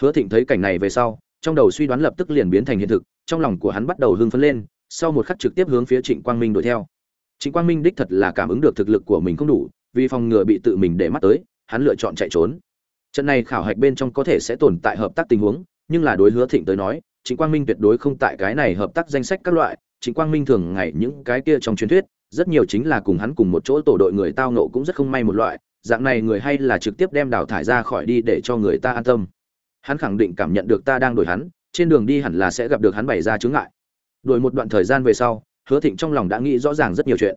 hứa thịnh thấy cảnh này về sau, trong đầu suy đoán lập tức liền biến thành hiện thực, trong lòng của hắn bắt đầu hưng phấn lên, sau một khắc trực tiếp hướng phía trịnh quang minh đuổi theo. Trịnh quang minh đích thật là cảm ứng được thực lực của mình không đủ, vì phòng ngừa bị tự mình để mắt tới, hắn lựa chọn chạy trốn. Trận này khảo hạch bên trong có thể sẽ tồn tại hợp tác tình huống, nhưng là đối hứa thịnh tới nói, trịnh quang minh tuyệt đối không tại cái này hợp tác danh sách các loại. Trịnh quang minh thường ngày những cái kia trong truyền thuyết, rất nhiều chính là cùng hắn cùng một chỗ tổ đội người tao nộ cũng rất không may một loại, dạng này người hay là trực tiếp đem đào thải ra khỏi đi để cho người ta an tâm hắn khẳng định cảm nhận được ta đang đuổi hắn, trên đường đi hẳn là sẽ gặp được hắn bày ra chướng ngại. Đuổi một đoạn thời gian về sau, hứa thịnh trong lòng đã nghĩ rõ ràng rất nhiều chuyện.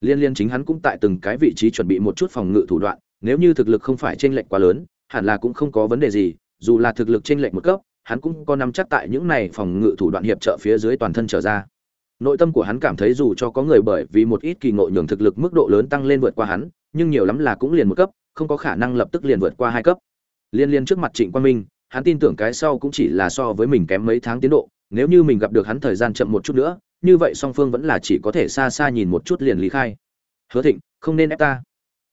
Liên liên chính hắn cũng tại từng cái vị trí chuẩn bị một chút phòng ngự thủ đoạn, nếu như thực lực không phải chênh lệch quá lớn, hẳn là cũng không có vấn đề gì, dù là thực lực chênh lệch một cấp, hắn cũng có nắm chắc tại những này phòng ngự thủ đoạn hiệp trợ phía dưới toàn thân trở ra. Nội tâm của hắn cảm thấy dù cho có người bởi vì một ít kỳ ngộ nhường thực lực mức độ lớn tăng lên vượt qua hắn, nhưng nhiều lắm là cũng liền một cấp, không có khả năng lập tức liền vượt qua hai cấp. Liên liên trước mặt trịnh quang minh hắn tin tưởng cái sau cũng chỉ là so với mình kém mấy tháng tiến độ, nếu như mình gặp được hắn thời gian chậm một chút nữa, như vậy song phương vẫn là chỉ có thể xa xa nhìn một chút liền lý khai. Hứa thịnh, không nên ép ta.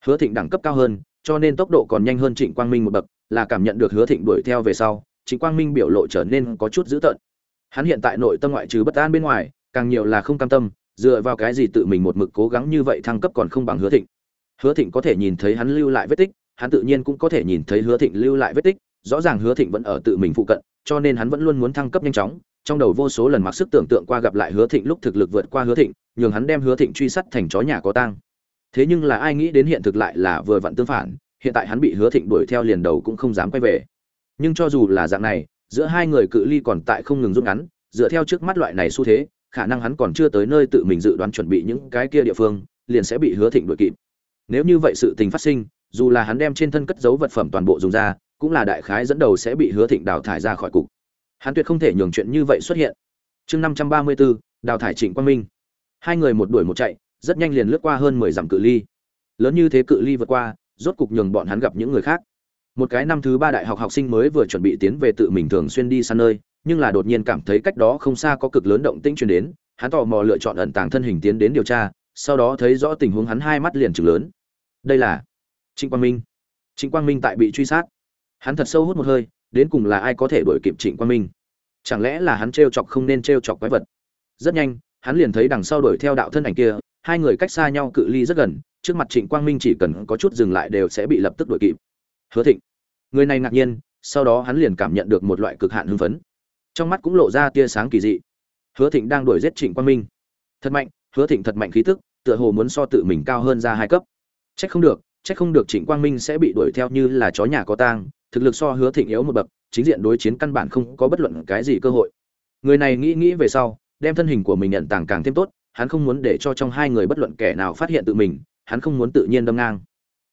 Hứa thịnh đẳng cấp cao hơn, cho nên tốc độ còn nhanh hơn trịnh quang minh một bậc, là cảm nhận được hứa thịnh đuổi theo về sau, trịnh quang minh biểu lộ trở nên có chút dữ tợn. Hắn hiện tại nội tâm ngoại trừ bất an bên ngoài, càng nhiều là không cam tâm, dựa vào cái gì tự mình một mực cố gắng như vậy thăng cấp còn không bằng hứa thịnh. Hứa thịnh có thể nhìn thấy hắn lưu lại vết tích, hắn tự nhiên cũng có thể nhìn thấy hứa thịnh lưu lại vết tích rõ ràng hứa thịnh vẫn ở tự mình phụ cận, cho nên hắn vẫn luôn muốn thăng cấp nhanh chóng, trong đầu vô số lần mặc sức tưởng tượng qua gặp lại hứa thịnh lúc thực lực vượt qua hứa thịnh, nhường hắn đem hứa thịnh truy sát thành chó nhà có tang. Thế nhưng là ai nghĩ đến hiện thực lại là vừa vặn tương phản, hiện tại hắn bị hứa thịnh đuổi theo liền đầu cũng không dám quay về. Nhưng cho dù là dạng này, giữa hai người cự ly còn tại không ngừng rút ngắn, dựa theo trước mắt loại này xu thế, khả năng hắn còn chưa tới nơi tự mình dự đoán chuẩn bị những cái kia địa phương, liền sẽ bị hứa thịnh đuổi kịp. Nếu như vậy sự tình phát sinh, dù là hắn đem trên thân cất giấu vật phẩm toàn bộ dùng ra cũng là đại khái dẫn đầu sẽ bị hứa thịnh đào thải ra khỏi cục. Hắn tuyệt không thể nhường chuyện như vậy xuất hiện. Chương năm trăm ba mươi bốn đào thải trịnh quang minh. Hai người một đuổi một chạy, rất nhanh liền lướt qua hơn mười dặm cự ly. Lớn như thế cự ly vượt qua, rốt cục nhường bọn hắn gặp những người khác. Một cái năm thứ ba đại học học sinh mới vừa chuẩn bị tiến về tự mình thường xuyên đi săn nơi, nhưng là đột nhiên cảm thấy cách đó không xa có cực lớn động tĩnh truyền đến, hắn tò mò lựa chọn ẩn tàng thân hình tiến đến điều tra, sau đó thấy rõ tình huống hắn hai mắt liền trừng lớn. Đây là trịnh quang minh. Trịnh quang minh tại bị truy sát hắn thật sâu hút một hơi, đến cùng là ai có thể đuổi kịp trịnh quang minh? Chẳng lẽ là hắn t chọc không nên t chọc quái vật? Rất nhanh, hắn liền thấy đằng sau đuổi theo đạo thân ảnh kia, hai người cách xa nhau cự ly rất gần, trước mặt trịnh quang minh chỉ cần có chút dừng lại đều sẽ bị lập tức đuổi kịp. Hứa thịnh. Người này ngạc nhiên, sau đó hắn liền cảm nhận được một loại cực hạn hưng phấn. Trong mắt cũng lộ ra tia sáng kỳ dị. Hứa thịnh đang đuổi giết trịnh quang minh. Thật mạnh, hứa thịnh thật mạnh khí tức, tựa hồ muốn so tự mình cao hơn ra hai cấp. Trách không được trách không được trịnh quang minh sẽ bị đuổi theo như là chó nhà có tang thực lực so hứa thịnh yếu một bậc, chính diện đối chiến căn bản không có bất luận cái gì cơ hội. Người này nghĩ nghĩ về sau, đem thân hình của mình nhận tàng càng thêm tốt, hắn không muốn để cho trong hai người bất luận kẻ nào phát hiện tự mình, hắn không muốn tự nhiên đâm ngang.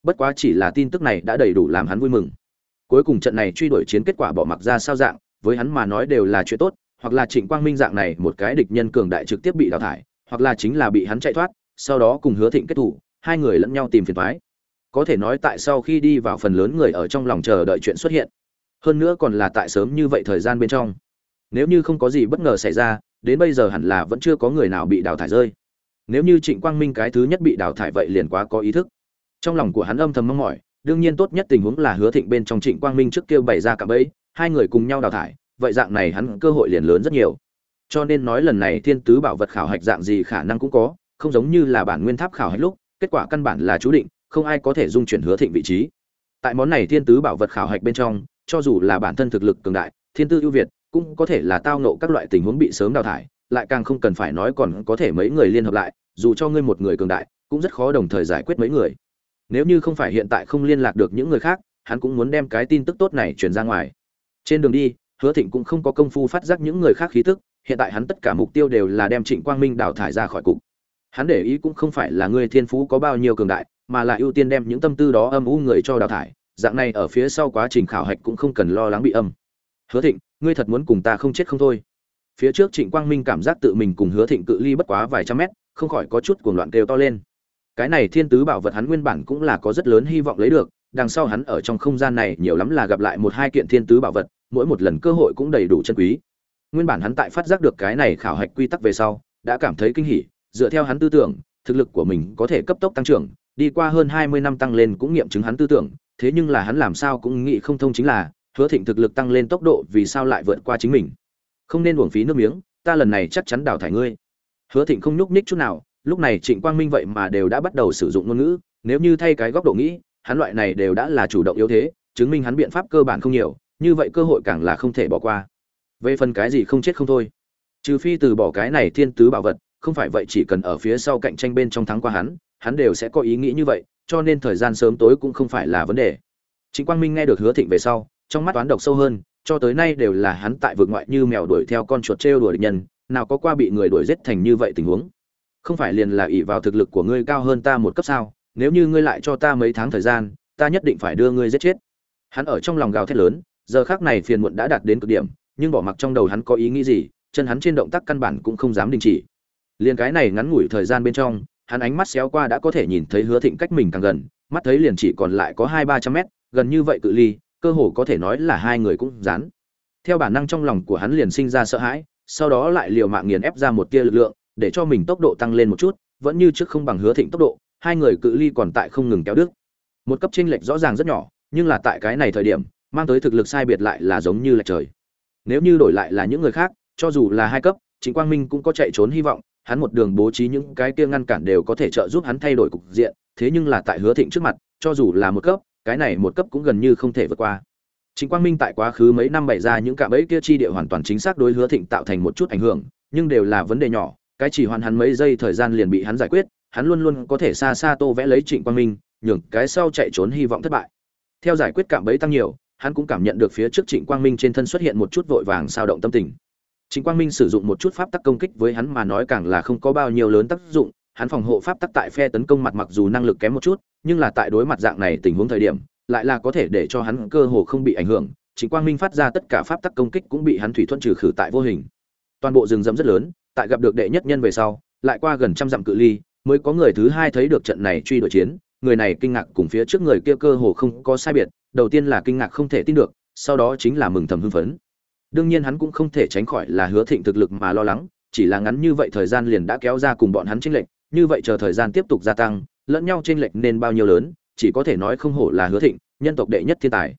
Bất quá chỉ là tin tức này đã đầy đủ làm hắn vui mừng. Cuối cùng trận này truy đuổi chiến kết quả bỏ mặc ra sao dạng, với hắn mà nói đều là chuyện tốt, hoặc là trịnh quang minh dạng này một cái địch nhân cường đại trực tiếp bị đào thải, hoặc là chính là bị hắn chạy thoát, sau đó cùng hứa thịnh kết thủ, hai người lẫn nhau tìm phiền thoái có thể nói tại sau khi đi vào phần lớn người ở trong lòng chờ đợi chuyện xuất hiện. Hơn nữa còn là tại sớm như vậy thời gian bên trong. Nếu như không có gì bất ngờ xảy ra, đến bây giờ hẳn là vẫn chưa có người nào bị đào thải rơi. Nếu như trịnh quang minh cái thứ nhất bị đào thải vậy liền quá có ý thức. Trong lòng của hắn âm thầm mong mỏi, đương nhiên tốt nhất tình huống là hứa thịnh bên trong trịnh quang minh trước kia bày ra cả bẫy, hai người cùng nhau đào thải, vậy dạng này hắn cơ hội liền lớn rất nhiều. Cho nên nói lần này thiên tứ bảo vật khảo hạch dạng gì khả năng cũng có, không giống như là bản nguyên tháp khảo hạch lúc, kết quả căn bản là chú định không ai có thể dung chuyển hứa thịnh vị trí. Tại món này thiên tứ bảo vật khảo hạch bên trong, cho dù là bản thân thực lực cường đại, thiên tư ưu việt, cũng có thể là tao nộ các loại tình huống bị sớm đào thải, lại càng không cần phải nói còn có thể mấy người liên hợp lại, dù cho ngươi một người cường đại, cũng rất khó đồng thời giải quyết mấy người. Nếu như không phải hiện tại không liên lạc được những người khác, hắn cũng muốn đem cái tin tức tốt này truyền ra ngoài. Trên đường đi, hứa thịnh cũng không có công phu phát giác những người khác khí tức, hiện tại hắn tất cả mục tiêu đều là đem trịnh quang minh đào thải ra khỏi cục. Hắn để ý cũng không phải là ngươi thiên phú có bao nhiêu cường đại mà là ưu tiên đem những tâm tư đó âm u người cho đào thải, dạng này ở phía sau quá trình khảo hạch cũng không cần lo lắng bị âm. Hứa thịnh, ngươi thật muốn cùng ta không chết không thôi. Phía trước trịnh quang minh cảm giác tự mình cùng hứa thịnh cự ly bất quá vài trăm mét, không khỏi có chút cuồng loạn kêu to lên. Cái này thiên tứ bảo vật hắn nguyên bản cũng là có rất lớn hy vọng lấy được, đằng sau hắn ở trong không gian này nhiều lắm là gặp lại một hai kiện thiên tứ bảo vật, mỗi một lần cơ hội cũng đầy đủ chân quý. Nguyên bản hắn tại phát giác được cái này khảo hạch quy tắc về sau, đã cảm thấy kinh hỉ, dựa theo hắn tư tưởng, thực lực của mình có thể cấp tốc tăng trưởng đi qua hơn hai mươi năm tăng lên cũng nghiệm chứng hắn tư tưởng, thế nhưng là hắn làm sao cũng nghĩ không thông chính là, hứa thịnh thực lực tăng lên tốc độ vì sao lại vượt qua chính mình. Không nên uổng phí nước miếng, ta lần này chắc chắn đào thải ngươi. Hứa thịnh không nhúc nhích chút nào, lúc này trịnh quang minh vậy mà đều đã bắt đầu sử dụng ngôn ngữ, nếu như thay cái góc độ nghĩ, hắn loại này đều đã là chủ động yếu thế, chứng minh hắn biện pháp cơ bản không nhiều, như vậy cơ hội càng là không thể bỏ qua. Về phần cái gì không chết không thôi, trừ phi từ bỏ cái này thiên tứ bảo vật, không phải vậy chỉ cần ở phía sau cạnh tranh bên trong thắng qua hắn hắn đều sẽ có ý nghĩ như vậy, cho nên thời gian sớm tối cũng không phải là vấn đề. Chính quang minh nghe được hứa thịnh về sau, trong mắt toán độc sâu hơn, cho tới nay đều là hắn tại vực ngoại như mèo đuổi theo con chuột trêu đuổi nhân, nào có qua bị người đuổi giết thành như vậy tình huống. Không phải liền là ỷ vào thực lực của ngươi cao hơn ta một cấp sao, nếu như ngươi lại cho ta mấy tháng thời gian, ta nhất định phải đưa ngươi giết chết. Hắn ở trong lòng gào thét lớn, giờ khác này phiền muộn đã đạt đến cực điểm, nhưng bỏ mặc trong đầu hắn có ý nghĩ gì, chân hắn trên động tác căn bản cũng không dám đình chỉ. Liền cái này ngắn ngủi thời gian bên trong hắn ánh mắt xéo qua đã có thể nhìn thấy hứa thịnh cách mình càng gần, mắt thấy liền chỉ còn lại có hai ba trăm mét, gần như vậy cự ly, cơ hồ có thể nói là hai người cũng dán. Theo bản năng trong lòng của hắn liền sinh ra sợ hãi, sau đó lại liều mạng nghiền ép ra một tia lực lượng, để cho mình tốc độ tăng lên một chút, vẫn như trước không bằng hứa thịnh tốc độ, hai người cự ly còn tại không ngừng kéo đứt. Một cấp chênh lệch rõ ràng rất nhỏ, nhưng là tại cái này thời điểm, mang tới thực lực sai biệt lại là giống như là trời. Nếu như đổi lại là những người khác, cho dù là hai cấp chính quang minh cũng có chạy trốn hy vọng hắn một đường bố trí những cái kia ngăn cản đều có thể trợ giúp hắn thay đổi cục diện, thế nhưng là tại hứa thịnh trước mặt, cho dù là một cấp, cái này một cấp cũng gần như không thể vượt qua. Chính quang minh tại quá khứ mấy năm bày ra những cạm bẫy kia chi địa hoàn toàn chính xác đối hứa thịnh tạo thành một chút ảnh hưởng, nhưng đều là vấn đề nhỏ, cái chỉ hoàn hắn mấy giây thời gian liền bị hắn giải quyết, hắn luôn luôn có thể xa xa tô vẽ lấy trịnh quang minh, nhường cái sau chạy trốn hy vọng thất bại. Theo giải quyết cạm bẫy tăng nhiều, hắn cũng cảm nhận được phía trước trịnh quang minh trên thân xuất hiện một chút vội vàng sao động tâm tình trịnh quang minh sử dụng một chút pháp tắc công kích với hắn mà nói càng là không có bao nhiêu lớn tác dụng. Hắn phòng hộ pháp tắc tại phe tấn công mặt mặc dù năng lực kém một chút, nhưng là tại đối mặt dạng này tình huống thời điểm, lại là có thể để cho hắn cơ hồ không bị ảnh hưởng. Trịnh quang minh phát ra tất cả pháp tắc công kích cũng bị hắn thủy thuận trừ khử tại vô hình. Toàn bộ rừng rậm rất lớn, tại gặp được đệ nhất nhân về sau, lại qua gần trăm dặm cự ly, mới có người thứ hai thấy được trận này truy đuổi chiến. Người này kinh ngạc cùng phía trước người kia cơ hồ không có sai biệt, đầu tiên là kinh ngạc không thể tin được, sau đó chính là mừng thầm hưng phấn đương nhiên hắn cũng không thể tránh khỏi là hứa thịnh thực lực mà lo lắng, chỉ là ngắn như vậy thời gian liền đã kéo ra cùng bọn hắn chênh lệch, như vậy chờ thời gian tiếp tục gia tăng, lẫn nhau chênh lệch nên bao nhiêu lớn, chỉ có thể nói không hổ là hứa thịnh, nhân tộc đệ nhất thiên tài.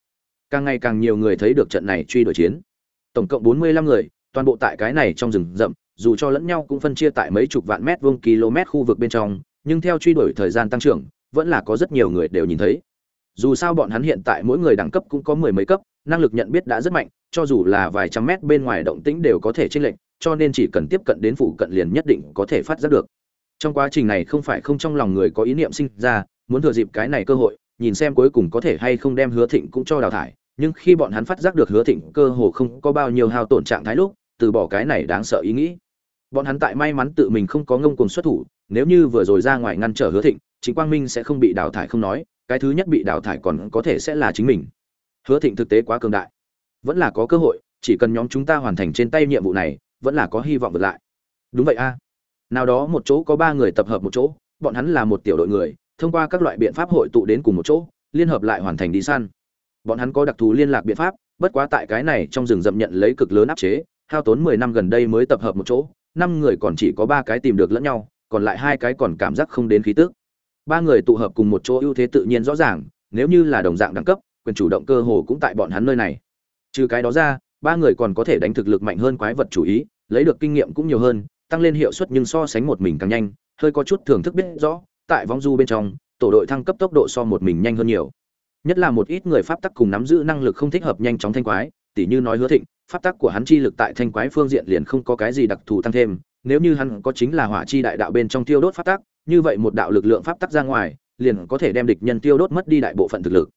Càng ngày càng nhiều người thấy được trận này truy đuổi chiến. Tổng cộng bốn mươi lăm người, toàn bộ tại cái này trong rừng rậm, dù cho lẫn nhau cũng phân chia tại mấy chục vạn mét vuông km khu vực bên trong, nhưng theo truy đuổi thời gian tăng trưởng, vẫn là có rất nhiều người đều nhìn thấy. Dù sao bọn hắn hiện tại mỗi người đẳng cấp cũng có mười mấy cấp, năng lực nhận biết đã rất mạnh cho dù là vài trăm mét bên ngoài động tĩnh đều có thể chênh lệch, cho nên chỉ cần tiếp cận đến phụ cận liền nhất định có thể phát giác được. Trong quá trình này không phải không trong lòng người có ý niệm sinh ra, muốn thừa dịp cái này cơ hội, nhìn xem cuối cùng có thể hay không đem hứa thịnh cũng cho đào thải, nhưng khi bọn hắn phát giác được hứa thịnh cơ hồ không có bao nhiêu hao tổn trạng thái lúc, từ bỏ cái này đáng sợ ý nghĩ. Bọn hắn tại may mắn tự mình không có ngông cuồng xuất thủ, nếu như vừa rồi ra ngoài ngăn trở hứa thịnh, chính quang minh sẽ không bị đào thải không nói, cái thứ nhất bị đào thải còn có thể sẽ là chính mình. Hứa thịnh thực tế quá cường đại vẫn là có cơ hội, chỉ cần nhóm chúng ta hoàn thành trên tay nhiệm vụ này, vẫn là có hy vọng vượt lại. Đúng vậy a. Nào đó một chỗ có ba người tập hợp một chỗ, bọn hắn là một tiểu đội người, thông qua các loại biện pháp hội tụ đến cùng một chỗ, liên hợp lại hoàn thành đi săn. Bọn hắn có đặc thù liên lạc biện pháp, bất quá tại cái này trong rừng rậm nhận lấy cực lớn áp chế, hao tốn mười năm gần đây mới tập hợp một chỗ, năm người còn chỉ có ba cái tìm được lẫn nhau, còn lại hai cái còn cảm giác không đến khí tức. Ba người tụ hợp cùng một chỗ ưu thế tự nhiên rõ ràng, nếu như là đồng dạng đẳng cấp, quyền chủ động cơ hồ cũng tại bọn hắn nơi này trừ cái đó ra, ba người còn có thể đánh thực lực mạnh hơn quái vật chủ ý, lấy được kinh nghiệm cũng nhiều hơn, tăng lên hiệu suất nhưng so sánh một mình càng nhanh, hơi có chút thưởng thức biết rõ, tại vong du bên trong, tổ đội thăng cấp tốc độ so một mình nhanh hơn nhiều. Nhất là một ít người pháp tắc cùng nắm giữ năng lực không thích hợp nhanh chóng thanh quái, tỉ như nói hứa thịnh, pháp tắc của hắn chi lực tại thanh quái phương diện liền không có cái gì đặc thù tăng thêm, nếu như hắn có chính là hỏa chi đại đạo bên trong tiêu đốt pháp tắc, như vậy một đạo lực lượng pháp tắc ra ngoài, liền có thể đem địch nhân tiêu đốt mất đi đại bộ phận thực lực.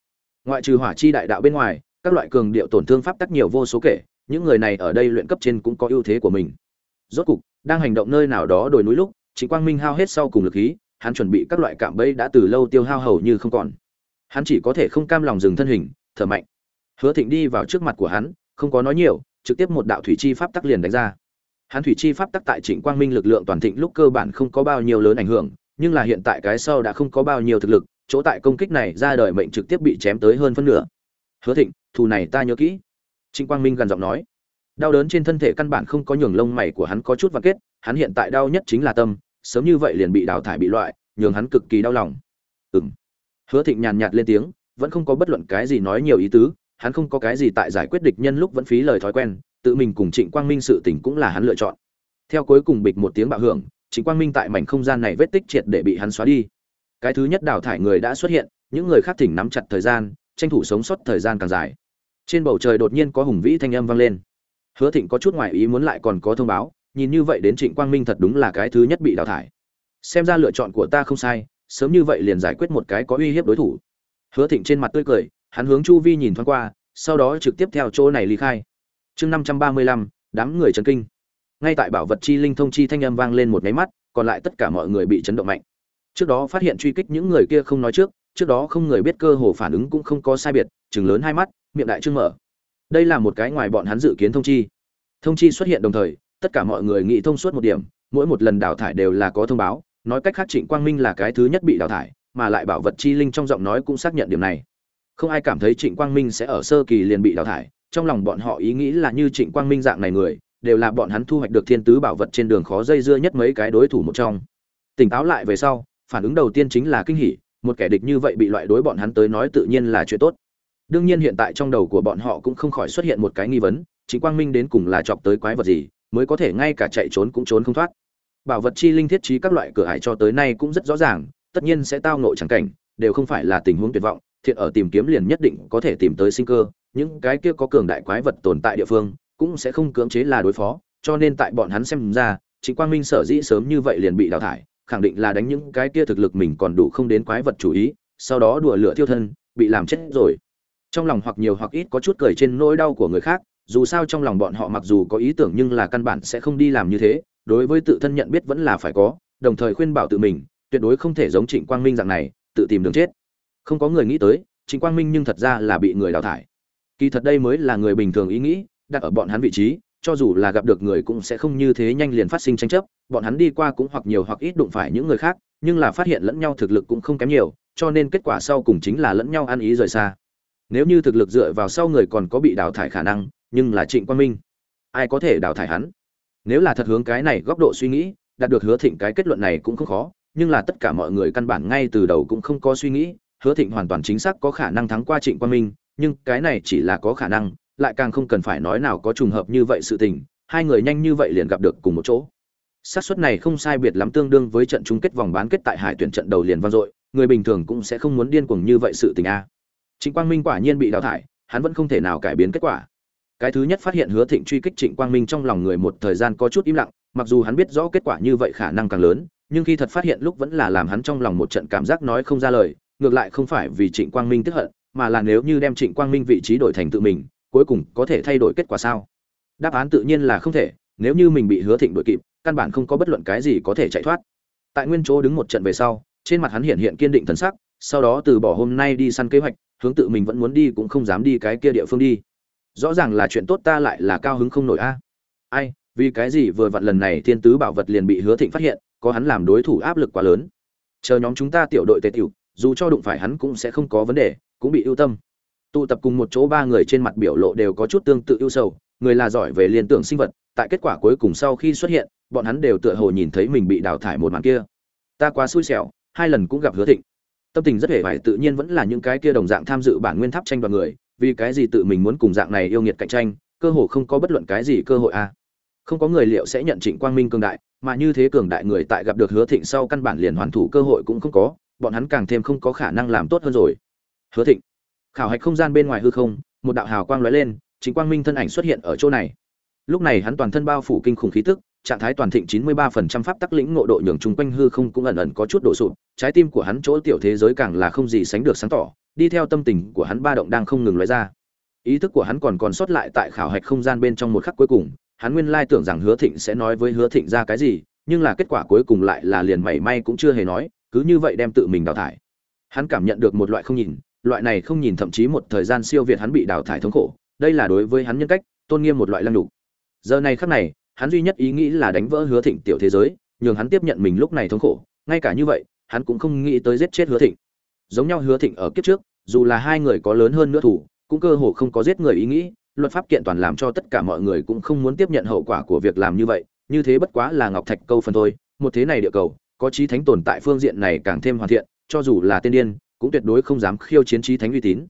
Ngoại trừ hỏa chi đại đạo bên ngoài các loại cường điệu tổn thương pháp tắc nhiều vô số kể, những người này ở đây luyện cấp trên cũng có ưu thế của mình. Rốt cục, đang hành động nơi nào đó đồi núi lúc chính quang minh hao hết sau cùng lực khí, hắn chuẩn bị các loại cạm bẫy đã từ lâu tiêu hao hầu như không còn. Hắn chỉ có thể không cam lòng dừng thân hình, thở mạnh. Hứa thịnh đi vào trước mặt của hắn, không có nói nhiều, trực tiếp một đạo thủy chi pháp tắc liền đánh ra. Hắn thủy chi pháp tắc tại trịnh quang minh lực lượng toàn thịnh lúc cơ bản không có bao nhiêu lớn ảnh hưởng, nhưng là hiện tại cái sau đã không có bao nhiêu thực lực, chỗ tại công kích này ra đời mệnh trực tiếp bị chém tới hơn phân nửa hứa thịnh, thù này ta nhớ kỹ. Trịnh quang minh gần giọng nói. Đau đớn trên thân thể căn bản không có nhường lông mày của hắn có chút và kết, hắn hiện tại đau nhất chính là tâm, sớm như vậy liền bị đào thải bị loại, nhường hắn cực kỳ đau lòng. Ừm. Hứa thịnh nhàn nhạt lên tiếng, vẫn không có bất luận cái gì nói nhiều ý tứ, hắn không có cái gì tại giải quyết địch nhân lúc vẫn phí lời thói quen, tự mình cùng trịnh quang minh sự tình cũng là hắn lựa chọn. Theo cuối cùng bịch một tiếng bạo hưởng, trịnh quang minh tại mảnh không gian này vết tích triệt để bị hắn xóa đi. Cái thứ nhất đào thải người đã xuất hiện, những người khác thỉnh nắm chặt thời gian tranh thủ sống sót thời gian càng dài. Trên bầu trời đột nhiên có hùng vĩ thanh âm vang lên. Hứa thịnh có chút ngoại ý muốn lại còn có thông báo, nhìn như vậy đến trịnh quang minh thật đúng là cái thứ nhất bị đào thải. Xem ra lựa chọn của ta không sai, sớm như vậy liền giải quyết một cái có uy hiếp đối thủ. Hứa thịnh trên mặt tươi cười, hắn hướng chu vi nhìn thoáng qua, sau đó trực tiếp theo chỗ này ly khai. Chương năm trăm ba mươi lăm, đám người chấn kinh. Ngay tại bảo vật chi linh thông chi thanh âm vang lên một máy mắt, còn lại tất cả mọi người bị chấn động mạnh. Trước đó phát hiện truy kích những người kia không nói trước trước đó không người biết cơ hồ phản ứng cũng không có sai biệt chừng lớn hai mắt, miệng đại trương mở. Đây là một cái ngoài bọn hắn dự kiến thông chi. Thông chi xuất hiện đồng thời, tất cả mọi người nghĩ thông suốt một điểm, mỗi một lần đào thải đều là có thông báo, nói cách khác trịnh quang minh là cái thứ nhất bị đào thải, mà lại bảo vật chi linh trong giọng nói cũng xác nhận điểm này. Không ai cảm thấy trịnh quang minh sẽ ở sơ kỳ liền bị đào thải, trong lòng bọn họ ý nghĩ là như trịnh quang minh dạng này người, đều là bọn hắn thu hoạch được thiên tứ bảo vật trên đường khó dây dưa nhất mấy cái đối thủ một trong. Tỉnh táo lại về sau, phản ứng đầu tiên chính là kinh hỉ một kẻ địch như vậy bị loại đối bọn hắn tới nói tự nhiên là chuyện tốt. Đương nhiên hiện tại trong đầu của bọn họ cũng không khỏi xuất hiện một cái nghi vấn, chính quang minh đến cùng là chọc tới quái vật gì, mới có thể ngay cả chạy trốn cũng trốn không thoát. Bảo vật chi linh thiết trí các loại cửa hải cho tới nay cũng rất rõ ràng, tất nhiên sẽ tao nội chẳng cảnh, đều không phải là tình huống tuyệt vọng, thiện ở tìm kiếm liền nhất định có thể tìm tới sinh cơ, những cái kia có cường đại quái vật tồn tại địa phương cũng sẽ không cưỡng chế là đối phó, cho nên tại bọn hắn xem ra, chính quang minh sở dĩ sớm như vậy liền bị đào thải khẳng định là đánh những cái kia thực lực mình còn đủ không đến quái vật chủ ý, sau đó đùa lửa thiêu thân, bị làm chết rồi. Trong lòng hoặc nhiều hoặc ít có chút cười trên nỗi đau của người khác, dù sao trong lòng bọn họ mặc dù có ý tưởng nhưng là căn bản sẽ không đi làm như thế, đối với tự thân nhận biết vẫn là phải có, đồng thời khuyên bảo tự mình, tuyệt đối không thể giống trịnh quang minh dạng này, tự tìm đường chết. Không có người nghĩ tới, trịnh quang minh nhưng thật ra là bị người đào thải. Kỳ thật đây mới là người bình thường ý nghĩ, đặt ở bọn hắn vị trí cho dù là gặp được người cũng sẽ không như thế nhanh liền phát sinh tranh chấp, bọn hắn đi qua cũng hoặc nhiều hoặc ít đụng phải những người khác, nhưng là phát hiện lẫn nhau thực lực cũng không kém nhiều, cho nên kết quả sau cùng chính là lẫn nhau ăn ý rời xa. Nếu như thực lực dựa vào sau người còn có bị đào thải khả năng, nhưng là trịnh quang minh, ai có thể đào thải hắn? Nếu là thật hướng cái này góc độ suy nghĩ, đạt được hứa thịnh cái kết luận này cũng không khó, nhưng là tất cả mọi người căn bản ngay từ đầu cũng không có suy nghĩ, hứa thịnh hoàn toàn chính xác có khả năng thắng qua trịnh quang minh, nhưng cái này chỉ là có khả năng lại càng không cần phải nói nào có trùng hợp như vậy sự tình, hai người nhanh như vậy liền gặp được cùng một chỗ. Xác suất này không sai biệt lắm tương đương với trận chung kết vòng bán kết tại hải tuyển trận đầu liền vang dội, người bình thường cũng sẽ không muốn điên cuồng như vậy sự tình a. Trịnh quang minh quả nhiên bị đào thải, hắn vẫn không thể nào cải biến kết quả. Cái thứ nhất phát hiện hứa thịnh truy kích trịnh quang minh trong lòng người một thời gian có chút im lặng, mặc dù hắn biết rõ kết quả như vậy khả năng càng lớn, nhưng khi thật phát hiện lúc vẫn là làm hắn trong lòng một trận cảm giác nói không ra lời, ngược lại không phải vì trịnh quang minh tức hận, mà là nếu như đem trịnh quang minh vị trí đổi thành tự mình cuối cùng có thể thay đổi kết quả sao? Đáp án tự nhiên là không thể, nếu như mình bị hứa thịnh đội kịp, căn bản không có bất luận cái gì có thể chạy thoát. Tại nguyên chỗ đứng một trận về sau, trên mặt hắn hiện hiện kiên định thần sắc, sau đó từ bỏ hôm nay đi săn kế hoạch, hướng tự mình vẫn muốn đi cũng không dám đi cái kia địa phương đi. Rõ ràng là chuyện tốt ta lại là cao hứng không nổi a. Ai, vì cái gì vừa vặn lần này thiên tứ bảo vật liền bị hứa thịnh phát hiện, có hắn làm đối thủ áp lực quá lớn. Chờ nhóm chúng ta tiểu đội tề tiểu, dù cho đụng phải hắn cũng sẽ không có vấn đề, cũng bị ưu tâm tụ tập cùng một chỗ ba người trên mặt biểu lộ đều có chút tương tự ưu sầu, người là giỏi về liên tưởng sinh vật, tại kết quả cuối cùng sau khi xuất hiện, bọn hắn đều tựa hồ nhìn thấy mình bị đào thải một màn kia. Ta quá xui xẻo, hai lần cũng gặp hứa thịnh. Tâm tình rất hề vải tự nhiên vẫn là những cái kia đồng dạng tham dự bản nguyên tháp tranh đoạt người, vì cái gì tự mình muốn cùng dạng này yêu nghiệt cạnh tranh, cơ hồ không có bất luận cái gì cơ hội a à. không có người liệu sẽ nhận trịnh quang minh cường đại, mà như thế cường đại người tại gặp được hứa thịnh sau căn bản liền hoàn thủ cơ hội cũng không có, bọn hắn càng thêm không có khả năng làm tốt hơn rồi. Hứa thịnh khảo hạch không gian bên ngoài hư không, một đạo hào quang lóe lên, chính quang minh thân ảnh xuất hiện ở chỗ này. Lúc này hắn toàn thân bao phủ kinh khủng khí tức, trạng thái toàn thịnh 93% pháp tắc lĩnh ngộ độ nhường chung quanh hư không cũng ẩn ẩn có chút đổ sụp, trái tim của hắn chỗ tiểu thế giới càng là không gì sánh được sáng tỏ, đi theo tâm tình của hắn ba động đang không ngừng lóe ra. Ý thức của hắn còn còn sót lại tại khảo hạch không gian bên trong một khắc cuối cùng, hắn nguyên lai tưởng rằng hứa thịnh sẽ nói với hứa thịnh ra cái gì, nhưng là kết quả cuối cùng lại là liền mảy may cũng chưa hề nói, cứ như vậy đem tự mình đào thải. Hắn cảm nhận được một loại không nhìn loại này không nhìn thậm chí một thời gian siêu việt hắn bị đào thải thống khổ, đây là đối với hắn nhân cách, tôn nghiêm một loại lăng đục giờ này khắc này, hắn duy nhất ý nghĩ là đánh vỡ hứa thịnh tiểu thế giới, nhường hắn tiếp nhận mình lúc này thống khổ, ngay cả như vậy, hắn cũng không nghĩ tới giết chết hứa thịnh. Giống nhau hứa thịnh ở kiếp trước, dù là hai người có lớn hơn nữa thủ, cũng cơ hồ không có giết người ý nghĩ, luật pháp kiện toàn làm cho tất cả mọi người cũng không muốn tiếp nhận hậu quả của việc làm như vậy, như thế bất quá là ngọc thạch câu phần thôi, một thế này địa cầu, có trí thánh tồn tại phương diện này càng thêm hoàn thiện, cho dù là tiên điên cũng tuyệt đối không dám khiêu chiến trí thánh uy tín.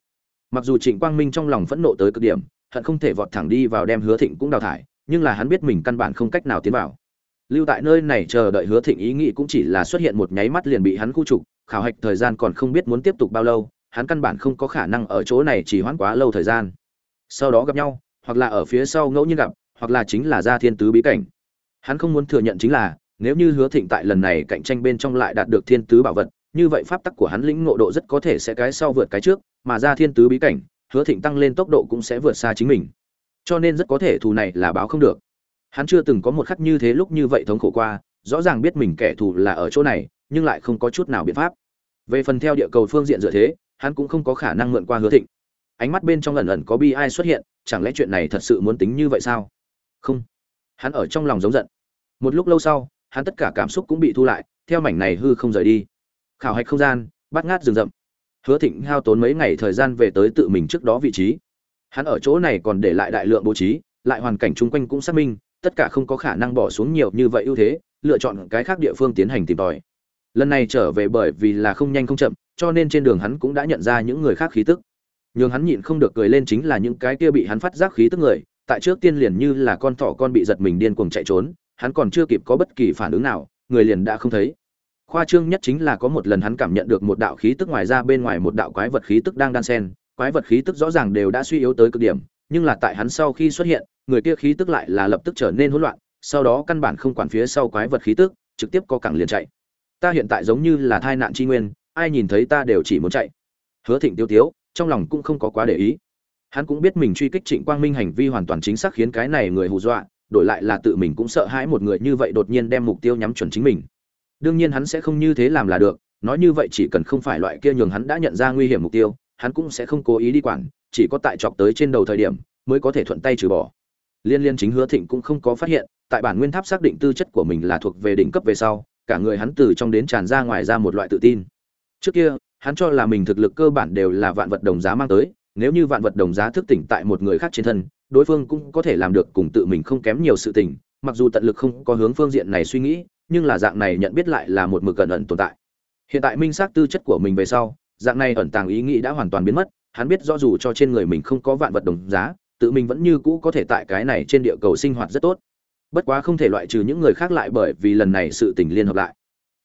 Mặc dù trịnh quang minh trong lòng phẫn nộ tới cực điểm, hận không thể vọt thẳng đi vào đem hứa thịnh cũng đào thải, nhưng là hắn biết mình căn bản không cách nào tiến vào. Lưu tại nơi này chờ đợi hứa thịnh ý nghĩ cũng chỉ là xuất hiện một nháy mắt liền bị hắn khu trục, khảo hạch thời gian còn không biết muốn tiếp tục bao lâu, hắn căn bản không có khả năng ở chỗ này chỉ hoãn quá lâu thời gian. Sau đó gặp nhau, hoặc là ở phía sau ngẫu nhiên gặp, hoặc là chính là ra thiên tứ bí cảnh. Hắn không muốn thừa nhận chính là, nếu như hứa thịnh tại lần này cạnh tranh bên trong lại đạt được thiên tứ bảo vật như vậy pháp tắc của hắn lĩnh ngộ độ rất có thể sẽ cái sau vượt cái trước, mà ra thiên tứ bí cảnh, hứa thịnh tăng lên tốc độ cũng sẽ vượt xa chính mình. Cho nên rất có thể thù này là báo không được. Hắn chưa từng có một khắc như thế lúc như vậy thống khổ qua, rõ ràng biết mình kẻ thù là ở chỗ này, nhưng lại không có chút nào biện pháp. Về phần theo địa cầu phương diện dựa thế, hắn cũng không có khả năng mượn qua hứa thịnh. Ánh mắt bên trong lần ẩn có bi ai xuất hiện, chẳng lẽ chuyện này thật sự muốn tính như vậy sao? Không. Hắn ở trong lòng giống giận. Một lúc lâu sau, hắn tất cả cảm xúc cũng bị thu lại, theo mảnh này hư không rời đi khảo hạch không gian, bắt ngát rừng rậm. Hứa thịnh hao tốn mấy ngày thời gian về tới tự mình trước đó vị trí. Hắn ở chỗ này còn để lại đại lượng bố trí, lại hoàn cảnh chung quanh cũng xác minh, tất cả không có khả năng bỏ xuống nhiều như vậy ưu thế, lựa chọn cái khác địa phương tiến hành tìm tòi. Lần này trở về bởi vì là không nhanh không chậm, cho nên trên đường hắn cũng đã nhận ra những người khác khí tức. Nhưng hắn nhịn không được cười lên chính là những cái kia bị hắn phát giác khí tức người, tại trước tiên liền như là con thỏ con bị giật mình điên cuồng chạy trốn, hắn còn chưa kịp có bất kỳ phản ứng nào, người liền đã không thấy khoa trương nhất chính là có một lần hắn cảm nhận được một đạo khí tức ngoài ra bên ngoài một đạo quái vật khí tức đang đan sen quái vật khí tức rõ ràng đều đã suy yếu tới cực điểm, nhưng là tại hắn sau khi xuất hiện, người kia khí tức lại là lập tức trở nên hỗn loạn, sau đó căn bản không quản phía sau quái vật khí tức, trực tiếp co cẳng liền chạy. Ta hiện tại giống như là thai nạn tri nguyên, ai nhìn thấy ta đều chỉ muốn chạy. Hứa thịnh tiêu tiếu, trong lòng cũng không có quá để ý. Hắn cũng biết mình truy kích trịnh quang minh hành vi hoàn toàn chính xác khiến cái này người hù dọa, đổi lại là tự mình cũng sợ hãi một người như vậy đột nhiên đem mục tiêu nhắm chuẩn chính mình đương nhiên hắn sẽ không như thế làm là được nói như vậy chỉ cần không phải loại kia nhường hắn đã nhận ra nguy hiểm mục tiêu hắn cũng sẽ không cố ý đi quản chỉ có tại chọc tới trên đầu thời điểm mới có thể thuận tay trừ bỏ. Liên liên chính hứa thịnh cũng không có phát hiện tại bản nguyên tháp xác định tư chất của mình là thuộc về đỉnh cấp về sau cả người hắn từ trong đến tràn ra ngoài ra một loại tự tin. Trước kia hắn cho là mình thực lực cơ bản đều là vạn vật đồng giá mang tới nếu như vạn vật đồng giá thức tỉnh tại một người khác trên thân đối phương cũng có thể làm được cùng tự mình không kém nhiều sự tỉnh, mặc dù tận lực không có hướng phương diện này suy nghĩ nhưng là dạng này nhận biết lại là một mực gần ẩn tồn tại. Hiện tại minh xác tư chất của mình về sau, dạng này ẩn tàng ý nghĩ đã hoàn toàn biến mất, hắn biết rõ dù cho trên người mình không có vạn vật đồng giá, tự mình vẫn như cũ có thể tại cái này trên địa cầu sinh hoạt rất tốt. Bất quá không thể loại trừ những người khác lại bởi vì lần này sự tình liên hợp lại.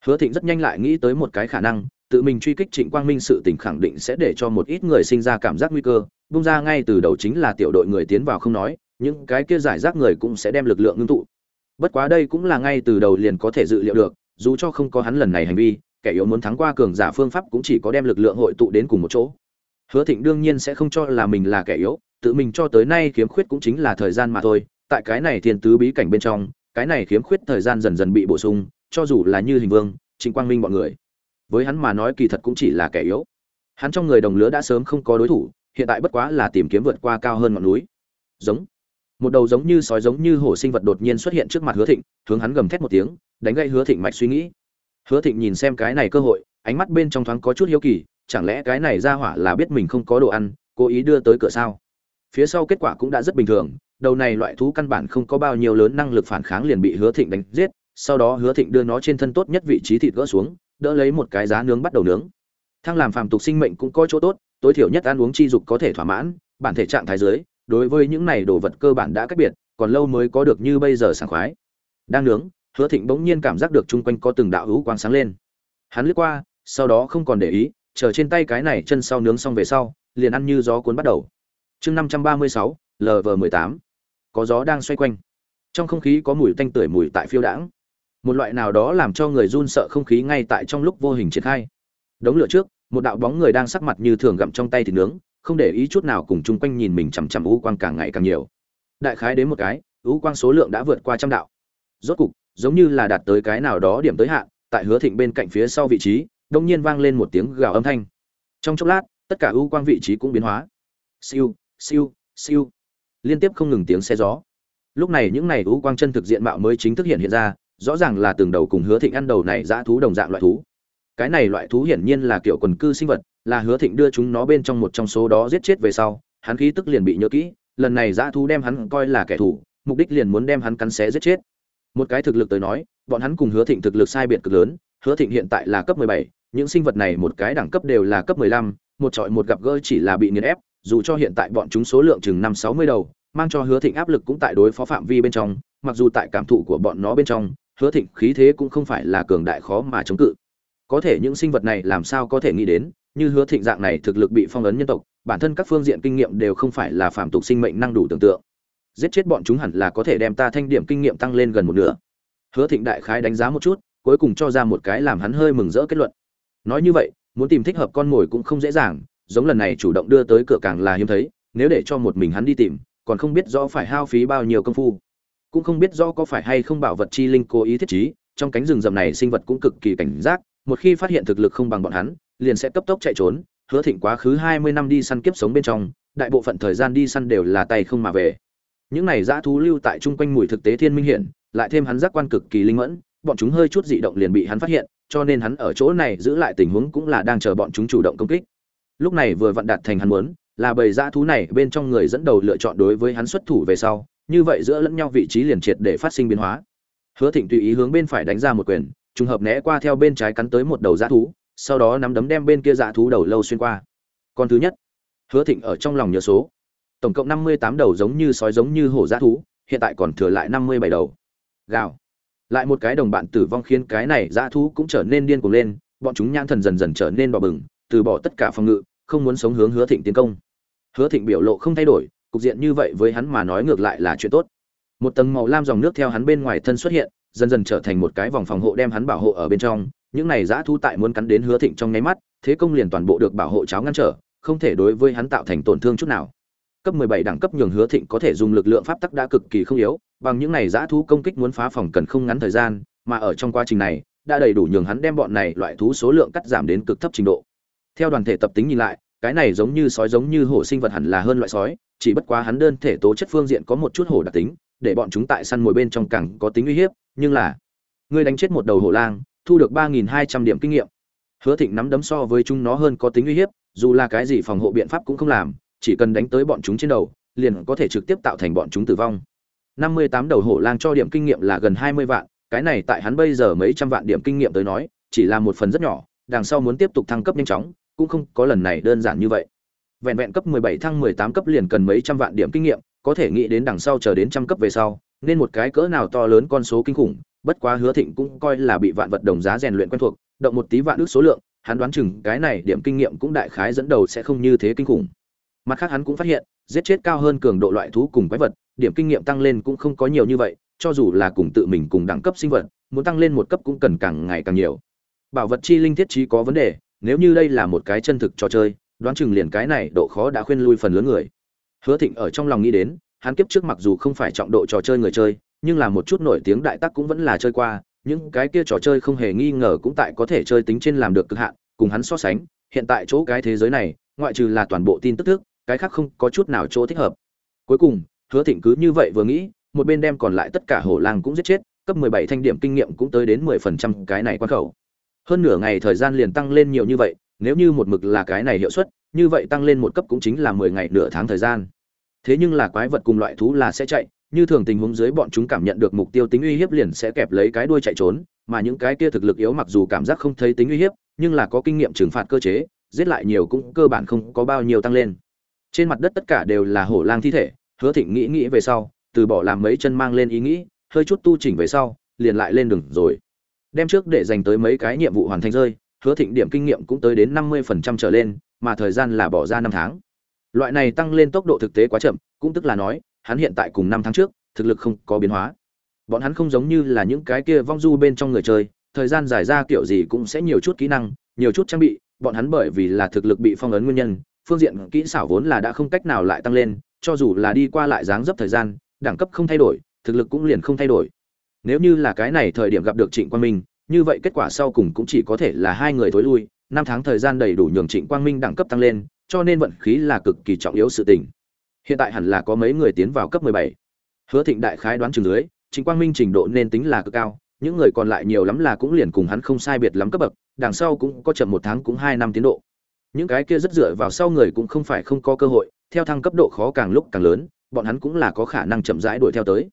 Hứa thịnh rất nhanh lại nghĩ tới một cái khả năng, tự mình truy kích trịnh quang minh sự tình khẳng định sẽ để cho một ít người sinh ra cảm giác nguy cơ, bung ra ngay từ đầu chính là tiểu đội người tiến vào không nói, những cái kia giải rác người cũng sẽ đem lực lượng ngưng tụ bất quá đây cũng là ngay từ đầu liền có thể dự liệu được, dù cho không có hắn lần này hành vi, kẻ yếu muốn thắng qua cường giả phương pháp cũng chỉ có đem lực lượng hội tụ đến cùng một chỗ. Hứa thịnh đương nhiên sẽ không cho là mình là kẻ yếu, tự mình cho tới nay khiếm khuyết cũng chính là thời gian mà thôi, tại cái này thiên tứ bí cảnh bên trong, cái này khiếm khuyết thời gian dần dần bị bổ sung, cho dù là như hình vương, trịnh quang minh bọn người. Với hắn mà nói kỳ thật cũng chỉ là kẻ yếu. Hắn trong người đồng lứa đã sớm không có đối thủ, hiện tại bất quá là tìm kiếm vượt qua cao hơn ngọn núi. Giống một đầu giống như sói giống như hổ sinh vật đột nhiên xuất hiện trước mặt hứa thịnh, hướng hắn gầm thét một tiếng, đánh gãy hứa thịnh mạch suy nghĩ. Hứa thịnh nhìn xem cái này cơ hội, ánh mắt bên trong thoáng có chút hiếu kỳ, chẳng lẽ cái này ra hỏa là biết mình không có đồ ăn, cố ý đưa tới cửa sao? Phía sau kết quả cũng đã rất bình thường, đầu này loại thú căn bản không có bao nhiêu lớn năng lực phản kháng liền bị hứa thịnh đánh giết, sau đó hứa thịnh đưa nó trên thân tốt nhất vị trí thịt gỡ xuống, đỡ lấy một cái giá nướng bắt đầu nướng. Thang làm phàm tục sinh mệnh cũng có chỗ tốt, tối thiểu nhất ăn uống chi dục có thể thỏa mãn, bản thể trạng thái dưới đối với những này đồ vật cơ bản đã cách biệt, còn lâu mới có được như bây giờ sảng khoái. Đang nướng, hứa thịnh bỗng nhiên cảm giác được chung quanh có từng đạo hữu quang sáng lên. Hắn lướt qua, sau đó không còn để ý, chờ trên tay cái này chân sau nướng xong về sau, liền ăn như gió cuốn bắt đầu. Chương năm trăm ba mươi sáu lv mười tám. Có gió đang xoay quanh. Trong không khí có mùi tanh tưởi mùi tại phiêu đãng. Một loại nào đó làm cho người run sợ không khí ngay tại trong lúc vô hình triển khai. Đống lửa trước, một đạo bóng người đang sắc mặt như thường gặm trong tay thịt nướng không để ý chút nào cùng chung quanh nhìn mình chằm chằm u quang càng ngày càng nhiều. Đại khái đến một cái, u quang số lượng đã vượt qua trăm đạo. Rốt cục, giống như là đạt tới cái nào đó điểm tới hạn, tại hứa thịnh bên cạnh phía sau vị trí, đông nhiên vang lên một tiếng gào âm thanh. Trong chốc lát, tất cả u quang vị trí cũng biến hóa. Siêu siêu siêu. Liên tiếp không ngừng tiếng xe gió. Lúc này những này u quang chân thực diện mạo mới chính thức hiện hiện ra, rõ ràng là từng đầu cùng hứa thịnh ăn đầu này dã thú đồng dạng loại thú. Cái này loại thú hiển nhiên là kiểu quần cư sinh vật là hứa thịnh đưa chúng nó bên trong một trong số đó giết chết về sau hắn khí tức liền bị nhớ kỹ lần này dã thú đem hắn coi là kẻ thù mục đích liền muốn đem hắn cắn xé giết chết. Một cái thực lực tới nói bọn hắn cùng hứa thịnh thực lực sai biệt cực lớn hứa thịnh hiện tại là cấp 17, những sinh vật này một cái đẳng cấp đều là cấp 15, một trọi một gặp gỡ chỉ là bị nghiền ép dù cho hiện tại bọn chúng số lượng chừng năm sáu mươi đầu mang cho hứa thịnh áp lực cũng tại đối phó phạm vi bên trong mặc dù tại cảm thụ của bọn nó bên trong hứa thịnh khí thế cũng không phải là cường đại khó mà chống cự. Có thể những sinh vật này làm sao có thể nghĩ đến như hứa thịnh dạng này thực lực bị phong ấn nhân tộc, bản thân các phương diện kinh nghiệm đều không phải là phạm tục sinh mệnh năng đủ tưởng tượng. Giết chết bọn chúng hẳn là có thể đem ta thanh điểm kinh nghiệm tăng lên gần một nửa. Hứa thịnh đại khái đánh giá một chút, cuối cùng cho ra một cái làm hắn hơi mừng rỡ kết luận. Nói như vậy, muốn tìm thích hợp con mồi cũng không dễ dàng, giống lần này chủ động đưa tới cửa càng là hiếm thấy, nếu để cho một mình hắn đi tìm, còn không biết rõ phải hao phí bao nhiêu công phu. Cũng không biết rõ có phải hay không bảo vật chi linh cố ý thiết trí, trong cánh rừng rậm này sinh vật cũng cực kỳ cảnh giác, một khi phát hiện thực lực không bằng bọn hắn liền sẽ cấp tốc chạy trốn, hứa thịnh quá khứ hai mươi năm đi săn kiếp sống bên trong, đại bộ phận thời gian đi săn đều là tay không mà về. Những này dã thú lưu tại chung quanh mùi thực tế thiên minh hiển lại thêm hắn giác quan cực kỳ linh mẫn, bọn chúng hơi chút dị động liền bị hắn phát hiện, cho nên hắn ở chỗ này giữ lại tình huống cũng là đang chờ bọn chúng chủ động công kích. Lúc này vừa vặn đạt thành hắn muốn, là bầy dã thú này bên trong người dẫn đầu lựa chọn đối với hắn xuất thủ về sau, như vậy giữa lẫn nhau vị trí liền triệt để phát sinh biến hóa. Hứa thịnh tùy ý hướng bên phải đánh ra một quyền, trùng hợp né qua theo bên trái cắn tới một đầu dã thú sau đó nắm đấm đem bên kia dã thú đầu lâu xuyên qua. Con thứ nhất, hứa thịnh ở trong lòng nhớ số. Tổng cộng năm mươi tám đầu giống như sói giống như hổ dã thú, hiện tại còn thừa lại năm mươi bảy đầu. Gào. Lại một cái đồng bạn tử vong khiến cái này dã thú cũng trở nên điên cuồng lên, bọn chúng nhãn thần dần dần trở nên đỏ bừng, từ bỏ tất cả phòng ngự, không muốn sống hướng hứa thịnh tiến công. Hứa thịnh biểu lộ không thay đổi, cục diện như vậy với hắn mà nói ngược lại là chuyện tốt. Một tầng màu lam dòng nước theo hắn bên ngoài thân xuất hiện, dần dần trở thành một cái vòng phòng hộ đem hắn bảo hộ ở bên trong những này dã thú tại muốn cắn đến hứa thịnh trong nháy mắt, thế công liền toàn bộ được bảo hộ cháo ngăn trở, không thể đối với hắn tạo thành tổn thương chút nào. Cấp 17 đẳng cấp nhường hứa thịnh có thể dùng lực lượng pháp tắc đã cực kỳ không yếu, bằng những này dã thú công kích muốn phá phòng cần không ngắn thời gian, mà ở trong quá trình này, đã đầy đủ nhường hắn đem bọn này loại thú số lượng cắt giảm đến cực thấp trình độ. Theo đoàn thể tập tính nhìn lại, cái này giống như sói giống như hổ sinh vật hẳn là hơn loại sói, chỉ bất quá hắn đơn thể tố chất phương diện có một chút hổ đặc tính, để bọn chúng tại săn mồi bên trong cẳng có tính uy hiếp, nhưng là, ngươi đánh chết một đầu hổ lang thu được ba nghìn hai trăm điểm kinh nghiệm. Hứa thịnh nắm đấm so với chúng nó hơn có tính uy hiếp, dù là cái gì phòng hộ biện pháp cũng không làm, chỉ cần đánh tới bọn chúng trên đầu, liền có thể trực tiếp tạo thành bọn chúng tử vong. năm mươi tám đầu hổ lang cho điểm kinh nghiệm là gần hai mươi vạn, cái này tại hắn bây giờ mấy trăm vạn điểm kinh nghiệm tới nói, chỉ là một phần rất nhỏ, đằng sau muốn tiếp tục thăng cấp nhanh chóng, cũng không có lần này đơn giản như vậy. Vẹn vẹn cấp 17 thăng 18 cấp liền cần mấy trăm vạn điểm kinh nghiệm, có thể nghĩ đến đằng sau chờ đến trăm cấp về sau, nên một cái cỡ nào to lớn con số kinh khủng bất quá hứa thịnh cũng coi là bị vạn vật đồng giá rèn luyện quen thuộc, động một tí vạn ước số lượng, hắn đoán chừng cái này điểm kinh nghiệm cũng đại khái dẫn đầu sẽ không như thế kinh khủng. Mặt khác hắn cũng phát hiện, giết chết cao hơn cường độ loại thú cùng quái vật, điểm kinh nghiệm tăng lên cũng không có nhiều như vậy, cho dù là cùng tự mình cùng đẳng cấp sinh vật, muốn tăng lên một cấp cũng cần càng ngày càng nhiều. Bảo vật chi linh thiết trí có vấn đề, nếu như đây là một cái chân thực trò chơi, đoán chừng liền cái này độ khó đã khuyên lui phần lớn người. Hứa thịnh ở trong lòng nghĩ đến, hắn kiếp trước mặc dù không phải trọng độ trò chơi người chơi nhưng là một chút nổi tiếng đại tác cũng vẫn là chơi qua, những cái kia trò chơi không hề nghi ngờ cũng tại có thể chơi tính trên làm được cực hạn, cùng hắn so sánh, hiện tại chỗ cái thế giới này, ngoại trừ là toàn bộ tin tức thức, cái khác không có chút nào chỗ thích hợp. Cuối cùng, hứa thịnh cứ như vậy vừa nghĩ, một bên đem còn lại tất cả hổ lang cũng giết chết, cấp 17 thanh điểm kinh nghiệm cũng tới đến 10% cái này quan khẩu. Hơn nửa ngày thời gian liền tăng lên nhiều như vậy, nếu như một mực là cái này hiệu suất, như vậy tăng lên một cấp cũng chính là mười ngày nửa tháng thời gian. Thế nhưng là quái vật cùng loại thú là sẽ chạy như thường tình huống dưới bọn chúng cảm nhận được mục tiêu tính uy hiếp liền sẽ kẹp lấy cái đuôi chạy trốn, mà những cái kia thực lực yếu mặc dù cảm giác không thấy tính uy hiếp, nhưng là có kinh nghiệm trừng phạt cơ chế, giết lại nhiều cũng cơ bản không có bao nhiêu tăng lên. Trên mặt đất tất cả đều là hổ lang thi thể, hứa thịnh nghĩ nghĩ về sau, từ bỏ làm mấy chân mang lên ý nghĩ, hơi chút tu chỉnh về sau, liền lại lên đường rồi. Đem trước để dành tới mấy cái nhiệm vụ hoàn thành rơi, hứa thịnh điểm kinh nghiệm cũng tới đến năm mươi phần trăm trở lên, mà thời gian là bỏ ra năm tháng. Loại này tăng lên tốc độ thực tế quá chậm, cũng tức là nói hắn hiện tại cùng năm tháng trước thực lực không có biến hóa bọn hắn không giống như là những cái kia vong du bên trong người chơi thời gian dài ra kiểu gì cũng sẽ nhiều chút kỹ năng nhiều chút trang bị bọn hắn bởi vì là thực lực bị phong ấn nguyên nhân phương diện kỹ xảo vốn là đã không cách nào lại tăng lên cho dù là đi qua lại dáng dấp thời gian đẳng cấp không thay đổi thực lực cũng liền không thay đổi nếu như là cái này thời điểm gặp được Trịnh Quang Minh, như vậy kết quả sau cùng cũng chỉ có thể là hai người thối lui, năm tháng thời gian đầy đủ nhường Trịnh Quang Minh đẳng cấp tăng lên, cho nên vận khí là cực kỳ trọng yếu sự tình. Hiện tại hẳn là có mấy người tiến vào cấp 17. Hứa Thịnh đại khái đoán chừng dưới, Trình Quang Minh trình độ nên tính là cực cao, những người còn lại nhiều lắm là cũng liền cùng hắn không sai biệt lắm cấp bậc, đằng sau cũng có chậm một tháng cũng 2 năm tiến độ. Những cái kia rất dựa vào sau người cũng không phải không có cơ hội, theo thăng cấp độ khó càng lúc càng lớn, bọn hắn cũng là có khả năng chậm rãi đuổi theo tới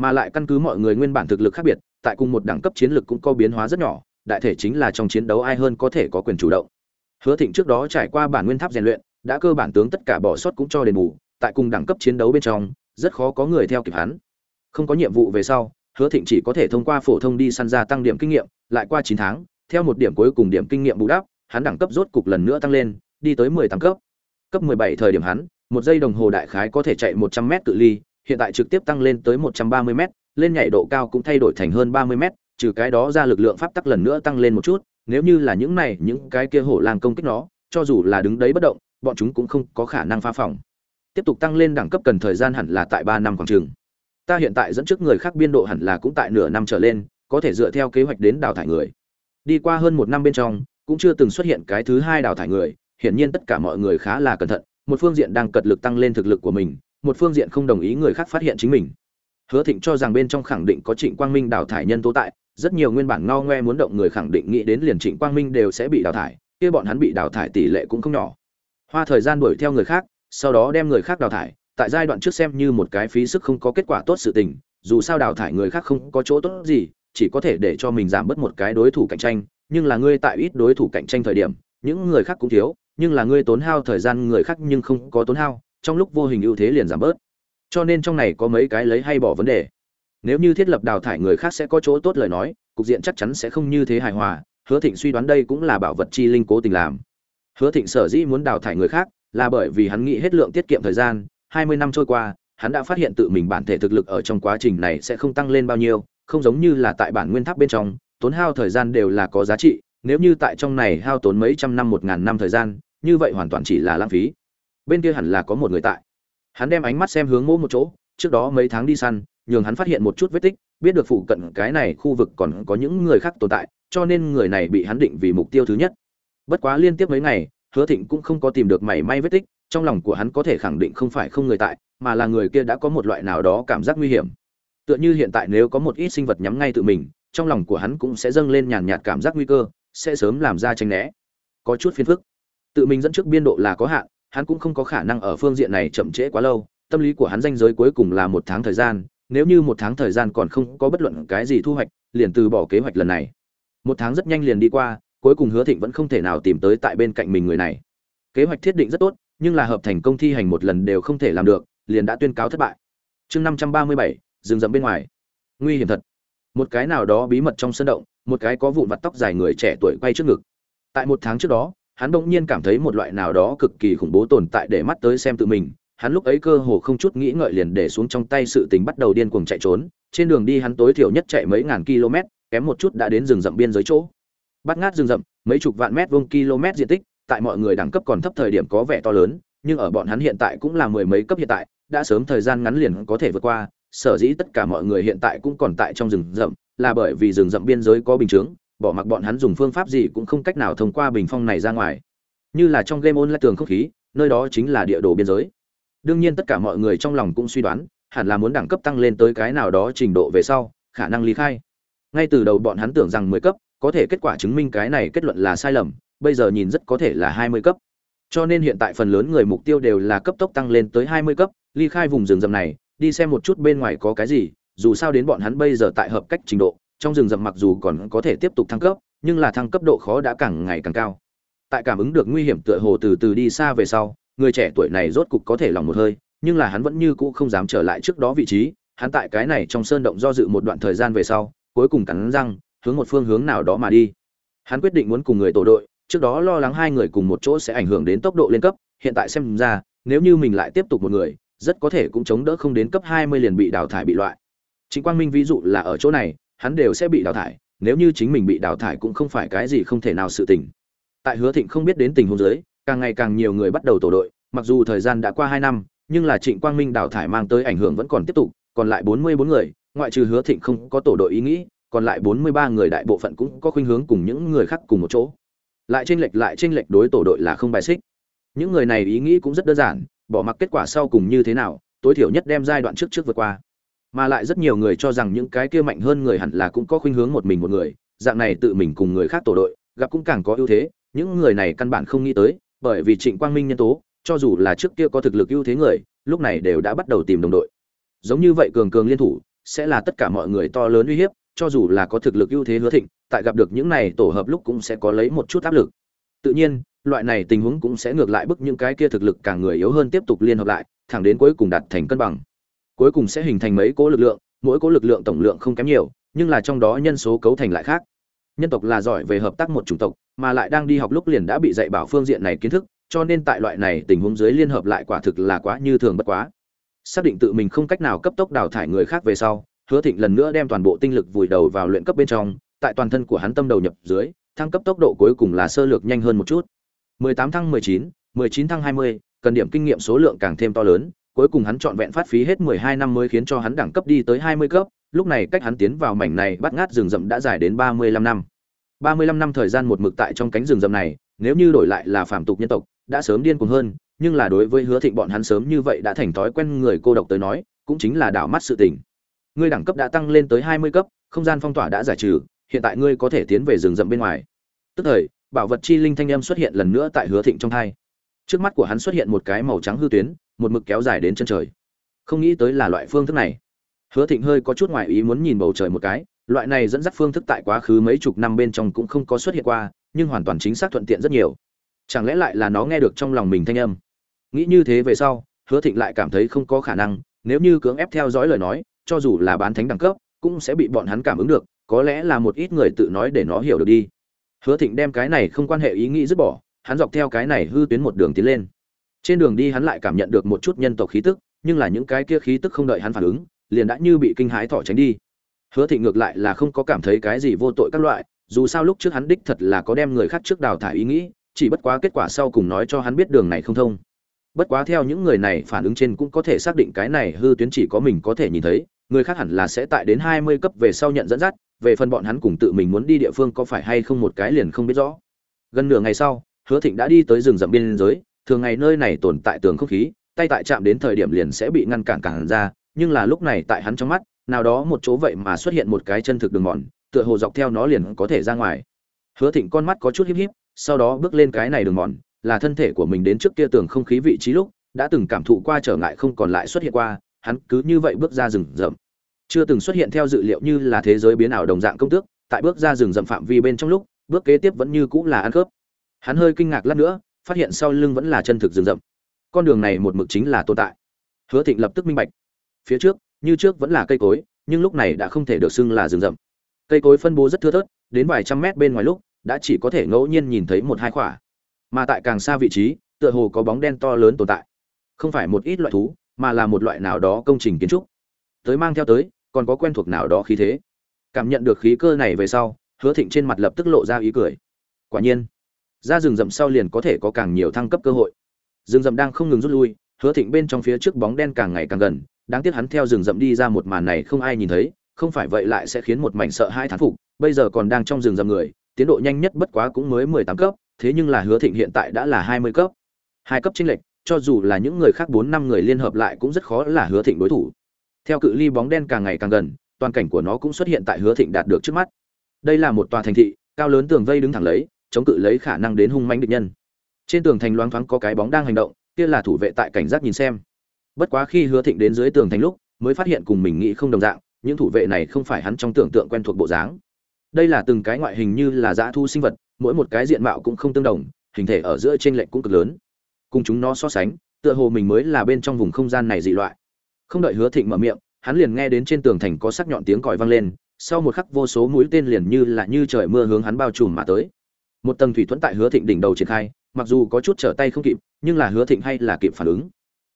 mà lại căn cứ mọi người nguyên bản thực lực khác biệt tại cùng một đẳng cấp chiến lược cũng có biến hóa rất nhỏ đại thể chính là trong chiến đấu ai hơn có thể có quyền chủ động hứa thịnh trước đó trải qua bản nguyên tháp rèn luyện đã cơ bản tướng tất cả bỏ sót cũng cho đền bù tại cùng đẳng cấp chiến đấu bên trong, rất khó có người theo kịp hắn. Không có nhiệm vụ về sau, hứa thịnh chỉ có thể thông qua phổ thông đi săn ra tăng điểm kinh nghiệm, lại qua chín tháng, theo một điểm cuối cùng điểm kinh nghiệm bù đắp, hắn đẳng cấp rốt cục lần nữa tăng lên, đi tới mười tám cấp. Cấp mười bảy thời điểm hắn, một giây đồng hồ đại khái có thể chạy một trăm mét cự ly, hiện tại trực tiếp tăng lên tới một trăm ba mươi m lên nhảy độ cao cũng thay đổi thành hơn ba mươi m trừ cái đó ra lực lượng pháp tắc lần nữa tăng lên một chút, nếu như là những này, những cái kia hổ lang công kích nó, cho dù là đứng đấy bất động, bọn chúng cũng không có khả năng phá phòng tiếp tục tăng lên đẳng cấp cần thời gian hẳn là tại ba năm khoảng trường ta hiện tại dẫn trước người khác biên độ hẳn là cũng tại nửa năm trở lên, có thể dựa theo kế hoạch đến đào thải người. Đi qua hơn một năm bên trong, cũng chưa từng xuất hiện cái thứ hai đào thải người, hiển nhiên tất cả mọi người khá là cẩn thận, một phương diện đang cật lực tăng lên thực lực của mình, một phương diện không đồng ý người khác phát hiện chính mình. Hứa thịnh cho rằng bên trong khẳng định có trịnh quang minh đào thải nhân tố tại, rất nhiều nguyên bản ngao ngoe muốn động người khẳng định nghĩ đến liền trịnh quang minh đều sẽ bị đào thải, kia bọn hắn bị đào thải tỷ lệ cũng không nhỏ. Hoa thời gian đuổi theo người khác sau đó đem người khác đào thải, tại giai đoạn trước xem như một cái phí sức không có kết quả tốt sự tình, dù sao đào thải người khác không có chỗ tốt gì, chỉ có thể để cho mình giảm bớt một cái đối thủ cạnh tranh, nhưng là ngươi tại ít đối thủ cạnh tranh thời điểm, những người khác cũng thiếu, nhưng là ngươi tốn hao thời gian người khác nhưng không có tốn hao, trong lúc vô hình ưu thế liền giảm bớt. Cho nên trong này có mấy cái lấy hay bỏ vấn đề. Nếu như thiết lập đào thải người khác sẽ có chỗ tốt lời nói, cục diện chắc chắn sẽ không như thế hài hòa, hứa thịnh suy đoán đây cũng là bảo vật chi linh cố tình làm. Hứa thịnh sở dĩ muốn đào thải người khác là bởi vì hắn nghĩ hết lượng tiết kiệm thời gian, hai mươi năm trôi qua, hắn đã phát hiện tự mình bản thể thực lực ở trong quá trình này sẽ không tăng lên bao nhiêu, không giống như là tại bản nguyên tháp bên trong, tốn hao thời gian đều là có giá trị, nếu như tại trong này hao tốn mấy trăm năm, một ngàn năm thời gian, như vậy hoàn toàn chỉ là lãng phí. Bên kia hẳn là có một người tại. Hắn đem ánh mắt xem hướng mỗ một chỗ, trước đó mấy tháng đi săn, nhường hắn phát hiện một chút vết tích, biết được phụ cận cái này khu vực còn có những người khác tồn tại, cho nên người này bị hắn định vì mục tiêu thứ nhất. Bất quá liên tiếp mấy ngày hứa thịnh cũng không có tìm được mảy may vết tích, trong lòng của hắn có thể khẳng định không phải không người tại, mà là người kia đã có một loại nào đó cảm giác nguy hiểm. Tựa như hiện tại nếu có một ít sinh vật nhắm ngay tự mình, trong lòng của hắn cũng sẽ dâng lên nhàn nhạt cảm giác nguy cơ, sẽ sớm làm ra tránh né. Có chút phiền phức. Tự mình dẫn trước biên độ là có hạn, hắn cũng không có khả năng ở phương diện này chậm trễ quá lâu, tâm lý của hắn danh giới cuối cùng là một tháng thời gian, nếu như một tháng thời gian còn không có bất luận cái gì thu hoạch, liền từ bỏ kế hoạch lần này. Một tháng rất nhanh liền đi qua cuối cùng hứa thịnh vẫn không thể nào tìm tới tại bên cạnh mình người này. Kế hoạch thiết định rất tốt, nhưng là hợp thành công thi hành một lần đều không thể làm được, liền đã tuyên cáo thất bại. Chương năm trăm ba mươi bảy, rừng rậm bên ngoài. Nguy hiểm thật. Một cái nào đó bí mật trong sân động, một cái có vụn vặt tóc dài người trẻ tuổi quay trước ngực. Tại một tháng trước đó, hắn bỗng nhiên cảm thấy một loại nào đó cực kỳ khủng bố tồn tại để mắt tới xem tự mình. Hắn lúc ấy cơ hồ không chút nghĩ ngợi liền để xuống trong tay sự tình bắt đầu điên cuồng chạy trốn. Trên đường đi hắn tối thiểu nhất chạy mấy ngàn km, kém một chút đã đến rừng rậm biên giới chỗ bắt ngát rừng rậm, mấy chục vạn mét vuông km diện tích, tại mọi người đẳng cấp còn thấp thời điểm có vẻ to lớn, nhưng ở bọn hắn hiện tại cũng là mười mấy cấp hiện tại, đã sớm thời gian ngắn liền có thể vượt qua, sở dĩ tất cả mọi người hiện tại cũng còn tại trong rừng rậm, là bởi vì rừng rậm biên giới có bình chướng, bỏ mặc bọn hắn dùng phương pháp gì cũng không cách nào thông qua bình phong này ra ngoài. Như là trong game online tường không khí, nơi đó chính là địa đồ biên giới. Đương nhiên tất cả mọi người trong lòng cũng suy đoán, hẳn là muốn đẳng cấp tăng lên tới cái nào đó trình độ về sau, khả năng ly khai. Ngay từ đầu bọn hắn tưởng rằng mười cấp có thể kết quả chứng minh cái này kết luận là sai lầm, bây giờ nhìn rất có thể là hai mươi cấp. Cho nên hiện tại phần lớn người mục tiêu đều là cấp tốc tăng lên tới hai mươi cấp, ly khai vùng rừng rậm này, đi xem một chút bên ngoài có cái gì, dù sao đến bọn hắn bây giờ tại hợp cách trình độ, trong rừng rậm mặc dù còn có thể tiếp tục thăng cấp, nhưng là thăng cấp độ khó đã càng ngày càng cao. Tại cảm ứng được nguy hiểm tựa hồ từ từ đi xa về sau, người trẻ tuổi này rốt cục có thể lòng một hơi, nhưng là hắn vẫn như cũ không dám trở lại trước đó vị trí. Hắn tại cái này trong sơn động do dự một đoạn thời gian về sau, cuối cùng cắn răng hướng một phương hướng nào đó mà đi. Hắn quyết định muốn cùng người tổ đội, trước đó lo lắng hai người cùng một chỗ sẽ ảnh hưởng đến tốc độ lên cấp, hiện tại xem ra, nếu như mình lại tiếp tục một người, rất có thể cũng chống đỡ không đến cấp hai mươi liền bị đào thải bị loại. Chính quang minh ví dụ là ở chỗ này, hắn đều sẽ bị đào thải, nếu như chính mình bị đào thải cũng không phải cái gì không thể nào sự tình. Tại hứa thịnh không biết đến tình huống dưới, càng ngày càng nhiều người bắt đầu tổ đội, mặc dù thời gian đã qua hai năm, nhưng là trịnh quang minh đào thải mang tới ảnh hưởng vẫn còn tiếp tục, còn lại bốn mươi bốn người, ngoại trừ hứa thịnh không có tổ đội ý nghĩ còn lại bốn mươi ba người đại bộ phận cũng có khuynh hướng cùng những người khác cùng một chỗ. Lại chênh lệch, lại chênh lệch đối tổ đội là không bài xích. Những người này ý nghĩ cũng rất đơn giản, bỏ mặc kết quả sau cùng như thế nào, tối thiểu nhất đem giai đoạn trước trước vượt qua. Mà lại rất nhiều người cho rằng những cái kia mạnh hơn người hẳn là cũng có khuynh hướng một mình một người, dạng này tự mình cùng người khác tổ đội, gặp cũng càng có ưu thế. Những người này căn bản không nghĩ tới, bởi vì trịnh quang minh nhân tố, cho dù là trước kia có thực lực ưu thế người, lúc này đều đã bắt đầu tìm đồng đội. Giống như vậy cường cường liên thủ, sẽ là tất cả mọi người to lớn uy hiếp cho dù là có thực lực ưu thế hứa thịnh, tại gặp được những này tổ hợp lúc cũng sẽ có lấy một chút áp lực. Tự nhiên, loại này tình huống cũng sẽ ngược lại bức những cái kia thực lực càng người yếu hơn tiếp tục liên hợp lại, thẳng đến cuối cùng đạt thành cân bằng. Cuối cùng sẽ hình thành mấy cố lực lượng, mỗi cố lực lượng tổng lượng không kém nhiều, nhưng là trong đó nhân số cấu thành lại khác. Nhân tộc là giỏi về hợp tác một chủng tộc, mà lại đang đi học lúc liền đã bị dạy bảo phương diện này kiến thức, cho nên tại loại này tình huống dưới liên hợp lại quả thực là quá như thường bất quá. Xác định tự mình không cách nào cấp tốc đào thải người khác về sau hứa thịnh lần nữa đem toàn bộ tinh lực vùi đầu vào luyện cấp bên trong tại toàn thân của hắn tâm đầu nhập dưới thăng cấp tốc độ cuối cùng là sơ lược nhanh hơn một chút. 18 thăng 19, 19 thăng 20, cần điểm kinh nghiệm số lượng càng thêm to lớn cuối cùng hắn chọn vẹn phát phí hết 12 năm mới khiến cho hắn đẳng cấp đi tới 20 cấp lúc này cách hắn tiến vào mảnh này bắt ngát rừng rậm đã dài đến 35 năm. 35 năm thời gian một mực tại trong cánh rừng rậm này nếu như đổi lại là phàm tục nhân tộc đã sớm điên cuồng hơn nhưng là đối với hứa thịnh bọn hắn sớm như vậy đã thành thói quen người cô độc tới nói cũng chính là đảo mắt sự tình ngươi đẳng cấp đã tăng lên tới hai mươi cấp, không gian phong tỏa đã giải trừ, hiện tại ngươi có thể tiến về rừng rậm bên ngoài. Tức thời, bảo vật chi linh thanh âm xuất hiện lần nữa tại hứa thịnh trong thai. Trước mắt của hắn xuất hiện một cái màu trắng hư tuyến, một mực kéo dài đến chân trời. Không nghĩ tới là loại phương thức này. Hứa thịnh hơi có chút ngoài ý muốn nhìn bầu trời một cái, loại này dẫn dắt phương thức tại quá khứ mấy chục năm bên trong cũng không có xuất hiện qua, nhưng hoàn toàn chính xác thuận tiện rất nhiều. Chẳng lẽ lại là nó nghe được trong lòng mình thanh âm? Nghĩ như thế về sau, hứa thịnh lại cảm thấy không có khả năng, nếu như cưỡng ép theo dõi lời nói cho dù là bán thánh đẳng cấp, cũng sẽ bị bọn hắn cảm ứng được, có lẽ là một ít người tự nói để nó hiểu được đi. Hứa thịnh đem cái này không quan hệ ý nghĩ dứt bỏ, hắn dọc theo cái này hư tuyến một đường tiến lên. Trên đường đi hắn lại cảm nhận được một chút nhân tộc khí tức, nhưng là những cái kia khí tức không đợi hắn phản ứng, liền đã như bị kinh hãi thỏ tránh đi. Hứa thịnh ngược lại là không có cảm thấy cái gì vô tội các loại, dù sao lúc trước hắn đích thật là có đem người khác trước đào thải ý nghĩ, chỉ bất quá kết quả sau cùng nói cho hắn biết đường này không thông. Bất quá theo những người này phản ứng trên cũng có thể xác định cái này hư tuyến chỉ có mình có thể nhìn thấy người khác hẳn là sẽ tại đến hai mươi cấp về sau nhận dẫn dắt, về phần bọn hắn cùng tự mình muốn đi địa phương có phải hay không một cái liền không biết rõ. Gần nửa ngày sau, hứa thịnh đã đi tới rừng rậm biên giới, thường ngày nơi này tồn tại tường không khí, tay tại chạm đến thời điểm liền sẽ bị ngăn cản cản ra, nhưng là lúc này tại hắn trong mắt, nào đó một chỗ vậy mà xuất hiện một cái chân thực đường mòn, tựa hồ dọc theo nó liền có thể ra ngoài. Hứa thịnh con mắt có chút híp híp, sau đó bước lên cái này đường mòn, là thân thể của mình đến trước kia tường không khí vị trí lúc, đã từng cảm thụ qua trở ngại không còn lại xuất hiện qua hắn cứ như vậy bước ra rừng rậm. Chưa từng xuất hiện theo dự liệu như là thế giới biến ảo đồng dạng công tước, tại bước ra rừng rậm phạm vi bên trong lúc, bước kế tiếp vẫn như cũng là ăn khớp. Hắn hơi kinh ngạc lát nữa, phát hiện sau lưng vẫn là chân thực rừng rậm. Con đường này một mực chính là tồn tại. Hứa thịnh lập tức minh bạch. Phía trước, như trước vẫn là cây cối, nhưng lúc này đã không thể được xưng là rừng rậm. Cây cối phân bố rất thưa thớt, đến vài trăm mét bên ngoài lúc, đã chỉ có thể ngẫu nhiên nhìn thấy một hai quả. mà tại càng xa vị trí, tựa hồ có bóng đen to lớn tồn tại. Không phải một ít loại thú mà là một loại nào đó công trình kiến trúc. Tới mang theo tới, còn có quen thuộc nào đó khí thế. Cảm nhận được khí cơ này về sau, hứa thịnh trên mặt lập tức lộ ra ý cười. Quả nhiên, ra rừng rậm sau liền có thể có càng nhiều thăng cấp cơ hội. Rừng rậm đang không ngừng rút lui, hứa thịnh bên trong phía trước bóng đen càng ngày càng gần, đáng tiếc hắn theo rừng rậm đi ra một màn này không ai nhìn thấy, không phải vậy lại sẽ khiến một mảnh sợ hai thán phục, bây giờ còn đang trong rừng rậm người, tiến độ nhanh nhất bất quá cũng mới mười tám cấp, thế nhưng là hứa thịnh hiện tại đã là hai mươi cấp. Hai cấp chênh lệch cho dù là những người khác bốn năm người liên hợp lại cũng rất khó là hứa thịnh đối thủ. Theo cự ly bóng đen càng ngày càng gần, toàn cảnh của nó cũng xuất hiện tại hứa thịnh đạt được trước mắt. Đây là một tòa thành thị, cao lớn tường vây đứng thẳng lấy, chống cự lấy khả năng đến hung mãnh địch nhân. Trên tường thành loáng thoáng có cái bóng đang hành động, kia là thủ vệ tại cảnh giác nhìn xem. Bất quá khi hứa thịnh đến dưới tường thành lúc, mới phát hiện cùng mình nghĩ không đồng dạng, những thủ vệ này không phải hắn trong tưởng tượng quen thuộc bộ dáng. Đây là từng cái ngoại hình như là dã thu sinh vật, mỗi một cái diện mạo cũng không tương đồng, hình thể ở giữa trên lệnh cũng cực lớn cùng chúng nó so sánh, tựa hồ mình mới là bên trong vùng không gian này dị loại. Không đợi hứa thịnh mở miệng, hắn liền nghe đến trên tường thành có sắc nhọn tiếng còi vang lên, sau một khắc vô số mũi tên liền như là như trời mưa hướng hắn bao trùm mà tới. Một tầng thủy thuẫn tại hứa thịnh đỉnh đầu triển khai, mặc dù có chút trở tay không kịp, nhưng là hứa thịnh hay là kịp phản ứng.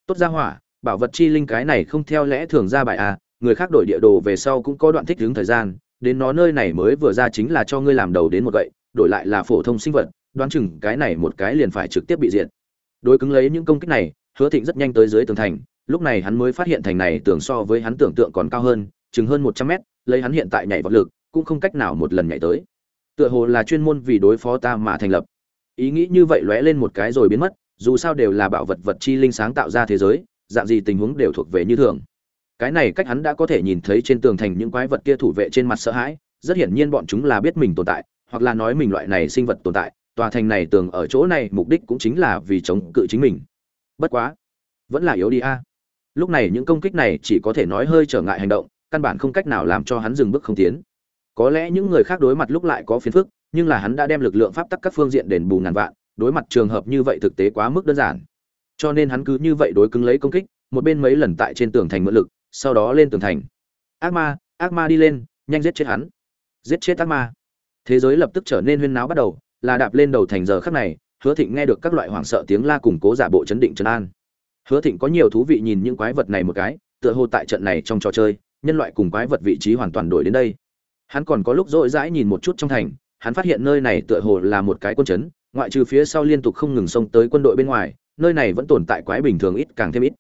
Tốt ra hỏa, bảo vật chi linh cái này không theo lẽ thường ra bài à người khác đổi địa đồ về sau cũng có đoạn thích hướng thời gian, đến nó nơi này mới vừa ra chính là cho ngươi làm đầu đến một gậy, đổi lại là phổ thông sinh vật, đoán chừng cái này một cái liền phải trực tiếp bị diệt đối cứng lấy những công kích này, hứa thịnh rất nhanh tới dưới tường thành. Lúc này hắn mới phát hiện thành này tưởng so với hắn tưởng tượng còn cao hơn, chừng hơn một trăm mét, lấy hắn hiện tại nhảy vật lực, cũng không cách nào một lần nhảy tới. Tựa hồ là chuyên môn vì đối phó ta mà thành lập. Ý nghĩ như vậy lóe lên một cái rồi biến mất, dù sao đều là bảo vật vật chi linh sáng tạo ra thế giới, dạng gì tình huống đều thuộc về như thường. Cái này cách hắn đã có thể nhìn thấy trên tường thành những quái vật kia thủ vệ trên mặt sợ hãi, rất hiển nhiên bọn chúng là biết mình tồn tại, hoặc là nói mình loại này sinh vật tồn tại tòa thành này tường ở chỗ này mục đích cũng chính là vì chống cự chính mình. Bất quá, vẫn là yếu đi a. Lúc này những công kích này chỉ có thể nói hơi trở ngại hành động, căn bản không cách nào làm cho hắn dừng bước không tiến. Có lẽ những người khác đối mặt lúc lại có phiền phức, nhưng là hắn đã đem lực lượng pháp tắc các phương diện đền bù ngàn vạn, đối mặt trường hợp như vậy thực tế quá mức đơn giản. Cho nên hắn cứ như vậy đối cứng lấy công kích, một bên mấy lần tại trên tường thành mượn lực, sau đó lên tường thành. Ác ma ác ma đi lên, nhanh giết chết hắn. Giết chết ác ma. Thế giới lập tức trở nên huyên náo bắt đầu là đạp lên đầu thành giờ khắc này hứa thịnh nghe được các loại hoảng sợ tiếng la củng cố giả bộ chấn định trấn an. Hứa thịnh có nhiều thú vị nhìn những quái vật này một cái tựa hồ tại trận này trong trò chơi nhân loại cùng quái vật vị trí hoàn toàn đổi đến đây. Hắn còn có lúc rỗi rãi nhìn một chút trong thành hắn phát hiện nơi này tựa hồ là một cái quân chấn ngoại trừ phía sau liên tục không ngừng xông tới quân đội bên ngoài nơi này vẫn tồn tại quái bình thường ít càng thêm ít.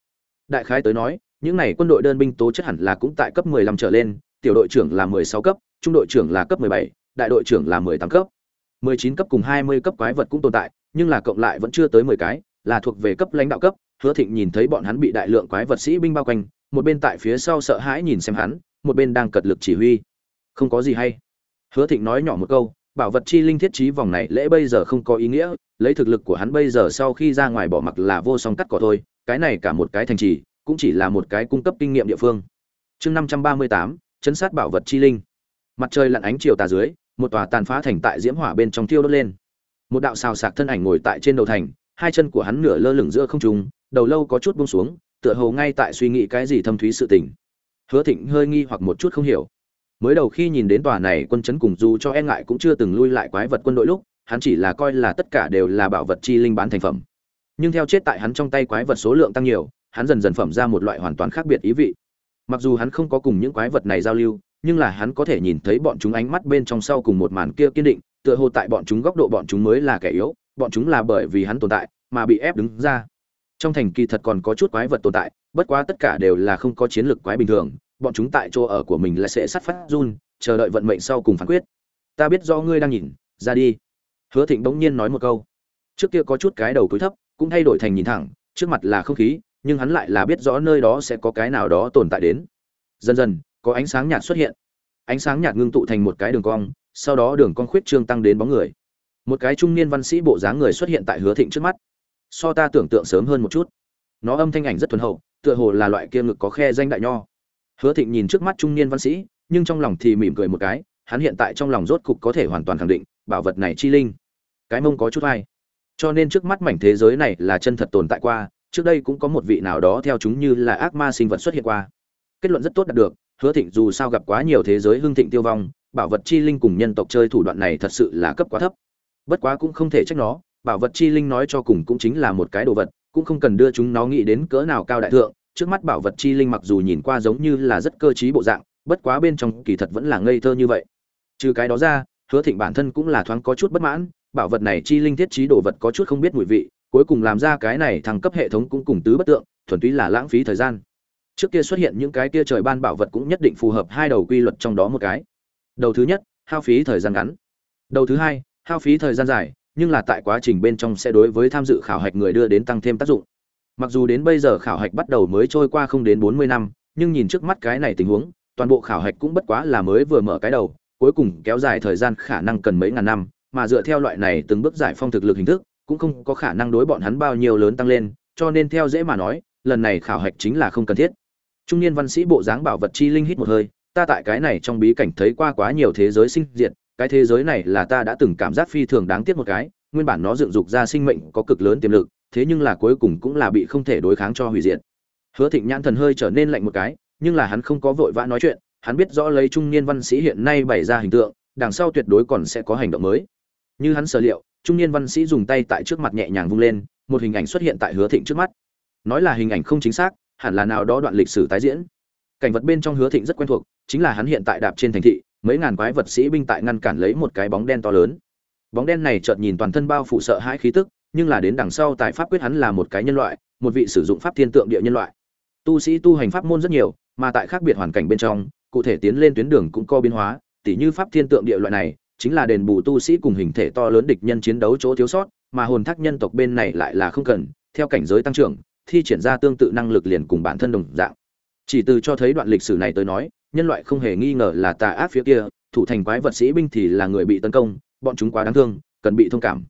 Đại khái tới nói những này quân đội đơn binh tố chất hẳn là cũng tại cấp 15 trở lên tiểu đội trưởng là 16 cấp trung đội trưởng là cấp 17, đại đội trưởng là 18 cấp. 19 cấp cùng 20 cấp quái vật cũng tồn tại, nhưng là cộng lại vẫn chưa tới 10 cái, là thuộc về cấp lãnh đạo cấp. Hứa thịnh nhìn thấy bọn hắn bị đại lượng quái vật sĩ binh bao quanh, một bên tại phía sau sợ hãi nhìn xem hắn, một bên đang cật lực chỉ huy. Không có gì hay. Hứa thịnh nói nhỏ một câu, bảo vật chi linh thiết trí vòng này lễ bây giờ không có ý nghĩa, lấy thực lực của hắn bây giờ sau khi ra ngoài bỏ mặc là vô song cắt cỏ thôi, cái này cả một cái thành trì, cũng chỉ là một cái cung cấp kinh nghiệm địa phương. Chương năm trăm ba mươi tám, chấn sát bảo vật chi linh. Mặt trời lặn ánh chiều tà dưới một tòa tàn phá thành tại diễm hỏa bên trong thiêu đốt lên. Một đạo xào sạc thân ảnh ngồi tại trên đầu thành, hai chân của hắn nửa lơ lửng giữa không trung, đầu lâu có chút buông xuống, tựa hồ ngay tại suy nghĩ cái gì thâm thúy sự tình. Hứa thịnh hơi nghi hoặc một chút không hiểu. Mới đầu khi nhìn đến tòa này quân chấn cùng dù cho e ngại cũng chưa từng lui lại quái vật quân đội lúc, hắn chỉ là coi là tất cả đều là bảo vật chi linh bán thành phẩm. Nhưng theo chết tại hắn trong tay quái vật số lượng tăng nhiều, hắn dần dần phẩm ra một loại hoàn toàn khác biệt ý vị. Mặc dù hắn không có cùng những quái vật này giao lưu nhưng là hắn có thể nhìn thấy bọn chúng ánh mắt bên trong sau cùng một màn kia kiên định, tựa hồ tại bọn chúng góc độ bọn chúng mới là kẻ yếu, bọn chúng là bởi vì hắn tồn tại mà bị ép đứng ra. Trong thành kỳ thật còn có chút quái vật tồn tại, bất quá tất cả đều là không có chiến lược quái bình thường, bọn chúng tại chỗ ở của mình là sẽ sát phát run, chờ đợi vận mệnh sau cùng phán quyết. Ta biết do ngươi đang nhìn, ra đi. Hứa thịnh bỗng nhiên nói một câu. Trước kia có chút cái đầu cúi thấp, cũng thay đổi thành nhìn thẳng, trước mặt là không khí, nhưng hắn lại là biết rõ nơi đó sẽ có cái nào đó tồn tại đến. Dần dần có ánh sáng nhạt xuất hiện. Ánh sáng nhạt ngưng tụ thành một cái đường cong sau đó đường cong khuyết trương tăng đến bóng người. Một cái trung niên văn sĩ bộ dáng người xuất hiện tại hứa thịnh trước mắt. So ta tưởng tượng sớm hơn một chút. Nó âm thanh ảnh rất thuần hậu tựa hồ là loại kia ngực có khe danh đại nho. Hứa thịnh nhìn trước mắt trung niên văn sĩ nhưng trong lòng thì mỉm cười một cái hắn hiện tại trong lòng rốt cục có thể hoàn toàn khẳng định bảo vật này chi linh. Cái mông có chút ai, cho nên trước mắt mảnh thế giới này là chân thật tồn tại qua trước đây cũng có một vị nào đó theo chúng như là ác ma sinh vật xuất hiện qua. Kết luận rất tốt đạt được hứa thịnh dù sao gặp quá nhiều thế giới hưng thịnh tiêu vong, bảo vật chi linh cùng nhân tộc chơi thủ đoạn này thật sự là cấp quá thấp. Bất quá cũng không thể trách nó, bảo vật chi linh nói cho cùng cũng chính là một cái đồ vật, cũng không cần đưa chúng nó nghĩ đến cỡ nào cao đại thượng, trước mắt bảo vật chi linh mặc dù nhìn qua giống như là rất cơ trí bộ dạng, bất quá bên trong kỳ thật vẫn là ngây thơ như vậy. Trừ cái đó ra, hứa thịnh bản thân cũng là thoáng có chút bất mãn, bảo vật này chi linh thiết trí đồ vật có chút không biết mùi vị, cuối cùng làm ra cái này thăng cấp hệ thống cũng cùng tứ bất tượng, thuần túy là lãng phí thời gian trước kia xuất hiện những cái kia trời ban bảo vật cũng nhất định phù hợp hai đầu quy luật trong đó một cái. Đầu thứ nhất, hao phí thời gian ngắn. Đầu thứ hai, hao phí thời gian dài, nhưng là tại quá trình bên trong sẽ đối với tham dự khảo hạch người đưa đến tăng thêm tác dụng. Mặc dù đến bây giờ khảo hạch bắt đầu mới trôi qua không đến bốn mươi năm, nhưng nhìn trước mắt cái này tình huống, toàn bộ khảo hạch cũng bất quá là mới vừa mở cái đầu, cuối cùng kéo dài thời gian khả năng cần mấy ngàn năm, mà dựa theo loại này từng bước giải phong thực lực hình thức, cũng không có khả năng đối bọn hắn bao nhiêu lớn tăng lên, cho nên theo dễ mà nói, lần này khảo hạch chính là không cần thiết trung niên văn sĩ bộ dáng bảo vật chi linh hít một hơi, ta tại cái này trong bí cảnh thấy qua quá nhiều thế giới sinh diệt, cái thế giới này là ta đã từng cảm giác phi thường đáng tiếc một cái, nguyên bản nó dựng dục ra sinh mệnh có cực lớn tiềm lực, thế nhưng là cuối cùng cũng là bị không thể đối kháng cho hủy diệt. Hứa thịnh nhãn thần hơi trở nên lạnh một cái, nhưng là hắn không có vội vã nói chuyện, hắn biết rõ lấy trung niên văn sĩ hiện nay bày ra hình tượng, đằng sau tuyệt đối còn sẽ có hành động mới. Như hắn sở liệu, trung niên văn sĩ dùng tay tại trước mặt nhẹ nhàng vung lên, một hình ảnh xuất hiện tại hứa thịnh trước mắt. Nói là hình ảnh không chính xác hẳn là nào đó đoạn lịch sử tái diễn. Cảnh vật bên trong hứa thịnh rất quen thuộc, chính là hắn hiện tại đạp trên thành thị, mấy ngàn quái vật sĩ binh tại ngăn cản lấy một cái bóng đen to lớn. Bóng đen này chợt nhìn toàn thân bao phủ sợ hãi khí tức, nhưng là đến đằng sau tại pháp quyết hắn là một cái nhân loại, một vị sử dụng pháp thiên tượng địa nhân loại. Tu sĩ tu hành pháp môn rất nhiều, mà tại khác biệt hoàn cảnh bên trong, cụ thể tiến lên tuyến đường cũng có biến hóa, tỉ như pháp thiên tượng địa loại này, chính là đền bù tu sĩ cùng hình thể to lớn địch nhân chiến đấu chỗ thiếu sót, mà hồn thác nhân tộc bên này lại là không cần, theo cảnh giới tăng trưởng thi triển ra tương tự năng lực liền cùng bản thân đồng dạng. Chỉ từ cho thấy đoạn lịch sử này tới nói, nhân loại không hề nghi ngờ là tà ác phía kia, thủ thành quái vật sĩ binh thì là người bị tấn công, bọn chúng quá đáng thương, cần bị thông cảm.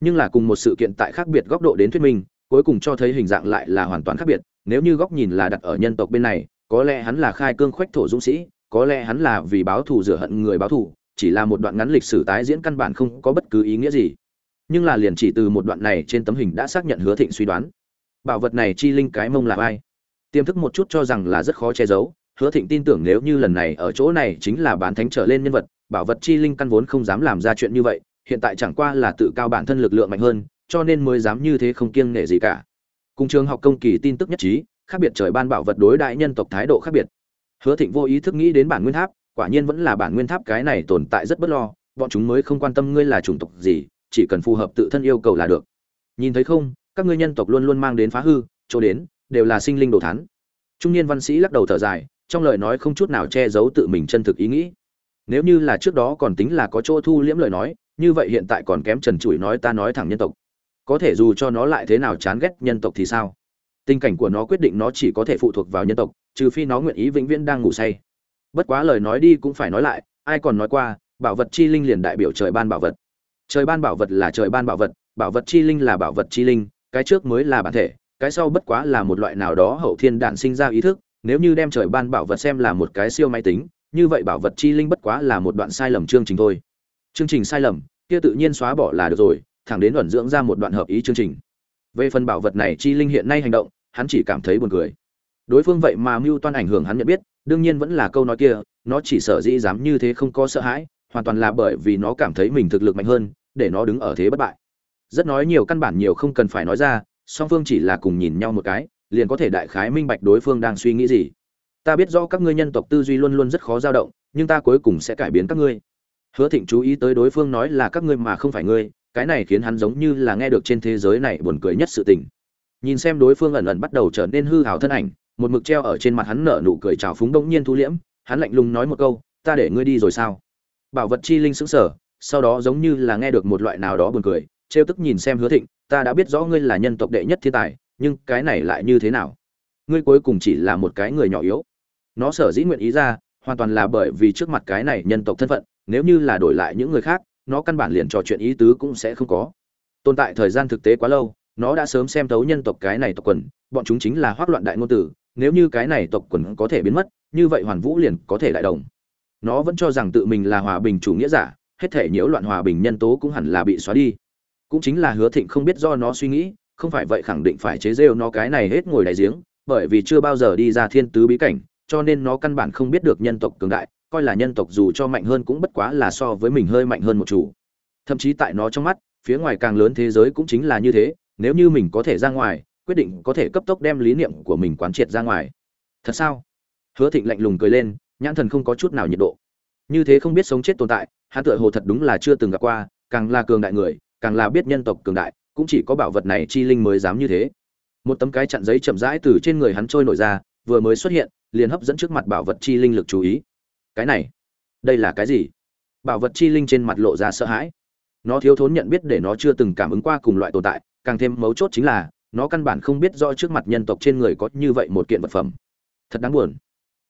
Nhưng là cùng một sự kiện tại khác biệt góc độ đến thuyết minh, cuối cùng cho thấy hình dạng lại là hoàn toàn khác biệt. Nếu như góc nhìn là đặt ở nhân tộc bên này, có lẽ hắn là khai cương khoách thổ dũng sĩ, có lẽ hắn là vì báo thù rửa hận người báo thù, chỉ là một đoạn ngắn lịch sử tái diễn căn bản không có bất cứ ý nghĩa gì. Nhưng là liền chỉ từ một đoạn này trên tấm hình đã xác nhận hứa thịnh suy đoán bảo vật này chi linh cái mông là ai? Tiềm thức một chút cho rằng là rất khó che giấu, hứa thịnh tin tưởng nếu như lần này ở chỗ này chính là bán thánh trở lên nhân vật, bảo vật chi linh căn vốn không dám làm ra chuyện như vậy, hiện tại chẳng qua là tự cao bản thân lực lượng mạnh hơn, cho nên mới dám như thế không kiêng nể gì cả. Cùng trường học công kỳ tin tức nhất trí, khác biệt trời ban bảo vật đối đại nhân tộc thái độ khác biệt. Hứa thịnh vô ý thức nghĩ đến bản nguyên tháp, quả nhiên vẫn là bản nguyên tháp cái này tồn tại rất bất lo, bọn chúng mới không quan tâm ngươi là chủng tộc gì, chỉ cần phù hợp tự thân yêu cầu là được. Nhìn thấy không các ngươi nhân tộc luôn luôn mang đến phá hư, chỗ đến, đều là sinh linh đồ thán. Trung niên văn sĩ lắc đầu thở dài, trong lời nói không chút nào che giấu tự mình chân thực ý nghĩ. Nếu như là trước đó còn tính là có chỗ thu liễm lời nói, như vậy hiện tại còn kém trần trụi nói ta nói thẳng nhân tộc. Có thể dù cho nó lại thế nào chán ghét nhân tộc thì sao? Tình cảnh của nó quyết định nó chỉ có thể phụ thuộc vào nhân tộc, trừ phi nó nguyện ý vĩnh viễn đang ngủ say. Bất quá lời nói đi cũng phải nói lại, ai còn nói qua, bảo vật chi linh liền đại biểu trời ban bảo vật. Trời ban bảo vật là trời ban bảo vật bảo vật chi linh là bảo vật chi linh cái trước mới là bản thể, cái sau bất quá là một loại nào đó hậu thiên đản sinh ra ý thức, nếu như đem trời ban bảo vật xem là một cái siêu máy tính, như vậy bảo vật chi linh bất quá là một đoạn sai lầm chương trình thôi. Chương trình sai lầm, kia tự nhiên xóa bỏ là được rồi, thẳng đến ẩn dưỡng ra một đoạn hợp ý chương trình. Về phần bảo vật này chi linh hiện nay hành động, hắn chỉ cảm thấy buồn cười. Đối phương vậy mà mưu toan ảnh hưởng hắn nhận biết, đương nhiên vẫn là câu nói kia, nó chỉ sợ dĩ dám như thế không có sợ hãi, hoàn toàn là bởi vì nó cảm thấy mình thực lực mạnh hơn, để nó đứng ở thế bất bại rất nói nhiều căn bản nhiều không cần phải nói ra, song phương chỉ là cùng nhìn nhau một cái, liền có thể đại khái minh bạch đối phương đang suy nghĩ gì. Ta biết rõ các ngươi nhân tộc tư duy luôn luôn rất khó dao động, nhưng ta cuối cùng sẽ cải biến các ngươi. Hứa thịnh chú ý tới đối phương nói là các ngươi mà không phải ngươi, cái này khiến hắn giống như là nghe được trên thế giới này buồn cười nhất sự tình. Nhìn xem đối phương ẩn ẩn bắt đầu trở nên hư hào thân ảnh, một mực treo ở trên mặt hắn nở nụ cười trào phúng đông nhiên thu liễm, hắn lạnh lùng nói một câu, ta để ngươi đi rồi sao? Bảo vật chi linh sững sờ, sau đó giống như là nghe được một loại nào đó buồn cười trêu tức nhìn xem hứa thịnh, ta đã biết rõ ngươi là nhân tộc đệ nhất thiên tài, nhưng cái này lại như thế nào? Ngươi cuối cùng chỉ là một cái người nhỏ yếu. Nó sở dĩ nguyện ý ra, hoàn toàn là bởi vì trước mặt cái này nhân tộc thân phận, nếu như là đổi lại những người khác, nó căn bản liền trò chuyện ý tứ cũng sẽ không có. Tồn tại thời gian thực tế quá lâu, nó đã sớm xem thấu nhân tộc cái này tộc quần, bọn chúng chính là hoắc loạn đại ngôn tử, nếu như cái này tộc quần có thể biến mất, như vậy hoàn vũ liền có thể đại đồng. Nó vẫn cho rằng tự mình là hòa bình chủ nghĩa giả, hết thể nhiễu loạn hòa bình nhân tố cũng hẳn là bị xóa đi cũng chính là hứa thịnh không biết do nó suy nghĩ, không phải vậy khẳng định phải chế rêu nó cái này hết ngồi đại giếng, bởi vì chưa bao giờ đi ra thiên tứ bí cảnh, cho nên nó căn bản không biết được nhân tộc cường đại, coi là nhân tộc dù cho mạnh hơn cũng bất quá là so với mình hơi mạnh hơn một chủ. Thậm chí tại nó trong mắt, phía ngoài càng lớn thế giới cũng chính là như thế, nếu như mình có thể ra ngoài, quyết định có thể cấp tốc đem lý niệm của mình quán triệt ra ngoài. Thật sao? Hứa thịnh lạnh lùng cười lên, nhãn thần không có chút nào nhiệt độ. Như thế không biết sống chết tồn tại, hắn tựa hồ thật đúng là chưa từng gặp qua, càng là cường đại người càng là biết nhân tộc cường đại, cũng chỉ có bảo vật này chi linh mới dám như thế. Một tấm cái chặn giấy chậm rãi từ trên người hắn trôi nổi ra, vừa mới xuất hiện, liền hấp dẫn trước mặt bảo vật chi linh lực chú ý. Cái này, đây là cái gì? Bảo vật chi linh trên mặt lộ ra sợ hãi. Nó thiếu thốn nhận biết để nó chưa từng cảm ứng qua cùng loại tồn tại, càng thêm mấu chốt chính là, nó căn bản không biết rõ trước mặt nhân tộc trên người có như vậy một kiện vật phẩm. Thật đáng buồn.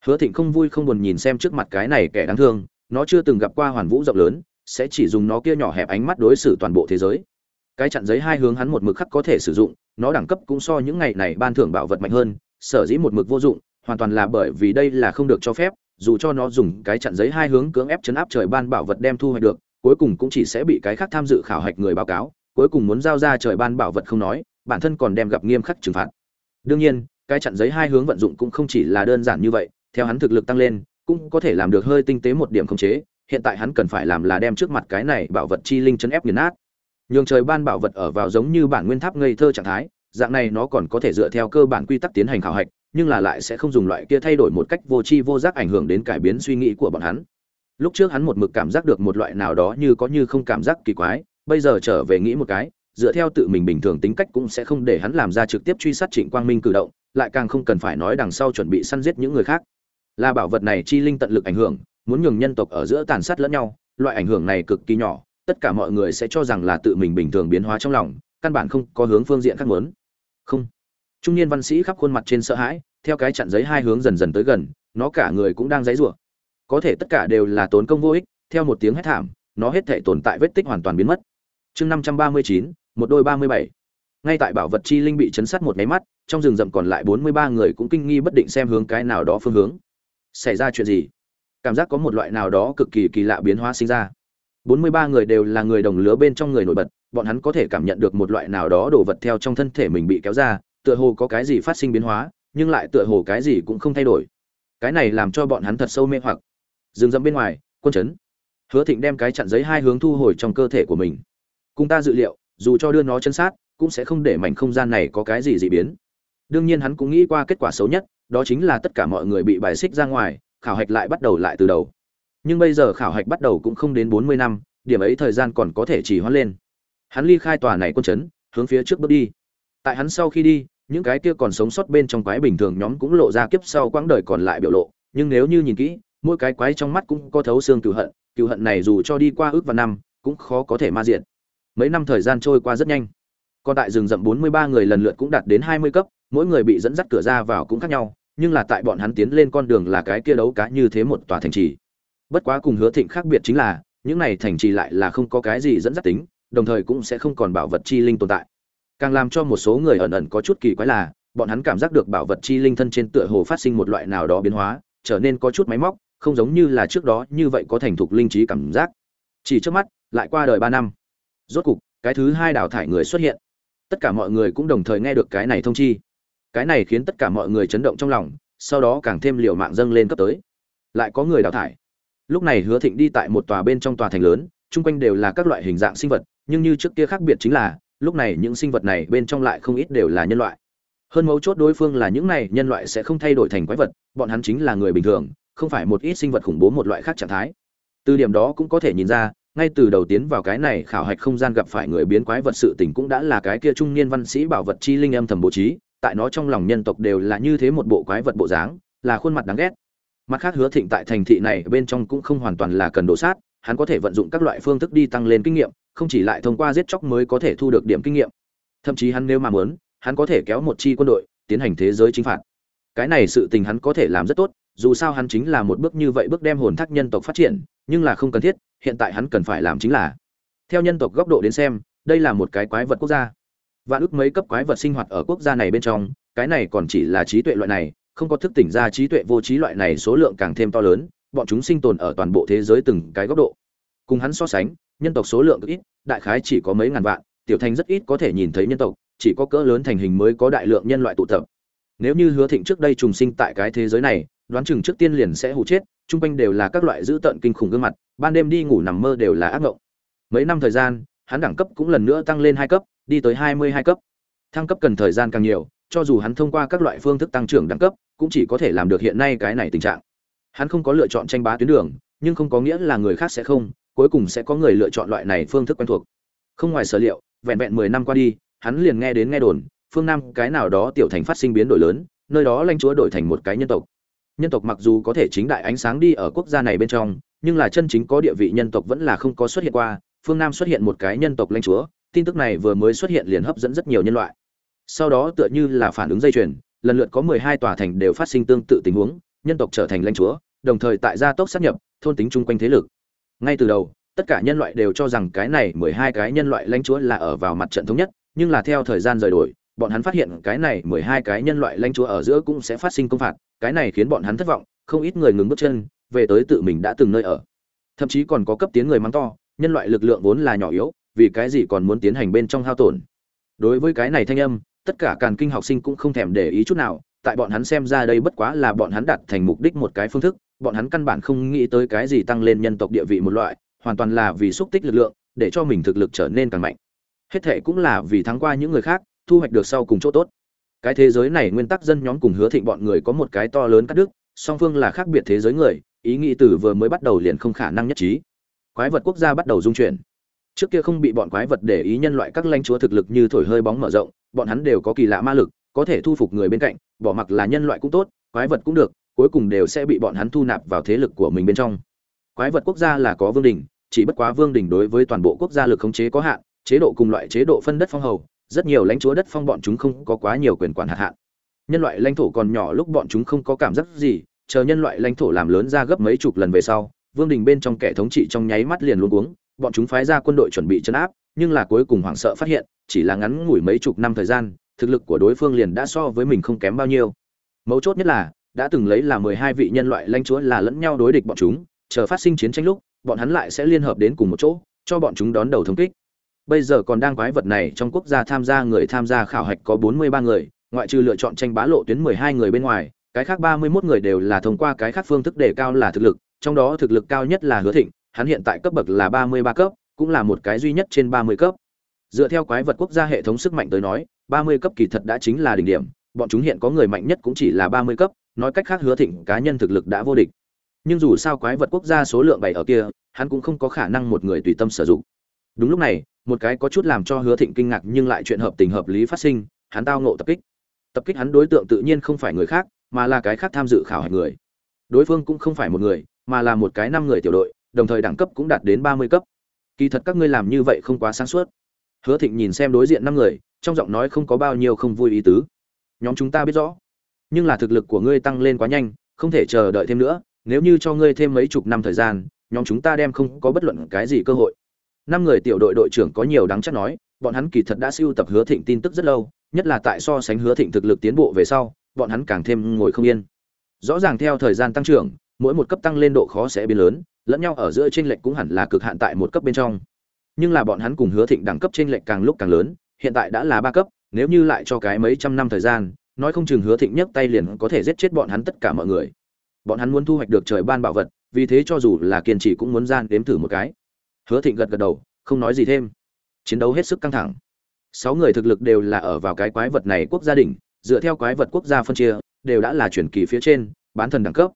Hứa thịnh không vui không buồn nhìn xem trước mặt cái này kẻ đáng thương, nó chưa từng gặp qua hoàn vũ rộng lớn sẽ chỉ dùng nó kia nhỏ hẹp ánh mắt đối xử toàn bộ thế giới. Cái chặn giấy hai hướng hắn một mực khắc có thể sử dụng, nó đẳng cấp cũng so những ngày này ban thưởng bảo vật mạnh hơn, sở dĩ một mực vô dụng, hoàn toàn là bởi vì đây là không được cho phép, dù cho nó dùng cái chặn giấy hai hướng cưỡng ép chấn áp trời ban bảo vật đem thu hoạch được, cuối cùng cũng chỉ sẽ bị cái khác tham dự khảo hạch người báo cáo, cuối cùng muốn giao ra trời ban bảo vật không nói, bản thân còn đem gặp nghiêm khắc trừng phạt. Đương nhiên, cái chặn giấy hai hướng vận dụng cũng không chỉ là đơn giản như vậy, theo hắn thực lực tăng lên, cũng có thể làm được hơi tinh tế một điểm khống chế hiện tại hắn cần phải làm là đem trước mặt cái này bảo vật chi linh chấn ép nghiền nát. Nhường trời ban bảo vật ở vào giống như bản nguyên tháp ngây thơ trạng thái, dạng này nó còn có thể dựa theo cơ bản quy tắc tiến hành khảo hạch, nhưng là lại sẽ không dùng loại kia thay đổi một cách vô tri vô giác ảnh hưởng đến cải biến suy nghĩ của bọn hắn. Lúc trước hắn một mực cảm giác được một loại nào đó như có như không cảm giác kỳ quái, bây giờ trở về nghĩ một cái, dựa theo tự mình bình thường tính cách cũng sẽ không để hắn làm ra trực tiếp truy sát trịnh quang minh cử động, lại càng không cần phải nói đằng sau chuẩn bị săn giết những người khác. Là bảo vật này chi linh tận lực ảnh hưởng muốn nhường nhân tộc ở giữa tàn sát lẫn nhau, loại ảnh hưởng này cực kỳ nhỏ, tất cả mọi người sẽ cho rằng là tự mình bình thường biến hóa trong lòng, căn bản không có hướng phương diện khác muốn. Không. Trung niên văn sĩ khắp khuôn mặt trên sợ hãi, theo cái chặn giấy hai hướng dần dần tới gần, nó cả người cũng đang dãy rủa có thể tất cả đều là tốn công vô ích, theo một tiếng hét thảm, nó hết thể tồn tại vết tích hoàn toàn biến mất. Chương năm trăm ba mươi chín, một đôi ba mươi bảy. Ngay tại bảo vật chi linh bị chấn sát một máy mắt, trong rừng rậm còn lại bốn mươi ba người cũng kinh nghi bất định xem hướng cái nào đó phương hướng. Xảy ra chuyện gì? Cảm giác có một loại nào đó cực kỳ kỳ lạ biến hóa sinh ra 43 người đều là người đồng lứa bên trong người nổi bật, bọn hắn có thể cảm nhận được một loại nào đó đồ vật theo trong thân thể mình bị kéo ra, tựa hồ có cái gì phát sinh biến hóa, nhưng lại tựa hồ cái gì cũng không thay đổi. Cái này làm cho bọn hắn thật sâu mê hoặc. Dừng dẫm bên ngoài, quân chấn. Hứa Thịnh đem cái chặn giấy hai hướng thu hồi trong cơ thể của mình. Cùng ta dự liệu, dù cho đưa nó chân sát, cũng sẽ không để mảnh không gian này có cái gì dị biến. Đương nhiên hắn cũng nghĩ qua kết quả xấu nhất, đó chính là tất cả mọi người bị bài xích ra ngoài, khảo hạch lại bắt đầu lại từ đầu. Nhưng bây giờ khảo hạch bắt đầu cũng không đến bốn mươi năm, điểm ấy thời gian còn có thể chỉ hoãn lên. Hắn ly khai tòa này quân chấn, hướng phía trước bước đi. Tại hắn sau khi đi, những cái kia còn sống sót bên trong quái bình thường nhóm cũng lộ ra kiếp sau quãng đời còn lại biểu lộ. Nhưng nếu như nhìn kỹ, mỗi cái quái trong mắt cũng có thấu xương cựu hận cựu hận này dù cho đi qua ước và năm, cũng khó có thể ma diện mấy năm thời gian trôi qua rất nhanh. Còn tại rừng rậm bốn mươi ba người lần lượt cũng đạt đến hai mươi cấp, mỗi người bị dẫn dắt cửa ra vào cũng khác nhau nhưng là tại bọn hắn tiến lên con đường là cái kia đấu cá như thế một tòa thành trì. Bất quá cùng hứa thịnh khác biệt chính là, những này thành trì lại là không có cái gì dẫn dắt tính, đồng thời cũng sẽ không còn bảo vật chi linh tồn tại. Càng làm cho một số người ẩn ẩn có chút kỳ quái là, bọn hắn cảm giác được bảo vật chi linh thân trên tựa hồ phát sinh một loại nào đó biến hóa, trở nên có chút máy móc, không giống như là trước đó như vậy có thành thục linh trí cảm giác. Chỉ trước mắt, lại qua đời ba năm. Rốt cục, cái thứ hai đào thải người xuất hiện. Tất cả mọi người cũng đồng thời nghe được cái này thông chi cái này khiến tất cả mọi người chấn động trong lòng, sau đó càng thêm liều mạng dâng lên cấp tới. Lại có người đào thải. Lúc này hứa thịnh đi tại một tòa bên trong tòa thành lớn, chung quanh đều là các loại hình dạng sinh vật, nhưng như trước kia khác biệt chính là, lúc này những sinh vật này bên trong lại không ít đều là nhân loại. Hơn mấu chốt đối phương là những này, nhân loại sẽ không thay đổi thành quái vật, bọn hắn chính là người bình thường, không phải một ít sinh vật khủng bố một loại khác trạng thái. Từ điểm đó cũng có thể nhìn ra, ngay từ đầu tiến vào cái này khảo hạch không gian gặp phải người biến quái vật sự tình cũng đã là cái kia trung niên văn sĩ bảo vật chi linh âm thầm bố trí tại nó trong lòng nhân tộc đều là như thế một bộ quái vật bộ dáng, là khuôn mặt đáng ghét. Mặt khác hứa thịnh tại thành thị này bên trong cũng không hoàn toàn là cần đổ sát, hắn có thể vận dụng các loại phương thức đi tăng lên kinh nghiệm, không chỉ lại thông qua giết chóc mới có thể thu được điểm kinh nghiệm. Thậm chí hắn nếu mà muốn, hắn có thể kéo một chi quân đội, tiến hành thế giới chính phạt. Cái này sự tình hắn có thể làm rất tốt, dù sao hắn chính là một bước như vậy bước đem hồn thác nhân tộc phát triển, nhưng là không cần thiết, hiện tại hắn cần phải làm chính là. Theo nhân tộc góc độ đến xem, đây là một cái quái vật quốc gia và ước mấy cấp quái vật sinh hoạt ở quốc gia này bên trong, cái này còn chỉ là trí tuệ loại này, không có thức tỉnh ra trí tuệ vô trí loại này số lượng càng thêm to lớn, bọn chúng sinh tồn ở toàn bộ thế giới từng cái góc độ. Cùng hắn so sánh, nhân tộc số lượng ít, đại khái chỉ có mấy ngàn vạn, tiểu thành rất ít có thể nhìn thấy nhân tộc, chỉ có cỡ lớn thành hình mới có đại lượng nhân loại tụ tập. Nếu như hứa thịnh trước đây trùng sinh tại cái thế giới này, đoán chừng trước tiên liền sẽ hụ chết, chung quanh đều là các loại dữ tợn kinh khủng gương mặt, ban đêm đi ngủ nằm mơ đều là ác mộng mấy năm thời gian, hắn đẳng cấp cũng lần nữa tăng lên hai cấp đi tới hai mươi hai cấp. Thăng cấp cần thời gian càng nhiều, cho dù hắn thông qua các loại phương thức tăng trưởng đẳng cấp, cũng chỉ có thể làm được hiện nay cái này tình trạng. Hắn không có lựa chọn tranh bá tuyến đường, nhưng không có nghĩa là người khác sẽ không, cuối cùng sẽ có người lựa chọn loại này phương thức quen thuộc. Không ngoài sở liệu, vẹn vẹn mười năm qua đi, hắn liền nghe đến nghe đồn, phương nam cái nào đó tiểu thành phát sinh biến đổi lớn, nơi đó lãnh chúa đổi thành một cái nhân tộc. Nhân tộc mặc dù có thể chính đại ánh sáng đi ở quốc gia này bên trong, nhưng là chân chính có địa vị nhân tộc vẫn là không có xuất hiện qua, phương nam xuất hiện một cái nhân tộc lãnh chúa tin tức này vừa mới xuất hiện liền hấp dẫn rất nhiều nhân loại. Sau đó tựa như là phản ứng dây chuyền, lần lượt có mười hai tòa thành đều phát sinh tương tự tình huống, nhân tộc trở thành lãnh chúa, đồng thời tại gia tốc sát nhập, thôn tính chung quanh thế lực. Ngay từ đầu, tất cả nhân loại đều cho rằng cái này mười hai cái nhân loại lãnh chúa là ở vào mặt trận thống nhất, nhưng là theo thời gian rời đổi, bọn hắn phát hiện cái này mười hai cái nhân loại lãnh chúa ở giữa cũng sẽ phát sinh công phạt, cái này khiến bọn hắn thất vọng, không ít người ngừng bước chân, về tới tự mình đã từng nơi ở. Thậm chí còn có cấp tiến người mắng to, nhân loại lực lượng vốn là nhỏ yếu vì cái gì còn muốn tiến hành bên trong hao tổn. Đối với cái này thanh âm, tất cả càn kinh học sinh cũng không thèm để ý chút nào, tại bọn hắn xem ra đây bất quá là bọn hắn đặt thành mục đích một cái phương thức, bọn hắn căn bản không nghĩ tới cái gì tăng lên nhân tộc địa vị một loại, hoàn toàn là vì xúc tích lực lượng, để cho mình thực lực trở nên càng mạnh. Hết thệ cũng là vì thắng qua những người khác, thu hoạch được sau cùng chỗ tốt. Cái thế giới này nguyên tắc dân nhóm cùng hứa thịnh bọn người có một cái to lớn cắt đứt, song phương là khác biệt thế giới người, ý nghĩ từ vừa mới bắt đầu liền không khả năng nhất trí. Quái vật quốc gia bắt đầu dung chuyển trước kia không bị bọn quái vật để ý nhân loại các lãnh chúa thực lực như thổi hơi bóng mở rộng, bọn hắn đều có kỳ lạ ma lực, có thể thu phục người bên cạnh, bỏ mặc là nhân loại cũng tốt, quái vật cũng được, cuối cùng đều sẽ bị bọn hắn thu nạp vào thế lực của mình bên trong. Quái vật quốc gia là có vương đình, chỉ bất quá vương đình đối với toàn bộ quốc gia lực khống chế có hạn, chế độ cùng loại chế độ phân đất phong hầu, rất nhiều lãnh chúa đất phong bọn chúng không có quá nhiều quyền quản hạt hạn. Nhân loại lãnh thổ còn nhỏ lúc bọn chúng không có cảm giác gì, chờ nhân loại lãnh thổ làm lớn ra gấp mấy chục lần về sau, vương đình bên trong kẻ thống trị trong nháy mắt liền luôn uống bọn chúng phái ra quân đội chuẩn bị chấn áp, nhưng là cuối cùng hoảng sợ phát hiện, chỉ là ngắn ngủi mấy chục năm thời gian, thực lực của đối phương liền đã so với mình không kém bao nhiêu. Mấu chốt nhất là, đã từng lấy là mười hai vị nhân loại lãnh chúa là lẫn nhau đối địch bọn chúng, chờ phát sinh chiến tranh lúc, bọn hắn lại sẽ liên hợp đến cùng một chỗ, cho bọn chúng đón đầu thống kích. Bây giờ còn đang quái vật này trong quốc gia tham gia người tham gia khảo hạch có 43 người, ngoại trừ lựa chọn tranh bá lộ tuyến 12 người bên ngoài, cái khác 31 người đều là thông qua cái khác phương thức đề cao là thực lực, trong đó thực lực cao nhất là hứa thịnh hắn hiện tại cấp bậc là 33 cấp, cũng là một cái duy nhất trên 30 cấp. Dựa theo quái vật quốc gia hệ thống sức mạnh tới nói 30 cấp kỳ thật đã chính là đỉnh điểm, bọn chúng hiện có người mạnh nhất cũng chỉ là 30 cấp, nói cách khác hứa thịnh cá nhân thực lực đã vô địch. Nhưng dù sao quái vật quốc gia số lượng bảy ở kia, hắn cũng không có khả năng một người tùy tâm sử dụng. Đúng lúc này, một cái có chút làm cho hứa thịnh kinh ngạc nhưng lại chuyện hợp tình hợp lý phát sinh, hắn tao ngộ tập kích. Tập kích hắn đối tượng tự nhiên không phải người khác, mà là cái khác tham dự khảo hạch người. Đối phương cũng không phải một người, mà là một cái năm người tiểu đội đồng thời đẳng cấp cũng đạt đến ba mươi cấp. Kỳ thật các ngươi làm như vậy không quá sáng suốt. Hứa thịnh nhìn xem đối diện năm người, trong giọng nói không có bao nhiêu không vui ý tứ. Nhóm chúng ta biết rõ, nhưng là thực lực của ngươi tăng lên quá nhanh, không thể chờ đợi thêm nữa, nếu như cho ngươi thêm mấy chục năm thời gian, nhóm chúng ta đem không có bất luận cái gì cơ hội. Năm người tiểu đội đội trưởng có nhiều đáng chắc nói, bọn hắn kỳ thật đã siêu tập hứa thịnh tin tức rất lâu, nhất là tại so sánh hứa thịnh thực lực tiến bộ về sau, bọn hắn càng thêm ngồi không yên. Rõ ràng theo thời gian tăng trưởng, mỗi một cấp tăng lên độ khó sẽ biến lớn lẫn nhau ở giữa trên lệch cũng hẳn là cực hạn tại một cấp bên trong. Nhưng là bọn hắn cùng hứa thịnh đẳng cấp trên lệch càng lúc càng lớn, hiện tại đã là ba cấp, nếu như lại cho cái mấy trăm năm thời gian, nói không chừng hứa thịnh nhấc tay liền có thể giết chết bọn hắn tất cả mọi người. Bọn hắn muốn thu hoạch được trời ban bảo vật, vì thế cho dù là kiên trì cũng muốn gian đếm thử một cái. Hứa thịnh gật gật đầu, không nói gì thêm. Chiến đấu hết sức căng thẳng. Sáu người thực lực đều là ở vào cái quái vật này quốc gia đỉnh, dựa theo quái vật quốc gia phân chia, đều đã là chuyển kỳ phía trên, bán thần đẳng cấp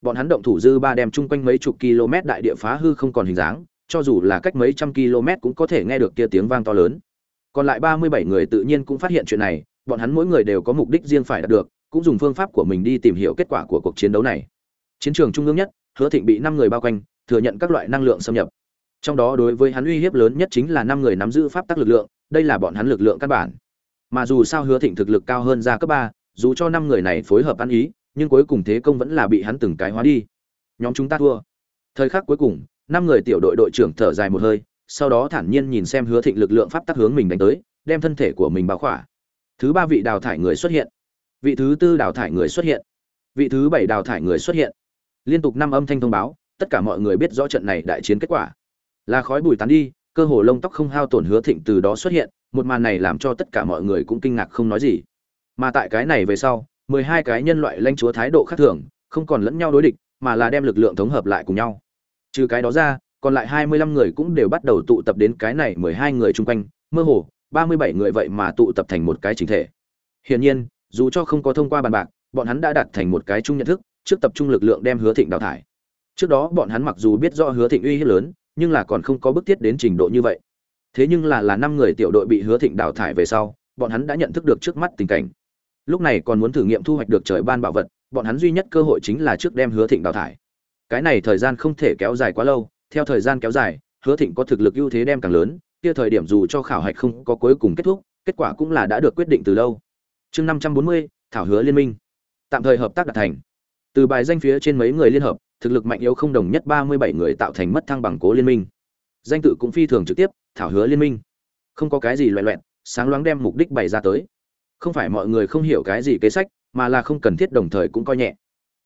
bọn hắn động thủ dư ba đem chung quanh mấy chục km đại địa phá hư không còn hình dáng, cho dù là cách mấy trăm km cũng có thể nghe được kia tiếng vang to lớn. Còn lại ba mươi bảy người tự nhiên cũng phát hiện chuyện này, bọn hắn mỗi người đều có mục đích riêng phải đạt được, cũng dùng phương pháp của mình đi tìm hiểu kết quả của cuộc chiến đấu này. Chiến trường trung ương nhất, hứa thịnh bị năm người bao quanh, thừa nhận các loại năng lượng xâm nhập. Trong đó đối với hắn uy hiếp lớn nhất chính là năm người nắm giữ pháp tắc lực lượng, đây là bọn hắn lực lượng căn bản. Mà dù sao hứa thịnh thực lực cao hơn ra cấp ba, dù cho năm người này phối hợp ăn ý nhưng cuối cùng thế công vẫn là bị hắn từng cái hóa đi. Nhóm chúng ta thua. Thời khắc cuối cùng, năm người tiểu đội đội trưởng thở dài một hơi, sau đó thản nhiên nhìn xem hứa thịnh lực lượng pháp tắc hướng mình đánh tới, đem thân thể của mình bao khỏa. Thứ ba vị đào thải người xuất hiện. Vị thứ tư đào thải người xuất hiện. Vị thứ bảy đào thải người xuất hiện. Liên tục năm âm thanh thông báo, tất cả mọi người biết rõ trận này đại chiến kết quả. Là khói bùi tán đi, cơ hồ lông tóc không hao tổn hứa thịnh từ đó xuất hiện, một màn này làm cho tất cả mọi người cũng kinh ngạc không nói gì. Mà tại cái này về sau mười hai cái nhân loại lãnh chúa thái độ khác thường, không còn lẫn nhau đối địch, mà là đem lực lượng thống hợp lại cùng nhau. Trừ cái đó ra, còn lại hai mươi lăm người cũng đều bắt đầu tụ tập đến cái này mười hai người chung quanh, mơ hồ, ba mươi bảy người vậy mà tụ tập thành một cái chính thể. Hiển nhiên, dù cho không có thông qua bàn bạc, bọn hắn đã đạt thành một cái chung nhận thức, trước tập trung lực lượng đem hứa thịnh đào thải. Trước đó bọn hắn mặc dù biết rõ hứa thịnh uy hiếp lớn, nhưng là còn không có bức thiết đến trình độ như vậy. Thế nhưng là là năm người tiểu đội bị hứa thịnh đào thải về sau, bọn hắn đã nhận thức được trước mắt tình cảnh lúc này còn muốn thử nghiệm thu hoạch được trời ban bảo vật, bọn hắn duy nhất cơ hội chính là trước đem hứa thịnh đào thải. Cái này thời gian không thể kéo dài quá lâu, theo thời gian kéo dài, hứa thịnh có thực lực ưu thế đem càng lớn, kia thời điểm dù cho khảo hạch không có cuối cùng kết thúc, kết quả cũng là đã được quyết định từ lâu. Chương năm trăm bốn mươi, thảo hứa liên minh. Tạm thời hợp tác đạt thành. Từ bài danh phía trên mấy người liên hợp, thực lực mạnh yếu không đồng nhất ba mươi bảy người tạo thành mất thăng bằng cố liên minh. Danh tự cũng phi thường trực tiếp, thảo hứa liên minh. Không có cái gì loẹ loẹn sáng loáng đem mục đích bày ra tới không phải mọi người không hiểu cái gì kế sách, mà là không cần thiết đồng thời cũng coi nhẹ.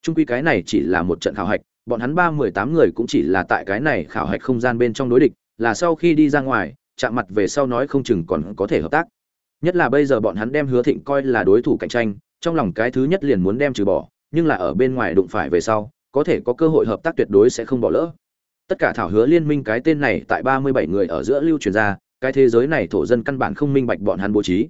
Trung quy cái này chỉ là một trận khảo hạch, bọn hắn ba mười tám người cũng chỉ là tại cái này khảo hạch không gian bên trong đối địch, là sau khi đi ra ngoài, chạm mặt về sau nói không chừng còn có thể hợp tác. Nhất là bây giờ bọn hắn đem hứa thịnh coi là đối thủ cạnh tranh, trong lòng cái thứ nhất liền muốn đem trừ bỏ, nhưng là ở bên ngoài đụng phải về sau, có thể có cơ hội hợp tác tuyệt đối sẽ không bỏ lỡ. Tất cả thảo hứa liên minh cái tên này tại ba mươi bảy người ở giữa lưu truyền ra, cái thế giới này thổ dân căn bản không minh bạch bọn hắn bố trí.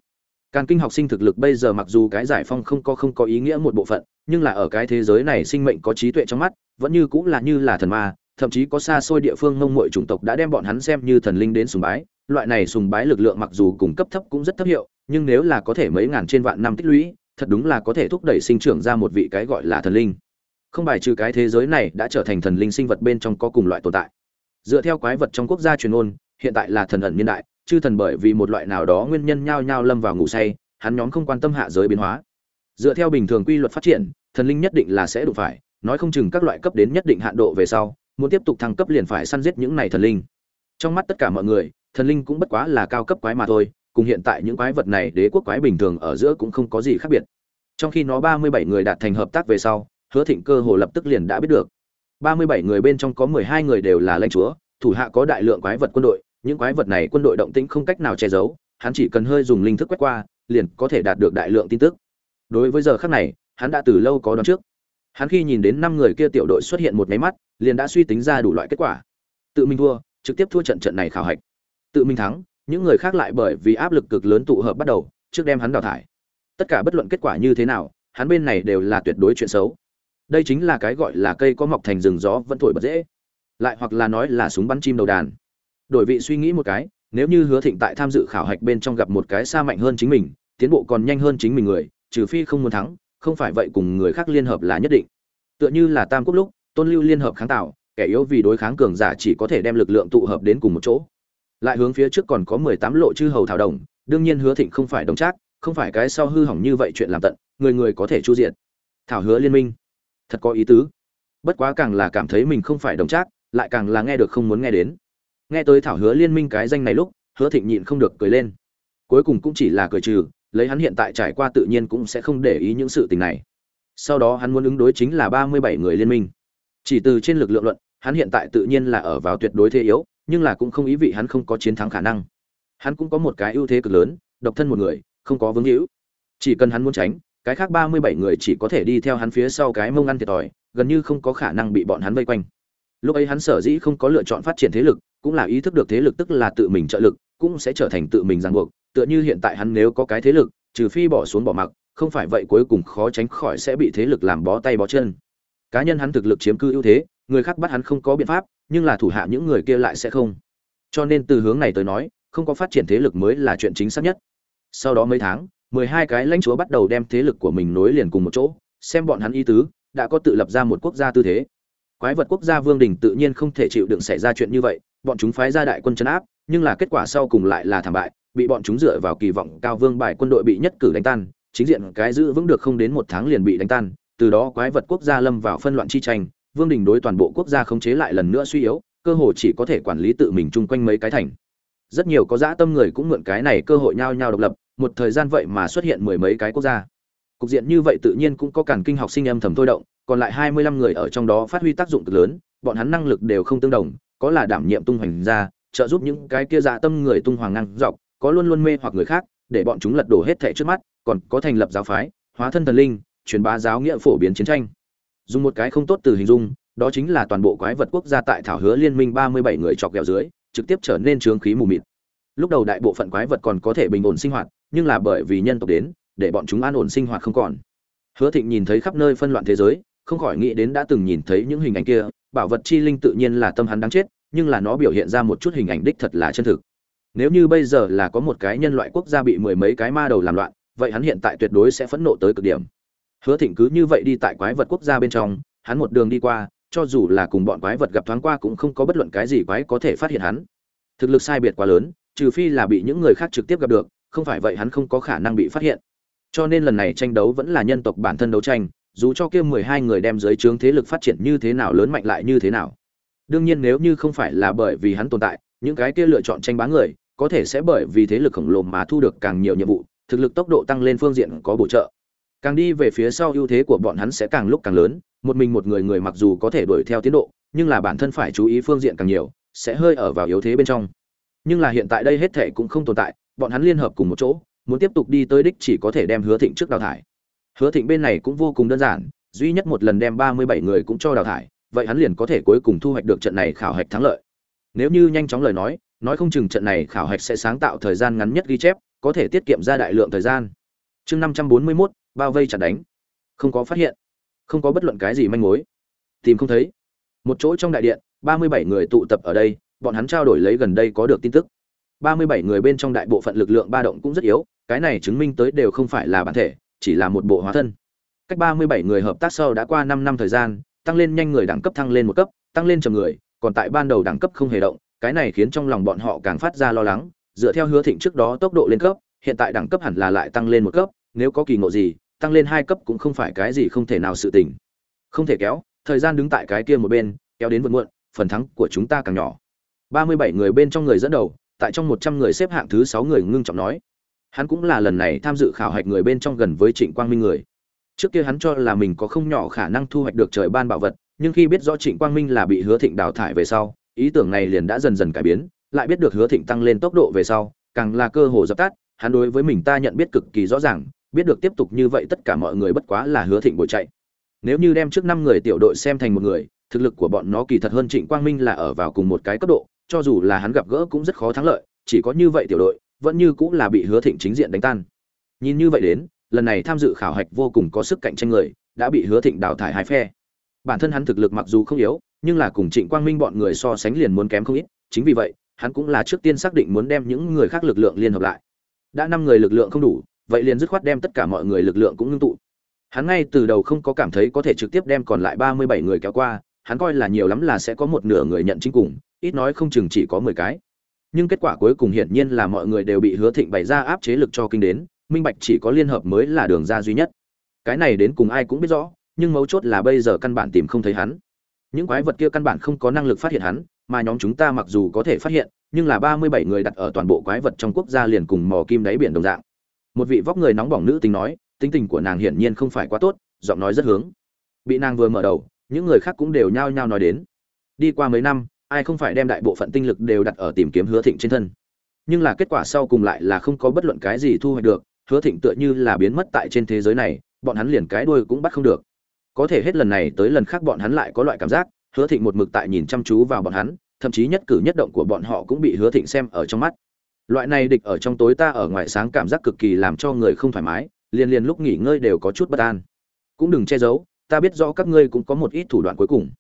Càn kinh học sinh thực lực bây giờ mặc dù cái giải phong không có không có ý nghĩa một bộ phận, nhưng là ở cái thế giới này sinh mệnh có trí tuệ trong mắt, vẫn như cũng là như là thần ma, thậm chí có xa xôi địa phương ngông muội chủng tộc đã đem bọn hắn xem như thần linh đến sùng bái, loại này sùng bái lực lượng mặc dù cùng cấp thấp cũng rất thấp hiệu, nhưng nếu là có thể mấy ngàn trên vạn năm tích lũy, thật đúng là có thể thúc đẩy sinh trưởng ra một vị cái gọi là thần linh. Không bài trừ cái thế giới này đã trở thành thần linh sinh vật bên trong có cùng loại tồn tại. Dựa theo quái vật trong quốc gia truyền ôn, hiện tại là thần ẩn niên đại, chư thần bởi vì một loại nào đó nguyên nhân nhao nhao lâm vào ngủ say, hắn nhóm không quan tâm hạ giới biến hóa. Dựa theo bình thường quy luật phát triển, thần linh nhất định là sẽ đủ phải, nói không chừng các loại cấp đến nhất định hạn độ về sau, muốn tiếp tục thăng cấp liền phải săn giết những này thần linh. Trong mắt tất cả mọi người, thần linh cũng bất quá là cao cấp quái mà thôi, cùng hiện tại những quái vật này đế quốc quái bình thường ở giữa cũng không có gì khác biệt. Trong khi nó ba mươi bảy người đạt thành hợp tác về sau, Hứa Thịnh cơ hồ lập tức liền đã biết được. ba mươi bảy người bên trong có mười hai người đều là lãnh chúa thủ hạ có đại lượng quái vật quân đội những quái vật này quân đội động tĩnh không cách nào che giấu, hắn chỉ cần hơi dùng linh thức quét qua, liền có thể đạt được đại lượng tin tức. Đối với giờ khắc này, hắn đã từ lâu có đoán trước. Hắn khi nhìn đến năm người kia tiểu đội xuất hiện một máy mắt, liền đã suy tính ra đủ loại kết quả. Tự mình thua, trực tiếp thua trận trận này khảo hạch. Tự mình thắng, những người khác lại bởi vì áp lực cực lớn tụ hợp bắt đầu, trước đem hắn đào thải. Tất cả bất luận kết quả như thế nào, hắn bên này đều là tuyệt đối chuyện xấu. Đây chính là cái gọi là cây có mọc thành rừng gió vẫn thổi bật dễ. Lại hoặc là nói là súng bắn chim đầu đàn đổi vị suy nghĩ một cái, nếu như hứa thịnh tại tham dự khảo hạch bên trong gặp một cái xa mạnh hơn chính mình, tiến bộ còn nhanh hơn chính mình người, trừ phi không muốn thắng, không phải vậy cùng người khác liên hợp là nhất định. Tựa như là tam quốc lúc, tôn lưu liên hợp kháng tạo, kẻ yếu vì đối kháng cường giả chỉ có thể đem lực lượng tụ hợp đến cùng một chỗ. Lại hướng phía trước còn có mười tám lộ chư hầu thảo đồng, đương nhiên hứa thịnh không phải đồng trác, không phải cái sau hư hỏng như vậy chuyện làm tận, người người có thể chu diện thảo hứa liên minh. Thật có ý tứ. Bất quá càng là cảm thấy mình không phải đồng trác, lại càng là nghe được không muốn nghe đến nghe tới thảo hứa liên minh cái danh này lúc, hứa thịnh nhịn không được cười lên. Cuối cùng cũng chỉ là cười trừ, lấy hắn hiện tại trải qua tự nhiên cũng sẽ không để ý những sự tình này. Sau đó hắn muốn ứng đối chính là ba mươi bảy người liên minh. Chỉ từ trên lực lượng luận, hắn hiện tại tự nhiên là ở vào tuyệt đối thế yếu, nhưng là cũng không ý vị hắn không có chiến thắng khả năng. Hắn cũng có một cái ưu thế cực lớn, độc thân một người, không có vướng hữu. Chỉ cần hắn muốn tránh, cái khác ba mươi bảy người chỉ có thể đi theo hắn phía sau cái mông ăn thiệt thòi, gần như không có khả năng bị bọn hắn vây quanh. Lúc ấy hắn sở dĩ không có lựa chọn phát triển thế lực cũng là ý thức được thế lực tức là tự mình trợ lực, cũng sẽ trở thành tự mình ràng buộc, tựa như hiện tại hắn nếu có cái thế lực, trừ phi bỏ xuống bỏ mặc, không phải vậy cuối cùng khó tránh khỏi sẽ bị thế lực làm bó tay bó chân. Cá nhân hắn thực lực chiếm cư ưu thế, người khác bắt hắn không có biện pháp, nhưng là thủ hạ những người kia lại sẽ không. Cho nên từ hướng này tới nói, không có phát triển thế lực mới là chuyện chính xác nhất. Sau đó mấy tháng, mười hai cái lãnh chúa bắt đầu đem thế lực của mình nối liền cùng một chỗ, xem bọn hắn ý tứ, đã có tự lập ra một quốc gia tư thế. Quái vật quốc gia vương đình tự nhiên không thể chịu đựng xảy ra chuyện như vậy bọn chúng phái ra đại quân chấn áp, nhưng là kết quả sau cùng lại là thảm bại, bị bọn chúng dựa vào kỳ vọng cao vương bài quân đội bị nhất cử đánh tan, chính diện cái giữ vững được không đến một tháng liền bị đánh tan, từ đó quái vật quốc gia lâm vào phân loạn chi tranh, vương đình đối toàn bộ quốc gia khống chế lại lần nữa suy yếu, cơ hội chỉ có thể quản lý tự mình chung quanh mấy cái thành. Rất nhiều có dã tâm người cũng mượn cái này cơ hội nhau nhau độc lập, một thời gian vậy mà xuất hiện mười mấy cái quốc gia. Cục diện như vậy tự nhiên cũng có cản kinh học sinh âm thầm thôi động, còn lại hai mươi lăm người ở trong đó phát huy tác dụng cực lớn, bọn hắn năng lực đều không tương đồng có là đảm nhiệm tung hoành ra, trợ giúp những cái kia dạ tâm người tung hoàng năng dọc, có luôn luôn mê hoặc người khác, để bọn chúng lật đổ hết thẻ trước mắt, còn có thành lập giáo phái, hóa thân thần linh, truyền bá giáo nghĩa phổ biến chiến tranh. Dùng một cái không tốt từ hình dung, đó chính là toàn bộ quái vật quốc gia tại thảo hứa liên minh ba mươi bảy người chọc ghẹo dưới, trực tiếp trở nên trướng khí mù mịt. Lúc đầu đại bộ phận quái vật còn có thể bình ổn sinh hoạt, nhưng là bởi vì nhân tộc đến, để bọn chúng an ổn sinh hoạt không còn. Hứa thịnh nhìn thấy khắp nơi phân loạn thế giới, không khỏi nghĩ đến đã từng nhìn thấy những hình ảnh kia bảo vật chi linh tự nhiên là tâm hắn đáng chết, nhưng là nó biểu hiện ra một chút hình ảnh đích thật là chân thực. Nếu như bây giờ là có một cái nhân loại quốc gia bị mười mấy cái ma đầu làm loạn, vậy hắn hiện tại tuyệt đối sẽ phẫn nộ tới cực điểm. Hứa thịnh cứ như vậy đi tại quái vật quốc gia bên trong, hắn một đường đi qua, cho dù là cùng bọn quái vật gặp thoáng qua cũng không có bất luận cái gì quái có thể phát hiện hắn. Thực lực sai biệt quá lớn, trừ phi là bị những người khác trực tiếp gặp được, không phải vậy hắn không có khả năng bị phát hiện. Cho nên lần này tranh đấu vẫn là nhân tộc bản thân đấu tranh dù cho kia mười hai người đem dưới trướng thế lực phát triển như thế nào, lớn mạnh lại như thế nào. Đương nhiên nếu như không phải là bởi vì hắn tồn tại, những cái kia lựa chọn tranh bá người, có thể sẽ bởi vì thế lực khổng lồ mà thu được càng nhiều nhiệm vụ, thực lực tốc độ tăng lên phương diện có bổ trợ. Càng đi về phía sau ưu thế của bọn hắn sẽ càng lúc càng lớn, một mình một người người mặc dù có thể đuổi theo tiến độ, nhưng là bản thân phải chú ý phương diện càng nhiều, sẽ hơi ở vào yếu thế bên trong. Nhưng là hiện tại đây hết thể cũng không tồn tại, bọn hắn liên hợp cùng một chỗ, muốn tiếp tục đi tới đích chỉ có thể đem hứa thịnh trước đào thải hứa thịnh bên này cũng vô cùng đơn giản, duy nhất một lần đem ba mươi bảy người cũng cho đào thải, vậy hắn liền có thể cuối cùng thu hoạch được trận này khảo hạch thắng lợi. Nếu như nhanh chóng lời nói nói không chừng trận này khảo hạch sẽ sáng tạo thời gian ngắn nhất ghi chép, có thể tiết kiệm ra đại lượng thời gian. Chương năm trăm bốn mươi mốt, bao vây chặn đánh. Không có phát hiện, không có bất luận cái gì manh mối. Tìm không thấy. Một chỗ trong đại điện, ba mươi bảy người tụ tập ở đây, bọn hắn trao đổi lấy gần đây có được tin tức. ba mươi bảy người bên trong đại bộ phận lực lượng ba động cũng rất yếu, cái này chứng minh tới đều không phải là bản thể chỉ là một bộ hóa thân. Cách ba mươi bảy người hợp tác sau đã qua năm năm thời gian, tăng lên nhanh người đẳng cấp thăng lên một cấp, tăng lên chầm người, còn tại ban đầu đẳng cấp không hề động, cái này khiến trong lòng bọn họ càng phát ra lo lắng, dựa theo hứa thịnh trước đó tốc độ lên cấp, hiện tại đẳng cấp hẳn là lại tăng lên một cấp, nếu có kỳ ngộ gì, tăng lên hai cấp cũng không phải cái gì không thể nào sự tình. Không thể kéo, thời gian đứng tại cái kia một bên, kéo đến vượt muộn, phần thắng của chúng ta càng nhỏ. ba mươi bảy người bên trong người dẫn đầu, tại trong một trăm người xếp hạng thứ sáu người ngưng trọng nói hắn cũng là lần này tham dự khảo hạch người bên trong gần với trịnh quang minh người. Trước kia hắn cho là mình có không nhỏ khả năng thu hoạch được trời ban bảo vật, nhưng khi biết rõ trịnh quang minh là bị hứa thịnh đào thải về sau, ý tưởng này liền đã dần dần cải biến, lại biết được hứa thịnh tăng lên tốc độ về sau, càng là cơ hồ dập tắt, hắn đối với mình ta nhận biết cực kỳ rõ ràng, biết được tiếp tục như vậy tất cả mọi người bất quá là hứa thịnh bồi chạy. Nếu như đem trước năm người tiểu đội xem thành một người, thực lực của bọn nó kỳ thật hơn trịnh quang minh là ở vào cùng một cái cấp độ, cho dù là hắn gặp gỡ cũng rất khó thắng lợi, chỉ có như vậy tiểu đội vẫn như cũng là bị hứa thịnh chính diện đánh tan. Nhìn như vậy đến, lần này tham dự khảo hạch vô cùng có sức cạnh tranh người, đã bị hứa thịnh đào thải hai phe. Bản thân hắn thực lực mặc dù không yếu, nhưng là cùng trịnh quang minh bọn người so sánh liền muốn kém không ít, chính vì vậy, hắn cũng là trước tiên xác định muốn đem những người khác lực lượng liên hợp lại. Đã năm người lực lượng không đủ, vậy liền dứt khoát đem tất cả mọi người lực lượng cũng ngưng tụ. Hắn ngay từ đầu không có cảm thấy có thể trực tiếp đem còn lại ba mươi bảy người kéo qua, hắn coi là nhiều lắm là sẽ có một nửa người nhận chính cùng, ít nói không chừng chỉ có mười cái nhưng kết quả cuối cùng hiển nhiên là mọi người đều bị hứa thịnh bày ra áp chế lực cho kinh đến, minh bạch chỉ có liên hợp mới là đường ra duy nhất. Cái này đến cùng ai cũng biết rõ, nhưng mấu chốt là bây giờ căn bản tìm không thấy hắn. Những quái vật kia căn bản không có năng lực phát hiện hắn, mà nhóm chúng ta mặc dù có thể phát hiện, nhưng là ba mươi bảy người đặt ở toàn bộ quái vật trong quốc gia liền cùng mò kim đáy biển đồng dạng. Một vị vóc người nóng bỏng nữ tính nói, tính tình của nàng hiển nhiên không phải quá tốt, giọng nói rất hướng. Bị nàng vừa mở đầu, những người khác cũng đều nhao nhao nói đến. Đi qua mấy năm ai không phải đem đại bộ phận tinh lực đều đặt ở tìm kiếm hứa thịnh trên thân. Nhưng là kết quả sau cùng lại là không có bất luận cái gì thu hoạch được, hứa thịnh tựa như là biến mất tại trên thế giới này, bọn hắn liền cái đuôi cũng bắt không được. Có thể hết lần này tới lần khác bọn hắn lại có loại cảm giác, hứa thịnh một mực tại nhìn chăm chú vào bọn hắn, thậm chí nhất cử nhất động của bọn họ cũng bị hứa thịnh xem ở trong mắt. Loại này địch ở trong tối ta ở ngoài sáng cảm giác cực kỳ làm cho người không thoải mái, liền liền lúc nghỉ ngơi đều có chút bất an. Cũng đừng che giấu, ta biết rõ các ngươi cũng có một ít thủ đoạn cuối cùng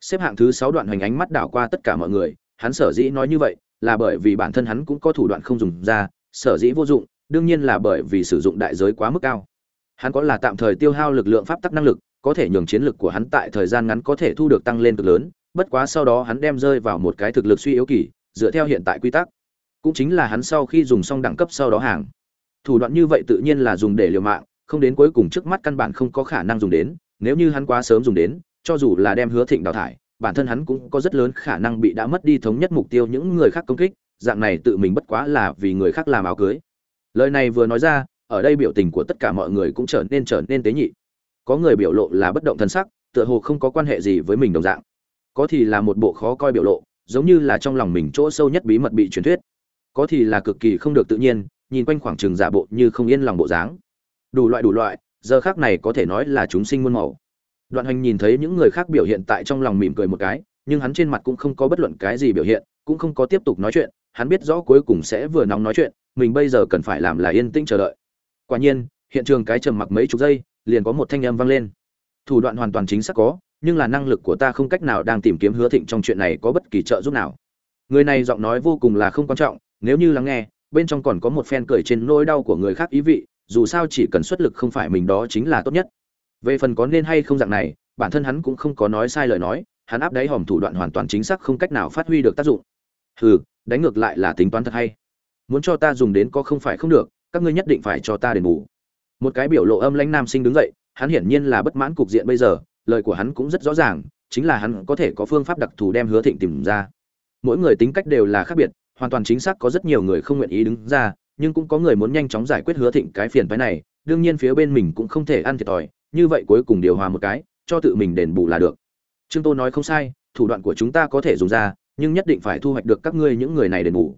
xếp hạng thứ sáu đoạn hoành ánh mắt đảo qua tất cả mọi người, hắn sở dĩ nói như vậy là bởi vì bản thân hắn cũng có thủ đoạn không dùng ra, sở dĩ vô dụng, đương nhiên là bởi vì sử dụng đại giới quá mức cao. Hắn có là tạm thời tiêu hao lực lượng pháp tắc năng lực, có thể nhường chiến lực của hắn tại thời gian ngắn có thể thu được tăng lên cực lớn, bất quá sau đó hắn đem rơi vào một cái thực lực suy yếu kỳ, dựa theo hiện tại quy tắc. Cũng chính là hắn sau khi dùng xong đẳng cấp sau đó hàng. Thủ đoạn như vậy tự nhiên là dùng để liều mạng, không đến cuối cùng trước mắt căn bản không có khả năng dùng đến, nếu như hắn quá sớm dùng đến cho dù là đem hứa thịnh đào thải, bản thân hắn cũng có rất lớn khả năng bị đã mất đi thống nhất mục tiêu những người khác công kích, dạng này tự mình bất quá là vì người khác làm áo cưới. Lời này vừa nói ra, ở đây biểu tình của tất cả mọi người cũng trở nên trở nên tế nhị. Có người biểu lộ là bất động thân sắc, tựa hồ không có quan hệ gì với mình đồng dạng. Có thì là một bộ khó coi biểu lộ, giống như là trong lòng mình chỗ sâu nhất bí mật bị truyền thuyết. Có thì là cực kỳ không được tự nhiên, nhìn quanh khoảng trường giả bộ như không yên lòng bộ dáng. Đủ loại đủ loại, giờ khác này có thể nói là chúng sinh muôn màu đoạn hành nhìn thấy những người khác biểu hiện tại trong lòng mỉm cười một cái, nhưng hắn trên mặt cũng không có bất luận cái gì biểu hiện, cũng không có tiếp tục nói chuyện, hắn biết rõ cuối cùng sẽ vừa nóng nói chuyện, mình bây giờ cần phải làm là yên tĩnh chờ đợi. Quả nhiên, hiện trường cái trầm mặc mấy chục giây, liền có một thanh âm vang lên. Thủ đoạn hoàn toàn chính xác có, nhưng là năng lực của ta không cách nào đang tìm kiếm hứa thịnh trong chuyện này có bất kỳ trợ giúp nào. Người này giọng nói vô cùng là không quan trọng, nếu như lắng nghe, bên trong còn có một phen cười trên nỗi đau của người khác ý vị, dù sao chỉ cần xuất lực không phải mình đó chính là tốt nhất về phần có nên hay không dạng này, bản thân hắn cũng không có nói sai lời nói, hắn áp đáy hòm thủ đoạn hoàn toàn chính xác không cách nào phát huy được tác dụng. Hừ, đánh ngược lại là tính toán thật hay. Muốn cho ta dùng đến có không phải không được, các ngươi nhất định phải cho ta đền bù. Một cái biểu lộ âm lãnh nam sinh đứng dậy, hắn hiển nhiên là bất mãn cục diện bây giờ, lời của hắn cũng rất rõ ràng, chính là hắn có thể có phương pháp đặc thù đem hứa thịnh tìm ra. Mỗi người tính cách đều là khác biệt, hoàn toàn chính xác có rất nhiều người không nguyện ý đứng ra, nhưng cũng có người muốn nhanh chóng giải quyết hứa thịnh cái phiền phái này, đương nhiên phía bên mình cũng không thể ăn thiệt thòi như vậy cuối cùng điều hòa một cái, cho tự mình đền bù là được. Trương tô nói không sai, thủ đoạn của chúng ta có thể dùng ra, nhưng nhất định phải thu hoạch được các ngươi những người này đền bù.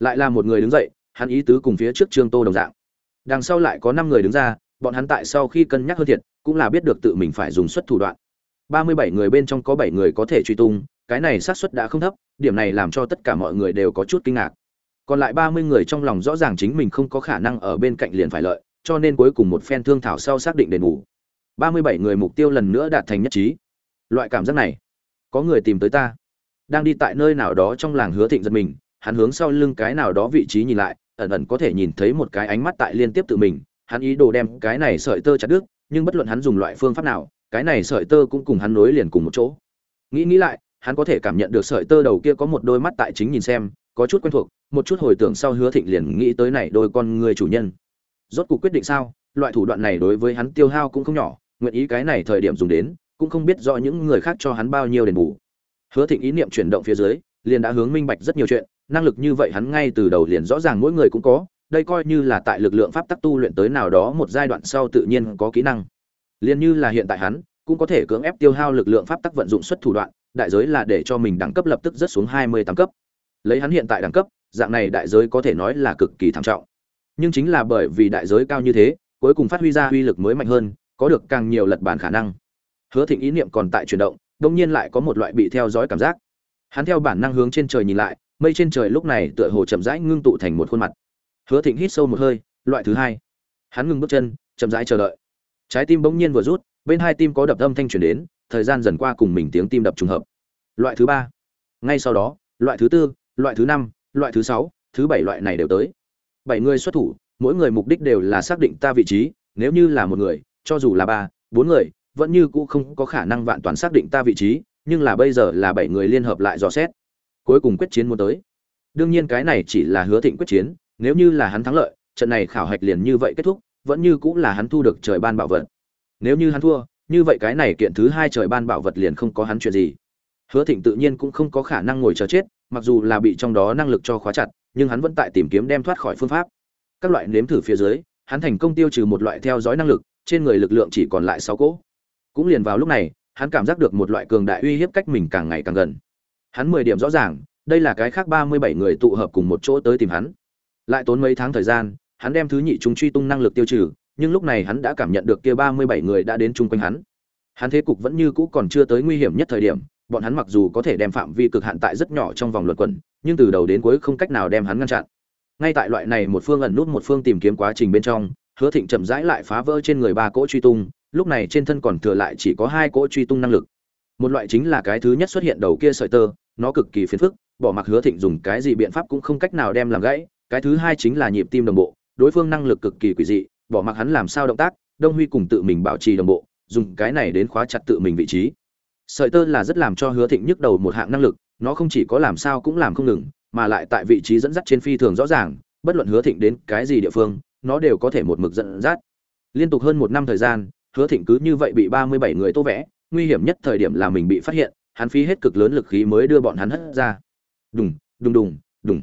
Lại là một người đứng dậy, hắn ý tứ cùng phía trước trương tô đồng dạng. Đằng sau lại có năm người đứng ra, bọn hắn tại sau khi cân nhắc hơn thiệt, cũng là biết được tự mình phải dùng suất thủ đoạn. Ba mươi bảy người bên trong có bảy người có thể truy tung, cái này xác suất đã không thấp, điểm này làm cho tất cả mọi người đều có chút kinh ngạc. Còn lại ba mươi người trong lòng rõ ràng chính mình không có khả năng ở bên cạnh liền phải lợi, cho nên cuối cùng một phen thương thảo sau xác định đền bù ba mươi bảy người mục tiêu lần nữa đạt thành nhất trí. Loại cảm giác này, có người tìm tới ta. Đang đi tại nơi nào đó trong làng hứa thịnh giật mình, hắn hướng sau lưng cái nào đó vị trí nhìn lại, ẩn ẩn có thể nhìn thấy một cái ánh mắt tại liên tiếp tự mình. Hắn ý đồ đem cái này sợi tơ chặt đứt, nhưng bất luận hắn dùng loại phương pháp nào, cái này sợi tơ cũng cùng hắn nối liền cùng một chỗ. Nghĩ nghĩ lại, hắn có thể cảm nhận được sợi tơ đầu kia có một đôi mắt tại chính nhìn xem, có chút quen thuộc, một chút hồi tưởng sau hứa thịnh liền nghĩ tới này đôi con người chủ nhân. Rốt cuộc quyết định sao? Loại thủ đoạn này đối với hắn tiêu hao cũng không nhỏ nguyện ý cái này thời điểm dùng đến, cũng không biết rõ những người khác cho hắn bao nhiêu đền bù. Hứa thịnh ý niệm chuyển động phía dưới, liền đã hướng minh bạch rất nhiều chuyện, năng lực như vậy hắn ngay từ đầu liền rõ ràng mỗi người cũng có, đây coi như là tại lực lượng pháp tắc tu luyện tới nào đó một giai đoạn sau tự nhiên có kỹ năng. Liền như là hiện tại hắn, cũng có thể cưỡng ép tiêu hao lực lượng pháp tắc vận dụng xuất thủ đoạn, đại giới là để cho mình đẳng cấp lập tức rất xuống hai mươi tám cấp. Lấy hắn hiện tại đẳng cấp, dạng này đại giới có thể nói là cực kỳ thảm trọng. Nhưng chính là bởi vì đại giới cao như thế, cuối cùng phát huy ra uy lực mới mạnh hơn có được càng nhiều lật bản khả năng. Hứa thịnh ý niệm còn tại chuyển động, đông nhiên lại có một loại bị theo dõi cảm giác. Hắn theo bản năng hướng trên trời nhìn lại, mây trên trời lúc này tựa hồ chậm rãi ngưng tụ thành một khuôn mặt. Hứa thịnh hít sâu một hơi, loại thứ hai. Hắn ngừng bước chân, chậm rãi chờ đợi. Trái tim bỗng nhiên vừa rút, bên hai tim có đập âm thanh truyền đến, thời gian dần qua cùng mình tiếng tim đập trùng hợp. Loại thứ ba. Ngay sau đó, loại thứ tư, loại thứ năm, loại thứ sáu, thứ bảy loại này đều tới. Bảy người xuất thủ, mỗi người mục đích đều là xác định ta vị trí, nếu như là một người cho dù là ba, bốn người, vẫn như cũ không có khả năng vạn toàn xác định ta vị trí, nhưng là bây giờ là bảy người liên hợp lại dò xét. Cuối cùng quyết chiến muốn tới. Đương nhiên cái này chỉ là hứa thịnh quyết chiến, nếu như là hắn thắng lợi, trận này khảo hạch liền như vậy kết thúc, vẫn như cũng là hắn thu được trời ban bảo vật. Nếu như hắn thua, như vậy cái này kiện thứ hai trời ban bảo vật liền không có hắn chuyện gì. Hứa thịnh tự nhiên cũng không có khả năng ngồi chờ chết, mặc dù là bị trong đó năng lực cho khóa chặt, nhưng hắn vẫn tại tìm kiếm đem thoát khỏi phương pháp. Các loại nếm thử phía dưới, hắn thành công tiêu trừ một loại theo dõi năng lực trên người lực lượng chỉ còn lại sáu cỗ. Cũng liền vào lúc này, hắn cảm giác được một loại cường đại uy hiếp cách mình càng ngày càng gần. Hắn mười điểm rõ ràng, đây là cái khác ba mươi bảy người tụ hợp cùng một chỗ tới tìm hắn. Lại tốn mấy tháng thời gian, hắn đem thứ nhị chúng truy tung năng lực tiêu trừ, nhưng lúc này hắn đã cảm nhận được kia ba mươi bảy người đã đến chung quanh hắn. Hắn thế cục vẫn như cũ còn chưa tới nguy hiểm nhất thời điểm, bọn hắn mặc dù có thể đem phạm vi cực hạn tại rất nhỏ trong vòng luật quẩn, nhưng từ đầu đến cuối không cách nào đem hắn ngăn chặn. Ngay tại loại này một phương ẩn nút một phương tìm kiếm quá trình bên trong hứa thịnh chậm rãi lại phá vỡ trên người ba cỗ truy tung, lúc này trên thân còn thừa lại chỉ có hai cỗ truy tung năng lực. Một loại chính là cái thứ nhất xuất hiện đầu kia sợi tơ, nó cực kỳ phiền phức, bỏ mặc hứa thịnh dùng cái gì biện pháp cũng không cách nào đem làm gãy, cái thứ hai chính là nhịp tim đồng bộ, đối phương năng lực cực kỳ quỷ dị, bỏ mặc hắn làm sao động tác, đông huy cùng tự mình bảo trì đồng bộ, dùng cái này đến khóa chặt tự mình vị trí. Sợi tơ là rất làm cho hứa thịnh nhức đầu một hạng năng lực, nó không chỉ có làm sao cũng làm không ngừng, mà lại tại vị trí dẫn dắt trên phi thường rõ ràng, bất luận hứa thịnh đến cái gì địa phương nó đều có thể một mực dẫn dắt. Liên tục hơn một năm thời gian, hứa thịnh cứ như vậy bị ba mươi bảy người tô vẽ, nguy hiểm nhất thời điểm là mình bị phát hiện, hắn phí hết cực lớn lực khí mới đưa bọn hắn hất ra. Đùng đùng đùng đùng.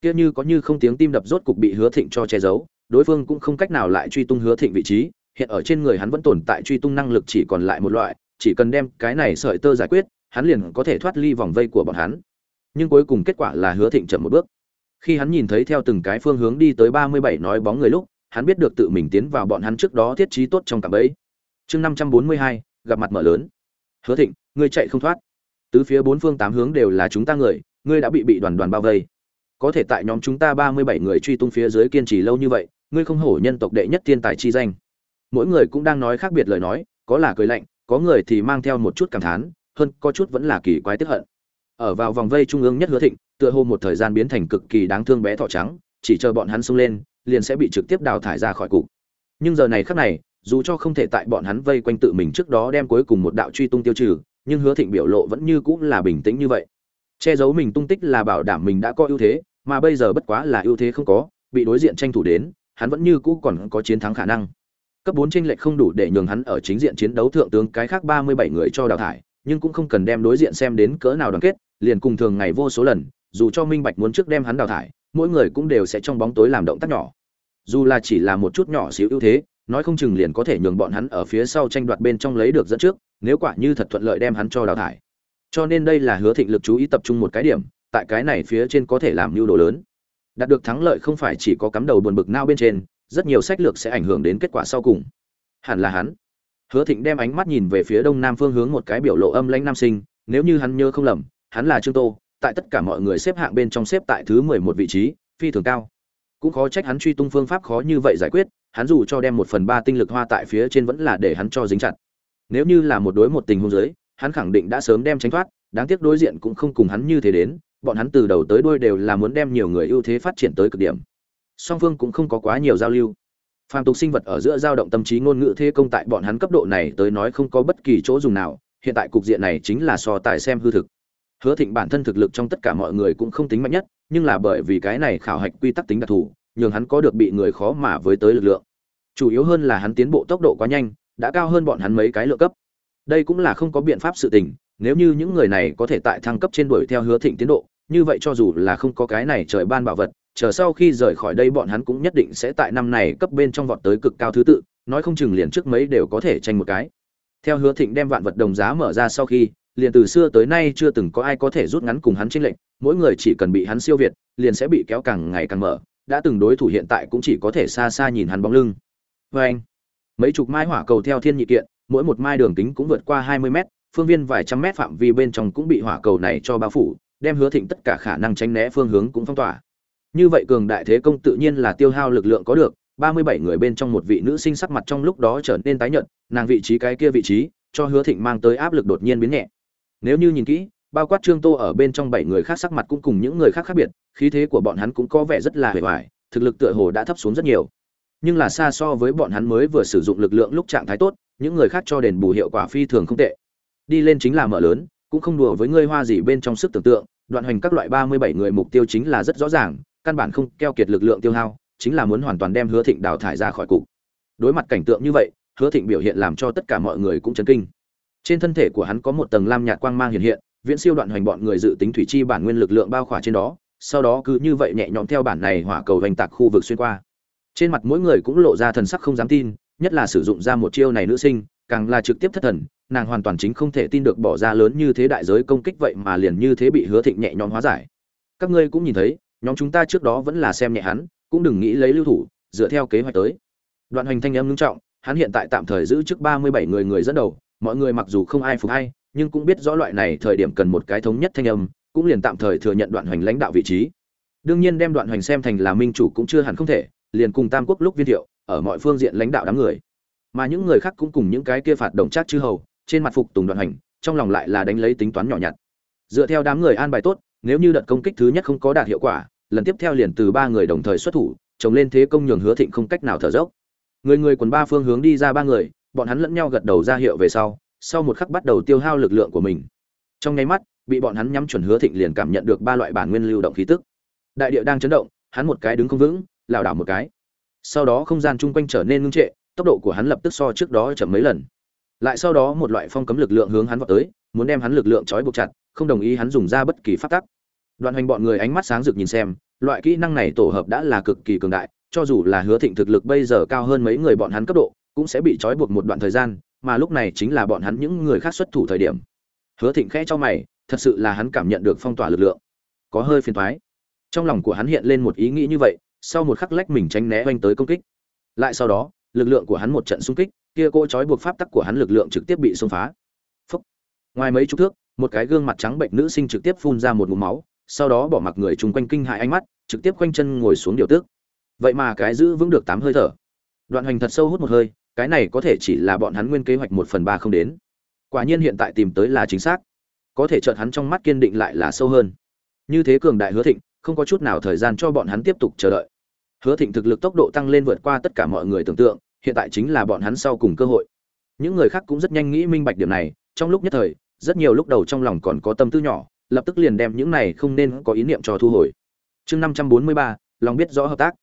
Kia như có như không tiếng tim đập rốt cục bị hứa thịnh cho che giấu, đối phương cũng không cách nào lại truy tung hứa thịnh vị trí, hiện ở trên người hắn vẫn tồn tại truy tung năng lực chỉ còn lại một loại, chỉ cần đem cái này sợi tơ giải quyết, hắn liền có thể thoát ly vòng vây của bọn hắn. Nhưng cuối cùng kết quả là hứa thịnh chậm một bước khi hắn nhìn thấy theo từng cái phương hướng đi tới ba mươi bảy nói bóng người lúc, hắn biết được tự mình tiến vào bọn hắn trước đó thiết trí tốt trong cạm bẫy. Chương năm trăm bốn mươi hai, gặp mặt mở lớn. Hứa thịnh, ngươi chạy không thoát. Tứ phía bốn phương tám hướng đều là chúng ta người, ngươi đã bị bị đoàn đoàn bao vây. Có thể tại nhóm chúng ta ba mươi bảy người truy tung phía dưới kiên trì lâu như vậy, ngươi không hổ nhân tộc đệ nhất thiên tài chi danh. Mỗi người cũng đang nói khác biệt lời nói, có là cười lạnh, có người thì mang theo một chút cảm thán, hơn có chút vẫn là kỳ quái tức hận ở vào vòng vây trung ương nhất hứa thịnh, tựa hồ một thời gian biến thành cực kỳ đáng thương bé thỏ trắng, chỉ chờ bọn hắn xông lên, liền sẽ bị trực tiếp đào thải ra khỏi cục. Nhưng giờ này khắc này, dù cho không thể tại bọn hắn vây quanh tự mình trước đó đem cuối cùng một đạo truy tung tiêu trừ, nhưng hứa thịnh biểu lộ vẫn như cũng là bình tĩnh như vậy. Che giấu mình tung tích là bảo đảm mình đã có ưu thế, mà bây giờ bất quá là ưu thế không có, bị đối diện tranh thủ đến, hắn vẫn như cũ còn có chiến thắng khả năng. Cấp bốn tranh lệch không đủ để nhường hắn ở chính diện chiến đấu thượng tướng cái khác ba mươi bảy người cho đào thải, nhưng cũng không cần đem đối diện xem đến cỡ nào đoàn kết liền cùng thường ngày vô số lần, dù cho minh bạch muốn trước đem hắn đào thải, mỗi người cũng đều sẽ trong bóng tối làm động tác nhỏ. Dù là chỉ là một chút nhỏ xíu ưu thế, nói không chừng liền có thể nhường bọn hắn ở phía sau tranh đoạt bên trong lấy được dẫn trước, nếu quả như thật thuận lợi đem hắn cho đào thải. Cho nên đây là hứa thịnh lực chú ý tập trung một cái điểm, tại cái này phía trên có thể làm mưu đồ lớn. Đạt được thắng lợi không phải chỉ có cắm đầu buồn bực nao bên trên, rất nhiều sách lược sẽ ảnh hưởng đến kết quả sau cùng. Hẳn là hắn. Hứa thịnh đem ánh mắt nhìn về phía đông nam phương hướng một cái biểu lộ âm lãnh nam sinh, nếu như hắn nhớ không lầm hắn là trương tô, tại tất cả mọi người xếp hạng bên trong xếp tại thứ mười một vị trí, phi thường cao. Cũng khó trách hắn truy tung phương pháp khó như vậy giải quyết, hắn dù cho đem một phần ba tinh lực hoa tại phía trên vẫn là để hắn cho dính chặt. Nếu như là một đối một tình huống giới hắn khẳng định đã sớm đem tránh thoát, đáng tiếc đối diện cũng không cùng hắn như thế đến, bọn hắn từ đầu tới đuôi đều là muốn đem nhiều người ưu thế phát triển tới cực điểm. Song phương cũng không có quá nhiều giao lưu. Phàm tục sinh vật ở giữa dao động tâm trí ngôn ngữ thế công tại bọn hắn cấp độ này tới nói không có bất kỳ chỗ dùng nào, hiện tại cục diện này chính là so tài xem hư thực hứa thịnh bản thân thực lực trong tất cả mọi người cũng không tính mạnh nhất, nhưng là bởi vì cái này khảo hạch quy tắc tính đặc thù, nhường hắn có được bị người khó mà với tới lực lượng. Chủ yếu hơn là hắn tiến bộ tốc độ quá nhanh, đã cao hơn bọn hắn mấy cái lựa cấp. Đây cũng là không có biện pháp sự tình, nếu như những người này có thể tại thăng cấp trên đuổi theo hứa thịnh tiến độ, như vậy cho dù là không có cái này trời ban bảo vật, chờ sau khi rời khỏi đây bọn hắn cũng nhất định sẽ tại năm này cấp bên trong vọt tới cực cao thứ tự, nói không chừng liền trước mấy đều có thể tranh một cái. Theo hứa thịnh đem vạn vật đồng giá mở ra sau khi liền từ xưa tới nay chưa từng có ai có thể rút ngắn cùng hắn chênh lệnh, mỗi người chỉ cần bị hắn siêu việt, liền sẽ bị kéo càng ngày càng mở, đã từng đối thủ hiện tại cũng chỉ có thể xa xa nhìn hắn bóng lưng. Và anh, mấy chục mai hỏa cầu theo thiên nhị kiện, mỗi một mai đường kính cũng vượt qua 20 mét, phương viên vài trăm mét phạm vi bên trong cũng bị hỏa cầu này cho bao phủ, đem hứa thịnh tất cả khả năng tránh né phương hướng cũng phong tỏa. Như vậy cường đại thế công tự nhiên là tiêu hao lực lượng có được, 37 người bên trong một vị nữ sinh sắc mặt trong lúc đó trở nên tái nhợt, nàng vị trí cái kia vị trí, cho Hứa Thịnh mang tới áp lực đột nhiên biến nhẹ. Nếu như nhìn kỹ, bao quát Trương Tô ở bên trong bảy người khác sắc mặt cũng cùng những người khác khác biệt, khí thế của bọn hắn cũng có vẻ rất là hề hoài, thực lực tựa hồ đã thấp xuống rất nhiều. Nhưng là xa so với bọn hắn mới vừa sử dụng lực lượng lúc trạng thái tốt, những người khác cho đền bù hiệu quả phi thường không tệ. Đi lên chính là mở lớn, cũng không đùa với ngươi hoa gì bên trong sức tưởng tượng, đoạn hành các loại 37 người mục tiêu chính là rất rõ ràng, căn bản không keo kiệt lực lượng tiêu hao, chính là muốn hoàn toàn đem Hứa Thịnh đào thải ra khỏi cục. Đối mặt cảnh tượng như vậy, Hứa Thịnh biểu hiện làm cho tất cả mọi người cũng chấn kinh trên thân thể của hắn có một tầng lam nhạt quang mang hiện hiện, viễn siêu đoạn hoành bọn người dự tính thủy chi bản nguyên lực lượng bao khỏa trên đó, sau đó cứ như vậy nhẹ nhõm theo bản này hỏa cầu hoành tạc khu vực xuyên qua. Trên mặt mỗi người cũng lộ ra thần sắc không dám tin, nhất là sử dụng ra một chiêu này nữ sinh, càng là trực tiếp thất thần, nàng hoàn toàn chính không thể tin được bỏ ra lớn như thế đại giới công kích vậy mà liền như thế bị hứa thịnh nhẹ nhõm hóa giải. Các ngươi cũng nhìn thấy, nhóm chúng ta trước đó vẫn là xem nhẹ hắn, cũng đừng nghĩ lấy lưu thủ, dựa theo kế hoạch tới. Đoạn hoành thanh em ngưng trọng, hắn hiện tại tạm thời giữ trước ba mươi bảy người người dẫn đầu mọi người mặc dù không ai phục hay, nhưng cũng biết rõ loại này thời điểm cần một cái thống nhất thanh âm, cũng liền tạm thời thừa nhận đoạn hoành lãnh đạo vị trí. Đương nhiên đem đoạn hoành xem thành là minh chủ cũng chưa hẳn không thể, liền cùng tam quốc lúc viên thiệu, ở mọi phương diện lãnh đạo đám người. Mà những người khác cũng cùng những cái kia phạt động trác chư hầu, trên mặt phục tùng đoạn hoành, trong lòng lại là đánh lấy tính toán nhỏ nhặt. Dựa theo đám người an bài tốt, nếu như đợt công kích thứ nhất không có đạt hiệu quả, lần tiếp theo liền từ ba người đồng thời xuất thủ chồng lên thế công nhường hứa thịnh không cách nào thở dốc. Người người quần ba phương hướng đi ra ba người bọn hắn lẫn nhau gật đầu ra hiệu về sau sau một khắc bắt đầu tiêu hao lực lượng của mình. Trong nháy mắt, bị bọn hắn nhắm chuẩn hứa thịnh liền cảm nhận được ba loại bản nguyên lưu động khí tức. Đại địa đang chấn động, hắn một cái đứng không vững, lảo đảo một cái. Sau đó không gian chung quanh trở nên ngưng trệ, tốc độ của hắn lập tức so trước đó chậm mấy lần. Lại sau đó một loại phong cấm lực lượng hướng hắn vào tới, muốn đem hắn lực lượng trói buộc chặt, không đồng ý hắn dùng ra bất kỳ pháp tắc. Đoạn hoành bọn người ánh mắt sáng rực nhìn xem, loại kỹ năng này tổ hợp đã là cực kỳ cường đại, cho dù là hứa thịnh thực lực bây giờ cao hơn mấy người bọn hắn cấp độ cũng sẽ bị trói buộc một đoạn thời gian, mà lúc này chính là bọn hắn những người khác xuất thủ thời điểm. Hứa thịnh khẽ cho mày, thật sự là hắn cảm nhận được phong tỏa lực lượng. Có hơi phiền thoái trong lòng của hắn hiện lên một ý nghĩ như vậy, sau một khắc lách mình tránh né oanh tới công kích. Lại sau đó, lực lượng của hắn một trận xung kích, kia cỗ trói buộc pháp tắc của hắn lực lượng trực tiếp bị xông phá. Ngoài mấy chục thước, một cái gương mặt trắng bệnh nữ sinh trực tiếp phun ra một ngụm máu, sau đó bỏ mặc người chung quanh kinh hại ánh mắt, trực tiếp quanh chân ngồi xuống điều tước vậy mà cái giữ vững được tám hơi thở. Đoạn hoành thật sâu hút một hơi cái này có thể chỉ là bọn hắn nguyên kế hoạch một phần ba không đến. Quả nhiên hiện tại tìm tới là chính xác. Có thể chợt hắn trong mắt kiên định lại là sâu hơn. Như thế cường đại hứa thịnh, không có chút nào thời gian cho bọn hắn tiếp tục chờ đợi. Hứa thịnh thực lực tốc độ tăng lên vượt qua tất cả mọi người tưởng tượng, hiện tại chính là bọn hắn sau cùng cơ hội. Những người khác cũng rất nhanh nghĩ minh bạch điểm này, trong lúc nhất thời, rất nhiều lúc đầu trong lòng còn có tâm tư nhỏ, lập tức liền đem những này không nên có ý niệm cho thu hồi. Chương năm trăm bốn mươi ba, lòng biết rõ hợp tác.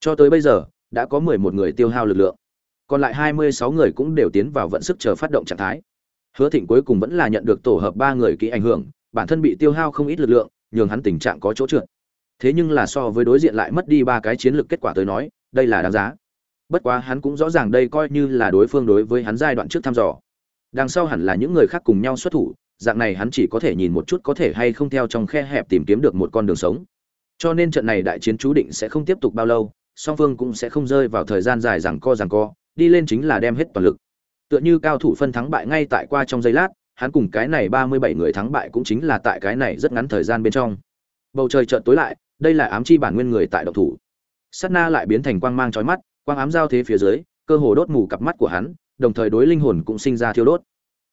Cho tới bây giờ, đã có mười một người tiêu hao lực lượng còn lại hai mươi sáu người cũng đều tiến vào vận sức chờ phát động trạng thái. Hứa thịnh cuối cùng vẫn là nhận được tổ hợp ba người kỹ ảnh hưởng, bản thân bị tiêu hao không ít lực lượng, nhường hắn tình trạng có chỗ trượt. Thế nhưng là so với đối diện lại mất đi ba cái chiến lược kết quả tới nói, đây là đáng giá. Bất quá hắn cũng rõ ràng đây coi như là đối phương đối với hắn giai đoạn trước thăm dò. Đằng sau hẳn là những người khác cùng nhau xuất thủ, dạng này hắn chỉ có thể nhìn một chút có thể hay không theo trong khe hẹp tìm kiếm được một con đường sống. Cho nên trận này đại chiến chú định sẽ không tiếp tục bao lâu, song phương cũng sẽ không rơi vào thời gian dài rằng co rằng co đi lên chính là đem hết toàn lực. Tựa như cao thủ phân thắng bại ngay tại qua trong giây lát, hắn cùng cái này 37 người thắng bại cũng chính là tại cái này rất ngắn thời gian bên trong. Bầu trời chợt tối lại, đây là ám chi bản nguyên người tại động thủ. Sát na lại biến thành quang mang chói mắt, quang ám giao thế phía dưới, cơ hồ đốt mù cặp mắt của hắn, đồng thời đối linh hồn cũng sinh ra thiêu đốt.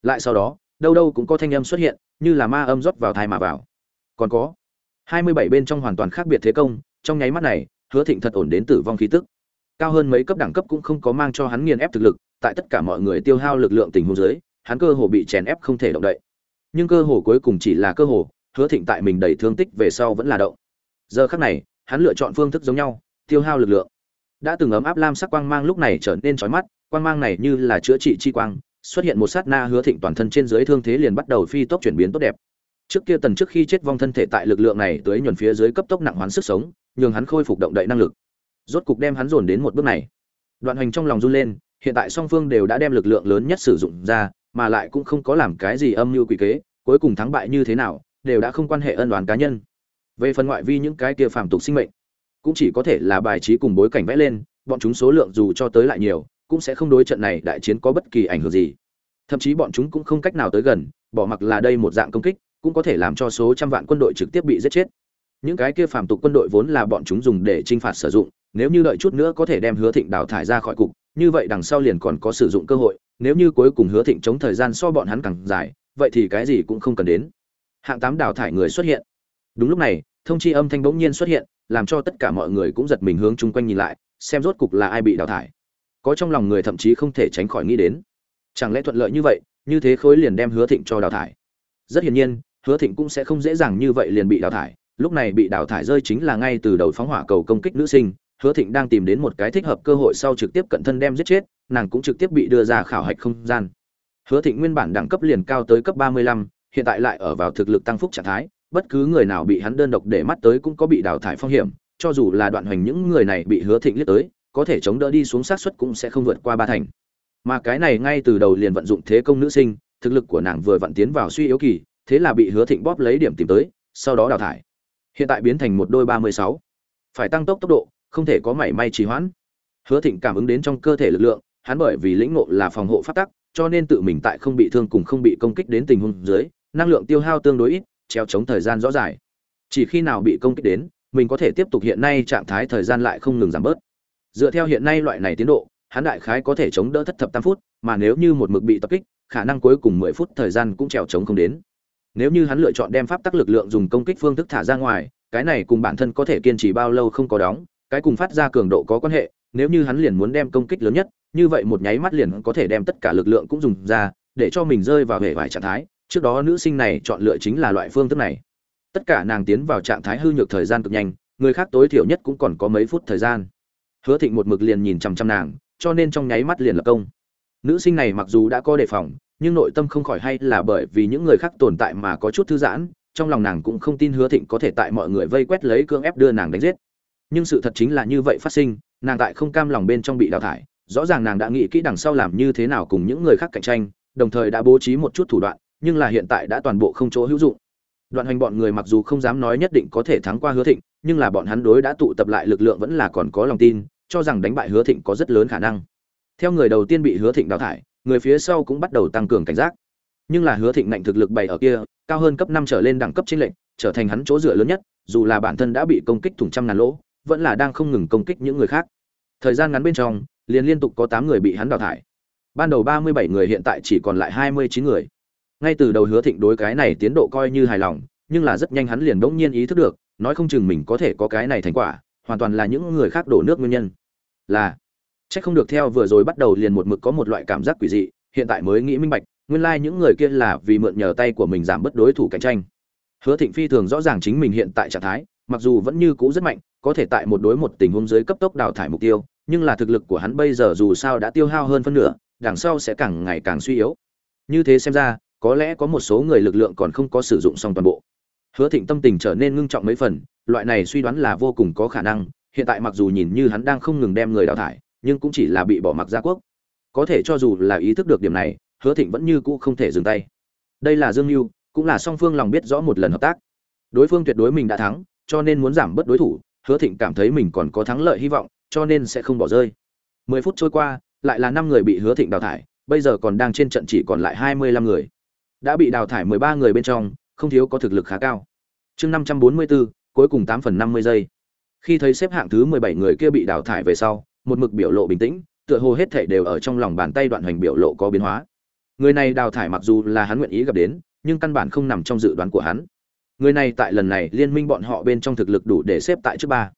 Lại sau đó, đâu đâu cũng có thanh âm xuất hiện, như là ma âm rót vào thai mà vào. Còn có 27 bên trong hoàn toàn khác biệt thế công, trong nháy mắt này, Hứa Thịnh thật ổn đến tử vong khí tức cao hơn mấy cấp đẳng cấp cũng không có mang cho hắn nghiền ép thực lực, tại tất cả mọi người tiêu hao lực lượng tình huống dưới, hắn cơ hồ bị chèn ép không thể động đậy. Nhưng cơ hồ cuối cùng chỉ là cơ hồ, hứa thịnh tại mình đầy thương tích về sau vẫn là động. Giờ khắc này, hắn lựa chọn phương thức giống nhau, tiêu hao lực lượng. Đã từng ấm áp lam sắc quang mang lúc này trở nên chói mắt, quang mang này như là chữa trị chi quang, xuất hiện một sát na hứa thịnh toàn thân trên dưới thương thế liền bắt đầu phi tốc chuyển biến tốt đẹp. Trước kia tần trước khi chết vong thân thể tại lực lượng này tới nhuần phía dưới cấp tốc nặng hoán sức sống, nhường hắn khôi phục động đậy năng lực rốt cục đem hắn dồn đến một bước này. Đoạn hành trong lòng run lên, hiện tại song phương đều đã đem lực lượng lớn nhất sử dụng ra, mà lại cũng không có làm cái gì âm mưu quỷ kế, cuối cùng thắng bại như thế nào, đều đã không quan hệ ân đoán cá nhân. Về phần ngoại vi những cái kia phàm tục sinh mệnh, cũng chỉ có thể là bài trí cùng bối cảnh vẽ lên, bọn chúng số lượng dù cho tới lại nhiều, cũng sẽ không đối trận này đại chiến có bất kỳ ảnh hưởng gì. Thậm chí bọn chúng cũng không cách nào tới gần, bỏ mặc là đây một dạng công kích, cũng có thể làm cho số trăm vạn quân đội trực tiếp bị giết chết. Những cái kia phàm tục quân đội vốn là bọn chúng dùng để t r i n h phạt sử dụng nếu như đợi chút nữa có thể đem hứa thịnh đào thải ra khỏi cục, như vậy đằng sau liền còn có sử dụng cơ hội, nếu như cuối cùng hứa thịnh chống thời gian so bọn hắn càng dài, vậy thì cái gì cũng không cần đến. Hạng tám đào thải người xuất hiện. Đúng lúc này, thông chi âm thanh bỗng nhiên xuất hiện, làm cho tất cả mọi người cũng giật mình hướng chung quanh nhìn lại, xem rốt cục là ai bị đào thải. Có trong lòng người thậm chí không thể tránh khỏi nghĩ đến. Chẳng lẽ thuận lợi như vậy, như thế khối liền đem hứa thịnh cho đào thải? Rất hiển nhiên, hứa thịnh cũng sẽ không dễ dàng như vậy liền bị đào thải, lúc này bị đào thải rơi chính là ngay từ đầu phóng hỏa cầu công kích nữ sinh hứa thịnh đang tìm đến một cái thích hợp cơ hội sau trực tiếp cận thân đem giết chết, nàng cũng trực tiếp bị đưa ra khảo hạch không gian. Hứa thịnh nguyên bản đẳng cấp liền cao tới cấp ba mươi lăm, hiện tại lại ở vào thực lực tăng phúc trạng thái, bất cứ người nào bị hắn đơn độc để mắt tới cũng có bị đào thải phong hiểm, cho dù là đoạn hành những người này bị hứa thịnh liếc tới, có thể chống đỡ đi xuống sát suất cũng sẽ không vượt qua ba thành. Mà cái này ngay từ đầu liền vận dụng thế công nữ sinh, thực lực của nàng vừa vận tiến vào suy yếu kỳ, thế là bị hứa thịnh bóp lấy điểm tìm tới, sau đó đào thải. Hiện tại biến thành một đôi ba mươi sáu. Phải tăng tốc tốc độ không thể có mảy may trì hoãn. Hứa thịnh cảm ứng đến trong cơ thể lực lượng, hắn bởi vì lĩnh ngộ là phòng hộ pháp tắc, cho nên tự mình tại không bị thương cùng không bị công kích đến tình huống dưới, năng lượng tiêu hao tương đối ít, treo chống thời gian rõ rải chỉ khi nào bị công kích đến, mình có thể tiếp tục hiện nay trạng thái thời gian lại không ngừng giảm bớt. Dựa theo hiện nay loại này tiến độ, hắn đại khái có thể chống đỡ thất thập 8 phút, mà nếu như một mực bị tập kích, khả năng cuối cùng mười phút thời gian cũng trèo chống không đến. Nếu như hắn lựa chọn đem pháp tắc lực lượng dùng công kích phương thức thả ra ngoài, cái này cùng bản thân có thể kiên trì bao lâu không có đóng cái cùng phát ra cường độ có quan hệ, nếu như hắn liền muốn đem công kích lớn nhất, như vậy một nháy mắt liền có thể đem tất cả lực lượng cũng dùng ra, để cho mình rơi vào hệ vải trạng thái. Trước đó nữ sinh này chọn lựa chính là loại phương thức này. Tất cả nàng tiến vào trạng thái hư nhược thời gian cực nhanh, người khác tối thiểu nhất cũng còn có mấy phút thời gian. Hứa thịnh một mực liền nhìn chằm chằm nàng, cho nên trong nháy mắt liền lập công. Nữ sinh này mặc dù đã có đề phòng, nhưng nội tâm không khỏi hay là bởi vì những người khác tồn tại mà có chút thư giãn, trong lòng nàng cũng không tin hứa thịnh có thể tại mọi người vây quét lấy cương ép đưa nàng đánh giết nhưng sự thật chính là như vậy phát sinh, nàng tại không cam lòng bên trong bị đào thải, rõ ràng nàng đã nghĩ kỹ đằng sau làm như thế nào cùng những người khác cạnh tranh, đồng thời đã bố trí một chút thủ đoạn, nhưng là hiện tại đã toàn bộ không chỗ hữu dụng. Đoạn hành bọn người mặc dù không dám nói nhất định có thể thắng qua hứa thịnh, nhưng là bọn hắn đối đã tụ tập lại lực lượng vẫn là còn có lòng tin, cho rằng đánh bại hứa thịnh có rất lớn khả năng. Theo người đầu tiên bị hứa thịnh đào thải, người phía sau cũng bắt đầu tăng cường cảnh giác. Nhưng là hứa thịnh mạnh thực lực bày ở kia, cao hơn cấp năm trở lên đẳng cấp trên lệnh trở thành hắn chỗ dựa lớn nhất, dù là bản thân đã bị công kích thủng trăm ngàn lỗ vẫn là đang không ngừng công kích những người khác. Thời gian ngắn bên trong, liền liên tục có tám người bị hắn đào thải. Ban đầu ba mươi bảy người, hiện tại chỉ còn lại hai mươi chín người. Ngay từ đầu hứa thịnh đối cái này tiến độ coi như hài lòng, nhưng là rất nhanh hắn liền bỗng nhiên ý thức được, nói không chừng mình có thể có cái này thành quả, hoàn toàn là những người khác đổ nước nguyên nhân. Là, chắc không được theo vừa rồi bắt đầu liền một mực có một loại cảm giác quỷ dị, hiện tại mới nghĩ minh bạch, nguyên lai những người kia là vì mượn nhờ tay của mình giảm bớt đối thủ cạnh tranh. Hứa thịnh phi thường rõ ràng chính mình hiện tại trạng thái mặc dù vẫn như cũ rất mạnh, có thể tại một đối một tình huống dưới cấp tốc đào thải mục tiêu, nhưng là thực lực của hắn bây giờ dù sao đã tiêu hao hơn phân nửa, đằng sau sẽ càng ngày càng suy yếu. Như thế xem ra, có lẽ có một số người lực lượng còn không có sử dụng xong toàn bộ. Hứa thịnh tâm tình trở nên ngưng trọng mấy phần, loại này suy đoán là vô cùng có khả năng, hiện tại mặc dù nhìn như hắn đang không ngừng đem người đào thải, nhưng cũng chỉ là bị bỏ mặc gia quốc. Có thể cho dù là ý thức được điểm này, hứa thịnh vẫn như cũ không thể dừng tay. Đây là dương mưu cũng là song phương lòng biết rõ một lần hợp tác. Đối phương tuyệt đối mình đã thắng cho nên muốn giảm bớt đối thủ, hứa thịnh cảm thấy mình còn có thắng lợi hy vọng, cho nên sẽ không bỏ rơi. Mười phút trôi qua, lại là năm người bị hứa thịnh đào thải, bây giờ còn đang trên trận chỉ còn lại hai mươi lăm người. Đã bị đào thải mười ba người bên trong, không thiếu có thực lực khá cao. Chương năm trăm bốn mươi bốn, cuối cùng tám phần năm mươi giây. Khi thấy xếp hạng thứ mười bảy người kia bị đào thải về sau, một mực biểu lộ bình tĩnh, tựa hồ hết thảy đều ở trong lòng bàn tay đoạn hành biểu lộ có biến hóa. Người này đào thải mặc dù là hắn nguyện ý gặp đến, nhưng căn bản không nằm trong dự đoán của hắn người này tại lần này liên minh bọn họ bên trong thực lực đủ để xếp tại trước ba.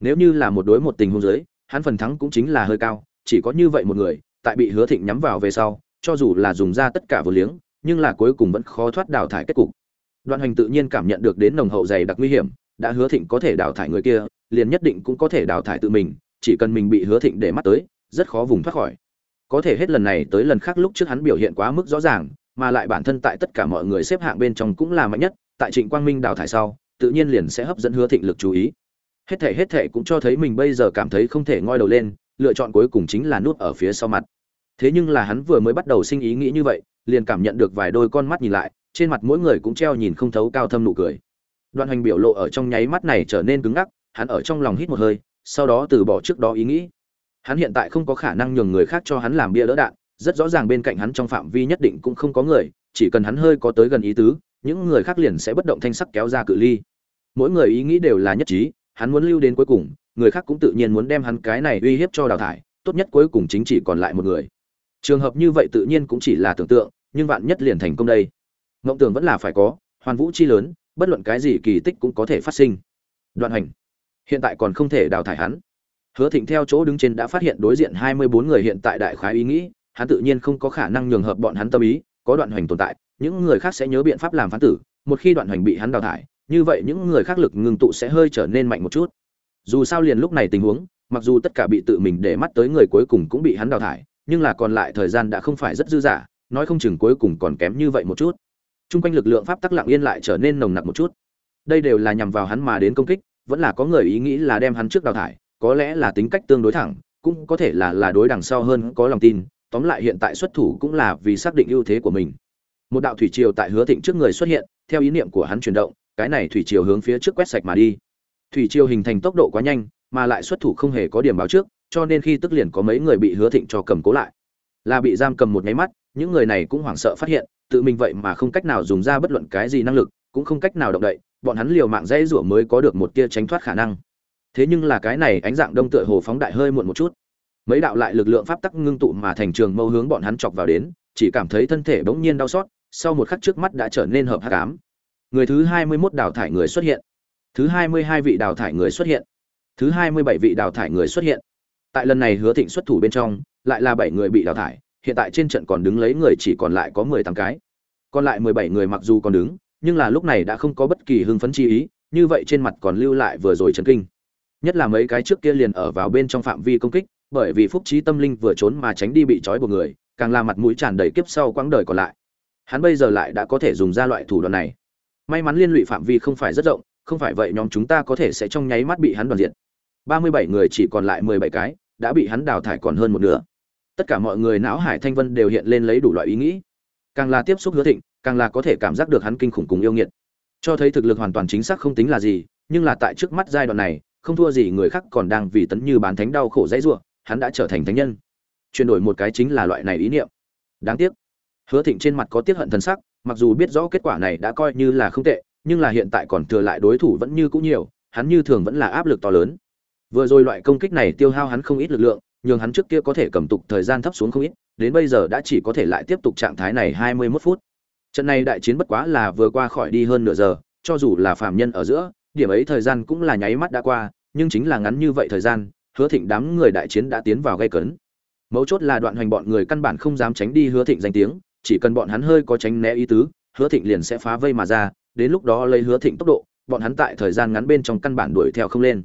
Nếu như là một đối một tình huống dưới, hắn phần thắng cũng chính là hơi cao, chỉ có như vậy một người, tại bị hứa thịnh nhắm vào về sau, cho dù là dùng ra tất cả vừa liếng, nhưng là cuối cùng vẫn khó thoát đào thải kết cục. Đoạn hành tự nhiên cảm nhận được đến nồng hậu dày đặc nguy hiểm, đã hứa thịnh có thể đào thải người kia, liền nhất định cũng có thể đào thải tự mình, chỉ cần mình bị hứa thịnh để mắt tới, rất khó vùng thoát khỏi. Có thể hết lần này tới lần khác lúc trước hắn biểu hiện quá mức rõ ràng, mà lại bản thân tại tất cả mọi người xếp hạng bên trong cũng là mạnh nhất tại trịnh quang minh đào thải sau, tự nhiên liền sẽ hấp dẫn hứa thịnh lực chú ý. Hết thể hết thể cũng cho thấy mình bây giờ cảm thấy không thể ngoi đầu lên, lựa chọn cuối cùng chính là nút ở phía sau mặt. Thế nhưng là hắn vừa mới bắt đầu sinh ý nghĩ như vậy, liền cảm nhận được vài đôi con mắt nhìn lại, trên mặt mỗi người cũng treo nhìn không thấu cao thâm nụ cười. Đoạn hoành biểu lộ ở trong nháy mắt này trở nên cứng ngắc, hắn ở trong lòng hít một hơi, sau đó từ bỏ trước đó ý nghĩ. Hắn hiện tại không có khả năng nhường người khác cho hắn làm bia đỡ đạn, rất rõ ràng bên cạnh hắn trong phạm vi nhất định cũng không có người, chỉ cần hắn hơi có tới gần ý tứ những người khác liền sẽ bất động thanh sắc kéo ra cự ly. Mỗi người ý nghĩ đều là nhất trí, hắn muốn lưu đến cuối cùng, người khác cũng tự nhiên muốn đem hắn cái này uy hiếp cho đào thải, tốt nhất cuối cùng chính chỉ còn lại một người. Trường hợp như vậy tự nhiên cũng chỉ là tưởng tượng, nhưng vạn nhất liền thành công đây. Ngộng tưởng vẫn là phải có, hoàn vũ chi lớn, bất luận cái gì kỳ tích cũng có thể phát sinh. Đoạn hành. Hiện tại còn không thể đào thải hắn. Hứa thịnh theo chỗ đứng trên đã phát hiện đối diện hai mươi bốn người hiện tại đại khái ý nghĩ, hắn tự nhiên không có khả năng nhường hợp bọn hắn tâm ý, có đoạn hành tồn tại những người khác sẽ nhớ biện pháp làm phán tử một khi đoạn hành bị hắn đào thải như vậy những người khác lực ngưng tụ sẽ hơi trở nên mạnh một chút dù sao liền lúc này tình huống mặc dù tất cả bị tự mình để mắt tới người cuối cùng cũng bị hắn đào thải nhưng là còn lại thời gian đã không phải rất dư dả nói không chừng cuối cùng còn kém như vậy một chút Trung quanh lực lượng pháp tắc lặng yên lại trở nên nồng nặc một chút. Đây đều là nhằm vào hắn mà đến công kích, vẫn là có người ý nghĩ là đem hắn trước đào thải, có lẽ là tính cách tương đối thẳng, cũng có thể là là đối đằng sau hơn có lòng tin, tóm lại hiện tại xuất thủ cũng là vì xác định ưu thế của mình. Một đạo thủy triều tại Hứa Thịnh trước người xuất hiện, theo ý niệm của hắn chuyển động, cái này thủy triều hướng phía trước quét sạch mà đi. Thủy triều hình thành tốc độ quá nhanh, mà lại xuất thủ không hề có điểm báo trước, cho nên khi tức liền có mấy người bị Hứa Thịnh cho cầm cố lại. Là bị giam cầm một nháy mắt, những người này cũng hoảng sợ phát hiện, tự mình vậy mà không cách nào dùng ra bất luận cái gì năng lực, cũng không cách nào động đậy, bọn hắn liều mạng dãy rủa mới có được một tia tránh thoát khả năng. Thế nhưng là cái này ánh dạng đông tựa hồ phóng đại hơi muộn một chút. Mấy đạo lại lực lượng pháp tắc ngưng tụ mà thành trường mâu hướng bọn hắn chọc vào đến, chỉ cảm thấy thân thể bỗng nhiên đau xót, sau một khắc trước mắt đã trở nên hợp hắc ám. Người thứ 21 đào thải người xuất hiện. Thứ 22 vị đào thải người xuất hiện. Thứ 27 vị đào thải người xuất hiện. Tại lần này Hứa Thịnh xuất thủ bên trong, lại là 7 người bị đào thải, hiện tại trên trận còn đứng lấy người chỉ còn lại có 18 cái. Còn lại 17 người mặc dù còn đứng, nhưng là lúc này đã không có bất kỳ hưng phấn chi ý, như vậy trên mặt còn lưu lại vừa rồi chấn kinh. Nhất là mấy cái trước kia liền ở vào bên trong phạm vi công kích, bởi vì phúc trí tâm linh vừa trốn mà tránh đi bị trói buộc người, càng làm mặt mũi tràn đầy kiếp sau quãng đời còn lại. Hắn bây giờ lại đã có thể dùng ra loại thủ đoạn này. May mắn liên lụy phạm vi không phải rất rộng, không phải vậy nhóm chúng ta có thể sẽ trong nháy mắt bị hắn đoàn diện. 37 người chỉ còn lại 17 cái, đã bị hắn đào thải còn hơn một nửa. Tất cả mọi người não hải thanh vân đều hiện lên lấy đủ loại ý nghĩ. Càng là tiếp xúc hứa thịnh càng là có thể cảm giác được hắn kinh khủng cùng yêu nghiệt. Cho thấy thực lực hoàn toàn chính xác không tính là gì nhưng là tại trước mắt giai đoạn này không thua gì người khác còn đang vì tấn như bán thánh đau khổ dãy ruộng hắn đã trở thành thánh nhân. Chuyển đổi một cái chính là loại này ý niệm. Đáng tiếc hứa thịnh trên mặt có tiếc hận thần sắc mặc dù biết rõ kết quả này đã coi như là không tệ nhưng là hiện tại còn thừa lại đối thủ vẫn như cũ nhiều hắn như thường vẫn là áp lực to lớn vừa rồi loại công kích này tiêu hao hắn không ít lực lượng nhường hắn trước kia có thể cầm tục thời gian thấp xuống không ít, đến bây giờ đã chỉ có thể lại tiếp tục trạng thái này 21 phút. Trận này đại chiến bất quá là vừa qua khỏi đi hơn nửa giờ, cho dù là phàm nhân ở giữa, điểm ấy thời gian cũng là nháy mắt đã qua, nhưng chính là ngắn như vậy thời gian, Hứa Thịnh đám người đại chiến đã tiến vào gay cấn. Mấu chốt là đoạn hoành bọn người căn bản không dám tránh đi Hứa Thịnh danh tiếng, chỉ cần bọn hắn hơi có tránh né ý tứ, Hứa Thịnh liền sẽ phá vây mà ra, đến lúc đó lấy Hứa Thịnh tốc độ, bọn hắn tại thời gian ngắn bên trong căn bản đuổi theo không lên.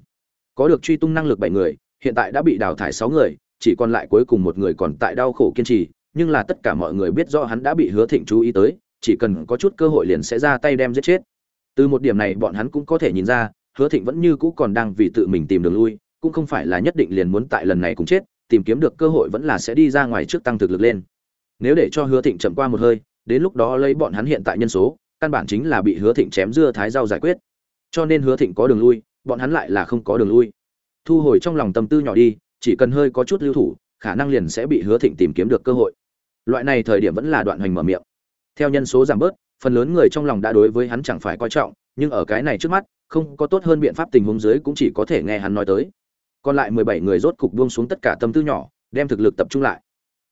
Có được truy tung năng lực bảy người, hiện tại đã bị đào thải 6 người, chỉ còn lại cuối cùng một người còn tại đau khổ kiên trì, nhưng là tất cả mọi người biết rõ hắn đã bị Hứa Thịnh chú ý tới, chỉ cần có chút cơ hội liền sẽ ra tay đem giết chết. Từ một điểm này bọn hắn cũng có thể nhìn ra, Hứa Thịnh vẫn như cũ còn đang vì tự mình tìm đường lui, cũng không phải là nhất định liền muốn tại lần này cùng chết, tìm kiếm được cơ hội vẫn là sẽ đi ra ngoài trước tăng thực lực lên. Nếu để cho Hứa Thịnh chậm qua một hơi, đến lúc đó lấy bọn hắn hiện tại nhân số, căn bản chính là bị Hứa Thịnh chém dưa thái rau giải quyết. Cho nên Hứa Thịnh có đường lui, bọn hắn lại là không có đường lui. Thu hồi trong lòng tâm tư nhỏ đi chỉ cần hơi có chút lưu thủ khả năng liền sẽ bị hứa thịnh tìm kiếm được cơ hội. Loại này thời điểm vẫn là đoạn hoành mở miệng. Theo nhân số giảm bớt phần lớn người trong lòng đã đối với hắn chẳng phải coi trọng nhưng ở cái này trước mắt không có tốt hơn biện pháp tình huống dưới cũng chỉ có thể nghe hắn nói tới. Còn lại mười bảy người rốt cục buông xuống tất cả tâm tư nhỏ đem thực lực tập trung lại.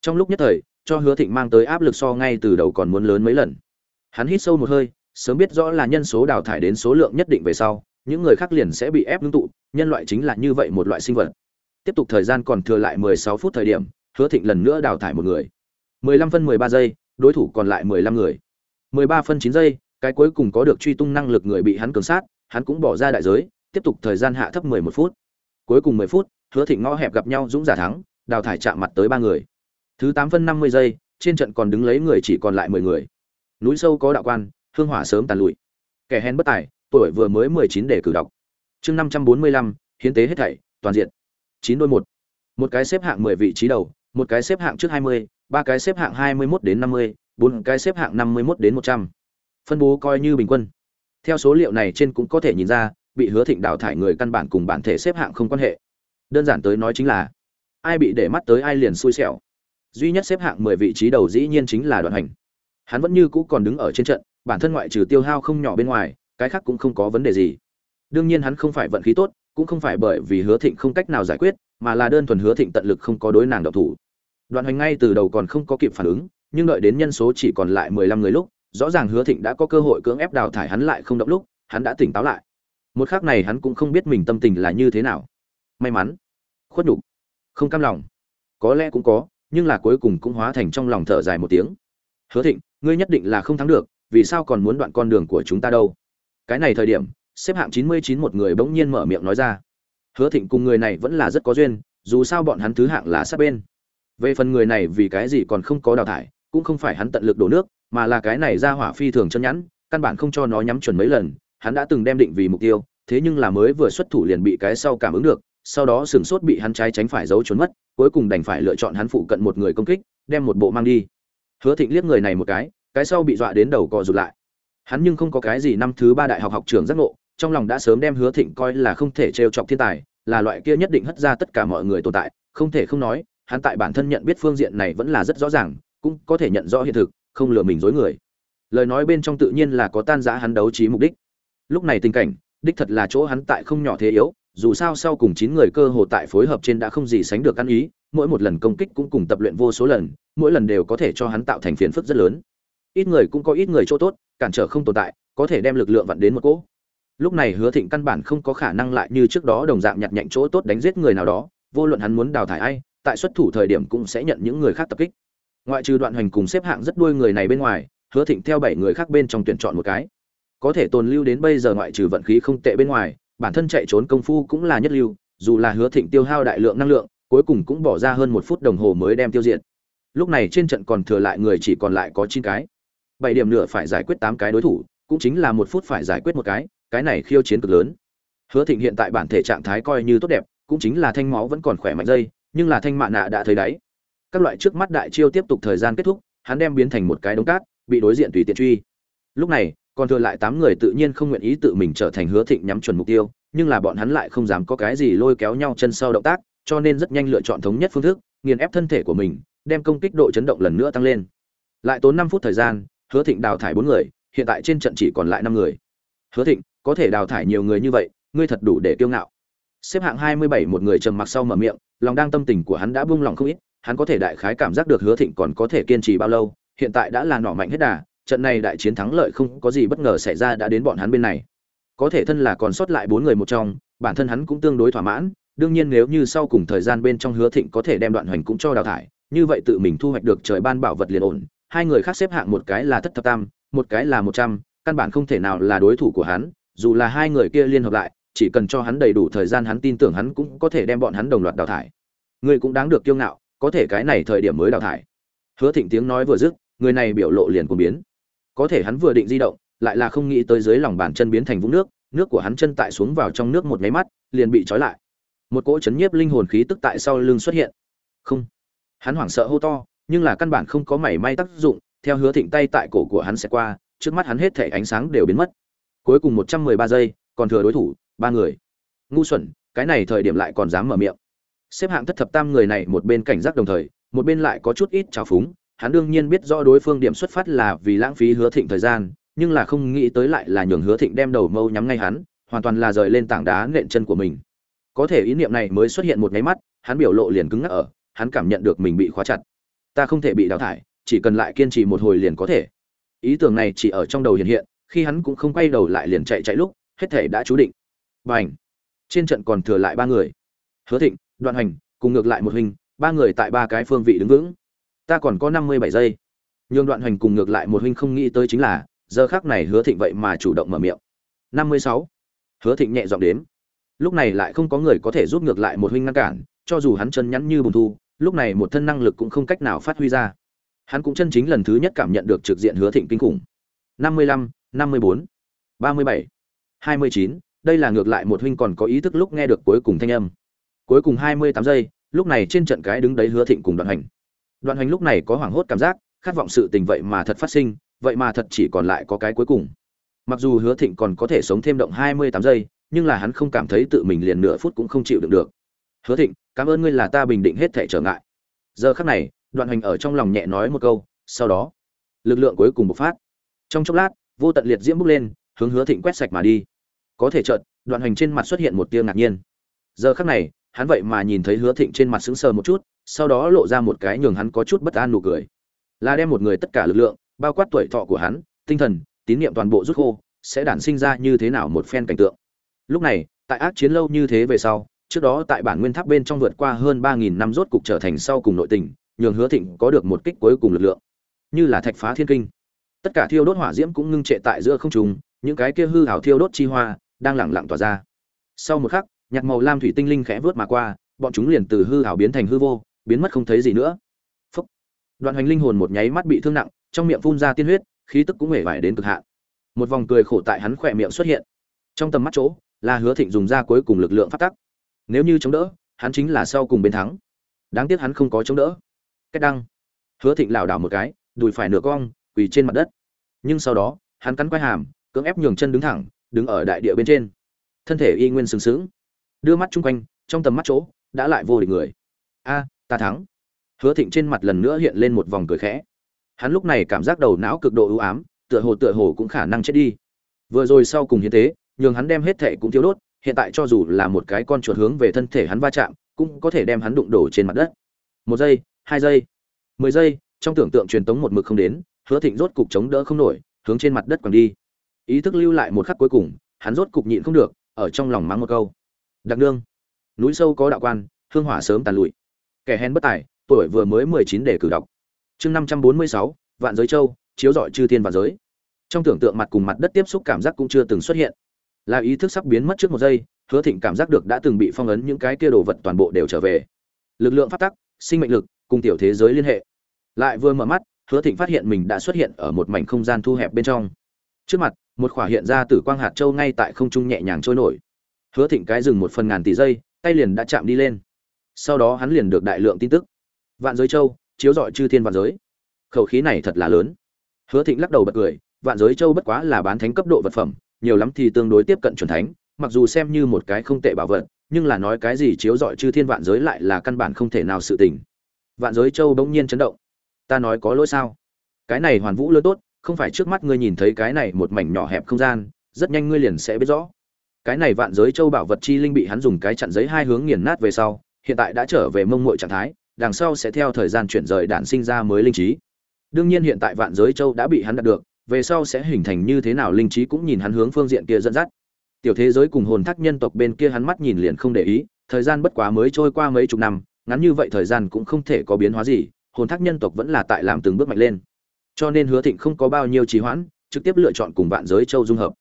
Trong lúc nhất thời cho hứa thịnh mang tới áp lực so ngay từ đầu còn muốn lớn mấy lần hắn hít sâu một hơi sớm biết rõ là nhân số đào thải đến số lượng nhất định về sau những người khác liền sẽ bị ép ngưng tụ, nhân loại chính là như vậy một loại sinh vật. Tiếp tục thời gian còn thừa lại 16 phút thời điểm, Hứa Thịnh lần nữa đào thải một người. 15 phân 13 giây, đối thủ còn lại 15 người. 13 phân 9 giây, cái cuối cùng có được truy tung năng lực người bị hắn cường sát, hắn cũng bỏ ra đại giới, tiếp tục thời gian hạ thấp 11 phút. Cuối cùng 10 phút, Hứa Thịnh ngõ hẹp gặp nhau dũng giả thắng, đào thải chạm mặt tới ba người. Thứ tám phân 50 giây, trên trận còn đứng lấy người chỉ còn lại 10 người. Núi sâu có đạo quan, hương hỏa sớm tàn lụi. Kẻ hèn bất tài, tuổi vừa mới mười chín để cử đọc. Chương năm trăm bốn mươi lăm hiến tế hết thảy, toàn diện. chín đôi một. Một cái xếp hạng mười vị trí đầu, một cái xếp hạng trước hai mươi, ba cái xếp hạng hai mươi 21 đến năm mươi, bốn cái xếp hạng năm mươi 51 đến một trăm phân bố coi như bình quân theo số liệu này trên cũng có thể nhìn ra bị hứa thịnh đào thải người căn bản cùng bản thể xếp hạng không quan hệ đơn giản tới nói chính là ai bị để mắt tới ai liền xui xẻo duy nhất xếp hạng mười vị trí đầu dĩ nhiên chính là đoạn hành. Hắn vẫn như cũ còn đứng ở trên trận, bản thân ngoại trừ tiêu hao không nhỏ bên ngoài, cái khác cũng không có vấn đề gì. Đương nhiên hắn không phải vận khí tốt, cũng không phải bởi vì hứa thịnh không cách nào giải quyết, mà là đơn thuần hứa thịnh tận lực không có đối nàng độc thủ. Đoạn hành ngay từ đầu còn không có kịp phản ứng, nhưng đợi đến nhân số chỉ còn lại mười lăm người lúc, rõ ràng hứa thịnh đã có cơ hội cưỡng ép đào thải hắn lại không động lúc, hắn đã tỉnh táo lại. Một khác này hắn cũng không biết mình tâm tình là như thế nào. May mắn. Khuất nhục. Không cam lòng. Có lẽ cũng có nhưng là cuối cùng cũng hóa thành trong lòng thở dài một tiếng. Hứa thịnh, ngươi nhất định là không thắng được, vì sao còn muốn đoạn con đường của chúng ta đâu? Cái này thời điểm, xếp hạng chín mươi chín một người bỗng nhiên mở miệng nói ra. Hứa thịnh cùng người này vẫn là rất có duyên, dù sao bọn hắn thứ hạng là sát bên. Về phần người này vì cái gì còn không có đào thải, cũng không phải hắn tận lực đổ nước, mà là cái này ra hỏa phi thường chân nhẵn căn bản không cho nó nhắm chuẩn mấy lần, hắn đã từng đem định vì mục tiêu, thế nhưng là mới vừa xuất thủ liền bị cái sau cảm ứng được sau đó sừng sốt bị hắn trái tránh phải giấu trốn mất, cuối cùng đành phải lựa chọn hắn phụ cận một người công kích, đem một bộ mang đi. Hứa thịnh liếc người này một cái cái sau bị dọa đến đầu cò rụt lại. Hắn nhưng không có cái gì năm thứ ba đại học học trưởng giác ngộ, trong lòng đã sớm đem hứa thịnh coi là không thể trêu chọc thiên tài, là loại kia nhất định hất ra tất cả mọi người tồn tại, không thể không nói, hắn tại bản thân nhận biết phương diện này vẫn là rất rõ ràng, cũng có thể nhận rõ hiện thực, không lừa mình dối người. Lời nói bên trong tự nhiên là có tan rã hắn đấu trí mục đích. Lúc này tình cảnh, đích thật là chỗ hắn tại không nhỏ thế yếu dù sao sau cùng chín người cơ hồ tại phối hợp trên đã không gì sánh được ăn ý, mỗi một lần công kích cũng cùng tập luyện vô số lần, mỗi lần đều có thể cho hắn tạo thành phiền phức rất lớn. Ít người cũng có ít người chỗ tốt, cản trở không tồn tại, có thể đem lực lượng vặn đến một cỗ. Lúc này hứa thịnh căn bản không có khả năng lại như trước đó đồng dạng nhặt nhạnh chỗ tốt đánh giết người nào đó, vô luận hắn muốn đào thải ai, tại xuất thủ thời điểm cũng sẽ nhận những người khác tập kích. Ngoại trừ đoạn hành cùng xếp hạng rất đuôi người này bên ngoài, hứa thịnh theo bảy người khác bên trong tuyển chọn một cái. Có thể tồn lưu đến bây giờ ngoại trừ vận khí không tệ bên ngoài bản thân chạy trốn công phu cũng là nhất lưu, dù là hứa thịnh tiêu hao đại lượng năng lượng, cuối cùng cũng bỏ ra hơn một phút đồng hồ mới đem tiêu diệt. Lúc này trên trận còn thừa lại người chỉ còn lại có chín cái. Bảy điểm nửa phải giải quyết tám cái đối thủ, cũng chính là một phút phải giải quyết một cái cái này khiêu chiến cực lớn. Hứa thịnh hiện tại bản thể trạng thái coi như tốt đẹp, cũng chính là thanh máu vẫn còn khỏe mạnh dây, nhưng là thanh mạ nạ đã thấy đáy. Các loại trước mắt đại chiêu tiếp tục thời gian kết thúc, hắn đem biến thành một cái đống cát, bị đối diện tùy tiện truy. Lúc này còn thừa lại tám người tự nhiên không nguyện ý tự mình trở thành hứa thịnh nhắm chuẩn mục tiêu, nhưng là bọn hắn lại không dám có cái gì lôi kéo nhau chân sau động tác, cho nên rất nhanh lựa chọn thống nhất phương thức, nghiền ép thân thể của mình, đem công kích độ chấn động lần nữa tăng lên. Lại tốn năm phút thời gian, hứa thịnh đào thải bốn người, hiện tại trên trận chỉ còn lại năm người. Hứa thịnh, có thể đào thải nhiều người như vậy, ngươi thật đủ để kiêu ngạo. Xếp hạng hai mươi bảy một người trầm mặc sau mở miệng, lòng đang tâm tình của hắn đã buông lòng không ít, hắn có thể đại khái cảm giác được hứa thịnh còn có thể kiên trì bao lâu, hiện tại đã là nỏ mạnh hết đà trận này đại chiến thắng lợi không có gì bất ngờ xảy ra đã đến bọn hắn bên này. Có thể thân là còn sót lại bốn người một trong, bản thân hắn cũng tương đối thỏa mãn, đương nhiên nếu như sau cùng thời gian bên trong hứa thịnh có thể đem đoạn hoành cũng cho đào thải, như vậy tự mình thu hoạch được trời ban bảo vật liền ổn, hai người khác xếp hạng một cái là thất thập tam, một cái là một trăm, căn bản không thể nào là đối thủ của hắn, dù là hai người kia liên hợp lại, chỉ cần cho hắn đầy đủ thời gian hắn tin tưởng hắn cũng có thể đem bọn hắn đồng loạt đào thải. Người cũng đáng được kiêu ngạo, có thể cái này thời điểm mới đào thải. Hứa thịnh tiếng nói vừa dứt, người này biểu lộ liền cuồng biến có thể hắn vừa định di động, lại là không nghĩ tới dưới lòng bàn chân biến thành vũng nước nước của hắn chân tại xuống vào trong nước một nháy mắt, liền bị trói lại. Một cỗ chấn nhiếp linh hồn khí tức tại sau lưng xuất hiện. Không. Hắn hoảng sợ hô to, nhưng là căn bản không có mảy may tác dụng, theo hứa thịnh tay tại cổ của hắn sẽ qua, trước mắt hắn hết thể ánh sáng đều biến mất. Cuối cùng một trăm mười ba giây, còn thừa đối thủ, ba người. Ngu xuẩn, cái này thời điểm lại còn dám mở miệng. Xếp hạng thất thập tam người này một bên cảnh giác đồng thời, một bên lại có chút ít trào phúng hắn đương nhiên biết rõ đối phương điểm xuất phát là vì lãng phí hứa thịnh thời gian, nhưng là không nghĩ tới lại là nhường hứa thịnh đem đầu mâu nhắm ngay hắn, hoàn toàn là rời lên tảng đá nện chân của mình. Có thể ý niệm này mới xuất hiện một nháy mắt, hắn biểu lộ liền cứng ngắc ở, hắn cảm nhận được mình bị khóa chặt. Ta không thể bị đào thải, chỉ cần lại kiên trì một hồi liền có thể. Ý tưởng này chỉ ở trong đầu hiện hiện, khi hắn cũng không quay đầu lại liền chạy chạy lúc, hết thể đã chú định. B à n h trên trận còn thừa lại ba người. Hứa thịnh, đoạn hành cùng ngược lại một hình, ba người tại ba cái phương vị đứng vững ta còn có năm mươi bảy giây. Nhường đoạn hành cùng ngược lại một huynh không nghĩ tới chính là, giờ khác này hứa thịnh vậy mà chủ động mở miệng. Năm mươi sáu. Hứa thịnh nhẹ giọng đếm. Lúc này lại không có người có thể giúp ngược lại một huynh ngăn cản, cho dù hắn chân nhắn như bùn thu, lúc này một thân năng lực cũng không cách nào phát huy ra. Hắn cũng chân chính lần thứ nhất cảm nhận được trực diện hứa thịnh kinh khủng. Năm mươi lăm, năm mươi bốn, ba mươi bảy, hai mươi chín, đây là ngược lại một huynh còn có ý thức lúc nghe được cuối cùng thanh âm. Cuối cùng hai mươi tám giây, lúc này trên trận cái đứng đấy hứa thịnh cùng đoạn hành đoạn hành lúc này có hoảng hốt cảm giác, khát vọng sự tình vậy mà thật phát sinh, vậy mà thật chỉ còn lại có cái cuối cùng. Mặc dù hứa thịnh còn có thể sống thêm động hai mươi tám giây, nhưng là hắn không cảm thấy tự mình liền nửa phút cũng không chịu đựng được. Hứa thịnh, cảm ơn ngươi là ta bình định hết thể trở ngại. Giờ khắc này, đoạn hành ở trong lòng nhẹ nói một câu, sau đó, lực lượng cuối cùng bộc phát. Trong chốc lát, vô tận liệt diễm bốc lên, hướng hứa thịnh quét sạch mà đi. Có thể chợt, đoạn hành trên mặt xuất hiện một tia ngạc nhiên. Giờ khắc này, hắn vậy mà nhìn thấy hứa thịnh trên mặt sững sờ một chút sau đó lộ ra một cái nhường hắn có chút bất an nụ cười. Là đem một người tất cả lực lượng, bao quát tuổi thọ của hắn, tinh thần, tín niệm toàn bộ rút khô, sẽ đản sinh ra như thế nào một phen cảnh tượng. Lúc này, tại ác chiến lâu như thế về sau, trước đó tại bản nguyên tháp bên trong vượt qua hơn ba nghìn năm rốt cục trở thành sau cùng nội tình, nhường hứa thịnh có được một kích cuối cùng lực lượng. Như là thạch phá thiên kinh. Tất cả thiêu đốt hỏa diễm cũng ngưng trệ tại giữa không trung, những cái kia hư hảo thiêu đốt chi hoa đang lẳng lặng tỏa ra. Sau một khắc nhạt màu lam thủy tinh linh khẽ vớt mà qua, bọn chúng liền từ hư hảo biến thành hư vô biến mất không thấy gì nữa. Phúc. đoạn hoành linh hồn một nháy mắt bị thương nặng, trong miệng phun ra tiên huyết, khí tức cũng hể vải đến cực hạn. Một vòng cười khổ tại hắn khỏe miệng xuất hiện. Trong tầm mắt chỗ là hứa thịnh dùng ra cuối cùng lực lượng phát tắc. Nếu như chống đỡ, hắn chính là sau cùng bên thắng. Đáng tiếc hắn không có chống đỡ. Cách đăng. Hứa thịnh lảo đảo một cái, đùi phải nửa cong, quỳ trên mặt đất. Nhưng sau đó, hắn cắn quai hàm, cưỡng ép nhường chân đứng thẳng, đứng ở đại địa bên trên. Thân thể y nguyên sừng sững. Đưa mắt chung quanh, trong tầm mắt chỗ, đã lại vô địch người. A ta thắng. Hứa thịnh trên mặt lần nữa hiện lên một vòng cười khẽ. Hắn lúc này cảm giác đầu não cực độ ưu ám, tựa hồ tựa hồ cũng khả năng chết đi. Vừa rồi sau cùng hiến tế, nhường hắn đem hết thể cũng thiếu đốt, hiện tại cho dù là một cái con chuột hướng về thân thể hắn va chạm, cũng có thể đem hắn đụng đổ trên mặt đất. Một giây, hai giây, mười giây, trong tưởng tượng truyền tống một mực không đến, hứa thịnh rốt cục chống đỡ không nổi, hướng trên mặt đất quẳng đi. Ý thức lưu lại một khắc cuối cùng, hắn rốt cục nhịn không được, ở trong lòng mắng một câu. Đặc đương núi sâu có đạo quan, hương hỏa sớm tàn lụi kẻ hèn bất tài, tuổi vừa mới mười chín để cử đọc. Chương năm trăm bốn mươi sáu, vạn giới châu, chiếu rọi chư thiên và giới. Trong tưởng tượng mặt cùng mặt đất tiếp xúc cảm giác cũng chưa từng xuất hiện. Là ý thức sắp biến mất trước một giây, hứa thịnh cảm giác được đã từng bị phong ấn những cái kia đồ vật toàn bộ đều trở về. Lực lượng phát tắc, sinh mệnh lực, cùng tiểu thế giới liên hệ. Lại vừa mở mắt, hứa thịnh phát hiện mình đã xuất hiện ở một mảnh không gian thu hẹp bên trong. Trước mặt, một khỏa hiện ra từ quang hạt châu ngay tại không trung nhẹ nhàng trôi nổi. Hứa thịnh cái dừng một phần ngàn tỷ giây, tay liền đã chạm đi lên sau đó hắn liền được đại lượng tin tức. Vạn giới châu, chiếu dọi chư thiên vạn giới. Khẩu khí này thật là lớn. Hứa thịnh lắc đầu bật cười, vạn giới châu bất quá là bán thánh cấp độ vật phẩm, nhiều lắm thì tương đối tiếp cận chuẩn thánh, mặc dù xem như một cái không tệ bảo vật, nhưng là nói cái gì chiếu dọi chư thiên vạn giới lại là căn bản không thể nào sự tình. Vạn giới châu bỗng nhiên chấn động. Ta nói có lỗi sao? Cái này hoàn vũ lớn tốt, không phải trước mắt ngươi nhìn thấy cái này một mảnh nhỏ hẹp không gian, rất nhanh ngươi liền sẽ biết rõ. Cái này vạn giới châu bảo vật chi linh bị hắn dùng cái chặn giấy hai hướng nghiền nát về sau hiện tại đã trở về mông muội trạng thái, đằng sau sẽ theo thời gian chuyển rời đản sinh ra mới linh trí. Đương nhiên hiện tại vạn giới châu đã bị hắn đạt được, về sau sẽ hình thành như thế nào linh trí cũng nhìn hắn hướng phương diện kia dẫn dắt. Tiểu thế giới cùng hồn thác nhân tộc bên kia hắn mắt nhìn liền không để ý, thời gian bất quá mới trôi qua mấy chục năm, ngắn như vậy thời gian cũng không thể có biến hóa gì, hồn thác nhân tộc vẫn là tại làm từng bước mạnh lên. Cho nên hứa thịnh không có bao nhiêu trì hoãn, trực tiếp lựa chọn cùng vạn giới châu dung hợp.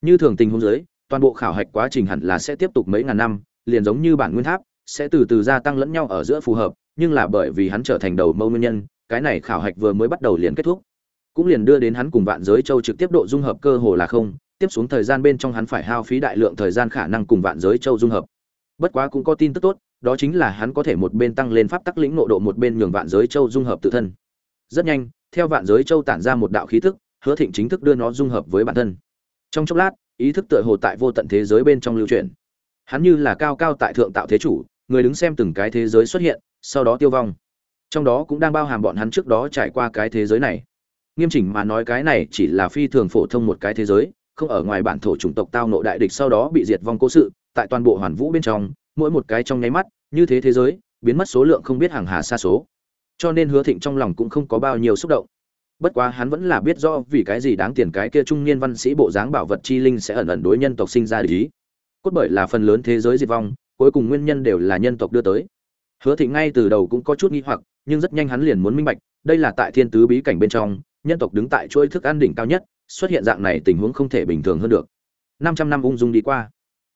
Như thường tình huống giới toàn bộ khảo hạch quá trình hẳn là sẽ tiếp tục mấy ngàn năm, liền giống như bản nguyên tháp sẽ từ từ gia tăng lẫn nhau ở giữa phù hợp, nhưng là bởi vì hắn trở thành đầu mâu nguyên nhân, cái này khảo hạch vừa mới bắt đầu liền kết thúc. Cũng liền đưa đến hắn cùng vạn giới châu trực tiếp độ dung hợp cơ hồ là không, tiếp xuống thời gian bên trong hắn phải hao phí đại lượng thời gian khả năng cùng vạn giới châu dung hợp. Bất quá cũng có tin tức tốt, đó chính là hắn có thể một bên tăng lên pháp tắc lĩnh nộ độ một bên nhường vạn giới châu dung hợp tự thân. Rất nhanh, theo vạn giới châu tản ra một đạo khí thức, hứa thịnh chính thức đưa nó dung hợp với bản thân. Trong chốc lát, ý thức tựa hồ tại vô tận thế giới bên trong lưu truyền hắn như là cao cao tại thượng tạo thế chủ, người đứng xem từng cái thế giới xuất hiện, sau đó tiêu vong. Trong đó cũng đang bao hàm bọn hắn trước đó trải qua cái thế giới này. Nghiêm chỉnh mà nói cái này chỉ là phi thường phổ thông một cái thế giới, không ở ngoài bản thổ chủng tộc tao nộ đại địch sau đó bị diệt vong cố sự, tại toàn bộ hoàn vũ bên trong, mỗi một cái trong nháy mắt, như thế thế giới, biến mất số lượng không biết hàng hà xa số. Cho nên hứa thịnh trong lòng cũng không có bao nhiêu xúc động. Bất quá hắn vẫn là biết rõ vì cái gì đáng tiền cái kia trung niên văn sĩ bộ dáng bảo vật chi linh sẽ ẩn ẩn đối nhân tộc sinh ra lý cốt bởi là phần lớn thế giới diệt vong, cuối cùng nguyên nhân đều là nhân tộc đưa tới. Hứa thịnh ngay từ đầu cũng có chút nghi hoặc, nhưng rất nhanh hắn liền muốn minh bạch, đây là tại thiên tứ bí cảnh bên trong, nhân tộc đứng tại chuỗi thức ăn đỉnh cao nhất, xuất hiện dạng này tình huống không thể bình thường hơn được. 500 năm ung dung đi qua.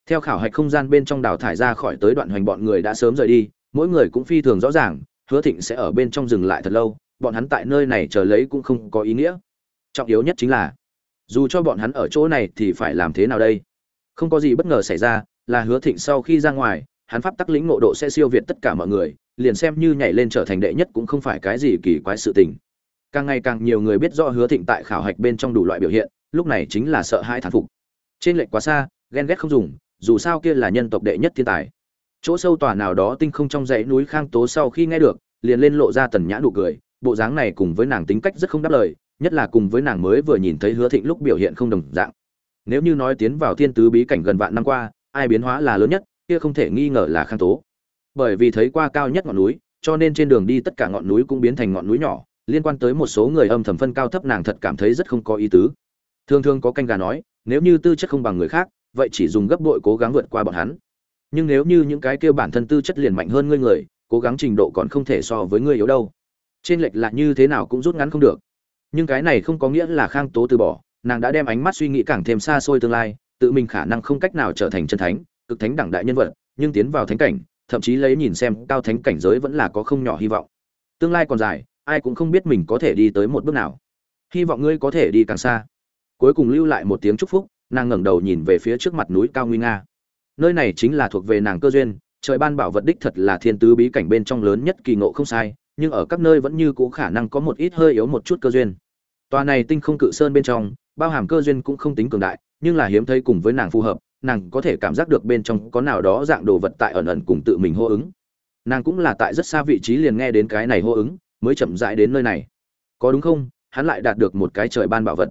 Theo khảo hạch không gian bên trong đào thải ra khỏi tới đoạn hoành bọn người đã sớm rời đi, mỗi người cũng phi thường rõ ràng, hứa thịnh sẽ ở bên trong dừng lại thật lâu, bọn hắn tại nơi này chờ lấy cũng không có ý nghĩa. Trọng yếu nhất chính là, dù cho bọn hắn ở chỗ này thì phải làm thế nào đây? Không có gì bất ngờ xảy ra, là hứa thịnh sau khi ra ngoài, hắn pháp tắc lĩnh ngộ độ sẽ siêu việt tất cả mọi người, liền xem như nhảy lên trở thành đệ nhất cũng không phải cái gì kỳ quái sự tình. Càng ngày càng nhiều người biết rõ hứa thịnh tại khảo hạch bên trong đủ loại biểu hiện, lúc này chính là sợ hãi thán phục. Trên lệnh quá xa, ghen ghét không dùng, dù sao kia là nhân tộc đệ nhất thiên tài. Chỗ sâu tòa nào đó tinh không trong dãy núi khang tố sau khi nghe được, liền lên lộ ra tần nhã nụ cười, bộ dáng này cùng với nàng tính cách rất không đáp lời, nhất là cùng với nàng mới vừa nhìn thấy hứa thịnh lúc biểu hiện không đồng dạng nếu như nói tiến vào thiên tứ bí cảnh gần vạn năm qua, ai biến hóa là lớn nhất, kia không thể nghi ngờ là khang tố. Bởi vì thấy qua cao nhất ngọn núi, cho nên trên đường đi tất cả ngọn núi cũng biến thành ngọn núi nhỏ, liên quan tới một số người âm thầm phân cao thấp nàng thật cảm thấy rất không có ý tứ. Thường thường có canh gà nói, nếu như tư chất không bằng người khác, vậy chỉ dùng gấp bội cố gắng vượt qua bọn hắn. Nhưng nếu như những cái kêu bản thân tư chất liền mạnh hơn ngươi người, cố gắng trình độ còn không thể so với ngươi yếu đâu. Trên lệch là như thế nào cũng rút ngắn không được. Nhưng cái này không có nghĩa là khang tố từ bỏ nàng đã đem ánh mắt suy nghĩ càng thêm xa xôi tương lai, tự mình khả năng không cách nào trở thành chân thánh, cực thánh đẳng đại nhân vật, nhưng tiến vào thánh cảnh, thậm chí lấy nhìn xem cao thánh cảnh giới vẫn là có không nhỏ hy vọng. Tương lai còn dài, ai cũng không biết mình có thể đi tới một bước nào. Hy vọng ngươi có thể đi càng xa. Cuối cùng lưu lại một tiếng chúc phúc, nàng ngẩng đầu nhìn về phía trước mặt núi cao nguy nga. Nơi này chính là thuộc về nàng cơ duyên, trời ban bảo vật đích thật là thiên tứ bí cảnh bên trong lớn nhất kỳ ngộ không sai, nhưng ở các nơi vẫn như cũ khả năng có một ít hơi yếu một chút cơ duyên tòa này tinh không cự sơn bên trong, bao hàm cơ duyên cũng không tính cường đại, nhưng là hiếm thấy cùng với nàng phù hợp, nàng có thể cảm giác được bên trong có nào đó dạng đồ vật tại ẩn ẩn cùng tự mình hô ứng. Nàng cũng là tại rất xa vị trí liền nghe đến cái này hô ứng, mới chậm rãi đến nơi này. Có đúng không? Hắn lại đạt được một cái trời ban bảo vật.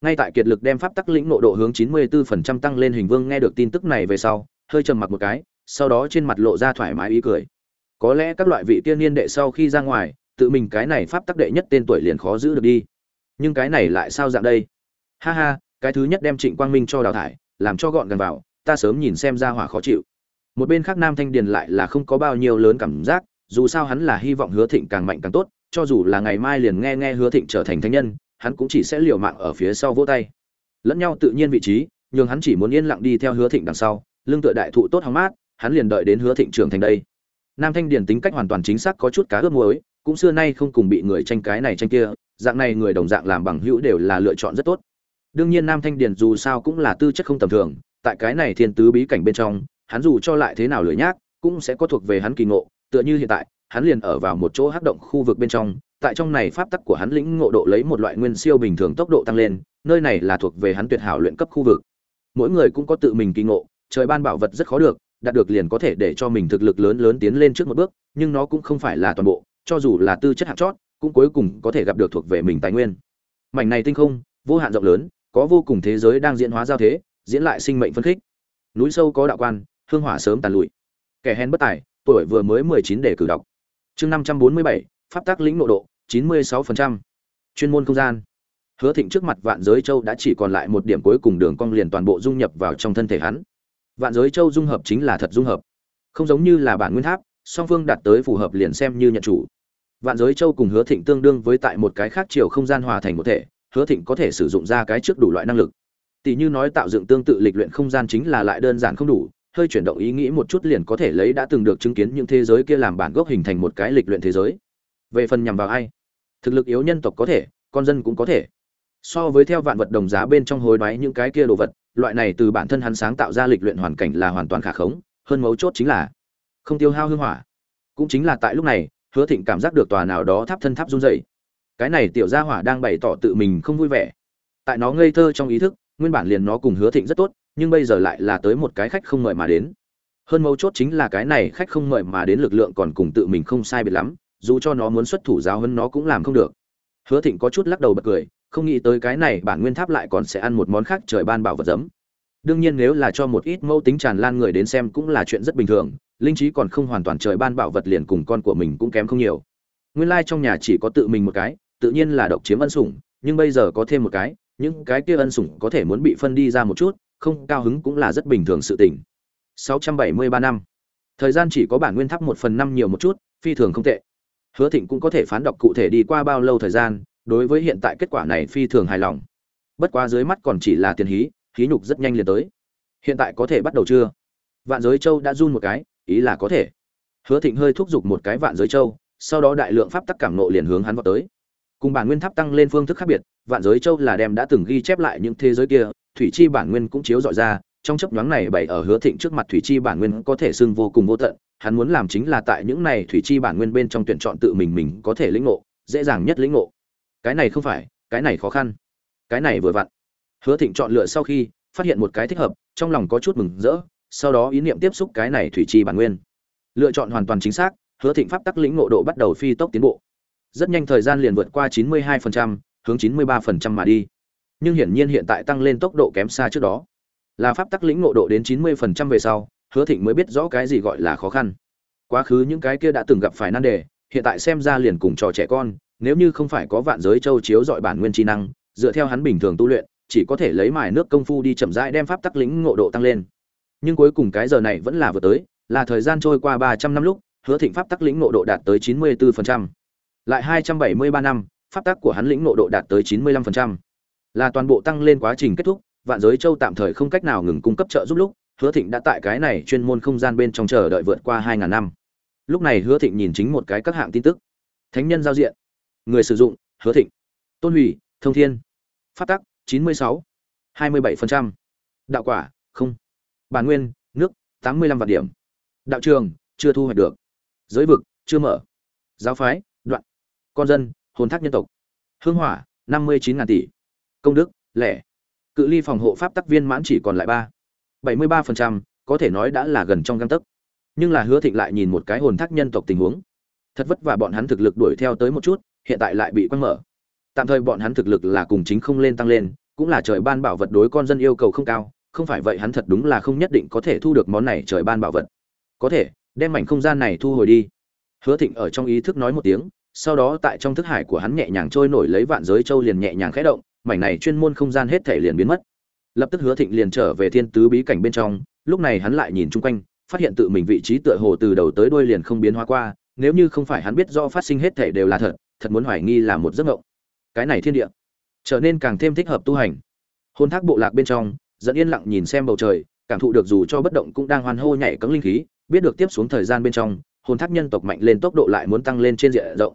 Ngay tại kiệt lực đem pháp tắc lĩnh nộ độ hướng 94% tăng lên hình vương nghe được tin tức này về sau, hơi trầm mặc một cái, sau đó trên mặt lộ ra thoải mái ý cười. Có lẽ các loại vị tiên niên đệ sau khi ra ngoài, tự mình cái này pháp tắc đệ nhất tên tuổi liền khó giữ được đi nhưng cái này lại sao dạng đây? Ha ha, cái thứ nhất đem trịnh quang minh cho đào thải, làm cho gọn gần vào, ta sớm nhìn xem ra hỏa khó chịu. Một bên khác nam thanh điền lại là không có bao nhiêu lớn cảm giác, dù sao hắn là hy vọng hứa thịnh càng mạnh càng tốt, cho dù là ngày mai liền nghe nghe hứa thịnh trở thành thánh nhân, hắn cũng chỉ sẽ liều mạng ở phía sau vỗ tay. Lẫn nhau tự nhiên vị trí nhưng hắn chỉ muốn yên lặng đi theo hứa thịnh đằng sau, lưng tựa đại thụ tốt hóng mát, hắn liền đợi đến hứa thịnh trưởng thành đây. Nam thanh điền tính cách hoàn toàn chính xác có chút cá ướp muối, cũng xưa nay không cùng bị người tranh cái này tranh kia dạng này người đồng dạng làm bằng hữu đều là lựa chọn rất tốt. Đương nhiên nam thanh điền dù sao cũng là tư chất không tầm thường, tại cái này thiên tứ bí cảnh bên trong, hắn dù cho lại thế nào lười nhác, cũng sẽ có thuộc về hắn kỳ ngộ. Tựa như hiện tại, hắn liền ở vào một chỗ hắc động khu vực bên trong, tại trong này pháp tắc của hắn lĩnh ngộ độ lấy một loại nguyên siêu bình thường tốc độ tăng lên, nơi này là thuộc về hắn tuyệt hảo luyện cấp khu vực. Mỗi người cũng có tự mình kỳ ngộ, trời ban bảo vật rất khó được, đạt được liền có thể để cho mình thực lực lớn lớn tiến lên trước một bước, nhưng nó cũng không phải là toàn bộ, cho dù là tư chất hạng chót cũng cuối cùng có thể gặp được thuộc về mình tài nguyên. Mảnh này tinh không, vô hạn rộng lớn, có vô cùng thế giới đang diễn hóa giao thế, diễn lại sinh mệnh phân khích. Núi sâu có đạo quan, hương hỏa sớm tàn lụi. Kẻ hèn bất tài, tuổi vừa mới mười chín để cử đọc. Chương năm trăm bốn mươi bảy, pháp tác lĩnh nội độ, chín mươi sáu phần trăm. Chuyên môn không gian. Hứa thịnh trước mặt vạn giới châu đã chỉ còn lại một điểm cuối cùng đường cong liền toàn bộ dung nhập vào trong thân thể hắn. Vạn giới châu dung hợp chính là thật dung hợp. Không giống như là bản nguyên tháp, song phương đạt tới phù hợp liền xem như nhận chủ vạn giới châu cùng hứa thịnh tương đương với tại một cái khác chiều không gian hòa thành một thể, hứa thịnh có thể sử dụng ra cái trước đủ loại năng lực. Tỷ như nói tạo dựng tương tự lịch luyện không gian chính là lại đơn giản không đủ, hơi chuyển động ý nghĩ một chút liền có thể lấy đã từng được chứng kiến những thế giới kia làm bản gốc hình thành một cái lịch luyện thế giới. Về phần nhằm vào ai? Thực lực yếu nhân tộc có thể, con dân cũng có thể. So với theo vạn vật đồng giá bên trong hối đoái những cái kia đồ vật, loại này từ bản thân hắn sáng tạo ra lịch luyện hoàn cảnh là hoàn toàn khả khống, hơn mấu chốt chính là không tiêu hao hương hỏa. Cũng chính là tại lúc này hứa thịnh cảm giác được tòa nào đó tháp thân tháp run dày cái này tiểu gia hỏa đang bày tỏ tự mình không vui vẻ. Tại nó ngây thơ trong ý thức, nguyên bản liền nó cùng hứa thịnh rất tốt, nhưng bây giờ lại là tới một cái khách không mời mà đến. Hơn mấu chốt chính là cái này khách không mời mà đến lực lượng còn cùng tự mình không sai biệt lắm, dù cho nó muốn xuất thủ giáo hơn nó cũng làm không được. Hứa thịnh có chút lắc đầu bật cười, không nghĩ tới cái này bản nguyên tháp lại còn sẽ ăn một món khác trời ban bảo vật giấm đương nhiên nếu là cho một ít mẫu tính tràn lan người đến xem cũng là chuyện rất bình thường, linh trí còn không hoàn toàn trời ban bảo vật liền cùng con của mình cũng kém không nhiều. Nguyên lai trong nhà chỉ có tự mình một cái, tự nhiên là độc chiếm ân sủng, nhưng bây giờ có thêm một cái, những cái kia ân sủng có thể muốn bị phân đi ra một chút, không, cao hứng cũng là rất bình thường sự tình. 673 năm. Thời gian chỉ có bản nguyên tháp một phần năm nhiều một chút, phi thường không tệ. Hứa thịnh cũng có thể phán đọc cụ thể đi qua bao lâu thời gian, đối với hiện tại kết quả này phi thường hài lòng. Bất quá dưới mắt còn chỉ là tiền hí hí nhục rất nhanh liền tới. Hiện tại có thể bắt đầu chưa? Vạn giới châu đã run một cái, ý là có thể. Hứa thịnh hơi thúc giục một cái vạn giới châu, sau đó đại lượng pháp tắc cảm nộ liền hướng hắn vào tới. Cùng bản nguyên tháp tăng lên phương thức khác biệt, vạn giới châu là đem đã từng ghi chép lại những thế giới kia, thủy chi bản nguyên cũng chiếu dọi ra, trong chấp nhoáng này bày ở hứa thịnh trước mặt thủy chi bản nguyên có thể xưng vô cùng vô tận, hắn muốn làm chính là tại những này thủy chi bản nguyên bên trong tuyển chọn tự mình mình có thể lĩnh ngộ, dễ dàng nhất lĩnh ngộ. Cái này không phải, cái này khó khăn. Cái này vừa vặn hứa thịnh chọn lựa sau khi phát hiện một cái thích hợp trong lòng có chút mừng rỡ sau đó ý niệm tiếp xúc cái này thủy chi bản nguyên. Lựa chọn hoàn toàn chính xác hứa thịnh pháp tắc lĩnh ngộ độ bắt đầu phi tốc tiến bộ. Rất nhanh thời gian liền vượt qua 92%, hướng 93% mà đi. Nhưng hiển nhiên hiện tại tăng lên tốc độ kém xa trước đó. Là pháp tắc lĩnh ngộ độ đến 90% về sau hứa thịnh mới biết rõ cái gì gọi là khó khăn. Quá khứ những cái kia đã từng gặp phải nan đề hiện tại xem ra liền cùng trò trẻ con nếu như không phải có vạn giới châu chiếu dọi bản nguyên chi năng dựa theo hắn bình thường tu luyện chỉ có thể lấy mài nước công phu đi chậm rãi đem pháp tắc lĩnh ngộ độ tăng lên. Nhưng cuối cùng cái giờ này vẫn là vừa tới, là thời gian trôi qua ba trăm năm lúc, hứa thịnh pháp tắc lĩnh ngộ độ đạt tới chín mươi 94%. lại hai trăm bảy mươi ba năm, pháp tắc của hắn lĩnh ngộ độ đạt tới chín mươi 95%. là toàn bộ tăng lên quá trình kết thúc, vạn giới châu tạm thời không cách nào ngừng cung cấp trợ giúp lúc, hứa thịnh đã tại cái này chuyên môn không gian bên trong chờ đợi vượt qua hai ngàn năm. Lúc này hứa thịnh nhìn chính một cái các hạng tin tức. Thánh nhân giao diện. Người sử dụng, hứa thịnh. Tôn hủy, thông thiên. Phát tắc chín mươi sáu, hai mươi bảy đạo quả, không. Bản nguyên, nước, tám mươi lăm vạn điểm. Đạo trường, chưa thu hoạch được. Giới vực, chưa mở. Giáo phái, đoạn. Con dân, hồn thác nhân tộc. Hương hỏa, năm mươi chín ngàn tỷ. Công đức, lẻ. Cự ly phòng hộ pháp tắc viên mãn chỉ còn lại ba. bảy mươi ba có thể nói đã là gần trong găng tấc. Nhưng là hứa thịnh lại nhìn một cái hồn thác nhân tộc tình huống. Thật vất vả bọn hắn thực lực đuổi theo tới một chút, hiện tại lại bị quăng mở tạm thời bọn hắn thực lực là cùng chính không lên tăng lên, cũng là trời ban bảo vật đối con dân yêu cầu không cao, không phải vậy hắn thật đúng là không nhất định có thể thu được món này trời ban bảo vật. Có thể, đem mảnh không gian này thu hồi đi. Hứa thịnh ở trong ý thức nói một tiếng, sau đó tại trong thức hải của hắn nhẹ nhàng trôi nổi lấy vạn giới châu liền nhẹ nhàng khẽ động, mảnh này chuyên môn không gian hết thể liền biến mất. Lập tức hứa thịnh liền trở về thiên tứ bí cảnh bên trong, lúc này hắn lại nhìn chung quanh, phát hiện tự mình vị trí tựa hồ từ đầu tới đuôi liền không biến hóa qua, nếu như không phải hắn biết do phát sinh hết thể đều là thật thật muốn hoài nghi là một giấc mộng cái này thiên địa, trở nên càng thêm thích hợp tu hành. Hôn thác bộ lạc bên trong, dẫn yên lặng nhìn xem bầu trời, cảm thụ được dù cho bất động cũng đang hoan hô nhảy cấm linh khí, biết được tiếp xuống thời gian bên trong hồn thác nhân tộc mạnh lên tốc độ lại muốn tăng lên trên diện rộng.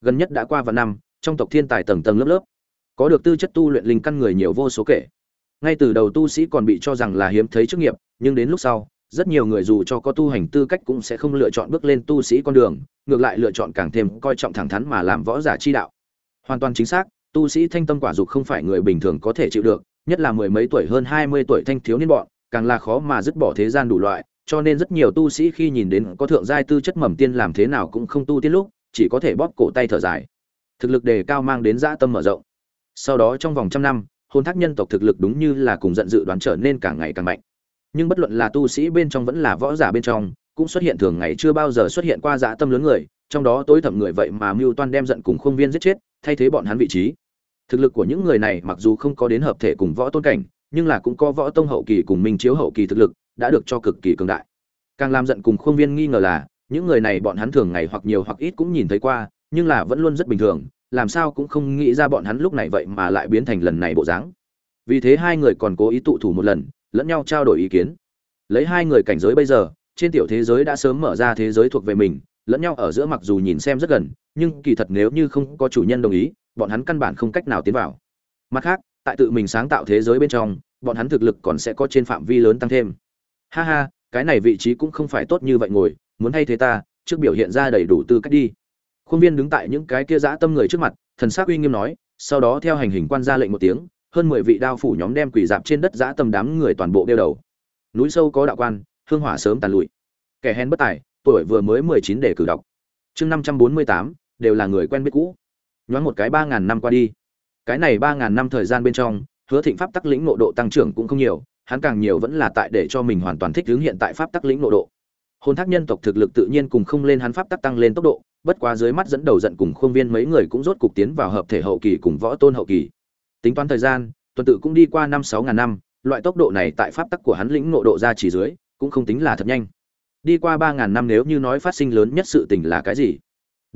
Gần nhất đã qua vài năm, trong tộc thiên tài tầng tầng lớp lớp, có được tư chất tu luyện linh căn người nhiều vô số kể. Ngay từ đầu tu sĩ còn bị cho rằng là hiếm thấy chức nghiệp, nhưng đến lúc sau, rất nhiều người dù cho có tu hành tư cách cũng sẽ không lựa chọn bước lên tu sĩ con đường, ngược lại lựa chọn càng thêm coi trọng thẳng thắn mà làm võ giả chi đạo hoàn toàn chính xác, tu sĩ thanh tâm quả dục không phải người bình thường có thể chịu được, nhất là mười mấy tuổi hơn hai mươi tuổi thanh thiếu niên bọn, càng là khó mà dứt bỏ thế gian đủ loại, cho nên rất nhiều tu sĩ khi nhìn đến có thượng giai tư chất mầm tiên làm thế nào cũng không tu tiên lúc, chỉ có thể bóp cổ tay thở dài. Thực lực đề cao mang đến dã tâm mở rộng. Sau đó trong vòng trăm năm hôn thác nhân tộc thực lực đúng như là cùng giận dự đoán trở nên càng ngày càng mạnh. Nhưng bất luận là tu sĩ bên trong vẫn là võ giả bên trong, cũng xuất hiện thường ngày chưa bao giờ xuất hiện qua dã tâm lớn người, trong đó tối thẩm người vậy mà mưu toan đem giận cùng khuôn viên giết chết thay thế bọn hắn vị trí. Thực lực của những người này mặc dù không có đến hợp thể cùng võ tôn cảnh, nhưng là cũng có võ tông hậu kỳ cùng minh chiếu hậu kỳ thực lực, đã được cho cực kỳ cường đại. Càng làm giận cùng khuôn viên nghi ngờ là, những người này bọn hắn thường ngày hoặc nhiều hoặc ít cũng nhìn thấy qua, nhưng là vẫn luôn rất bình thường, làm sao cũng không nghĩ ra bọn hắn lúc này vậy mà lại biến thành lần này bộ dáng. Vì thế hai người còn cố ý tụ thủ một lần, lẫn nhau trao đổi ý kiến. Lấy hai người cảnh giới bây giờ, trên tiểu thế giới đã sớm mở ra thế giới thuộc về mình, lẫn nhau ở giữa mặc dù nhìn xem rất gần nhưng kỳ thật nếu như không có chủ nhân đồng ý, bọn hắn căn bản không cách nào tiến vào. Mặt khác, tại tự mình sáng tạo thế giới bên trong, bọn hắn thực lực còn sẽ có trên phạm vi lớn tăng thêm. Ha ha, cái này vị trí cũng không phải tốt như vậy ngồi, muốn hay thế ta, trước biểu hiện ra đầy đủ tư cách đi. Khuôn viên đứng tại những cái kia dã tâm người trước mặt, thần s á c uy nghiêm nói, sau đó theo hành hình quan ra lệnh một tiếng, hơn mười vị đao phủ nhóm đem quỷ dạp trên đất dã tâm đám người toàn bộ đeo đầu. Núi sâu có đạo quan, hương hỏa sớm tàn lụi. Kẻ hèn bất tài, tuổi vừa mới mười chín để cử đọc. Chương năm trăm bốn mươi tám đều là người quen biết cũ. Nhoáng một cái ba ngàn năm qua đi. Cái này ba ngàn năm thời gian bên trong, hứa thịnh pháp tắc lĩnh nộ độ tăng trưởng cũng không nhiều, hắn càng nhiều vẫn là tại để cho mình hoàn toàn thích ứng hiện tại pháp tắc lĩnh nộ độ. Hôn thác nhân tộc thực lực tự nhiên cùng không lên hắn pháp tắc tăng lên tốc độ, bất quá dưới mắt dẫn đầu giận cùng khuôn viên mấy người cũng rốt cục tiến vào hợp thể hậu kỳ cùng võ tôn hậu kỳ. Tính toán thời gian, tuần tự cũng đi qua năm sáu ngàn năm, loại tốc độ này tại pháp tắc của hắn lĩnh nộ độ ra chỉ dưới, cũng không tính là thật nhanh. Đi qua ba ngàn năm nếu như nói phát sinh lớn nhất sự tình là cái gì?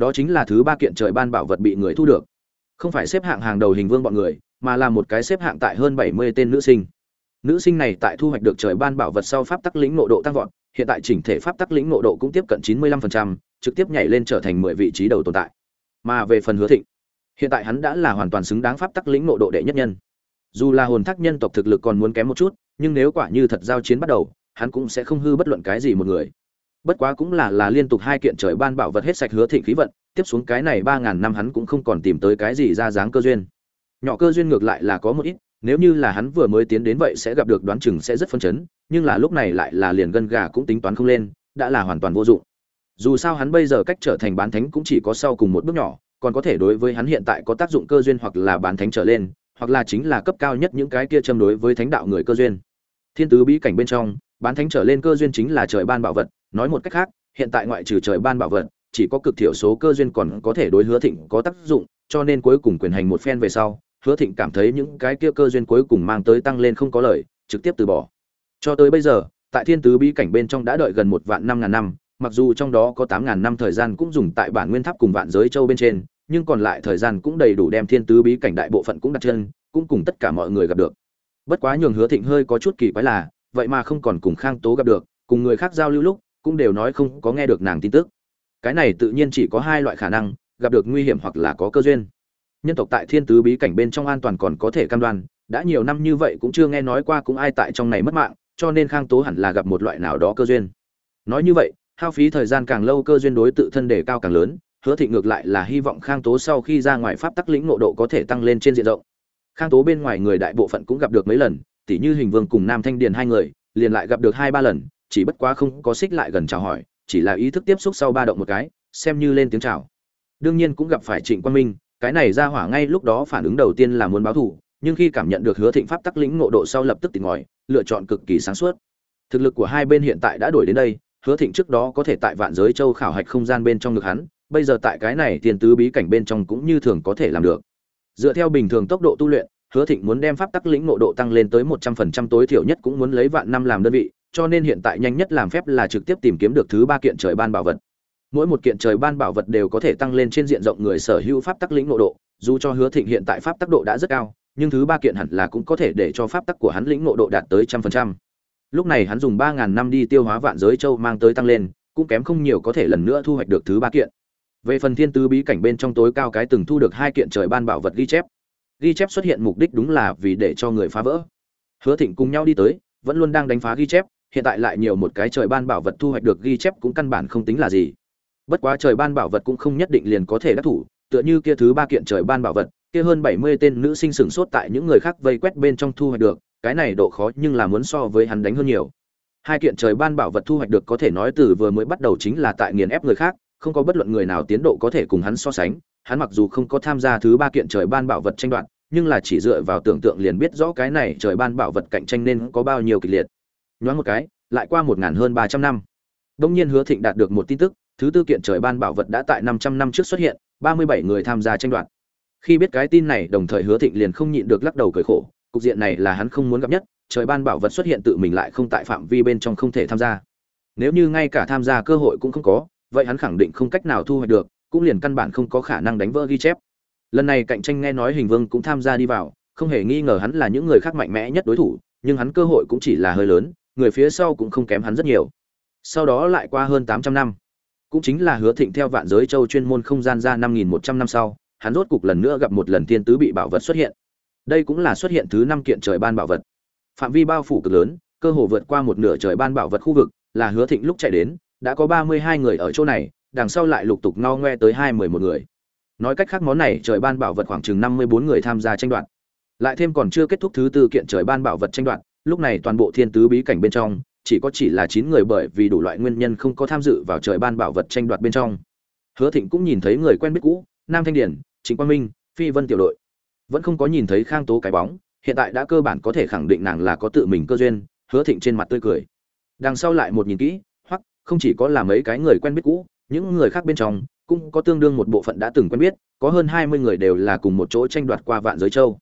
Đó chính là thứ ba kiện trời ban bảo vật bị người thu được. Không phải xếp hạng hàng đầu hình vương bọn người mà là một cái xếp hạng tại hơn bảy mươi tên nữ sinh. Nữ sinh này tại thu hoạch được trời ban bảo vật sau pháp tắc lĩnh nộ độ tăng vọt hiện tại chỉnh thể pháp tắc lĩnh nộ độ cũng tiếp cận chín mươi lăm phần trăm, trực tiếp nhảy lên trở thành mười vị trí đầu tồn tại. Mà về phần hứa thịnh hiện tại hắn đã là hoàn toàn xứng đáng pháp tắc lĩnh nộ độ đệ nhất nhân. Dù là hồn thác nhân tộc thực lực còn muốn kém một chút nhưng nếu quả như thật giao chiến bắt đầu hắn cũng sẽ không hư bất luận cái gì một người bất quá cũng là là liên tục hai kiện trời ban bảo vật hết sạch hứa thịnh khí vận, tiếp xuống cái này ba ngàn năm hắn cũng không còn tìm tới cái gì ra dáng cơ duyên. Nhỏ cơ duyên ngược lại là có một ít, nếu như là hắn vừa mới tiến đến vậy sẽ gặp được đoán chừng sẽ rất phân chấn, nhưng là lúc này lại là liền gân gà cũng tính toán không lên, đã là hoàn toàn vô dụng. Dù sao hắn bây giờ cách trở thành bán thánh cũng chỉ có sau cùng một bước nhỏ, còn có thể đối với hắn hiện tại có tác dụng cơ duyên hoặc là bán thánh trở lên, hoặc là chính là cấp cao nhất những cái kia châm đối với thánh đạo người cơ duyên. Thiên tứ bí cảnh bên trong, bán thánh trở lên cơ duyên chính là trời ban bảo vật nói một cách khác, hiện tại ngoại trừ trời ban bảo vật, chỉ có cực thiểu số cơ duyên còn có thể đối hứa thịnh có tác dụng, cho nên cuối cùng quyền hành một phen về sau, hứa thịnh cảm thấy những cái kia cơ duyên cuối cùng mang tới tăng lên không có lời, trực tiếp từ bỏ. Cho tới bây giờ, tại thiên tứ bí cảnh bên trong đã đợi gần một vạn năm ngàn năm, mặc dù trong đó có tám ngàn năm thời gian cũng dùng tại bản nguyên tháp cùng vạn giới châu bên trên, nhưng còn lại thời gian cũng đầy đủ đem thiên tứ bí cảnh đại bộ phận cũng đặt chân, cũng cùng tất cả mọi người gặp được. Bất quá nhường hứa thịnh hơi có chút kỳ quái là, vậy mà không còn cùng khang tố gặp được, cùng người khác giao lưu lúc cũng đều nói không có nghe được nàng tin tức. Cái này tự nhiên chỉ có hai loại khả năng, gặp được nguy hiểm hoặc là có cơ duyên. Nhân tộc tại thiên tứ bí cảnh bên trong an toàn còn có thể cam đoan, đã nhiều năm như vậy cũng chưa nghe nói qua cũng ai tại trong này mất mạng, cho nên khang tố hẳn là gặp một loại nào đó cơ duyên. Nói như vậy, hao phí thời gian càng lâu cơ duyên đối tự thân đề cao càng lớn, hứa thị ngược lại là hy vọng khang tố sau khi ra ngoài pháp tắc lĩnh ngộ độ có thể tăng lên trên diện rộng. Khang tố bên ngoài người đại bộ phận cũng gặp được mấy lần, tỉ như hình vương cùng nam thanh điền hai người, liền lại gặp được hai ba lần chỉ bất quá không có xích lại gần chào hỏi, chỉ là ý thức tiếp xúc sau ba động một cái, xem như lên tiếng chào. Đương nhiên cũng gặp phải trịnh quang minh, cái này ra hỏa ngay lúc đó phản ứng đầu tiên là muốn báo thù, nhưng khi cảm nhận được hứa thịnh pháp tắc lĩnh ngộ độ sau lập tức tỉnh ngòi lựa chọn cực kỳ sáng suốt. Thực lực của hai bên hiện tại đã đổi đến đây, hứa thịnh trước đó có thể tại vạn giới châu khảo hạch không gian bên trong ngực hắn, bây giờ tại cái này tiền tứ bí cảnh bên trong cũng như thường có thể làm được. Dựa theo bình thường tốc độ tu luyện, hứa thịnh muốn đem pháp tắc lĩnh ngộ độ tăng lên tới một trăm phần trăm tối thiểu nhất cũng muốn lấy vạn năm làm đơn vị cho nên hiện tại nhanh nhất làm phép là trực tiếp tìm kiếm được thứ ba kiện trời ban bảo vật. Mỗi một kiện trời ban bảo vật đều có thể tăng lên trên diện rộng người sở hữu pháp tắc lĩnh ngộ độ, dù cho hứa thịnh hiện tại pháp tắc độ đã rất cao, nhưng thứ ba kiện hẳn là cũng có thể để cho pháp tắc của hắn lĩnh ngộ độ đạt tới trăm phần trăm. Lúc này hắn dùng ba ngàn năm đi tiêu hóa vạn giới châu mang tới tăng lên, cũng kém không nhiều có thể lần nữa thu hoạch được thứ ba kiện. Về phần thiên tứ bí cảnh bên trong tối cao cái từng thu được hai kiện trời ban bảo vật ghi chép. Ghi chép xuất hiện mục đích đúng là vì để cho người phá vỡ. Hứa thịnh cùng nhau đi tới, vẫn luôn đang đánh phá ghi chép hiện tại lại nhiều một cái trời ban bảo vật thu hoạch được ghi chép cũng căn bản không tính là gì. Bất quá trời ban bảo vật cũng không nhất định liền có thể đắc thủ, tựa như kia thứ ba kiện trời ban bảo vật, kia hơn bảy mươi tên nữ sinh sửng sốt tại những người khác vây quét bên trong thu hoạch được, cái này độ khó nhưng là muốn so với hắn đánh hơn nhiều. Hai kiện trời ban bảo vật thu hoạch được có thể nói từ vừa mới bắt đầu chính là tại nghiền ép người khác, không có bất luận người nào tiến độ có thể cùng hắn so sánh, hắn mặc dù không có tham gia thứ ba kiện trời ban bảo vật tranh đoạt, nhưng là chỉ dựa vào tưởng tượng liền biết rõ cái này trời ban bảo vật cạnh tranh nên có bao nhiêu kịch liệt nhoáng một cái, lại qua một ngàn hơn ba trăm năm. Đông nhiên hứa thịnh đạt được một tin tức, thứ tư kiện trời ban bảo vật đã tại năm trăm năm trước xuất hiện, ba mươi bảy người tham gia tranh đoạt. Khi biết cái tin này, đồng thời hứa thịnh liền không nhịn được lắc đầu cười khổ, cục diện này là hắn không muốn gặp nhất, trời ban bảo vật xuất hiện tự mình lại không tại phạm vi bên trong không thể tham gia. Nếu như ngay cả tham gia cơ hội cũng không có, vậy hắn khẳng định không cách nào thu hoạch được, cũng liền căn bản không có khả năng đánh vỡ ghi chép. Lần này cạnh tranh nghe nói hình vương cũng tham gia đi vào, không hề nghi ngờ hắn là những người khác mạnh mẽ nhất đối thủ, nhưng hắn cơ hội cũng chỉ là hơi lớn người phía sau cũng không kém hắn rất nhiều. Sau đó lại qua hơn tám trăm năm. Cũng chính là hứa thịnh theo vạn giới châu chuyên môn không gian ra năm nghìn một trăm năm sau, hắn rốt cục lần nữa gặp một lần thiên tứ bị bảo vật xuất hiện. Đây cũng là xuất hiện thứ năm kiện trời ban bảo vật. Phạm vi bao phủ cực lớn, cơ hồ vượt qua một nửa trời ban bảo vật khu vực, là hứa thịnh lúc chạy đến, đã có ba mươi hai người ở chỗ này, đằng sau lại lục tục no ngoe tới hai mười một người. Nói cách khác món này trời ban bảo vật khoảng chừng năm mươi bốn người tham gia tranh đoạt. Lại thêm còn chưa kết thúc thứ tư kiện trời ban bảo vật tranh đoạt lúc này toàn bộ thiên tứ bí cảnh bên trong, chỉ có chỉ là chín người bởi vì đủ loại nguyên nhân không có tham dự vào trời ban bảo vật tranh đoạt bên trong. Hứa thịnh cũng nhìn thấy người quen biết cũ, nam thanh điển, trịnh quang minh, phi vân tiểu đội. Vẫn không có nhìn thấy khang tố cái bóng, hiện tại đã cơ bản có thể khẳng định nàng là có tự mình cơ duyên, hứa thịnh trên mặt tươi cười. Đằng sau lại một nhìn kỹ, hoặc không chỉ có là mấy cái người quen biết cũ, những người khác bên trong cũng có tương đương một bộ phận đã từng quen biết, có hơn hai mươi người đều là cùng một chỗ tranh đoạt qua vạn giới châu.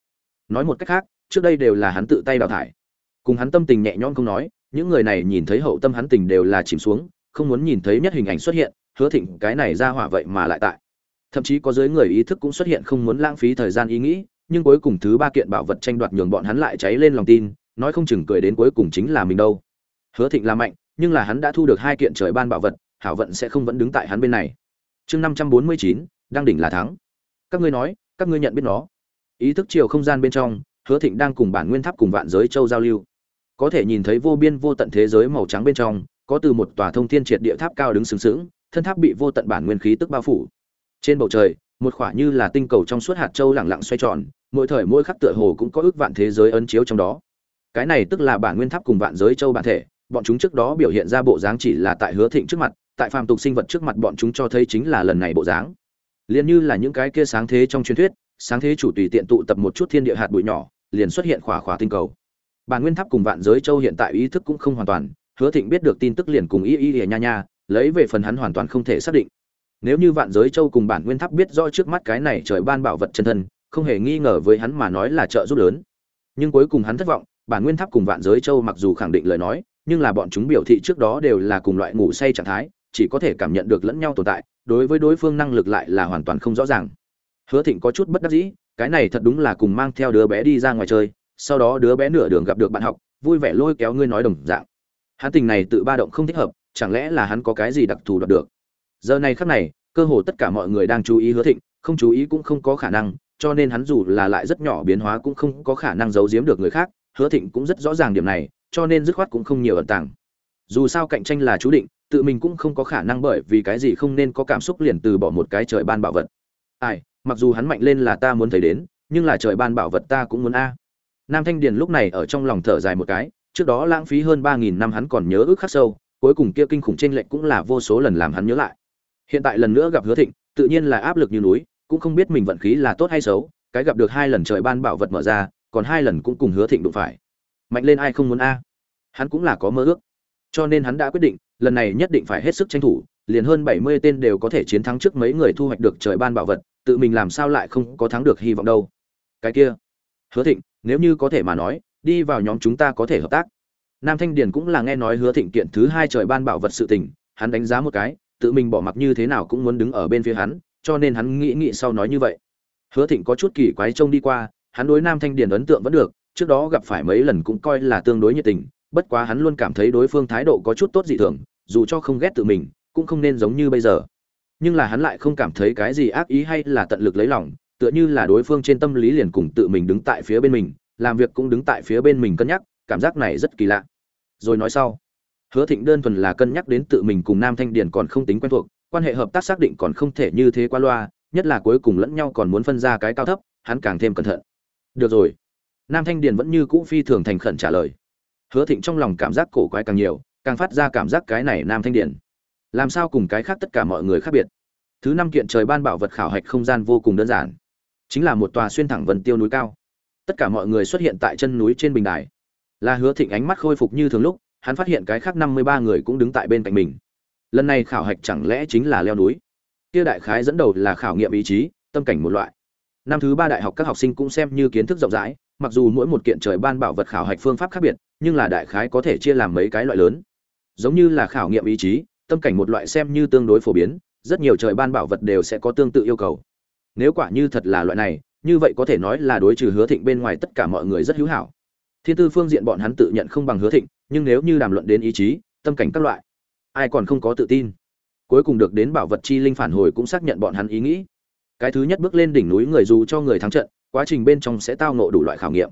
Nói một cách khác, trước đây đều là hắn tự tay đào thải cùng hắn tâm tình nhẹ nhõm không nói, những người này nhìn thấy hậu tâm hắn tình đều là chìm xuống, không muốn nhìn thấy nhất hình ảnh xuất hiện, hứa thịnh cái này ra hỏa vậy mà lại tại. Thậm chí có giới người ý thức cũng xuất hiện không muốn lãng phí thời gian ý nghĩ, nhưng cuối cùng thứ ba kiện bảo vật tranh đoạt nhường bọn hắn lại cháy lên lòng tin, nói không chừng cười đến cuối cùng chính là mình đâu. Hứa thịnh là mạnh, nhưng là hắn đã thu được hai kiện trời ban bảo vật, hảo vận sẽ không vẫn đứng tại hắn bên này. Chương năm trăm bốn mươi chín đang đỉnh là thắng. Các ngươi nói, các ngươi nhận biết nó. Ý thức chiều không gian bên trong, hứa thịnh đang cùng bản nguyên tháp cùng vạn giới châu giao lưu có thể nhìn thấy vô biên vô tận thế giới màu trắng bên trong, có từ một tòa thông thiên triệt địa tháp cao đứng sừng sững, thân tháp bị vô tận bản nguyên khí tức bao phủ. Trên bầu trời, một khoả như là tinh cầu trong suốt hạt châu lẳng lặng xoay tròn, mỗi thời mỗi khắc tựa hồ cũng có ước vạn thế giới ấn chiếu trong đó. Cái này tức là bản nguyên tháp cùng vạn giới châu bản thể, bọn chúng trước đó biểu hiện ra bộ dáng chỉ là tại hứa thịnh trước mặt, tại phàm tục sinh vật trước mặt bọn chúng cho thấy chính là lần này bộ dáng. Liền như là những cái kia sáng thế trong truyền thuyết, sáng thế chủ tùy tiện tụ tập một chút thiên địa hạt bụi nhỏ, liền xuất hiện khỏa khỏa tinh cầu bản nguyên tháp cùng vạn giới châu hiện tại ý thức cũng không hoàn toàn, hứa thịnh biết được tin tức liền cùng y y nha nha, lấy về phần hắn hoàn toàn không thể xác định. Nếu như vạn giới châu cùng bản nguyên tháp biết rõ trước mắt cái này trời ban bảo vật chân thân, không hề nghi ngờ với hắn mà nói là trợ giúp lớn. Nhưng cuối cùng hắn thất vọng, bản nguyên tháp cùng vạn giới châu mặc dù khẳng định lời nói, nhưng là bọn chúng biểu thị trước đó đều là cùng loại ngủ say trạng thái, chỉ có thể cảm nhận được lẫn nhau tồn tại, đối với đối phương năng lực lại là hoàn toàn không rõ ràng. Hứa thịnh có chút bất đắc dĩ, cái này thật đúng là cùng mang theo đứa bé đi ra ngoài chơi sau đó đứa bé nửa đường gặp được bạn học, vui vẻ lôi kéo ngươi nói đồng dạng. Hắn tình này tự ba động không thích hợp, chẳng lẽ là hắn có cái gì đặc thù đoạt được? Giờ này khắc này, cơ hồ tất cả mọi người đang chú ý hứa thịnh, không chú ý cũng không có khả năng, cho nên hắn dù là lại rất nhỏ biến hóa cũng không có khả năng giấu giếm được người khác, hứa thịnh cũng rất rõ ràng điểm này, cho nên dứt khoát cũng không nhiều ẩn tàng. Dù sao cạnh tranh là chú định, tự mình cũng không có khả năng bởi vì cái gì không nên có cảm xúc liền từ bỏ một cái trời ban bảo vật. Ai, mặc dù hắn mạnh lên là ta muốn thấy đến, nhưng là trời ban bảo vật ta cũng muốn a nam thanh điền lúc này ở trong lòng thở dài một cái, trước đó lãng phí hơn ba nghìn năm hắn còn nhớ ước khắc sâu, cuối cùng kia kinh khủng trên lệnh cũng là vô số lần làm hắn nhớ lại. Hiện tại lần nữa gặp hứa thịnh, tự nhiên là áp lực như núi, cũng không biết mình vận khí là tốt hay xấu, cái gặp được hai lần trời ban bảo vật mở ra, còn hai lần cũng cùng hứa thịnh đụng phải. Mạnh lên ai không muốn a? Hắn cũng là có mơ ước. Cho nên hắn đã quyết định, lần này nhất định phải hết sức tranh thủ, liền hơn bảy mươi tên đều có thể chiến thắng trước mấy người thu hoạch được trời ban bảo vật, tự mình làm sao lại không có thắng được hy vọng đâu. Cái kia, hứa thịnh nếu như có thể mà nói, đi vào nhóm chúng ta có thể hợp tác. Nam thanh điền cũng là nghe nói hứa thịnh kiện thứ hai trời ban bảo vật sự tình, hắn đánh giá một cái, tự mình bỏ mặc như thế nào cũng muốn đứng ở bên phía hắn, cho nên hắn nghĩ nghĩ sau nói như vậy. Hứa thịnh có chút kỳ quái trông đi qua, hắn đối nam thanh điền ấn tượng vẫn được, trước đó gặp phải mấy lần cũng coi là tương đối nhiệt tình, bất quá hắn luôn cảm thấy đối phương thái độ có chút tốt dị thường, dù cho không ghét tự mình, cũng không nên giống như bây giờ. Nhưng là hắn lại không cảm thấy cái gì ác ý hay là tận lực lấy lòng tựa như là đối phương trên tâm lý liền cùng tự mình đứng tại phía bên mình, làm việc cũng đứng tại phía bên mình cân nhắc, cảm giác này rất kỳ lạ. Rồi nói sau, hứa thịnh đơn thuần là cân nhắc đến tự mình cùng nam thanh điền còn không tính quen thuộc, quan hệ hợp tác xác định còn không thể như thế qua loa, nhất là cuối cùng lẫn nhau còn muốn phân ra cái cao thấp, hắn càng thêm cẩn thận. Được rồi. Nam thanh điền vẫn như cũ phi thường thành khẩn trả lời. Hứa thịnh trong lòng cảm giác cổ quái càng nhiều, càng phát ra cảm giác cái này nam thanh điền. Làm sao cùng cái khác tất cả mọi người khác biệt? Thứ năm kiện trời ban bảo vật khảo hạch không gian vô cùng đơn giản chính là một tòa xuyên thẳng vần tiêu núi cao. Tất cả mọi người xuất hiện tại chân núi trên bình đài. Là hứa thịnh ánh mắt khôi phục như thường lúc, hắn phát hiện cái khác năm mươi ba người cũng đứng tại bên cạnh mình. Lần này khảo hạch chẳng lẽ chính là leo núi? Kia đại khái dẫn đầu là khảo nghiệm ý chí, tâm cảnh một loại. Năm thứ ba đại học các học sinh cũng xem như kiến thức rộng rãi, mặc dù mỗi một kiện trời ban bảo vật khảo hạch phương pháp khác biệt, nhưng là đại khái có thể chia làm mấy cái loại lớn. Giống như là khảo nghiệm ý chí, tâm cảnh một loại xem như tương đối phổ biến, rất nhiều trời ban bảo vật đều sẽ có tương tự yêu cầu nếu quả như thật là loại này, như vậy có thể nói là đối trừ hứa thịnh bên ngoài tất cả mọi người rất hữu hảo. Thiên tư phương diện bọn hắn tự nhận không bằng hứa thịnh, nhưng nếu như đàm luận đến ý chí, tâm cảnh các loại, ai còn không có tự tin? Cuối cùng được đến bảo vật chi linh phản hồi cũng xác nhận bọn hắn ý nghĩ. Cái thứ nhất bước lên đỉnh núi người dù cho người thắng trận, quá trình bên trong sẽ tao nộ đủ loại khảo nghiệm.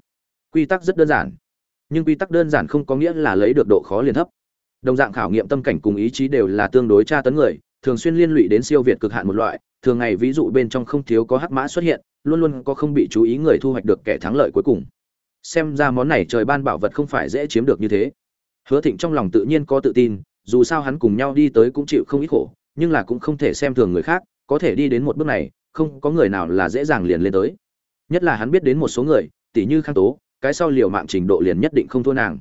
Quy tắc rất đơn giản, nhưng quy tắc đơn giản không có nghĩa là lấy được độ khó liền thấp. Đồng dạng khảo nghiệm tâm cảnh cùng ý chí đều là tương đối tra tấn người, thường xuyên liên lụy đến siêu việt cực hạn một loại thường ngày ví dụ bên trong không thiếu có hắc mã xuất hiện, luôn luôn có không bị chú ý người thu hoạch được kẻ thắng lợi cuối cùng. Xem ra món này trời ban bảo vật không phải dễ chiếm được như thế. Hứa thịnh trong lòng tự nhiên có tự tin, dù sao hắn cùng nhau đi tới cũng chịu không ít khổ, nhưng là cũng không thể xem thường người khác, có thể đi đến một bước này, không có người nào là dễ dàng liền lên tới. Nhất là hắn biết đến một số người tỷ như khang tố, cái sau liều mạng trình độ liền nhất định không thua nàng.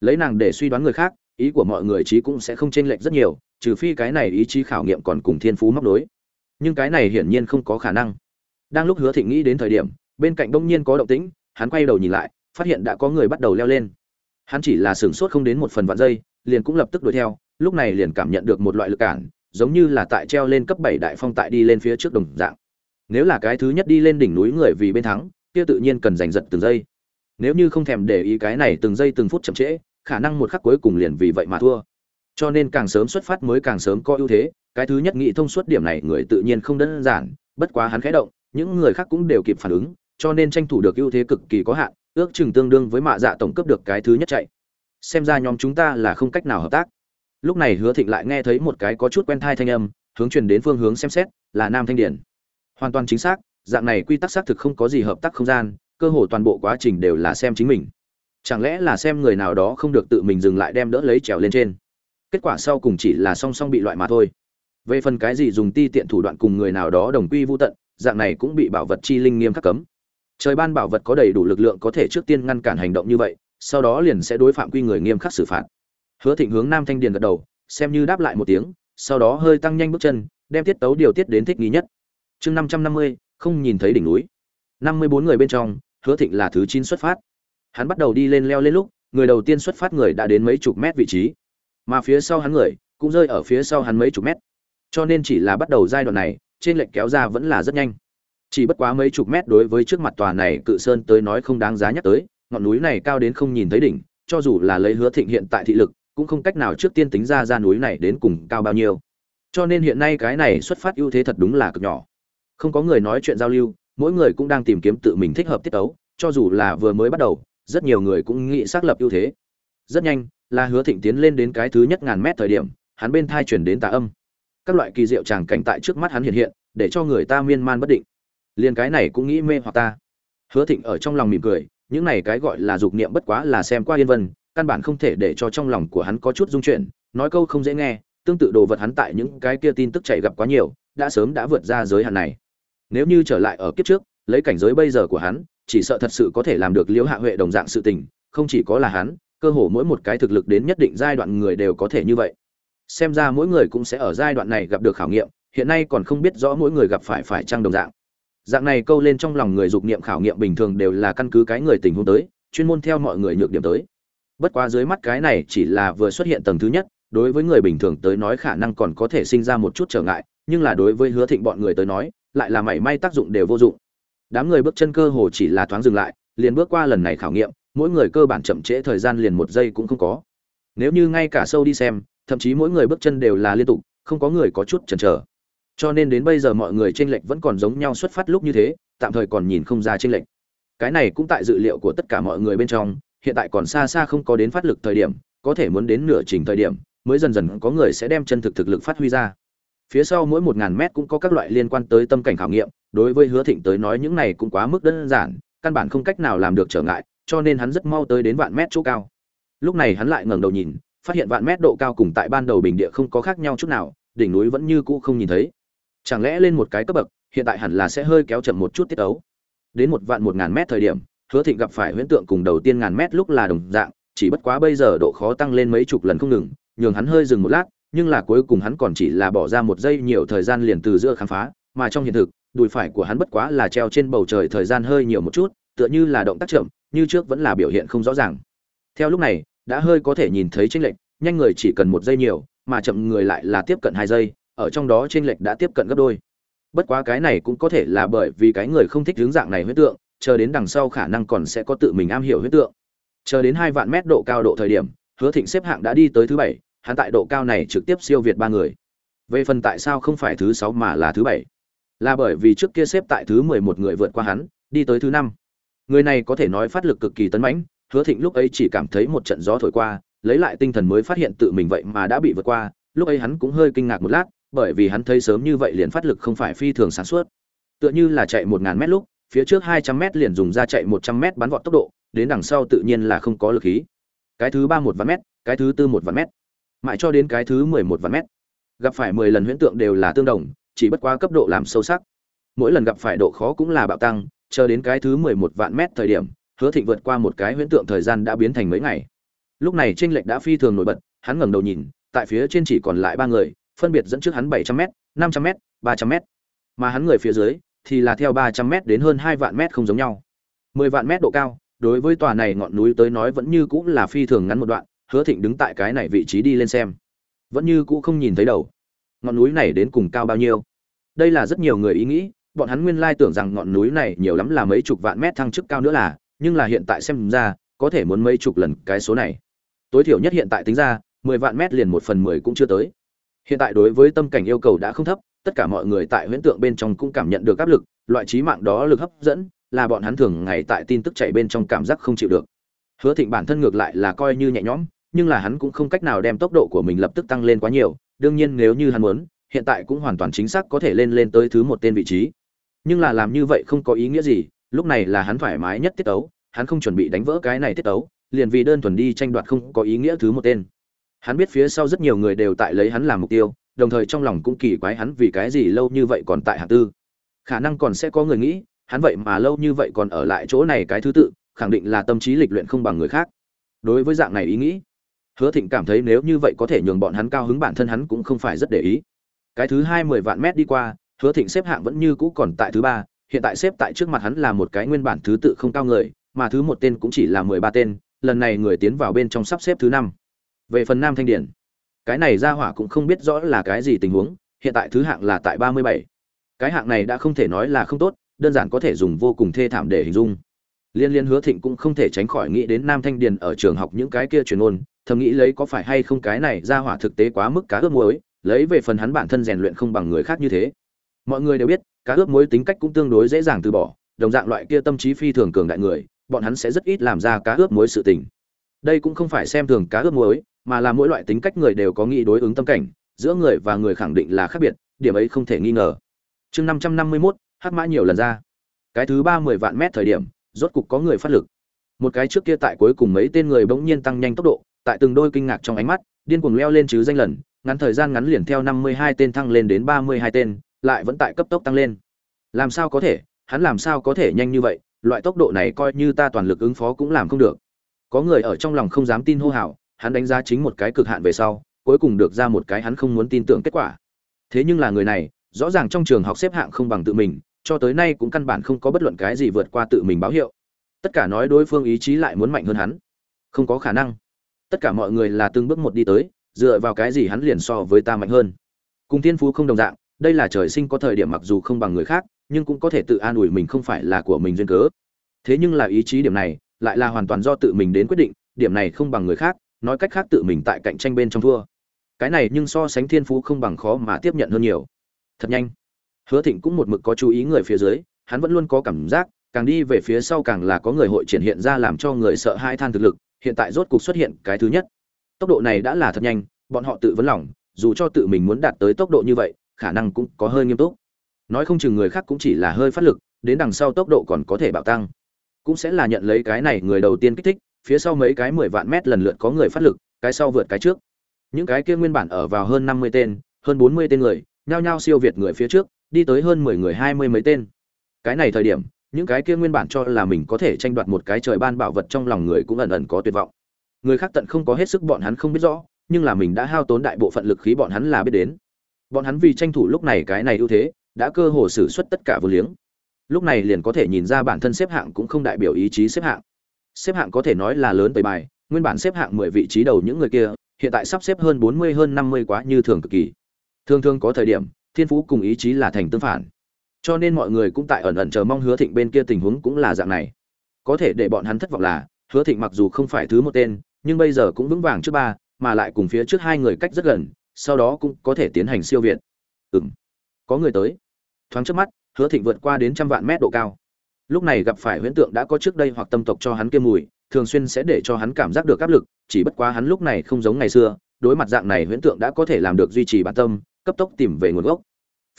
Lấy nàng để suy đoán người khác, ý của mọi người chí cũng sẽ không chênh lệch rất nhiều, trừ phi cái này ý chí khảo nghiệm còn cùng thiên phú móc đối nhưng cái này hiển nhiên không có khả năng. Đang lúc hứa thịnh nghĩ đến thời điểm, bên cạnh bỗng nhiên có động tĩnh, hắn quay đầu nhìn lại, phát hiện đã có người bắt đầu leo lên. Hắn chỉ là sửng sốt không đến một phần vạn giây, liền cũng lập tức đuổi theo, lúc này liền cảm nhận được một loại lực cản, giống như là tại treo lên cấp bảy đại phong tại đi lên phía trước đồng dạng. Nếu là cái thứ nhất đi lên đỉnh núi người vì bên thắng, kia tự nhiên cần giành giật từng giây. Nếu như không thèm để ý cái này từng giây từng phút chậm trễ, khả năng một khắc cuối cùng liền vì vậy mà thua cho nên càng sớm xuất phát mới càng sớm có ưu thế. Cái thứ nhất nghĩ thông suốt điểm này người tự nhiên không đơn giản, bất quá hắn khẽ động, những người khác cũng đều kịp phản ứng, cho nên tranh thủ được ưu thế cực kỳ có hạn, ước chừng tương đương với mạ dạ tổng cấp được cái thứ nhất chạy. Xem ra nhóm chúng ta là không cách nào hợp tác. Lúc này hứa thịnh lại nghe thấy một cái có chút quen thai thanh âm, hướng truyền đến phương hướng xem xét, là nam thanh điển. Hoàn toàn chính xác, dạng này quy tắc xác thực không có gì hợp tác không gian, cơ hồ toàn bộ quá trình đều là xem chính mình. Chẳng lẽ là xem người nào đó không được tự mình dừng lại đem đỡ lấy trèo lên trên? Kết quả sau cùng chỉ là song song bị loại mà thôi. Về phần cái gì dùng ti tiện thủ đoạn cùng người nào đó đồng quy vô tận, dạng này cũng bị bảo vật chi linh nghiêm khắc cấm. Trời ban bảo vật có đầy đủ lực lượng có thể trước tiên ngăn cản hành động như vậy, sau đó liền sẽ đối phạm quy người nghiêm khắc xử phạt. Hứa thịnh hướng nam thanh điền gật đầu, xem như đáp lại một tiếng, sau đó hơi tăng nhanh bước chân, đem tiết tấu điều tiết đến thích nghi nhất. Chương năm trăm năm mươi, không nhìn thấy đỉnh núi. năm mươi bốn người bên trong, hứa thịnh là thứ chín xuất phát. Hắn bắt đầu đi lên leo lên lúc, người đầu tiên xuất phát người đã đến mấy chục mét vị trí mà phía sau hắn người cũng rơi ở phía sau hắn mấy chục mét. Cho nên chỉ là bắt đầu giai đoạn này, trên lệnh kéo ra vẫn là rất nhanh. Chỉ bất quá mấy chục mét đối với trước mặt tòa này cự sơn tới nói không đáng giá nhắc tới, ngọn núi này cao đến không nhìn thấy đỉnh, cho dù là lấy hứa thịnh hiện tại thị lực, cũng không cách nào trước tiên tính ra ra núi này đến cùng cao bao nhiêu. Cho nên hiện nay cái này xuất phát ưu thế thật đúng là cực nhỏ. Không có người nói chuyện giao lưu, mỗi người cũng đang tìm kiếm tự mình thích hợp tiết tấu, cho dù là vừa mới bắt đầu, rất nhiều người cũng nghĩ xác lập ưu thế. Rất nhanh là hứa thịnh tiến lên đến cái thứ nhất ngàn mét thời điểm, hắn bên thai chuyển đến tà âm. Các loại kỳ diệu tràng cảnh tại trước mắt hắn hiện hiện, để cho người ta miên man bất định. Liền cái này cũng nghĩ mê hoặc ta. Hứa thịnh ở trong lòng mỉm cười, những này cái gọi là dục niệm bất quá là xem qua yên vân, căn bản không thể để cho trong lòng của hắn có chút dung chuyển, nói câu không dễ nghe, tương tự đồ vật hắn tại những cái kia tin tức chạy gặp quá nhiều, đã sớm đã vượt ra giới hạn này. Nếu như trở lại ở kiếp trước, lấy cảnh giới bây giờ của hắn, chỉ sợ thật sự có thể làm được liễu hạ huệ đồng dạng sự tình, không chỉ có là hắn cơ hồ mỗi một cái thực lực đến nhất định giai đoạn người đều có thể như vậy. Xem ra mỗi người cũng sẽ ở giai đoạn này gặp được khảo nghiệm, hiện nay còn không biết rõ mỗi người gặp phải phải trang đồng dạng. Dạng này câu lên trong lòng người dục niệm khảo nghiệm bình thường đều là căn cứ cái người tình huống tới, chuyên môn theo mọi người nhược điểm tới. Bất quá dưới mắt cái này chỉ là vừa xuất hiện tầng thứ nhất, đối với người bình thường tới nói khả năng còn có thể sinh ra một chút trở ngại, nhưng là đối với hứa thịnh bọn người tới nói, lại là mảy may tác dụng đều vô dụng. Đám người bước chân cơ hồ chỉ là thoáng dừng lại, liền bước qua lần này khảo nghiệm mỗi người cơ bản chậm trễ thời gian liền một giây cũng không có. Nếu như ngay cả sâu đi xem, thậm chí mỗi người bước chân đều là liên tục, không có người có chút chần chờ. Cho nên đến bây giờ mọi người tranh lệch vẫn còn giống nhau xuất phát lúc như thế, tạm thời còn nhìn không ra tranh lệch. Cái này cũng tại dự liệu của tất cả mọi người bên trong, hiện tại còn xa xa không có đến phát lực thời điểm, có thể muốn đến nửa trình thời điểm, mới dần dần có người sẽ đem chân thực thực lực phát huy ra. Phía sau mỗi một ngàn mét cũng có các loại liên quan tới tâm cảnh khảo nghiệm, đối với hứa thịnh tới nói những này cũng quá mức đơn giản, căn bản không cách nào làm được trở ngại cho nên hắn rất mau tới đến vạn mét chỗ cao. Lúc này hắn lại ngẩng đầu nhìn, phát hiện vạn mét độ cao cùng tại ban đầu bình địa không có khác nhau chút nào, đỉnh núi vẫn như cũ không nhìn thấy. Chẳng lẽ lên một cái cấp bậc, hiện tại hẳn là sẽ hơi kéo chậm một chút tiết ấu đến một vạn một ngàn mét thời điểm, hứa thịnh gặp phải huyễn tượng cùng đầu tiên ngàn mét lúc là đồng dạng, chỉ bất quá bây giờ độ khó tăng lên mấy chục lần không ngừng, nhường hắn hơi dừng một lát, nhưng là cuối cùng hắn còn chỉ là bỏ ra một giây nhiều thời gian liền từ giữa khám phá, mà trong hiện thực, đùi phải của hắn bất quá là treo trên bầu trời thời gian hơi nhiều một chút tựa như là động tác chậm, như trước vẫn là biểu hiện không rõ ràng. Theo lúc này, đã hơi có thể nhìn thấy chênh lệch, nhanh người chỉ cần một giây nhiều, mà chậm người lại là tiếp cận hai giây, ở trong đó chênh lệch đã tiếp cận gấp đôi. Bất quá cái này cũng có thể là bởi vì cái người không thích hướng dạng này huyết tượng, chờ đến đằng sau khả năng còn sẽ có tự mình am hiểu huyết tượng. Chờ đến hai vạn mét độ cao độ thời điểm, hứa thịnh xếp hạng đã đi tới thứ bảy, hắn tại độ cao này trực tiếp siêu việt ba người. Về phần tại sao không phải thứ sáu mà là thứ bảy? Là bởi vì trước kia xếp tại thứ mười một người vượt qua hắn, đi tới thứ năm người này có thể nói phát lực cực kỳ tấn mãnh, hứa thịnh lúc ấy chỉ cảm thấy một trận gió thổi qua, lấy lại tinh thần mới phát hiện tự mình vậy mà đã bị vượt qua, lúc ấy hắn cũng hơi kinh ngạc một lát, bởi vì hắn thấy sớm như vậy liền phát lực không phải phi thường sản xuất tựa như là chạy một ngàn mét lúc, phía trước hai trăm mét liền dùng ra chạy một trăm mét bắn vọt tốc độ, đến đằng sau tự nhiên là không có lực khí. Cái thứ ba một vạn mét, cái thứ tư một vạn mét, mãi cho đến cái thứ mười một vạn mét. Gặp phải mười lần huyễn tượng đều là tương đồng, chỉ bất quá cấp độ làm sâu sắc. Mỗi lần gặp phải độ khó cũng là bạo tăng chờ đến cái thứ mười một vạn mét thời điểm, hứa thịnh vượt qua một cái huyễn tượng thời gian đã biến thành mấy ngày. Lúc này chênh lệch đã phi thường nổi bật, hắn ngẩng đầu nhìn, tại phía trên chỉ còn lại ba người, phân biệt dẫn trước hắn bảy trăm m năm trăm m ba trăm m mà hắn người phía dưới thì là theo ba trăm m đến hơn hai vạn mét không giống nhau. Mười vạn mét độ cao, đối với tòa này ngọn núi tới nói vẫn như cũng là phi thường ngắn một đoạn, hứa thịnh đứng tại cái này vị trí đi lên xem. Vẫn như cũ không nhìn thấy đầu. Ngọn núi này đến cùng cao bao nhiêu? Đây là rất nhiều người ý nghĩ bọn hắn nguyên lai tưởng rằng ngọn núi này nhiều lắm là mấy chục vạn mét thăng chức cao nữa là, nhưng là hiện tại xem ra, có thể muốn mấy chục lần cái số này. Tối thiểu nhất hiện tại tính ra, mười vạn mét liền một phần mười cũng chưa tới. Hiện tại đối với tâm cảnh yêu cầu đã không thấp, tất cả mọi người tại huyễn tượng bên trong cũng cảm nhận được áp lực, loại trí mạng đó lực hấp dẫn, là bọn hắn thường ngày tại tin tức chạy bên trong cảm giác không chịu được. Hứa thịnh bản thân ngược lại là coi như nhẹ nhõm, nhưng là hắn cũng không cách nào đem tốc độ của mình lập tức tăng lên quá nhiều, đương nhiên nếu như hắn muốn, hiện tại cũng hoàn toàn chính xác có thể lên lên tới thứ một tên vị trí nhưng là làm như vậy không có ý nghĩa gì, lúc này là hắn thoải mái nhất tiết tấu, hắn không chuẩn bị đánh vỡ cái này tiết tấu, liền vì đơn thuần đi tranh đoạt không có ý nghĩa thứ một tên. Hắn biết phía sau rất nhiều người đều tại lấy hắn làm mục tiêu, đồng thời trong lòng cũng kỳ quái hắn vì cái gì lâu như vậy còn tại hạng tư. Khả năng còn sẽ có người nghĩ, hắn vậy mà lâu như vậy còn ở lại chỗ này cái thứ tự, khẳng định là tâm trí lịch luyện không bằng người khác. Đối với dạng này ý nghĩ, hứa thịnh cảm thấy nếu như vậy có thể nhường bọn hắn cao hứng bản thân hắn cũng không phải rất để ý. Cái thứ hai mười vạn mét đi qua hứa thịnh xếp hạng vẫn như cũ còn tại thứ ba hiện tại xếp tại trước mặt hắn là một cái nguyên bản thứ tự không cao người mà thứ một tên cũng chỉ là mười ba tên lần này người tiến vào bên trong sắp xếp thứ năm. Về phần nam thanh điển cái này ra hỏa cũng không biết rõ là cái gì tình huống hiện tại thứ hạng là tại ba mươi bảy. Cái hạng này đã không thể nói là không tốt đơn giản có thể dùng vô cùng thê thảm để hình dung. Liên liên hứa thịnh cũng không thể tránh khỏi nghĩ đến nam thanh điền ở trường học những cái kia truyền ngôn, thầm nghĩ lấy có phải hay không cái này ra hỏa thực tế quá mức cá ướp muối lấy về phần hắn bản thân rèn luyện không bằng người khác như thế mọi người đều biết, cá ướp muối tính cách cũng tương đối dễ dàng từ bỏ, đồng dạng loại kia tâm trí phi thường cường đại người, bọn hắn sẽ rất ít làm ra cá ướp muối sự tình. Đây cũng không phải xem thường cá ướp muối, mà là mỗi loại tính cách người đều có nghĩ đối ứng tâm cảnh, giữa người và người khẳng định là khác biệt, điểm ấy không thể nghi ngờ. Chương năm trăm năm mươi mốt hát mã nhiều lần ra. Cái thứ ba mười vạn mét thời điểm, rốt cục có người phát lực. Một cái trước kia tại cuối cùng mấy tên người bỗng nhiên tăng nhanh tốc độ, tại từng đôi kinh ngạc trong ánh mắt, điên cuồng leo lên chứ danh lần, ngắn thời gian ngắn liền theo năm mươi hai tên thăng lên đến ba mươi hai tên lại vẫn tại cấp tốc tăng lên. Làm sao có thể? Hắn làm sao có thể nhanh như vậy? Loại tốc độ này coi như ta toàn lực ứng phó cũng làm không được. Có người ở trong lòng không dám tin hô hào, hắn đánh giá chính một cái cực hạn về sau, cuối cùng được ra một cái hắn không muốn tin tưởng kết quả. Thế nhưng là người này, rõ ràng trong trường học xếp hạng không bằng tự mình, cho tới nay cũng căn bản không có bất luận cái gì vượt qua tự mình báo hiệu. Tất cả nói đối phương ý chí lại muốn mạnh hơn hắn. Không có khả năng. Tất cả mọi người là từng bước một đi tới, dựa vào cái gì hắn liền so với ta mạnh hơn. Cùng thiên phú không đồng dạng đây là trời sinh có thời điểm mặc dù không bằng người khác, nhưng cũng có thể tự an ủi mình không phải là của mình duyên cớ. Thế nhưng là ý chí điểm này, lại là hoàn toàn do tự mình đến quyết định, điểm này không bằng người khác, nói cách khác tự mình tại cạnh tranh bên trong thua. Cái này nhưng so sánh thiên phú không bằng khó mà tiếp nhận hơn nhiều. Thật nhanh. Hứa thịnh cũng một mực có chú ý người phía dưới, hắn vẫn luôn có cảm giác, càng đi về phía sau càng là có người hội triển hiện ra làm cho người sợ hai than thực lực, hiện tại rốt cục xuất hiện cái thứ nhất. Tốc độ này đã là thật nhanh, bọn họ tự vấn lòng, dù cho tự mình muốn đạt tới tốc độ như vậy khả năng cũng có hơi nghiêm túc. Nói không chừng người khác cũng chỉ là hơi phát lực, đến đằng sau tốc độ còn có thể bạo tăng. Cũng sẽ là nhận lấy cái này người đầu tiên kích thích, phía sau mấy cái mười vạn mét lần lượt có người phát lực, cái sau vượt cái trước. Những cái kia nguyên bản ở vào hơn năm mươi tên, hơn bốn mươi tên người, nhao nhao siêu việt người phía trước, đi tới hơn mười người hai mươi mấy tên. Cái này thời điểm, những cái kia nguyên bản cho là mình có thể tranh đoạt một cái trời ban bảo vật trong lòng người cũng ẩn ẩn có tuyệt vọng. Người khác tận không có hết sức bọn hắn không biết rõ, nhưng là mình đã hao tốn đại bộ phận lực khí bọn hắn là biết đến bọn hắn vì tranh thủ lúc này cái này ưu thế, đã cơ hồ xử suất tất cả vô liếng. Lúc này liền có thể nhìn ra bản thân xếp hạng cũng không đại biểu ý chí xếp hạng. Xếp hạng có thể nói là lớn tới bài, nguyên bản xếp hạng mười vị trí đầu những người kia, hiện tại sắp xếp hơn bốn mươi, hơn năm mươi quá như thường cực kỳ. Thường thường có thời điểm, thiên phú cùng ý chí là thành tương phản. Cho nên mọi người cũng tại ẩn ẩn chờ mong hứa thịnh bên kia tình huống cũng là dạng này. Có thể để bọn hắn thất vọng là, hứa thịnh mặc dù không phải thứ một tên, nhưng bây giờ cũng vững vàng trước ba, mà lại cùng phía trước hai người cách rất gần sau đó cũng có thể tiến hành siêu việt. Ừm, có người tới. Thoáng trước mắt hứa thịnh vượt qua đến trăm vạn mét độ cao. Lúc này gặp phải huyễn tượng đã có trước đây hoặc tâm tộc cho hắn kia mùi thường xuyên sẽ để cho hắn cảm giác được áp lực chỉ bất quá hắn lúc này không giống ngày xưa đối mặt dạng này huyễn tượng đã có thể làm được duy trì bản tâm cấp tốc tìm về nguồn gốc.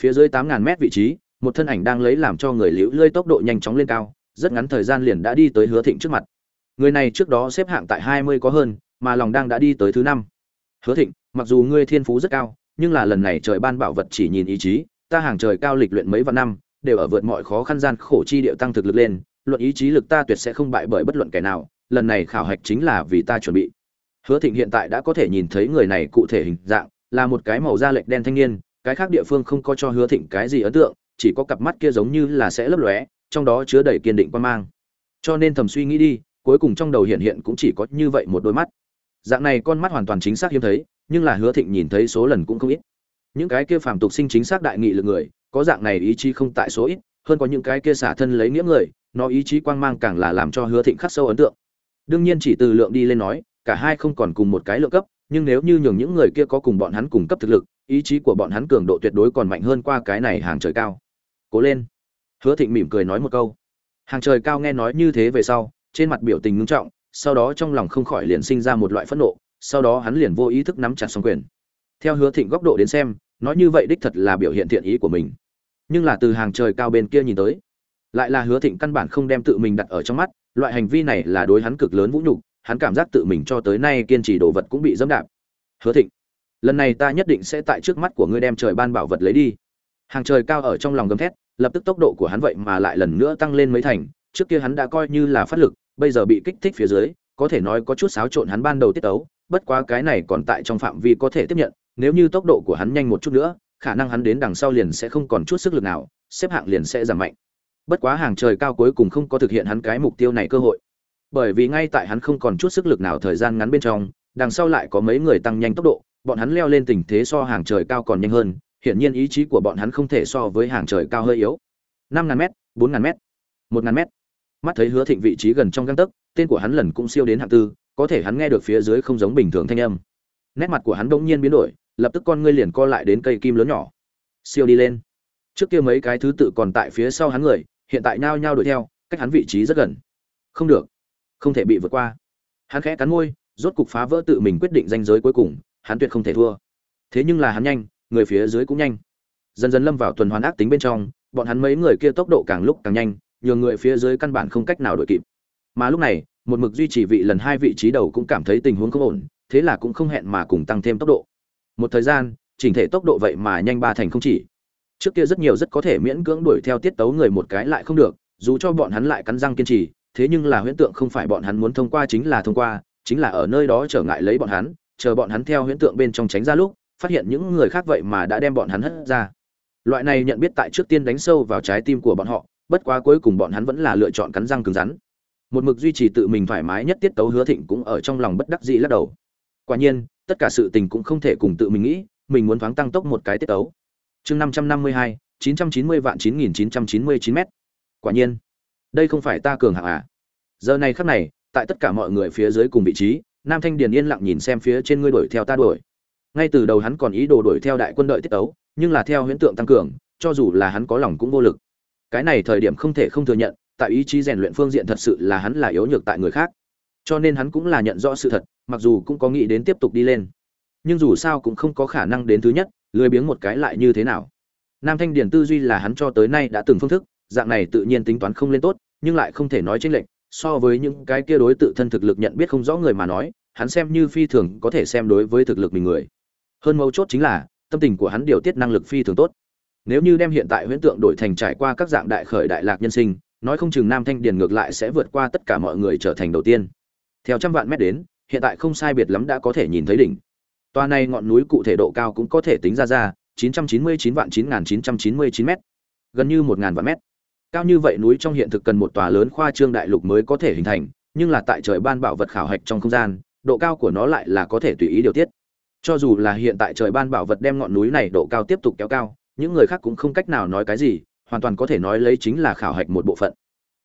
Phía dưới tám ngàn mét vị trí một thân ảnh đang lấy làm cho người liễu lơi tốc độ nhanh chóng lên cao rất ngắn thời gian liền đã đi tới hứa thịnh trước mặt. Người này trước đó xếp hạng tại hai mươi có hơn mà lòng đang đã đi tới thứ năm. Hứa thịnh mặc dù ngươi thiên phú rất cao, nhưng là lần này trời ban bảo vật chỉ nhìn ý chí, ta hàng trời cao lịch luyện mấy vạn năm, đều ở vượt mọi khó khăn gian khổ chi điệu tăng thực lực lên, luận ý chí lực ta tuyệt sẽ không bại bởi bất luận kẻ nào, lần này khảo hạch chính là vì ta chuẩn bị. Hứa thịnh hiện tại đã có thể nhìn thấy người này cụ thể hình dạng, là một cái màu da lệch đen thanh niên, cái khác địa phương không có cho hứa thịnh cái gì ấn tượng, chỉ có cặp mắt kia giống như là sẽ lấp lóe, trong đó chứa đầy kiên định quan mang. Cho nên thầm suy nghĩ đi, cuối cùng trong đầu hiện hiện cũng chỉ có như vậy một đôi mắt. Dạng này con mắt hoàn toàn chính xác hiếm thấy nhưng là hứa thịnh nhìn thấy số lần cũng không ít. Những cái kia phàm tục sinh chính xác đại nghị lực người, có dạng này ý chí không tại số ít, hơn có những cái kia xả thân lấy nghĩa người, nó ý chí quang mang càng là làm cho hứa thịnh khắc sâu ấn tượng. Đương nhiên chỉ từ lượng đi lên nói, cả hai không còn cùng một cái lượng cấp, nhưng nếu như nhường những người kia có cùng bọn hắn cùng cấp thực lực, ý chí của bọn hắn cường độ tuyệt đối còn mạnh hơn qua cái này hàng trời cao. Cố lên. Hứa thịnh mỉm cười nói một câu. Hàng trời cao nghe nói như thế về sau, trên mặt biểu tình ngưng trọng, sau đó trong lòng không khỏi liền sinh ra một loại phẫn nộ sau đó hắn liền vô ý thức nắm chặt song quyền. Theo hứa thịnh góc độ đến xem, nói như vậy đích thật là biểu hiện thiện ý của mình. Nhưng là từ hàng trời cao bên kia nhìn tới, lại là hứa thịnh căn bản không đem tự mình đặt ở trong mắt, loại hành vi này là đối hắn cực lớn vũ nhục, hắn cảm giác tự mình cho tới nay kiên trì đồ vật cũng bị dẫm đạp. Hứa thịnh, lần này ta nhất định sẽ tại trước mắt của ngươi đem trời ban bảo vật lấy đi. Hàng trời cao ở trong lòng gầm thét, lập tức tốc độ của hắn vậy mà lại lần nữa tăng lên mấy thành, trước kia hắn đã coi như là phát lực, bây giờ bị kích thích phía dưới, có thể nói có chút xáo trộn hắn ban đầu tiết tấu bất quá cái này còn tại trong phạm vi có thể tiếp nhận, nếu như tốc độ của hắn nhanh một chút nữa, khả năng hắn đến đằng sau liền sẽ không còn chút sức lực nào, xếp hạng liền sẽ giảm mạnh. Bất quá hàng trời cao cuối cùng không có thực hiện hắn cái mục tiêu này cơ hội. Bởi vì ngay tại hắn không còn chút sức lực nào thời gian ngắn bên trong, đằng sau lại có mấy người tăng nhanh tốc độ, bọn hắn leo lên tình thế so hàng trời cao còn nhanh hơn, hiển nhiên ý chí của bọn hắn không thể so với hàng trời cao hơi yếu. Năm ngàn m bốn ngàn m một ngàn m mắt thấy hứa thịnh vị trí gần trong găng tấc, tên của hắn lần cũng siêu đến hạng tư có thể hắn nghe được phía dưới không giống bình thường thanh âm. Nét mặt của hắn đ ỗ n g nhiên biến đổi, lập tức con ngươi liền co lại đến cây kim lớn nhỏ. Siêu đi lên. Trước kia mấy cái thứ tự còn tại phía sau hắn người, hiện tại nhao nhao đuổi theo, cách hắn vị trí rất gần. Không được. Không thể bị vượt qua. Hắn khẽ cắn môi, rốt cục phá vỡ tự mình quyết định danh giới cuối cùng, hắn tuyệt không thể thua. Thế nhưng là hắn nhanh, người phía dưới cũng nhanh. Dần dần lâm vào tuần hoàn ác tính bên trong, bọn hắn mấy người kia tốc độ càng lúc càng nhanh, nhường người phía dưới căn bản không cách nào đuổi kịp. Mà lúc này một mực duy trì vị lần hai vị trí đầu cũng cảm thấy tình huống không ổn, thế là cũng không hẹn mà cùng tăng thêm tốc độ. Một thời gian, chỉnh thể tốc độ vậy mà nhanh ba thành không chỉ. Trước kia rất nhiều rất có thể miễn cưỡng đuổi theo tiết tấu người một cái lại không được, dù cho bọn hắn lại cắn răng kiên trì, thế nhưng là huyễn tượng không phải bọn hắn muốn thông qua chính là thông qua, chính là ở nơi đó trở ngại lấy bọn hắn, chờ bọn hắn theo huyễn tượng bên trong tránh ra lúc, phát hiện những người khác vậy mà đã đem bọn hắn hất ra. Loại này nhận biết tại trước tiên đánh sâu vào trái tim của bọn họ, bất quá cuối cùng bọn hắn vẫn là lựa chọn cắn răng cứng rắn một mực duy trì tự mình thoải mái nhất tiết tấu hứa thịnh cũng ở trong lòng bất đắc dĩ lắc đầu. Quả nhiên, tất cả sự tình cũng không thể cùng tự mình nghĩ, mình muốn thoáng tăng tốc một cái tiết tấu. Chương năm trăm năm mươi hai, chín trăm chín mươi vạn chín nghìn chín trăm chín mươi chín m quả nhiên, đây không phải ta cường hạng à. Giờ này khắc này, tại tất cả mọi người phía dưới cùng vị trí, nam thanh điền yên lặng nhìn xem phía trên ngươi đuổi theo ta đuổi. Ngay từ đầu hắn còn ý đồ đuổi theo đại quân đội tiết tấu, nhưng là theo huyễn tượng tăng cường, cho dù là hắn có lòng cũng vô lực. Cái này thời điểm không thể không thừa nhận tại ý chí rèn luyện phương diện thật sự là hắn là yếu nhược tại người khác. Cho nên hắn cũng là nhận rõ sự thật, mặc dù cũng có nghĩ đến tiếp tục đi lên. Nhưng dù sao cũng không có khả năng đến thứ nhất, lười biếng một cái lại như thế nào. Nam thanh điển tư duy là hắn cho tới nay đã từng phương thức, dạng này tự nhiên tính toán không lên tốt, nhưng lại không thể nói chênh lệch, so với những cái kia đối tự thân thực lực nhận biết không rõ người mà nói, hắn xem như phi thường có thể xem đối với thực lực mình người. Hơn mấu chốt chính là, tâm tình của hắn điều tiết năng lực phi thường tốt. Nếu như đem hiện tại huyễn tượng đổi thành trải qua các dạng đại khởi đại lạc nhân sinh nói không chừng nam thanh điền ngược lại sẽ vượt qua tất cả mọi người trở thành đầu tiên. Theo trăm vạn mét đến, hiện tại không sai biệt lắm đã có thể nhìn thấy đỉnh. Toa này ngọn núi cụ thể độ cao cũng có thể tính ra ra 999 vạn 9999 mét. Gần như 1000 vạn mét. Cao như vậy núi trong hiện thực cần một tòa lớn khoa trương đại lục mới có thể hình thành, nhưng là tại trời ban bảo vật khảo hạch trong không gian, độ cao của nó lại là có thể tùy ý điều tiết. Cho dù là hiện tại trời ban bảo vật đem ngọn núi này độ cao tiếp tục kéo cao, những người khác cũng không cách nào nói cái gì hoàn toàn có thể nói lấy chính là khảo hạch một bộ phận.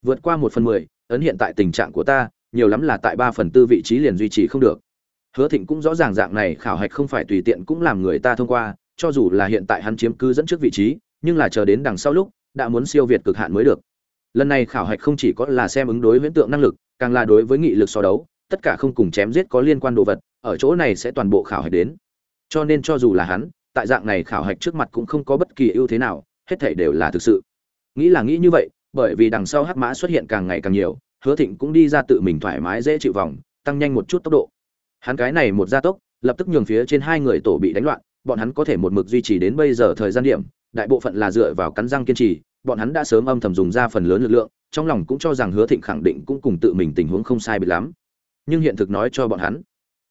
Vượt qua một phần mười, ấn hiện tại tình trạng của ta, nhiều lắm là tại ba phần tư vị trí liền duy trì không được. Hứa thịnh cũng rõ ràng dạng này khảo hạch không phải tùy tiện cũng làm người ta thông qua, cho dù là hiện tại hắn chiếm cứ dẫn trước vị trí, nhưng là chờ đến đằng sau lúc, đã muốn siêu việt cực hạn mới được. Lần này khảo hạch không chỉ có là xem ứng đối huyễn tượng năng lực, càng là đối với nghị lực so đấu, tất cả không cùng chém giết có liên quan đồ vật, ở chỗ này sẽ toàn bộ khảo hạch đến. Cho nên cho dù là hắn, tại dạng này khảo hạch trước mặt cũng không có bất kỳ ưu thế nào hết thảy đều là thực sự. Nghĩ là nghĩ như vậy, bởi vì đằng sau hắc mã xuất hiện càng ngày càng nhiều, hứa thịnh cũng đi ra tự mình thoải mái dễ chịu vòng, tăng nhanh một chút tốc độ. Hắn cái này một gia tốc, lập tức nhường phía trên hai người tổ bị đánh loạn, bọn hắn có thể một mực duy trì đến bây giờ thời gian điểm, đại bộ phận là dựa vào cắn răng kiên trì, bọn hắn đã sớm âm thầm dùng ra phần lớn lực lượng, trong lòng cũng cho rằng hứa thịnh khẳng định cũng cùng tự mình tình huống không sai biệt lắm. Nhưng hiện thực nói cho bọn hắn,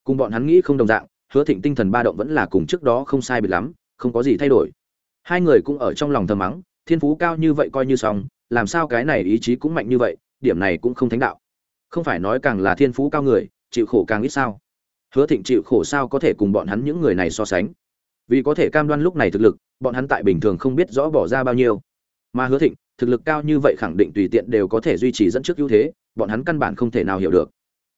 cùng bọn hắn nghĩ không đồng dạng, hứa thịnh tinh thần ba động vẫn là cùng trước đó không sai biệt lắm, không có gì thay đổi hai người cũng ở trong lòng thầm mắng, thiên phú cao như vậy coi như xong, làm sao cái này ý chí cũng mạnh như vậy, điểm này cũng không thánh đạo. Không phải nói càng là thiên phú cao người, chịu khổ càng ít sao. Hứa thịnh chịu khổ sao có thể cùng bọn hắn những người này so sánh. Vì có thể cam đoan lúc này thực lực, bọn hắn tại bình thường không biết rõ bỏ ra bao nhiêu. Mà hứa thịnh, thực lực cao như vậy khẳng định tùy tiện đều có thể duy trì dẫn trước ưu thế, bọn hắn căn bản không thể nào hiểu được.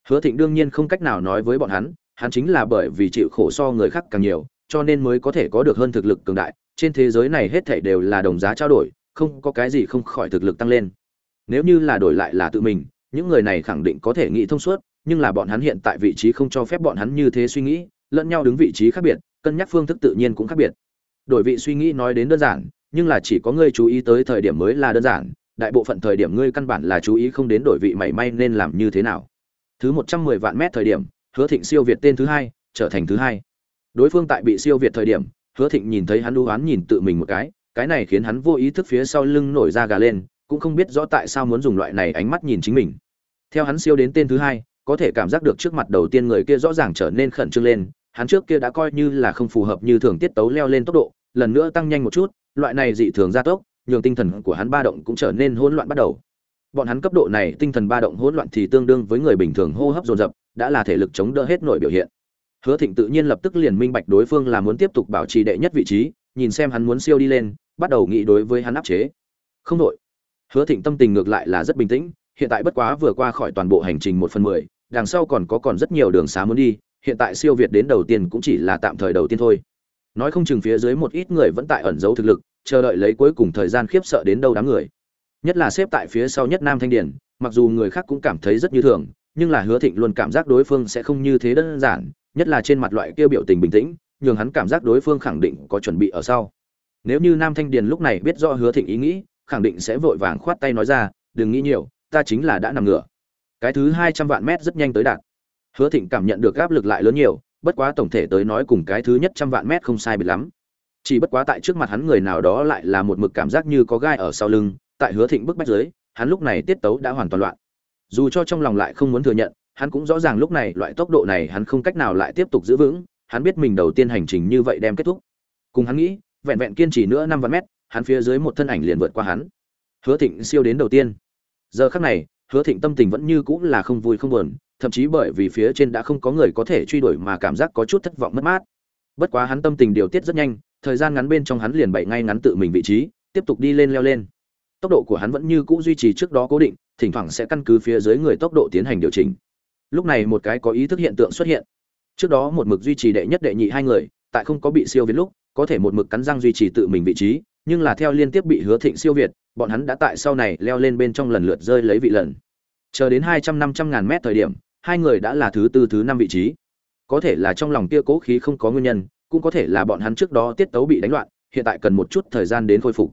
Hứa thịnh đương nhiên không cách nào nói với bọn hắn hắn chính là bởi vì chịu khổ so người khác càng nhiều, cho nên mới có thể có được hơn thực lực cường đại trên thế giới này hết thảy đều là đồng giá trao đổi, không có cái gì không khỏi thực lực tăng lên. Nếu như là đổi lại là tự mình, những người này khẳng định có thể nghĩ thông suốt, nhưng là bọn hắn hiện tại vị trí không cho phép bọn hắn như thế suy nghĩ, lẫn nhau đứng vị trí khác biệt, cân nhắc phương thức tự nhiên cũng khác biệt. Đổi vị suy nghĩ nói đến đơn giản, nhưng là chỉ có ngươi chú ý tới thời điểm mới là đơn giản, đại bộ phận thời điểm ngươi căn bản là chú ý không đến đổi vị mảy may nên làm như thế nào. Thứ một trăm mười vạn mét thời điểm, hứa thịnh siêu việt tên thứ hai, trở thành thứ hai. Đối phương tại bị siêu việt thời điểm hứa thịnh nhìn thấy hắn đu oán nhìn tự mình một cái cái này khiến hắn vô ý thức phía sau lưng nổi ra gà lên, cũng không biết rõ tại sao muốn dùng loại này ánh mắt nhìn chính mình. Theo hắn siêu đến tên thứ hai, có thể cảm giác được trước mặt đầu tiên người kia rõ ràng trở nên khẩn trương lên, hắn trước kia đã coi như là không phù hợp như thường tiết tấu leo lên tốc độ, lần nữa tăng nhanh một chút, loại này dị thường gia tốc, nhường tinh thần của hắn ba động cũng trở nên hỗn loạn bắt đầu. Bọn hắn cấp độ này tinh thần ba động hỗn loạn thì tương đương với người bình thường hô hấp dồn dập, đã là thể lực chống đỡ hết nội biểu hiện hứa thịnh tự nhiên lập tức liền minh bạch đối phương là muốn tiếp tục bảo trì đệ nhất vị trí, nhìn xem hắn muốn siêu đi lên, bắt đầu nghĩ đối với hắn áp chế. Không đổi. hứa thịnh tâm tình ngược lại là rất bình tĩnh, hiện tại bất quá vừa qua khỏi toàn bộ hành trình một phần mười, đằng sau còn có còn rất nhiều đường xá muốn đi, hiện tại siêu việt đến đầu tiên cũng chỉ là tạm thời đầu tiên thôi. Nói không chừng phía dưới một ít người vẫn tại ẩn giấu thực lực, chờ đợi lấy cuối cùng thời gian khiếp sợ đến đâu đám người. Nhất là xếp tại phía sau nhất nam thanh điển mặc dù người khác cũng cảm thấy rất như thường nhưng là hứa thịnh luôn cảm giác đối phương sẽ không như thế đơn giản, nhất là trên mặt loại kia biểu tình bình tĩnh, nhường hắn cảm giác đối phương khẳng định có chuẩn bị ở sau. Nếu như nam thanh điền lúc này biết rõ hứa thịnh ý nghĩ, khẳng định sẽ vội vàng khoát tay nói ra, đừng nghĩ nhiều, ta chính là đã nằm ngửa. Cái thứ hai trăm vạn mét rất nhanh tới đạt. Hứa thịnh cảm nhận được áp lực lại lớn nhiều, bất quá tổng thể tới nói cùng cái thứ nhất trăm vạn mét không sai biệt lắm. Chỉ bất quá tại trước mặt hắn người nào đó lại là một mực cảm giác như có gai ở sau lưng, tại hứa thịnh bức bách dưới, hắn lúc này tiết tấu đã hoàn toàn loạn dù cho trong lòng lại không muốn thừa nhận, hắn cũng rõ ràng lúc này loại tốc độ này hắn không cách nào lại tiếp tục giữ vững, hắn biết mình đầu tiên hành trình như vậy đem kết thúc. Cùng hắn nghĩ, vẹn vẹn kiên trì nữa năm vạn mét, hắn phía dưới một thân ảnh liền vượt qua hắn. Hứa thịnh siêu đến đầu tiên. Giờ khắc này, hứa thịnh tâm tình vẫn như cũng là không vui không buồn, thậm chí bởi vì phía trên đã không có người có thể truy đuổi mà cảm giác có chút thất vọng mất mát. Bất quá hắn tâm tình điều tiết rất nhanh, thời gian ngắn bên trong hắn liền bậy ngay ngắn tự mình vị trí, tiếp tục đi lên leo lên tốc độ của hắn vẫn như cũ duy trì trước đó cố định, thỉnh thoảng sẽ căn cứ phía dưới người tốc độ tiến hành điều chỉnh. Lúc này một cái có ý thức hiện tượng xuất hiện. Trước đó một mực duy trì đệ nhất đệ nhị hai người, tại không có bị siêu việt lúc, có thể một mực cắn răng duy trì tự mình vị trí, nhưng là theo liên tiếp bị hứa thịnh siêu việt, bọn hắn đã tại sau này leo lên bên trong lần lượt rơi lấy vị lần. Chờ đến hai trăm năm trăm ngàn mét thời điểm, hai người đã là thứ tư, thứ năm vị trí. Có thể là trong lòng kia cố khí không có nguyên nhân, cũng có thể là bọn hắn trước đó tiết tấu bị đánh loạn, hiện tại cần một chút thời gian đến khôi phục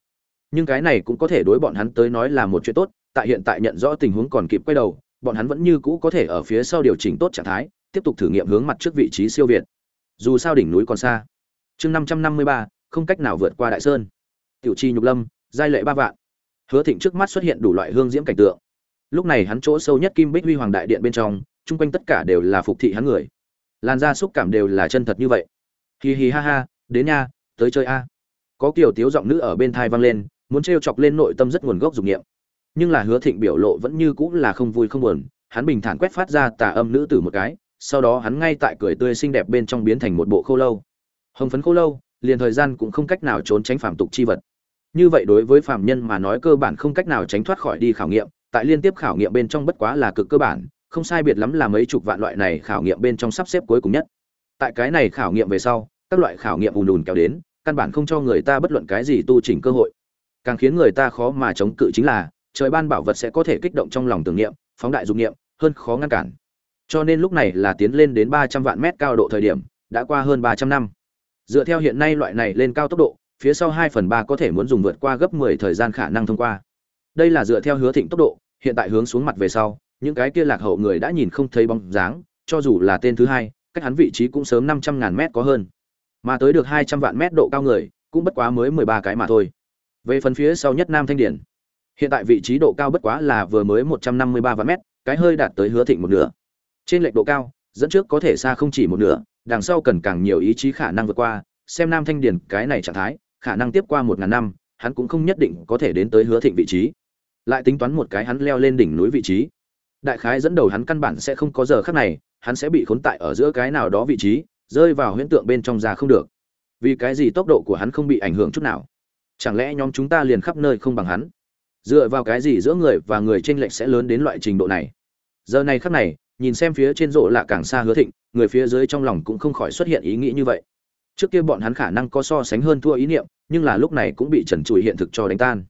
nhưng cái này cũng có thể đối bọn hắn tới nói là một chuyện tốt, tại hiện tại nhận rõ tình huống còn kịp quay đầu, bọn hắn vẫn như cũ có thể ở phía sau điều chỉnh tốt trạng thái, tiếp tục thử nghiệm hướng mặt trước vị trí siêu việt. Dù sao đỉnh núi còn xa. Chương năm trăm năm mươi ba, không cách nào vượt qua đại sơn. Tiểu chi nhục lâm, giai lệ ba vạn. Hứa thịnh trước mắt xuất hiện đủ loại hương diễm cảnh tượng. Lúc này hắn chỗ sâu nhất kim bích huy hoàng đại điện bên trong, chung quanh tất cả đều là phục thị hắn người. Làn da xúc cảm đều là chân thật như vậy. Hì hì ha ha, đến nha, tới chơi a. Có kiểu tiếu giọng nữ ở bên thai vang lên muốn t chọc lên nội tâm rất nguồn gốc dục nghiệm nhưng là hứa thịnh biểu lộ vẫn như cũng là không vui không buồn, hắn bình thản quét phát ra tà âm nữ tử một cái, sau đó hắn ngay tại cười tươi xinh đẹp bên trong biến thành một bộ khô lâu. Hồng phấn khô lâu, liền thời gian cũng không cách nào trốn tránh phạm tục chi vật. Như vậy đối với phạm nhân mà nói cơ bản không cách nào tránh thoát khỏi đi khảo nghiệm, tại liên tiếp khảo nghiệm bên trong bất quá là cực cơ bản, không sai biệt lắm là mấy chục vạn loại này khảo nghiệm bên trong sắp xếp cuối cùng nhất. Tại cái này khảo nghiệm về sau, các loại khảo nghiệm ùn ùn kéo đến, căn bản không cho người ta bất luận cái gì tu chỉnh cơ hội càng khiến người ta khó mà chống cự chính là, trời ban bảo vật sẽ có thể kích động trong lòng tưởng niệm, phóng đại dục niệm, hơn khó ngăn cản. Cho nên lúc này là tiến lên đến ba trăm vạn mét cao độ thời điểm, đã qua hơn ba trăm năm. Dựa theo hiện nay loại này lên cao tốc độ, phía sau hai phần ba có thể muốn dùng vượt qua gấp mười thời gian khả năng thông qua. Đây là dựa theo hứa thịnh tốc độ, hiện tại hướng xuống mặt về sau, những cái kia lạc hậu người đã nhìn không thấy bóng dáng, cho dù là tên thứ hai, cách hắn vị trí cũng sớm năm trăm ngàn mét có hơn. Mà tới được hai trăm vạn mét độ cao người, cũng bất quá mới mười ba cái mà thôi về phần phía sau nhất nam thanh điển, hiện tại vị trí độ cao bất quá là vừa mới một trăm năm mươi ba vạn mét, cái hơi đạt tới hứa thịnh một nửa. Trên lệch độ cao, dẫn trước có thể xa không chỉ một nửa, đằng sau cần càng nhiều ý chí khả năng vượt qua, xem nam thanh điển cái này trạng thái, khả năng tiếp qua một ngàn năm, hắn cũng không nhất định có thể đến tới hứa thịnh vị trí. Lại tính toán một cái hắn leo lên đỉnh núi vị trí. Đại khái dẫn đầu hắn căn bản sẽ không có giờ khắc này, hắn sẽ bị khốn tại ở giữa cái nào đó vị trí, rơi vào huyễn tượng bên trong ra không được. Vì cái gì tốc độ của hắn không bị ảnh hưởng chút nào? Chẳng lẽ nhóm chúng ta liền khắp nơi không bằng hắn? Dựa vào cái gì giữa người và người tranh lệch sẽ lớn đến loại trình độ này? Giờ này khắc này, nhìn xem phía trên rộ lạ càng xa hứa thịnh, người phía dưới trong lòng cũng không khỏi xuất hiện ý nghĩ như vậy. Trước kia bọn hắn khả năng có so sánh hơn thua ý niệm, nhưng là lúc này cũng bị trần trụi hiện thực cho đánh tan.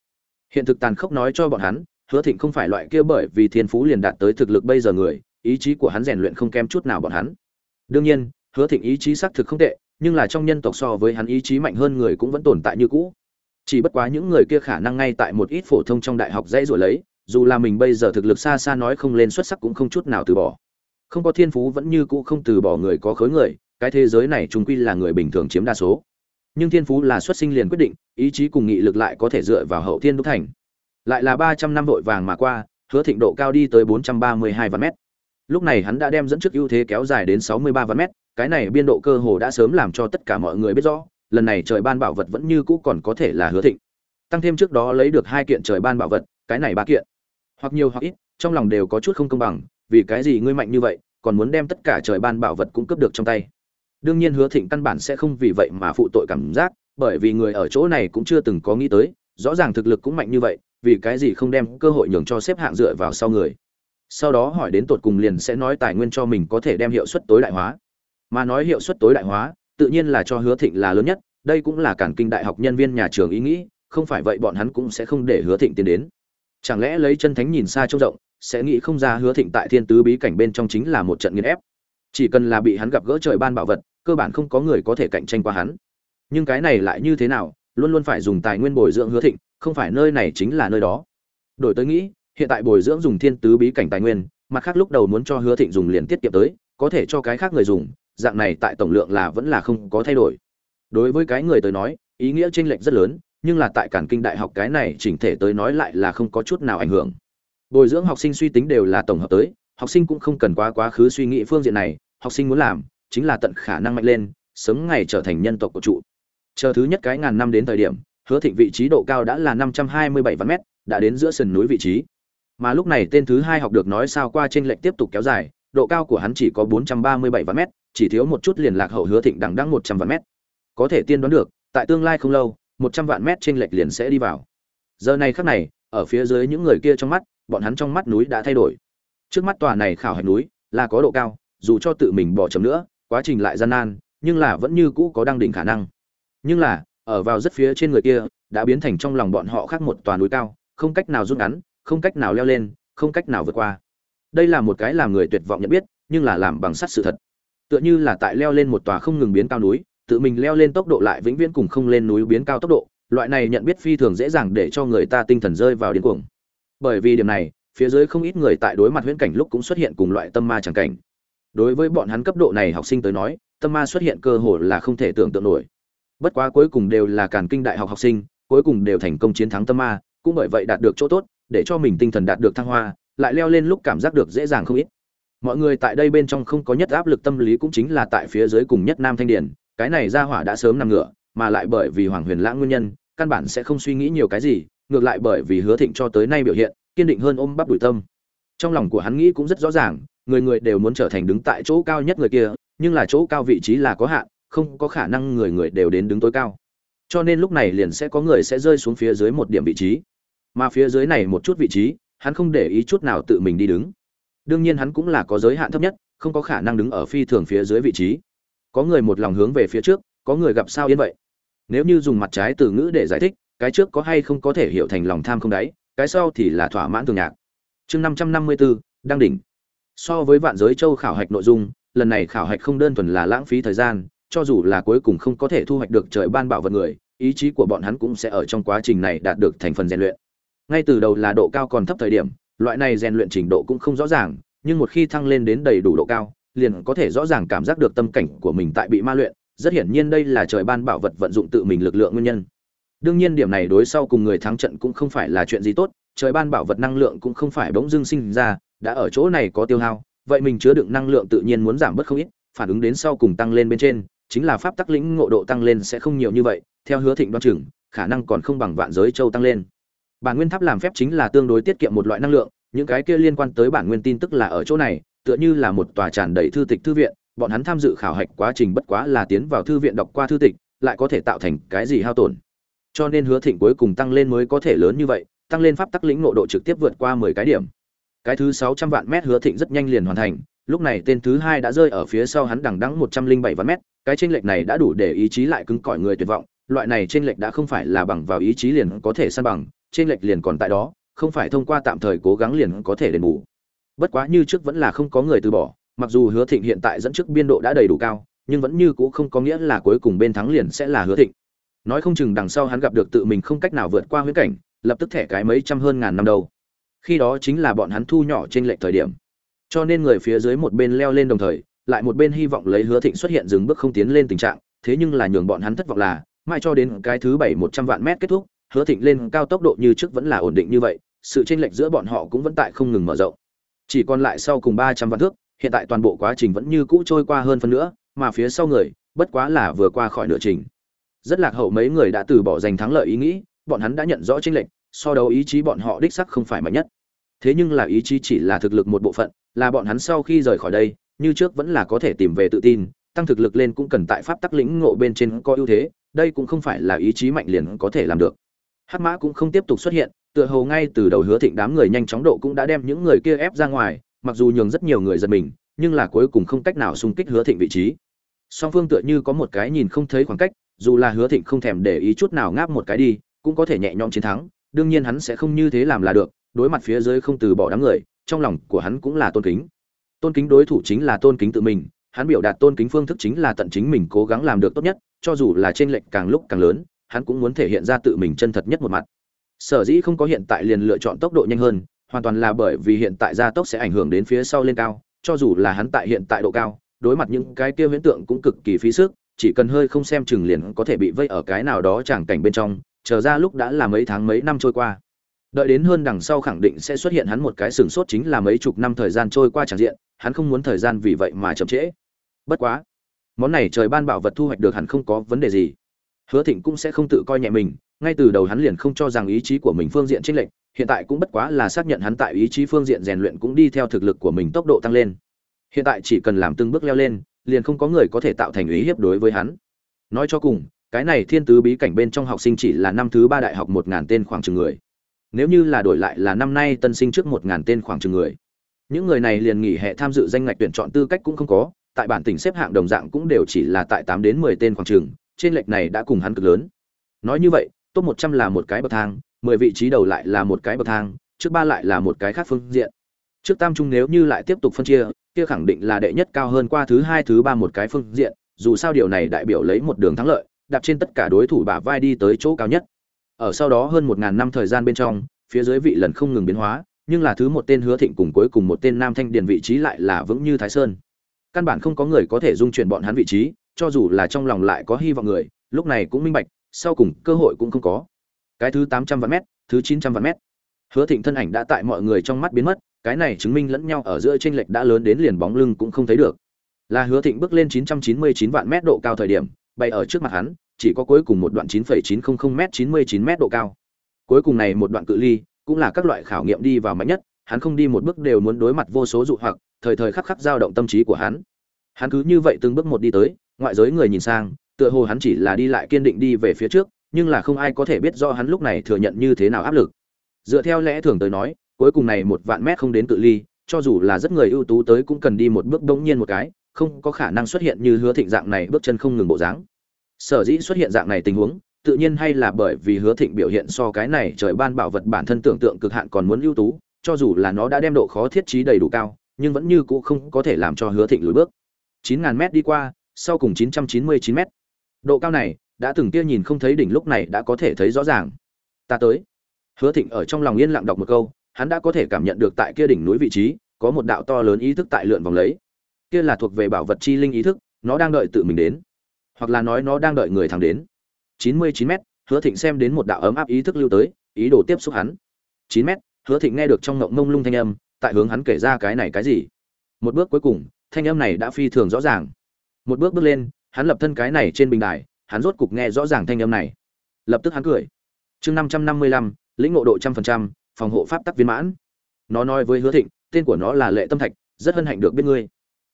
Hiện thực tàn khốc nói cho bọn hắn, hứa thịnh không phải loại kia bởi vì thiên phú liền đạt tới thực lực bây giờ người, ý chí của hắn rèn luyện không kém chút nào bọn hắn. Đương nhiên, hứa thịnh ý chí xác thực không tệ, nhưng là trong nhân tộc so với hắn ý chí mạnh hơn người cũng vẫn tồn tại như cũ chỉ bất quá những người kia khả năng ngay tại một ít phổ thông trong đại học dễ rồi lấy, dù là mình bây giờ thực lực xa xa nói không lên xuất sắc cũng không chút nào từ bỏ. Không có thiên phú vẫn như cũ không từ bỏ người có khối người, cái thế giới này chúng quy là người bình thường chiếm đa số. Nhưng thiên phú là xuất sinh liền quyết định, ý chí cùng nghị lực lại có thể dựa vào hậu thiên đúc thành. Lại là ba trăm năm vội vàng mà qua, hứa thịnh độ cao đi tới bốn trăm ba mươi hai vạn mét. Lúc này hắn đã đem dẫn trước ưu thế kéo dài đến sáu mươi ba vạn mét, cái này biên độ cơ hồ đã sớm làm cho tất cả mọi người biết rõ lần này trời ban bảo vật vẫn như cũ còn có thể là hứa thịnh. Tăng thêm trước đó lấy được hai kiện trời ban bảo vật, cái này ba kiện. Hoặc nhiều hoặc ít, trong lòng đều có chút không công bằng, vì cái gì ngươi mạnh như vậy, còn muốn đem tất cả trời ban bảo vật cũng cướp được trong tay. Đương nhiên hứa thịnh căn bản sẽ không vì vậy mà phụ tội cảm giác, bởi vì người ở chỗ này cũng chưa từng có nghĩ tới, rõ ràng thực lực cũng mạnh như vậy, vì cái gì không đem cơ hội nhường cho xếp hạng dựa vào sau người. Sau đó hỏi đến tột cùng liền sẽ nói tài nguyên cho mình có thể đem hiệu suất tối đại hóa. Mà nói hiệu suất tối đại hóa tự nhiên là cho hứa thịnh là lớn nhất, đây cũng là cản kinh đại học nhân viên nhà trường ý nghĩ, không phải vậy bọn hắn cũng sẽ không để hứa thịnh tiến đến. Chẳng lẽ lấy chân thánh nhìn xa trông rộng, sẽ nghĩ không ra hứa thịnh tại thiên tứ bí cảnh bên trong chính là một trận nghiền ép. Chỉ cần là bị hắn gặp gỡ trời ban bảo vật, cơ bản không có người có thể cạnh tranh qua hắn. Nhưng cái này lại như thế nào, luôn luôn phải dùng tài nguyên bồi dưỡng hứa thịnh, không phải nơi này chính là nơi đó. Đổi tới nghĩ, hiện tại bồi dưỡng dùng thiên tứ bí cảnh tài nguyên, mặt khác lúc đầu muốn cho hứa thịnh dùng liền tiết kiệm tới, có thể cho cái khác người dùng dạng này tại tổng lượng là vẫn là không có thay đổi. Đối với cái người tới nói, ý nghĩa chênh lệch rất lớn, nhưng là tại cản kinh đại học cái này chỉnh thể tới nói lại là không có chút nào ảnh hưởng. Bồi dưỡng học sinh suy tính đều là tổng hợp tới, học sinh cũng không cần quá quá khứ suy nghĩ phương diện này, học sinh muốn làm, chính là tận khả năng mạnh lên, sớm ngày trở thành nhân tộc của trụ chờ thứ nhất cái ngàn năm đến thời điểm, hứa thịnh vị trí độ cao đã là năm trăm hai mươi bảy vạn mét, đã đến giữa sườn núi vị trí. Mà lúc này tên thứ hai học được nói sao qua trên lệnh tiếp tục kéo dài độ cao của hắn chỉ có bốn trăm ba mươi bảy vạn mét, chỉ thiếu một chút liền lạc hậu hứa thịnh đằng đăng một trăm vạn mét. Có thể tiên đoán được, tại tương lai không lâu, một trăm vạn mét trên lệch liền sẽ đi vào. Giờ này khắc này, ở phía dưới những người kia trong mắt, bọn hắn trong mắt núi đã thay đổi. Trước mắt tòa này khảo hạch núi là có độ cao, dù cho tự mình bỏ chấm nữa, quá trình lại gian nan, nhưng là vẫn như cũ có đăng đỉnh khả năng. Nhưng là, ở vào rất phía trên người kia, đã biến thành trong lòng bọn họ khác một tòa núi cao, không cách nào rút ngắn, không cách nào leo lên, không cách nào vượt qua đây là một cái làm người tuyệt vọng nhận biết, nhưng là làm bằng sắt sự thật. Tựa như là tại leo lên một tòa không ngừng biến cao núi, tự mình leo lên tốc độ lại vĩnh viễn cùng không lên núi biến cao tốc độ, loại này nhận biết phi thường dễ dàng để cho người ta tinh thần rơi vào điên cuồng. Bởi vì điểm này, phía dưới không ít người tại đối mặt huyễn cảnh lúc cũng xuất hiện cùng loại tâm ma chẳng cảnh. Đối với bọn hắn cấp độ này học sinh tới nói, tâm ma xuất hiện cơ hội là không thể tưởng tượng nổi. Bất quá cuối cùng đều là càn kinh đại học học sinh, cuối cùng đều thành công chiến thắng tâm ma, cũng bởi vậy đạt được chỗ tốt, để cho mình tinh thần đạt được thăng hoa lại leo lên lúc cảm giác được dễ dàng không ít. Mọi người tại đây bên trong không có nhất áp lực tâm lý cũng chính là tại phía dưới cùng nhất nam thanh điển, cái này ra hỏa đã sớm nằm ngửa, mà lại bởi vì hoàng huyền lãng nguyên nhân, căn bản sẽ không suy nghĩ nhiều cái gì, ngược lại bởi vì hứa thịnh cho tới nay biểu hiện, kiên định hơn ôm bắp đùi tâm. Trong lòng của hắn nghĩ cũng rất rõ ràng, người người đều muốn trở thành đứng tại chỗ cao nhất người kia, nhưng là chỗ cao vị trí là có hạn, không có khả năng người người đều đến đứng tối cao. Cho nên lúc này liền sẽ có người sẽ rơi xuống phía dưới một điểm vị trí. Mà phía dưới này một chút vị trí hắn không để ý chút nào tự mình đi đứng. Đương nhiên hắn cũng là có giới hạn thấp nhất, không có khả năng đứng ở phi thường phía dưới vị trí. Có người một lòng hướng về phía trước, có người gặp sao yên vậy. Nếu như dùng mặt trái từ ngữ để giải thích, cái trước có hay không có thể hiểu thành lòng tham không đáy, cái sau thì là thỏa mãn thường nhạc. Chương năm trăm năm mươi bốn đăng đỉnh. So với vạn giới châu khảo hạch nội dung, lần này khảo hạch không đơn thuần là lãng phí thời gian, cho dù là cuối cùng không có thể thu hoạch được trời ban bảo vật người, ý chí của bọn hắn cũng sẽ ở trong quá trình này đạt được thành phần rèn luyện ngay từ đầu là độ cao còn thấp thời điểm, loại này rèn luyện trình độ cũng không rõ ràng, nhưng một khi thăng lên đến đầy đủ độ cao, liền có thể rõ ràng cảm giác được tâm cảnh của mình tại bị ma luyện. Rất hiển nhiên đây là trời ban bảo vật vận dụng tự mình lực lượng nguyên nhân. Đương nhiên điểm này đối sau cùng người thắng trận cũng không phải là chuyện gì tốt, trời ban bảo vật năng lượng cũng không phải bỗng dưng sinh ra, đã ở chỗ này có tiêu hao, vậy mình chứa đựng năng lượng tự nhiên muốn giảm bớt không ít, phản ứng đến sau cùng tăng lên bên trên, chính là pháp tắc lĩnh ngộ độ tăng lên sẽ không nhiều như vậy, theo hứa thịnh đoan chừng, khả năng còn không bằng vạn giới châu tăng lên bản nguyên tháp làm phép chính là tương đối tiết kiệm một loại năng lượng, những cái kia liên quan tới bản nguyên tin tức là ở chỗ này, tựa như là một tòa tràn đầy thư tịch thư viện, bọn hắn tham dự khảo hạch quá trình bất quá là tiến vào thư viện đọc qua thư tịch, lại có thể tạo thành cái gì hao tổn. Cho nên hứa thịnh cuối cùng tăng lên mới có thể lớn như vậy, tăng lên pháp tắc lĩnh nộ độ trực tiếp vượt qua mười cái điểm. Cái thứ sáu trăm vạn mét hứa thịnh rất nhanh liền hoàn thành, lúc này tên thứ hai đã rơi ở phía sau hắn đằng đẵng một trăm linh bảy vạn mét, cái chênh lệch này đã đủ để ý chí lại cứng cỏi người tuyệt vọng, loại này chênh lệch đã không phải là bằng vào ý chí liền có thể san bằng trên lệch liền còn tại đó, không phải thông qua tạm thời cố gắng liền có thể đền bù. Bất quá như trước vẫn là không có người từ bỏ, mặc dù hứa thịnh hiện tại dẫn trước biên độ đã đầy đủ cao, nhưng vẫn như cũ không có nghĩa là cuối cùng bên thắng liền sẽ là hứa thịnh. Nói không chừng đằng sau hắn gặp được tự mình không cách nào vượt qua huyễn cảnh, lập tức thẻ cái mấy trăm hơn ngàn năm đâu. Khi đó chính là bọn hắn thu nhỏ trên lệch thời điểm. Cho nên người phía dưới một bên leo lên đồng thời, lại một bên hy vọng lấy hứa thịnh xuất hiện dừng bước không tiến lên tình trạng, thế nhưng là nhường bọn hắn thất vọng là, mãi cho đến cái thứ bảy một trăm vạn mét kết thúc hứa thịnh lên cao tốc độ như trước vẫn là ổn định như vậy, sự chênh lệch giữa bọn họ cũng vẫn tại không ngừng mở rộng. Chỉ còn lại sau cùng ba trăm vạn thước, hiện tại toàn bộ quá trình vẫn như cũ trôi qua hơn phân nữa mà phía sau người, bất quá là vừa qua khỏi nửa trình. Rất lạc hậu mấy người đã từ bỏ giành thắng lợi ý nghĩ, bọn hắn đã nhận rõ chênh lệch, so đấu ý chí bọn họ đích sắc không phải mạnh nhất. Thế nhưng là ý chí chỉ là thực lực một bộ phận, là bọn hắn sau khi rời khỏi đây, như trước vẫn là có thể tìm về tự tin, tăng thực lực lên cũng cần tại pháp tắc lĩnh ngộ bên trên có ưu thế, đây cũng không phải là ý chí mạnh liền có thể làm được hắc mã cũng không tiếp tục xuất hiện, tựa hồ ngay từ đầu hứa thịnh đám người nhanh chóng độ cũng đã đem những người kia ép ra ngoài, mặc dù nhường rất nhiều người giật mình, nhưng là cuối cùng không cách nào xung kích hứa thịnh vị trí. Song phương tựa như có một cái nhìn không thấy khoảng cách, dù là hứa thịnh không thèm để ý chút nào ngáp một cái đi, cũng có thể nhẹ nhõm chiến thắng, đương nhiên hắn sẽ không như thế làm là được, đối mặt phía dưới không từ bỏ đám người, trong lòng của hắn cũng là tôn kính. Tôn kính đối thủ chính là tôn kính tự mình, hắn biểu đạt tôn kính phương thức chính là tận chính mình cố gắng làm được tốt nhất, cho dù là trên lệch càng lúc càng lớn hắn cũng muốn thể hiện ra tự mình chân thật nhất một mặt. Sở dĩ không có hiện tại liền lựa chọn tốc độ nhanh hơn, hoàn toàn là bởi vì hiện tại gia tốc sẽ ảnh hưởng đến phía sau lên cao, cho dù là hắn tại hiện tại độ cao, đối mặt những cái kia huyễn tượng cũng cực kỳ phí sức, chỉ cần hơi không xem chừng liền có thể bị vây ở cái nào đó chẳng cảnh bên trong, chờ ra lúc đã là mấy tháng mấy năm trôi qua. Đợi đến hơn đằng sau khẳng định sẽ xuất hiện hắn một cái sừng sốt chính là mấy chục năm thời gian trôi qua chẳng diện, hắn không muốn thời gian vì vậy mà chậm trễ. Bất quá, món này trời ban bảo vật thu hoạch được hẳn không có vấn đề gì hứa thịnh cũng sẽ không tự coi nhẹ mình, ngay từ đầu hắn liền không cho rằng ý chí của mình phương diện chênh lệch, hiện tại cũng bất quá là xác nhận hắn tại ý chí phương diện rèn luyện cũng đi theo thực lực của mình tốc độ tăng lên. Hiện tại chỉ cần làm từng bước leo lên, liền không có người có thể tạo thành ý hiếp đối với hắn. Nói cho cùng, cái này thiên tứ bí cảnh bên trong học sinh chỉ là năm thứ ba đại học một ngàn tên khoảng chừng người. Nếu như là đổi lại là năm nay tân sinh trước một ngàn tên khoảng chừng người. Những người này liền nghỉ hè tham dự danh ngạch tuyển chọn tư cách cũng không có, tại bản tỉnh xếp hạng đồng dạng cũng đều chỉ là tại tám đến mười tên khoảng chừng trên lệch này đã cùng hắn cực lớn. Nói như vậy, top một trăm là một cái bậc thang, mười vị trí đầu lại là một cái bậc thang, trước ba lại là một cái khác phương diện. Trước tam trung nếu như lại tiếp tục phân chia, kia khẳng định là đệ nhất cao hơn qua thứ hai, thứ ba một cái phương diện, dù sao điều này đại biểu lấy một đường thắng lợi, đạp trên tất cả đối thủ bả vai đi tới chỗ cao nhất. Ở sau đó hơn một ngàn năm thời gian bên trong, phía dưới vị lần không ngừng biến hóa, nhưng là thứ một tên hứa thịnh cùng cuối cùng một tên nam thanh điền vị trí lại là vững như thái sơn. Căn bản không có người có thể dung chuyển bọn hắn vị trí cho dù là trong lòng lại có hy vọng người lúc này cũng minh bạch sau cùng cơ hội cũng không có. Cái thứ tám trăm vạn mét thứ chín trăm vạn mét. Hứa thịnh thân ảnh đã tại mọi người trong mắt biến mất cái này chứng minh lẫn nhau ở giữa tranh lệch đã lớn đến liền bóng lưng cũng không thấy được. Là hứa thịnh bước lên 999 vạn mét độ cao thời điểm bay ở trước mặt hắn chỉ có cuối cùng một đoạn 9,900 m 99 m độ cao. Cuối cùng này một đoạn cự ly cũng là các loại khảo nghiệm đi vào mạnh nhất hắn không đi một bước đều muốn đối mặt vô số dụ hoặc thời thời khắc khắc dao động tâm trí của hắn. Hắn cứ như vậy từng bước một đi tới ngoại giới người nhìn sang, tựa hồ hắn chỉ là đi lại kiên định đi về phía trước, nhưng là không ai có thể biết do hắn lúc này thừa nhận như thế nào áp lực. Dựa theo lẽ thường tới nói, cuối cùng này một vạn mét không đến cự ly, cho dù là rất người ưu tú tới cũng cần đi một bước bỗng nhiên một cái, không có khả năng xuất hiện như hứa thịnh dạng này bước chân không ngừng bộ dáng. Sở dĩ xuất hiện dạng này tình huống, tự nhiên hay là bởi vì hứa thịnh biểu hiện so cái này trời ban bảo vật bản thân tưởng tượng cực hạn còn muốn ưu tú, cho dù là nó đã đem độ khó thiết trí đầy đủ cao, nhưng vẫn như cũ không có thể làm cho hứa thịnh lùi bước. 9.000 m đi qua sau cùng 999 m độ cao này, đã từng kia nhìn không thấy đỉnh lúc này đã có thể thấy rõ ràng. Ta tới. Hứa thịnh ở trong lòng yên lặng đọc một câu, hắn đã có thể cảm nhận được tại kia đỉnh núi vị trí, có một đạo to lớn ý thức tại lượn vòng lấy. Kia là thuộc về bảo vật chi linh ý thức, nó đang đợi tự mình đến. Hoặc là nói nó đang đợi người thẳng đến. 99 m hứa thịnh xem đến một đạo ấm áp ý thức lưu tới, ý đồ tiếp xúc hắn. 9 m hứa thịnh nghe được trong ngộng ngông lung thanh âm, tại hướng hắn kể ra cái này cái gì. Một bước cuối cùng, thanh âm này đã phi thường rõ ràng một bước bước lên, hắn lập thân cái này trên bình đài, hắn rốt cục nghe rõ ràng thanh âm này. Lập tức hắn cười. Chương năm trăm năm mươi lăm, lĩnh ngộ độ trăm phần trăm, phòng hộ pháp tắc viên mãn. Nó nói với hứa thịnh, tên của nó là lệ tâm thạch, rất hân hạnh được biết ngươi.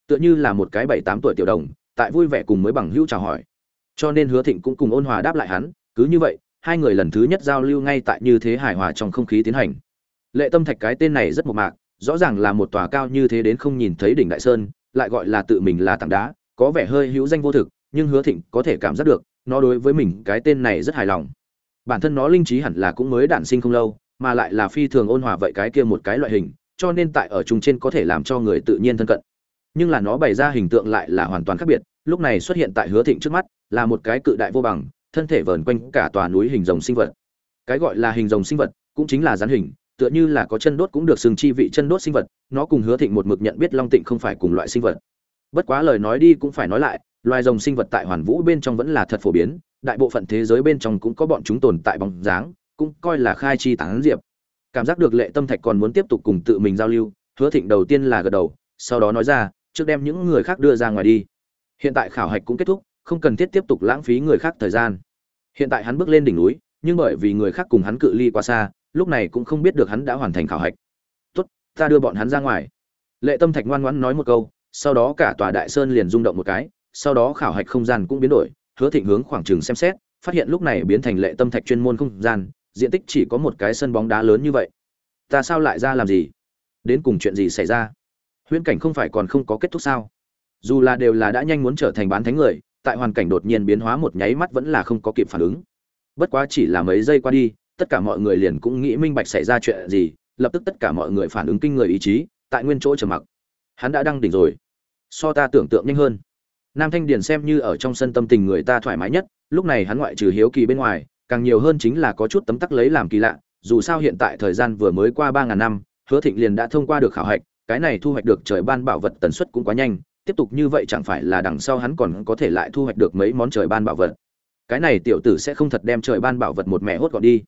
Tựa như là một cái bảy tám tuổi tiểu đồng, tại vui vẻ cùng mới bằng hữu chào hỏi. Cho nên hứa thịnh cũng cùng ôn hòa đáp lại hắn, cứ như vậy, hai người lần thứ nhất giao lưu ngay tại như thế hài hòa trong không khí tiến hành. Lệ tâm thạch cái tên này rất mộc mạc, rõ ràng là một tòa cao như thế đến không nhìn thấy đỉnh đại sơn, lại gọi là tự mình là tảng đá có vẻ hơi hữu danh vô thực, nhưng hứa thịnh có thể cảm giác được, nó đối với mình cái tên này rất hài lòng. Bản thân nó linh trí hẳn là cũng mới đản sinh không lâu, mà lại là phi thường ôn hòa vậy cái kia một cái loại hình, cho nên tại ở chung trên có thể làm cho người tự nhiên thân cận. Nhưng là nó bày ra hình tượng lại là hoàn toàn khác biệt, lúc này xuất hiện tại hứa thịnh trước mắt, là một cái cự đại vô bằng, thân thể vờn quanh cả tòa núi hình rồng sinh vật. Cái gọi là hình rồng sinh vật, cũng chính là rắn hình, tựa như là có chân đốt cũng được xưng chi vị chân đốt sinh vật, nó cùng hứa thịnh một mực nhận biết long tịnh không phải cùng loại sinh vật bất quá lời nói đi cũng phải nói lại, loài rồng sinh vật tại hoàn vũ bên trong vẫn là thật phổ biến, đại bộ phận thế giới bên trong cũng có bọn chúng tồn tại bóng dáng, cũng coi là khai chi tán diệp. Cảm giác được lệ tâm thạch còn muốn tiếp tục cùng tự mình giao lưu, hứa thịnh đầu tiên là gật đầu, sau đó nói ra, trước đem những người khác đưa ra ngoài đi. Hiện tại khảo hạch cũng kết thúc, không cần thiết tiếp tục lãng phí người khác thời gian. Hiện tại hắn bước lên đỉnh núi, nhưng bởi vì người khác cùng hắn cự ly quá xa, lúc này cũng không biết được hắn đã hoàn thành khảo hạch. Tốt, ta đưa bọn hắn ra ngoài. Lệ tâm thạch ngoan ngoãn nói một câu sau đó cả tòa đại sơn liền rung động một cái, sau đó khảo hạch không gian cũng biến đổi, hứa thịnh hướng khoảng trường xem xét, phát hiện lúc này biến thành lệ tâm thạch chuyên môn không gian, diện tích chỉ có một cái sân bóng đá lớn như vậy. Ta sao lại ra làm gì? Đến cùng chuyện gì xảy ra? Huyễn cảnh không phải còn không có kết thúc sao? Dù là đều là đã nhanh muốn trở thành bán thánh người, tại hoàn cảnh đột nhiên biến hóa một nháy mắt vẫn là không có kịp phản ứng. Bất quá chỉ là mấy giây qua đi, tất cả mọi người liền cũng nghĩ minh bạch xảy ra chuyện gì, lập tức tất cả mọi người phản ứng kinh người ý chí, tại nguyên chỗ trầm mặc hắn đã đăng đỉnh rồi. So ta tưởng tượng nhanh hơn. Nam thanh điền xem như ở trong sân tâm tình người ta thoải mái nhất, lúc này hắn ngoại trừ hiếu kỳ bên ngoài, càng nhiều hơn chính là có chút tấm tắc lấy làm kỳ lạ, dù sao hiện tại thời gian vừa mới qua ba ngàn năm, hứa thịnh liền đã thông qua được khảo hạch, cái này thu hoạch được trời ban bảo vật tần suất cũng quá nhanh, tiếp tục như vậy chẳng phải là đằng sau hắn còn có thể lại thu hoạch được mấy món trời ban bảo vật. Cái này tiểu tử sẽ không thật đem trời ban bảo vật một mẹ hốt gọn đi.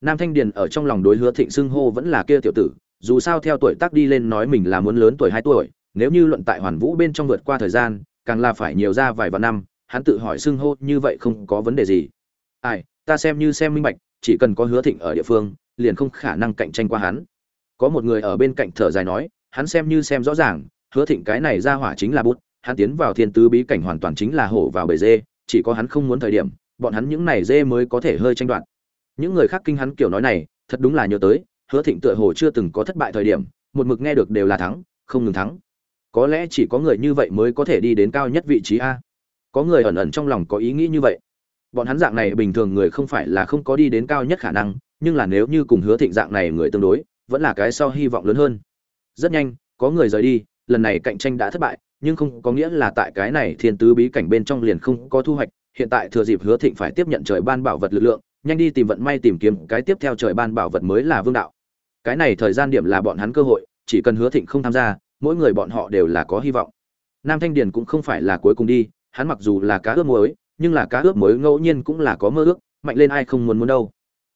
Nam thanh điền ở trong lòng đối hứa thịnh xưng hô vẫn là kia tiểu tử dù sao theo tuổi tác đi lên nói mình là muốn lớn tuổi hai tuổi, nếu như luận tại hoàn vũ bên trong vượt qua thời gian, càng là phải nhiều ra vài vạn năm, hắn tự hỏi xưng hô như vậy không có vấn đề gì. Ai, ta xem như xem minh bạch, chỉ cần có hứa thịnh ở địa phương, liền không khả năng cạnh tranh qua hắn. Có một người ở bên cạnh thở dài nói, hắn xem như xem rõ ràng, hứa thịnh cái này ra hỏa chính là bút, hắn tiến vào thiên tứ bí cảnh hoàn toàn chính là hổ vào bể dê, chỉ có hắn không muốn thời điểm, bọn hắn những này dê mới có thể hơi tranh đoạt. Những người khác kinh hắn kiểu nói này, thật đúng là nhớ tới hứa thịnh tựa hồ chưa từng có thất bại thời điểm, một mực nghe được đều là thắng, không ngừng thắng. Có lẽ chỉ có người như vậy mới có thể đi đến cao nhất vị trí a. Có người ẩn ẩn trong lòng có ý nghĩ như vậy. Bọn hắn dạng này bình thường người không phải là không có đi đến cao nhất khả năng, nhưng là nếu như cùng hứa thịnh dạng này người tương đối, vẫn là cái sau hy vọng lớn hơn. Rất nhanh, có người rời đi, lần này cạnh tranh đã thất bại, nhưng không có nghĩa là tại cái này thiên tứ bí cảnh bên trong liền không có thu hoạch. Hiện tại thừa dịp hứa thịnh phải tiếp nhận trời ban bảo vật lực lượng, nhanh đi tìm vận may tìm kiếm cái tiếp theo trời ban bảo vật mới là vương đạo cái này thời gian điểm là bọn hắn cơ hội, chỉ cần hứa thịnh không tham gia, mỗi người bọn họ đều là có hy vọng. Nam thanh điền cũng không phải là cuối cùng đi, hắn mặc dù là cá ướp muối, nhưng là cá ướp muối ngẫu nhiên cũng là có mơ ước, mạnh lên ai không muốn muốn đâu.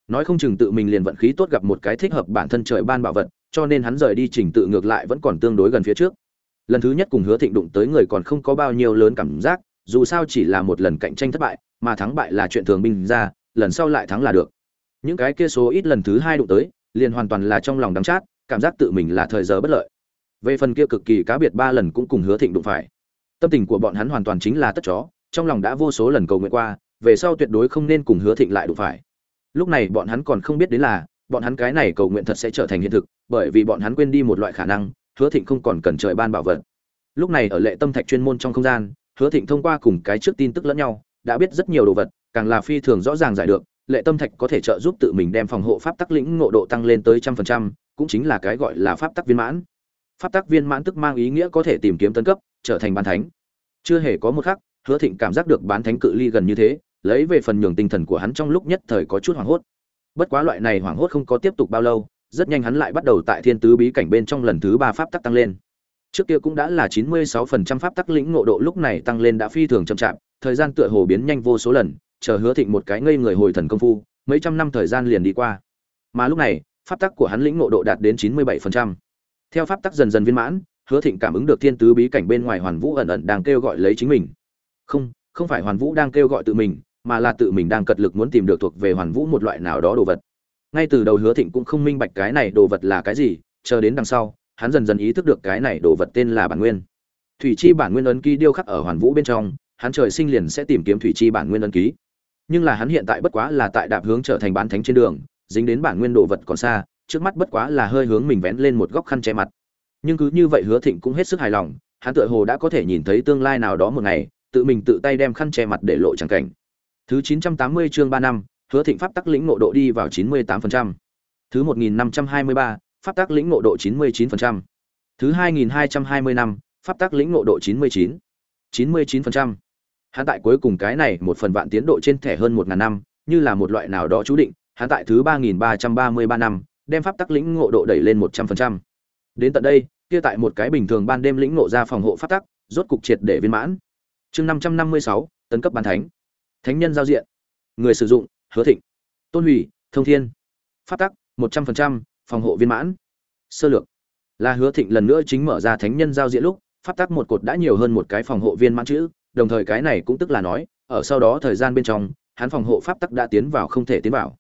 Nói không chừng tự mình liền vận khí tốt gặp một cái thích hợp bản thân trời ban bảo vật, cho nên hắn rời đi trình tự ngược lại vẫn còn tương đối gần phía trước. Lần thứ nhất cùng hứa thịnh đụng tới người còn không có bao nhiêu lớn cảm giác, dù sao chỉ là một lần cạnh tranh thất bại, mà thắng bại là chuyện thường binh ra, lần sau lại thắng là được. Những cái kia số ít lần thứ hai đụng tới liền hoàn toàn là trong lòng đắng chát, cảm giác tự mình là thời giờ bất lợi. Về phần kia cực kỳ cá biệt ba lần cũng cùng hứa thịnh đụng phải. Tâm tình của bọn hắn hoàn toàn chính là tất chó, trong lòng đã vô số lần cầu nguyện qua, về sau tuyệt đối không nên cùng hứa thịnh lại đụng phải. Lúc này bọn hắn còn không biết đến là, bọn hắn cái này cầu nguyện thật sẽ trở thành hiện thực, bởi vì bọn hắn quên đi một loại khả năng, hứa thịnh không còn cần trời ban bảo vật. Lúc này ở lệ tâm thạch chuyên môn trong không gian, hứa thịnh thông qua cùng cái trước tin tức lẫn nhau, đã biết rất nhiều đồ vật, càng là phi thường rõ ràng giải được lệ tâm thạch có thể trợ giúp tự mình đem phòng hộ pháp tắc lĩnh ngộ độ tăng lên tới trăm phần trăm, cũng chính là cái gọi là pháp tắc viên mãn. Pháp tắc viên mãn tức mang ý nghĩa có thể tìm kiếm tấn cấp, trở thành bán thánh. Chưa hề có một khắc, hứa thịnh cảm giác được bán thánh cự ly gần như thế, lấy về phần nhường tinh thần của hắn trong lúc nhất thời có chút hoảng hốt. Bất quá loại này hoảng hốt không có tiếp tục bao lâu, rất nhanh hắn lại bắt đầu tại thiên tứ bí cảnh bên trong lần thứ ba pháp tắc tăng lên. Trước kia cũng đã là chín mươi sáu phần trăm pháp tắc lĩnh ngộ độ lúc này tăng lên đã phi thường chậm chạp, thời gian tựa hồ biến nhanh vô số lần chờ hứa thịnh một cái ngây người hồi thần công phu, mấy trăm năm thời gian liền đi qua. Mà lúc này, pháp tắc của hắn lĩnh ngộ độ đạt đến chín mươi bảy phần trăm. Theo pháp tắc dần dần viên mãn, hứa thịnh cảm ứng được thiên tứ bí cảnh bên ngoài hoàn vũ ẩn ẩn đang kêu gọi lấy chính mình. Không không phải hoàn vũ đang kêu gọi tự mình, mà là tự mình đang cật lực muốn tìm được thuộc về hoàn vũ một loại nào đó đồ vật. Ngay từ đầu hứa thịnh cũng không minh bạch cái này đồ vật là cái gì, chờ đến đằng sau, hắn dần dần ý thức được cái này đồ vật tên là bản nguyên. Thủy chi bản nguyên ấn ký điêu khắc ở hoàn vũ bên trong, hắn trời sinh liền sẽ tìm kiếm thủy chi bản nguyên ấn ký nhưng là hắn hiện tại bất quá là tại đạp hướng trở thành bán thánh trên đường dính đến bản nguyên đồ vật còn xa trước mắt bất quá là hơi hướng mình vén lên một góc khăn che mặt nhưng cứ như vậy hứa thịnh cũng hết sức hài lòng hắn tựa hồ đã có thể nhìn thấy tương lai nào đó một ngày tự mình tự tay đem khăn che mặt để lộ tràng cảnh thứ 980 chương 3 năm hứa thịnh pháp tắc lĩnh ngộ độ đi vào 98%. thứ 1523, pháp tắc lĩnh ngộ độ 99%. thứ 2220 năm pháp tắc lĩnh ngộ độ 99. 99%. Hắn tại cuối cùng cái này một phần vạn tiến độ trên thẻ hơn một ngàn năm, như là một loại nào đó chú định, hắn tại thứ 3333 năm, đem pháp tắc lĩnh ngộ độ đẩy lên 100%. Đến tận đây, kia tại một cái bình thường ban đêm lĩnh ngộ ra phòng hộ pháp tắc, rốt cục triệt để viên mãn. Chương 556, tấn cấp bàn thánh. Thánh nhân giao diện. Người sử dụng: Hứa Thịnh. Tôn Hủy, Thông Thiên. Pháp tắc: 100%, phòng hộ viên mãn. Sơ lược. Là Hứa Thịnh lần nữa chính mở ra thánh nhân giao diện lúc, pháp tắc một cột đã nhiều hơn một cái phòng hộ viên mãn chữ, đồng thời cái này cũng tức là nói, ở sau đó thời gian bên trong, hắn phòng hộ pháp tắc đã tiến vào không thể tiến vào.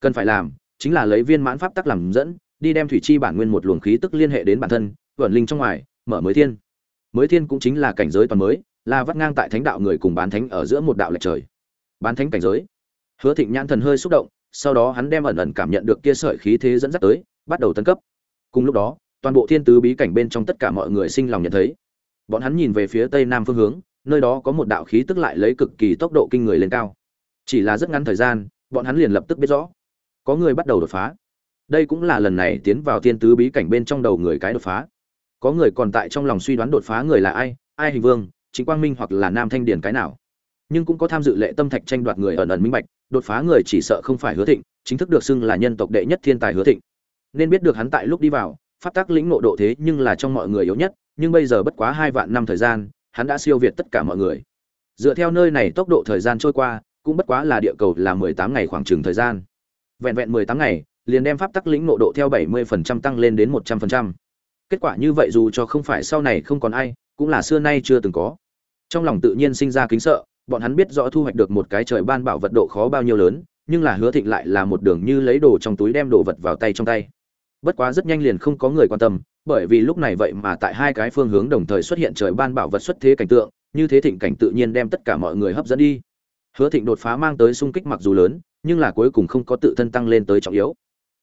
Cần phải làm, chính là lấy viên mãn pháp tắc làm dẫn, đi đem thủy chi bản nguyên một luồng khí tức liên hệ đến bản thân, vận linh trong ngoài, mở mới thiên. Mới thiên cũng chính là cảnh giới toàn mới, là vắt ngang tại thánh đạo người cùng bán thánh ở giữa một đạo lệch trời. Bán thánh cảnh giới. Hứa Thịnh nhãn thần hơi xúc động, sau đó hắn đem ẩn ẩn cảm nhận được kia sợi khí thế dẫn dắt tới, bắt đầu tấn cấp. Cùng lúc đó, toàn bộ thiên tứ bí cảnh bên trong tất cả mọi người sinh lòng nhận thấy. Bọn hắn nhìn về phía tây nam phương hướng, nơi đó có một đạo khí tức lại lấy cực kỳ tốc độ kinh người lên cao. Chỉ là rất ngắn thời gian, bọn hắn liền lập tức biết rõ, có người bắt đầu đột phá. Đây cũng là lần này tiến vào tiên tứ bí cảnh bên trong đầu người cái đột phá. Có người còn tại trong lòng suy đoán đột phá người là ai, ai hình vương, chính quang minh hoặc là nam thanh điển cái nào. Nhưng cũng có tham dự lệ tâm thạch tranh đoạt người ẩn ẩn minh bạch, đột phá người chỉ sợ không phải Hứa Thịnh, chính thức được xưng là nhân tộc đệ nhất thiên tài Hứa Thịnh. Nên biết được hắn tại lúc đi vào, pháp tác lĩnh ngộ độ thế nhưng là trong mọi người yếu nhất, nhưng bây giờ bất quá hai vạn năm thời gian, hắn đã siêu việt tất cả mọi người. Dựa theo nơi này tốc độ thời gian trôi qua, cũng bất quá là địa cầu là mười tám ngày khoảng chừng thời gian. Vẹn vẹn mười tám ngày, liền đem pháp tắc lĩnh ngộ độ theo bảy mươi phần trăm tăng lên đến một trăm phần trăm. Kết quả như vậy dù cho không phải sau này không còn ai, cũng là xưa nay chưa từng có. Trong lòng tự nhiên sinh ra kính sợ, bọn hắn biết rõ thu hoạch được một cái trời ban bảo vật độ khó bao nhiêu lớn, nhưng là Hứa Thịnh lại là một đường như lấy đồ trong túi đem đồ vật vào tay trong tay. Bất quá rất nhanh liền không có người quan tâm, bởi vì lúc này vậy mà tại hai cái phương hướng đồng thời xuất hiện trời ban bảo vật xuất thế cảnh tượng, như thế thịnh cảnh tự nhiên đem tất cả mọi người hấp dẫn đi. Hứa Thịnh đột phá mang tới sung kích mặc dù lớn, nhưng là cuối cùng không có tự thân tăng lên tới trọng yếu.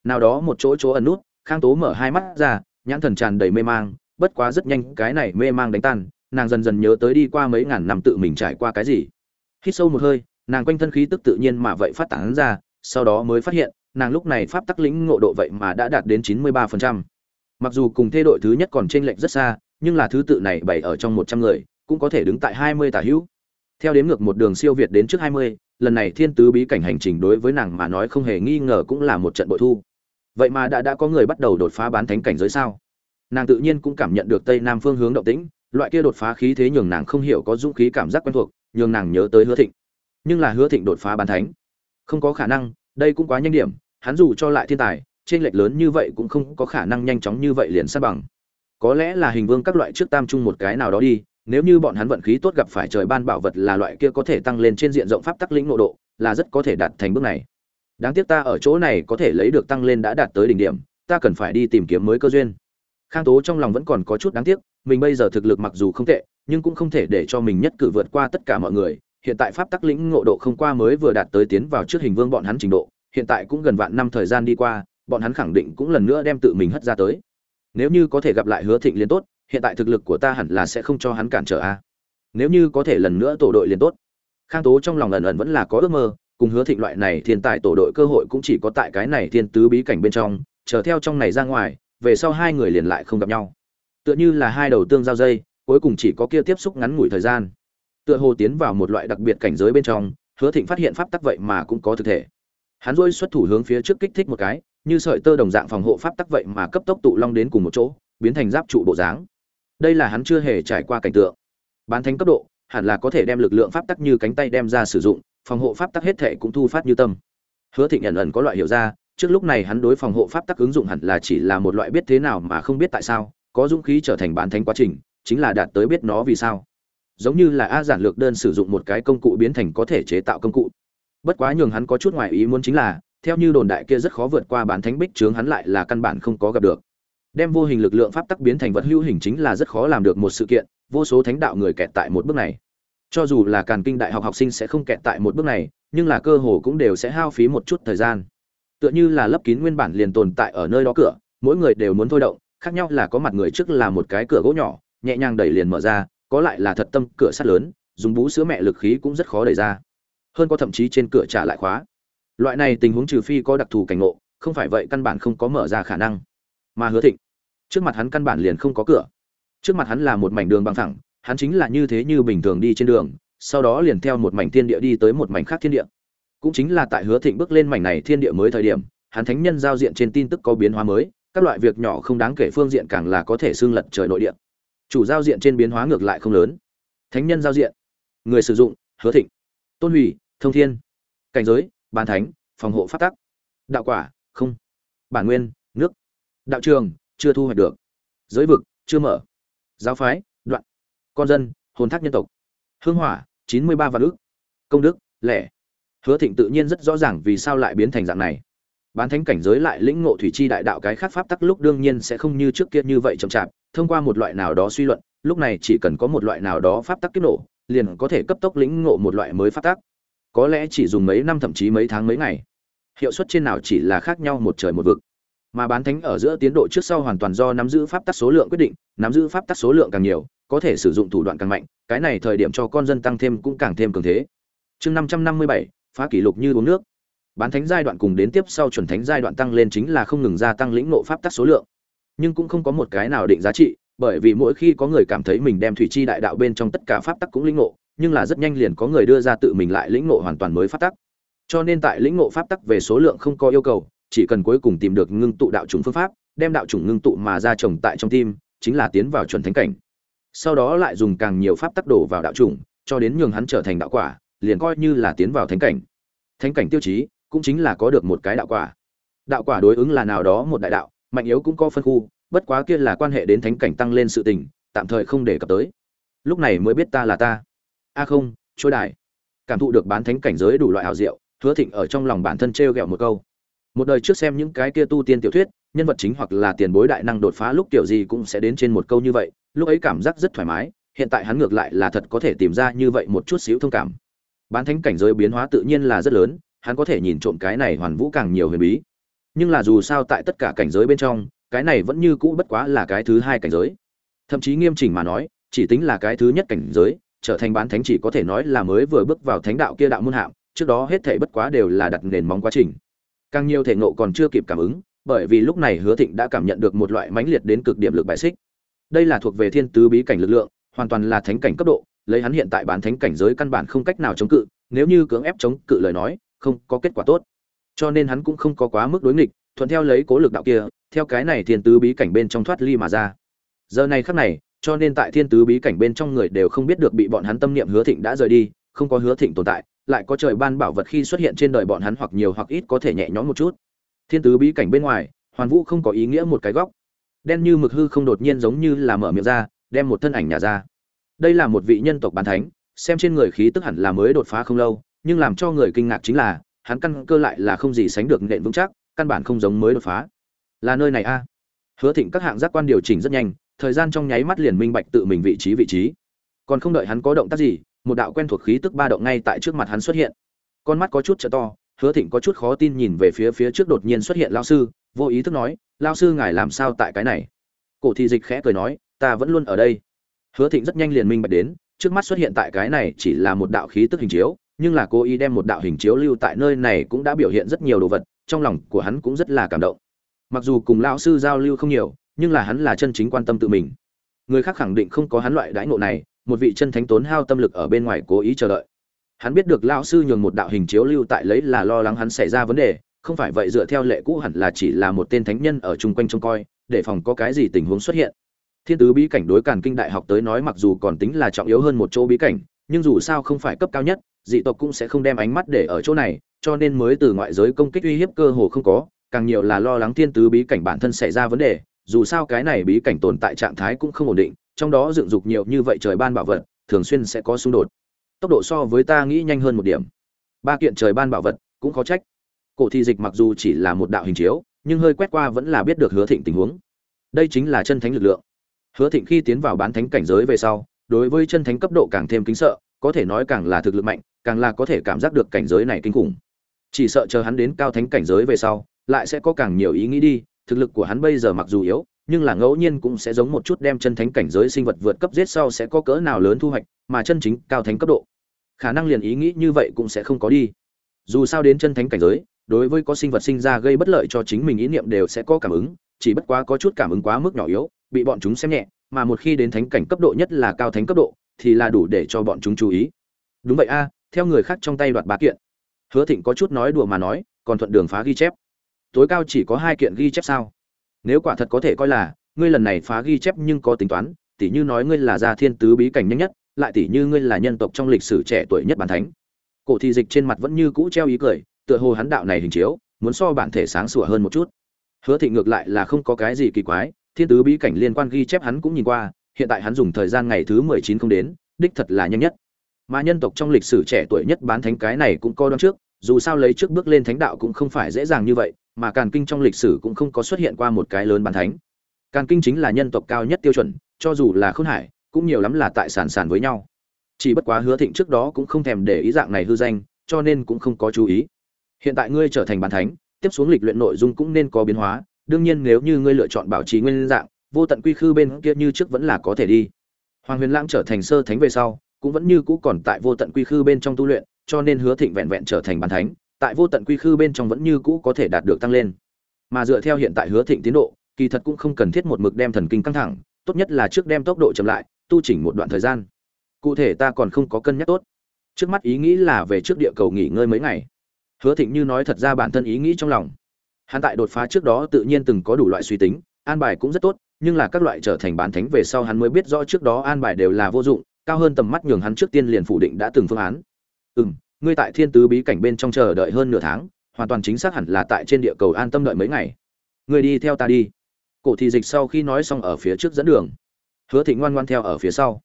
Nào đó một chỗ chỗ ẩn nút, Khang Tố mở hai mắt ra, nhãn thần tràn đầy mê mang, bất quá rất nhanh cái này mê mang đánh tan, nàng dần dần nhớ tới đi qua mấy ngàn năm tự mình trải qua cái gì. Hít sâu một hơi, nàng quanh thân khí tức tự nhiên mà vậy phát tán ra, sau đó mới phát hiện, nàng lúc này pháp tắc lĩnh ngộ độ vậy mà đã đạt đến 93%. Mặc dù cùng thê đội thứ nhất còn chênh lệch rất xa, nhưng là thứ tự này bày ở trong 100 người, cũng có thể đứng tại 20 tả hữu. Theo đến ngược một đường siêu việt đến trước 20, lần này thiên tứ bí cảnh hành trình đối với nàng mà nói không hề nghi ngờ cũng là một trận bội thu. Vậy mà đã đã có người bắt đầu đột phá bán thánh cảnh giới sao? Nàng tự nhiên cũng cảm nhận được tây nam phương hướng động tĩnh, loại kia đột phá khí thế nhường nàng không hiểu có dũng khí cảm giác quen thuộc, nhường nàng nhớ tới Hứa Thịnh. Nhưng là Hứa Thịnh đột phá bán thánh, không có khả năng, đây cũng quá nhanh điểm, hắn dù cho lại thiên tài, trên lệch lớn như vậy cũng không có khả năng nhanh chóng như vậy liền sát bằng. Có lẽ là hình vương các loại trước tam trung một cái nào đó đi, nếu như bọn hắn vận khí tốt gặp phải trời ban bảo vật là loại kia có thể tăng lên trên diện rộng pháp tắc lĩnh nội độ, là rất có thể đạt thành bước này. Đáng tiếc ta ở chỗ này có thể lấy được tăng lên đã đạt tới đỉnh điểm, ta cần phải đi tìm kiếm mới cơ duyên. Khang Tố trong lòng vẫn còn có chút đáng tiếc, mình bây giờ thực lực mặc dù không tệ, nhưng cũng không thể để cho mình nhất cử vượt qua tất cả mọi người. Hiện tại pháp tắc lĩnh ngộ độ không qua mới vừa đạt tới tiến vào trước hình vương bọn hắn trình độ, hiện tại cũng gần vạn năm thời gian đi qua, bọn hắn khẳng định cũng lần nữa đem tự mình hất ra tới. Nếu như có thể gặp lại Hứa Thịnh liền tốt, hiện tại thực lực của ta hẳn là sẽ không cho hắn cản trở a. À? Nếu như có thể lần nữa tổ đội liền tốt. Khang Tố trong lòng ẩn ẩn vẫn là có ước mơ, cùng Hứa Thịnh loại này thiên tài tổ đội cơ hội cũng chỉ có tại cái này thiên tứ bí cảnh bên trong, chờ theo trong này ra ngoài, về sau hai người liền lại không gặp nhau. Tựa như là hai đầu tương giao dây, cuối cùng chỉ có kia tiếp xúc ngắn ngủi thời gian. Tựa hồ tiến vào một loại đặc biệt cảnh giới bên trong, Hứa Thịnh phát hiện pháp tắc vậy mà cũng có thực thể hắn dôi xuất thủ hướng phía trước kích thích một cái như sợi tơ đồng dạng phòng hộ pháp tắc vậy mà cấp tốc tụ long đến cùng một chỗ, biến thành giáp trụ bộ dáng. Đây là hắn chưa hề trải qua cảnh tượng. Bán thánh cấp độ, hẳn là có thể đem lực lượng pháp tắc như cánh tay đem ra sử dụng, phòng hộ pháp tắc hết thể cũng thu phát như tâm. Hứa thịnh nhận ẩn có loại hiểu ra, trước lúc này hắn đối phòng hộ pháp tắc ứng dụng hẳn là chỉ là một loại biết thế nào mà không biết tại sao, có dũng khí trở thành bán thánh quá trình, chính là đạt tới biết nó vì sao. Giống như là a giản lược đơn sử dụng một cái công cụ biến thành có thể chế tạo công cụ. Bất quá nhường hắn có chút ngoại ý muốn chính là theo như đồn đại kia rất khó vượt qua bán thánh bích trướng hắn lại là căn bản không có gặp được. Đem vô hình lực lượng pháp tắc biến thành vật hữu hình chính là rất khó làm được một sự kiện, vô số thánh đạo người kẹt tại một bước này. Cho dù là càn kinh đại học học sinh sẽ không kẹt tại một bước này, nhưng là cơ hồ cũng đều sẽ hao phí một chút thời gian. Tựa như là lấp kín nguyên bản liền tồn tại ở nơi đó cửa, mỗi người đều muốn thôi động, khác nhau là có mặt người trước là một cái cửa gỗ nhỏ, nhẹ nhàng đẩy liền mở ra, có lại là thật tâm cửa sắt lớn, dùng bú sữa mẹ lực khí cũng rất khó đẩy ra. Hơn có thậm chí trên cửa trả lại khóa loại này tình huống trừ phi có đặc thù cảnh ngộ, không phải vậy căn bản không có mở ra khả năng. Mà hứa thịnh, trước mặt hắn căn bản liền không có cửa. Trước mặt hắn là một mảnh đường bằng thẳng hắn chính là như thế như bình thường đi trên đường, sau đó liền theo một mảnh thiên địa đi tới một mảnh khác thiên địa. Cũng chính là tại hứa thịnh bước lên mảnh này thiên địa mới thời điểm, hắn thánh nhân giao diện trên tin tức có biến hóa mới, các loại việc nhỏ không đáng kể phương diện càng là có thể xương lật trời nội địa. Chủ giao diện trên biến hóa ngược lại không lớn. Thánh nhân giao diện, người sử dụng, hứa thịnh, tôn hủy, thông thiên. Cảnh giới bàn thánh, phòng hộ phát tắc. Đạo quả, không. Bản nguyên, nước. Đạo trường, chưa thu hoạch được. Giới vực, chưa mở. Giáo phái, đoạn. Con dân, hồn thác nhân tộc. Hương hỏa, chín mươi ba vạn ước. Công đức, lẻ. Hứa thịnh tự nhiên rất rõ ràng vì sao lại biến thành dạng này. Bán thánh cảnh giới lại lĩnh ngộ thủy chi đại đạo cái khác pháp tắc lúc đương nhiên sẽ không như trước kia như vậy chậm chạp, thông qua một loại nào đó suy luận, lúc này chỉ cần có một loại nào đó pháp tắc kích nổ, liền có thể cấp tốc lĩnh ngộ một loại mới pháp tắc có lẽ chỉ dùng mấy năm thậm chí mấy tháng mấy ngày. Hiệu suất trên nào chỉ là khác nhau một trời một vực. Mà bán thánh ở giữa tiến độ trước sau hoàn toàn do nắm giữ pháp tắc số lượng quyết định, nắm giữ pháp tắc số lượng càng nhiều, có thể sử dụng thủ đoạn càng mạnh, cái này thời điểm cho con dân tăng thêm cũng càng thêm cường thế. Chương năm trăm năm mươi bảy, phá kỷ lục như uống nước. Bán thánh giai đoạn cùng đến tiếp sau chuẩn thánh giai đoạn tăng lên chính là không ngừng gia tăng lĩnh ngộ pháp tắc số lượng. Nhưng cũng không có một cái nào định giá trị, bởi vì mỗi khi có người cảm thấy mình đem thủy chi đại đạo bên trong tất cả pháp tắc cũng lĩnh ngộ nhưng là rất nhanh liền có người đưa ra tự mình lại lĩnh ngộ hoàn toàn mới pháp tắc. Cho nên tại lĩnh ngộ pháp tắc về số lượng không có yêu cầu, chỉ cần cuối cùng tìm được ngưng tụ đạo chủng phương pháp, đem đạo chủng ngưng tụ mà ra trồng tại trong tim, chính là tiến vào chuẩn thánh cảnh. Sau đó lại dùng càng nhiều pháp tắc đổ vào đạo chủng, cho đến nhường hắn trở thành đạo quả, liền coi như là tiến vào thánh cảnh. Thánh cảnh tiêu chí, cũng chính là có được một cái đạo quả. Đạo quả đối ứng là nào đó một đại đạo, mạnh yếu cũng có phân khu, bất quá kia là quan hệ đến thánh cảnh tăng lên sự tình, tạm thời không để cập tới. Lúc này mới biết ta là ta a không trôi đài. Cảm thụ được bán thánh cảnh giới đủ loại hào diệu, hứa thịnh ở trong lòng bản thân t r ghẹo một câu. Một đời trước xem những cái kia tu tiên tiểu thuyết, nhân vật chính hoặc là tiền bối đại năng đột phá lúc kiểu gì cũng sẽ đến trên một câu như vậy, lúc ấy cảm giác rất thoải mái, hiện tại hắn ngược lại là thật có thể tìm ra như vậy một chút xíu thông cảm. Bán thánh cảnh giới biến hóa tự nhiên là rất lớn, hắn có thể nhìn trộm cái này hoàn vũ càng nhiều huyền bí. Nhưng là dù sao tại tất cả cảnh giới bên trong, cái này vẫn như cũ bất quá là cái thứ hai cảnh giới. Thậm chí nghiêm chỉnh mà nói, chỉ tính là cái thứ nhất cảnh giới trở thành bán thánh chỉ có thể nói là mới vừa bước vào thánh đạo kia đạo môn hạng trước đó hết thể bất quá đều là đặt nền móng quá trình. Càng nhiều thể ngộ còn chưa kịp cảm ứng, bởi vì lúc này hứa thịnh đã cảm nhận được một loại mãnh liệt đến cực điểm lực bại xích. Đây là thuộc về thiên tứ bí cảnh lực lượng, hoàn toàn là thánh cảnh cấp độ, lấy hắn hiện tại bán thánh cảnh giới căn bản không cách nào chống cự, nếu như cưỡng ép chống cự lời nói, không có kết quả tốt. Cho nên hắn cũng không có quá mức đối nghịch, thuận theo lấy cố lực đạo kia, theo cái này thiên tứ bí cảnh bên trong thoát ly mà ra. Giờ này khắc này cho nên tại thiên tứ bí cảnh bên trong người đều không biết được bị bọn hắn tâm niệm hứa thịnh đã rời đi, không có hứa thịnh tồn tại, lại có trời ban bảo vật khi xuất hiện trên đời bọn hắn hoặc nhiều hoặc ít có thể nhẹ nhõm một chút. Thiên tứ bí cảnh bên ngoài, hoàn vũ không có ý nghĩa một cái góc. Đen như mực hư không đột nhiên giống như là mở miệng ra, đem một thân ảnh nhà ra. Đây là một vị nhân tộc bán thánh, xem trên người khí tức hẳn là mới đột phá không lâu, nhưng làm cho người kinh ngạc chính là, hắn căn cơ lại là không gì sánh được nện vững chắc, căn bản không giống mới đột phá. Là nơi này a? Hứa thịnh các hạng giác quan điều chỉnh rất nhanh thời gian trong nháy mắt liền minh bạch tự mình vị trí vị trí. Còn không đợi hắn có động tác gì, một đạo quen thuộc khí tức ba động ngay tại trước mặt hắn xuất hiện. Con mắt có chút trợ to, hứa thịnh có chút khó tin nhìn về phía phía trước đột nhiên xuất hiện lao sư, vô ý thức nói lao sư ngài làm sao tại cái này? Cổ thị dịch khẽ cười nói, ta vẫn luôn ở đây. Hứa thịnh rất nhanh liền minh bạch đến, trước mắt xuất hiện tại cái này chỉ là một đạo khí tức hình chiếu, nhưng là cô ý đem một đạo hình chiếu lưu tại nơi này cũng đã biểu hiện rất nhiều đồ vật, trong lòng của hắn cũng rất là cảm động. Mặc dù cùng lão sư giao lưu không nhiều nhưng là hắn là chân chính quan tâm tự mình. Người khác khẳng định không có hắn loại đãi ngộ này, một vị chân thánh tốn hao tâm lực ở bên ngoài cố ý chờ đợi. Hắn biết được lão sư nhường một đạo hình chiếu lưu tại lấy là lo lắng hắn xảy ra vấn đề, không phải vậy dựa theo lệ cũ hẳn là chỉ là một tên thánh nhân ở chung quanh trông coi, để phòng có cái gì tình huống xuất hiện. Thiên tứ bí cảnh đối càn kinh đại học tới nói mặc dù còn tính là trọng yếu hơn một chỗ bí cảnh, nhưng dù sao không phải cấp cao nhất, dị tộc cũng sẽ không đem ánh mắt để ở chỗ này, cho nên mới từ ngoại giới công kích uy hiếp cơ hồ không có, càng nhiều là lo lắng thiên tứ bí cảnh bản thân xảy ra vấn đề dù sao cái này bí cảnh tồn tại trạng thái cũng không ổn định, trong đó dựng dục nhiều như vậy trời ban bảo vật, thường xuyên sẽ có xung đột. Tốc độ so với ta nghĩ nhanh hơn một điểm. Ba kiện trời ban bảo vật, cũng khó trách. Cổ thi dịch mặc dù chỉ là một đạo hình chiếu, nhưng hơi quét qua vẫn là biết được hứa thịnh tình huống. Đây chính là chân thánh lực lượng. Hứa thịnh khi tiến vào bán thánh cảnh giới về sau, đối với chân thánh cấp độ càng thêm kính sợ, có thể nói càng là thực lực mạnh, càng là có thể cảm giác được cảnh giới này kinh khủng. Chỉ sợ chờ hắn đến cao thánh cảnh giới về sau, lại sẽ có càng nhiều ý nghĩ đi thực lực của hắn bây giờ mặc dù yếu, nhưng là ngẫu nhiên cũng sẽ giống một chút đem chân thánh cảnh giới sinh vật vượt cấp giết sau sẽ có cỡ nào lớn thu hoạch, mà chân chính cao thánh cấp độ. Khả năng liền ý nghĩ như vậy cũng sẽ không có đi. Dù sao đến chân thánh cảnh giới, đối với có sinh vật sinh ra gây bất lợi cho chính mình ý niệm đều sẽ có cảm ứng, chỉ bất quá có chút cảm ứng quá mức nhỏ yếu, bị bọn chúng xem nhẹ, mà một khi đến thánh cảnh cấp độ nhất là cao thánh cấp độ, thì là đủ để cho bọn chúng chú ý. Đúng vậy a, theo người khác trong tay đoạt bá kiện. Hứa thịnh có chút nói đùa mà nói, còn thuận đường phá ghi chép tối cao chỉ có hai kiện ghi chép sao? Nếu quả thật có thể coi là, ngươi lần này phá ghi chép nhưng có tính toán, tỉ như nói ngươi là gia thiên tứ bí cảnh nhanh nhất, lại tỉ như ngươi là nhân tộc trong lịch sử trẻ tuổi nhất bản thánh. Cổ thị dịch trên mặt vẫn như cũ treo ý cười, tựa hồ hắn đạo này hình chiếu, muốn so bản thể sáng sủa hơn một chút. Hứa thị ngược lại là không có cái gì kỳ quái, thiên tứ bí cảnh liên quan ghi chép hắn cũng nhìn qua, hiện tại hắn dùng thời gian ngày thứ mười chín không đến, đích thật là nhanh nhất. Mà nhân tộc trong lịch sử trẻ tuổi nhất bán thánh cái này cũng coi đoán trước, dù sao lấy trước bước lên thánh đạo cũng không phải dễ dàng như vậy mà càn kinh trong lịch sử cũng không có xuất hiện qua một cái lớn bán thánh. Càn kinh chính là nhân tộc cao nhất tiêu chuẩn, cho dù là khôn hải, cũng nhiều lắm là tại sản sản với nhau. Chỉ bất quá hứa thịnh trước đó cũng không thèm để ý dạng này hư danh, cho nên cũng không có chú ý. Hiện tại ngươi trở thành bán thánh, tiếp xuống lịch luyện nội dung cũng nên có biến hóa, đương nhiên nếu như ngươi lựa chọn bảo trì nguyên dạng, vô tận quy khư bên kia như trước vẫn là có thể đi. Hoàng huyền lãng trở thành sơ thánh về sau, cũng vẫn như cũ còn tại vô tận quy khư bên trong tu luyện, cho nên hứa thịnh vẹn vẹn trở thành bán thánh tại vô tận quy khư bên trong vẫn như cũ có thể đạt được tăng lên. Mà dựa theo hiện tại hứa thịnh tiến độ, kỳ thật cũng không cần thiết một mực đem thần kinh căng thẳng, tốt nhất là trước đem tốc độ chậm lại, tu chỉnh một đoạn thời gian. Cụ thể ta còn không có cân nhắc tốt. Trước mắt ý nghĩ là về trước địa cầu nghỉ ngơi mấy ngày. Hứa thịnh như nói thật ra bản thân ý nghĩ trong lòng. Hắn tại đột phá trước đó tự nhiên từng có đủ loại suy tính, an bài cũng rất tốt, nhưng là các loại trở thành bán thánh về sau hắn mới biết rõ trước đó an bài đều là vô dụng, cao hơn tầm mắt nhường hắn trước tiên liền phủ định đã từng phương án. Ừ m ngươi tại thiên tứ bí cảnh bên trong chờ đợi hơn nửa tháng, hoàn toàn chính xác hẳn là tại trên địa cầu an tâm đợi mấy ngày. Ngươi đi theo ta đi. Cổ thị dịch sau khi nói xong ở phía trước dẫn đường, hứa thịnh ngoan ngoan theo ở phía sau.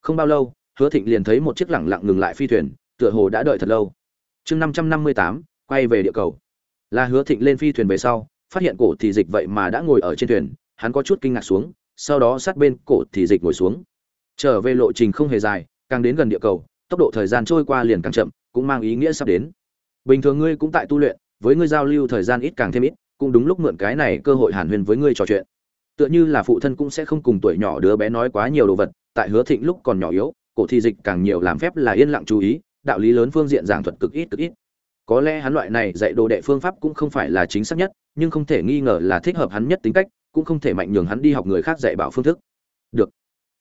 Không bao lâu, hứa thịnh liền thấy một chiếc lẳng lặng ngừng lại phi thuyền, tựa hồ đã đợi thật lâu. Chương năm trăm năm mươi tám, quay về địa cầu. Là hứa thịnh lên phi thuyền về sau, phát hiện cổ thị dịch vậy mà đã ngồi ở trên thuyền, hắn có chút kinh ngạc xuống, sau đó sát bên cổ thị dịch ngồi xuống. Trở về lộ trình không hề dài, càng đến gần địa cầu, tốc độ thời gian trôi qua liền càng chậm cũng mang ý nghĩa sắp đến. Bình thường ngươi cũng tại tu luyện, với ngươi giao lưu thời gian ít càng thêm ít, cũng đúng lúc mượn cái này cơ hội hàn huyên với ngươi trò chuyện. Tựa như là phụ thân cũng sẽ không cùng tuổi nhỏ đứa bé nói quá nhiều đồ vật, tại hứa thịnh lúc còn nhỏ yếu, cổ thi dịch càng nhiều làm phép là yên lặng chú ý, đạo lý lớn phương diện giảng thuật cực ít cực ít. Có lẽ hắn loại này dạy đồ đệ phương pháp cũng không phải là chính xác nhất, nhưng không thể nghi ngờ là thích hợp hắn nhất tính cách, cũng không thể mạnh nhường hắn đi học người khác dạy bảo phương thức. Được.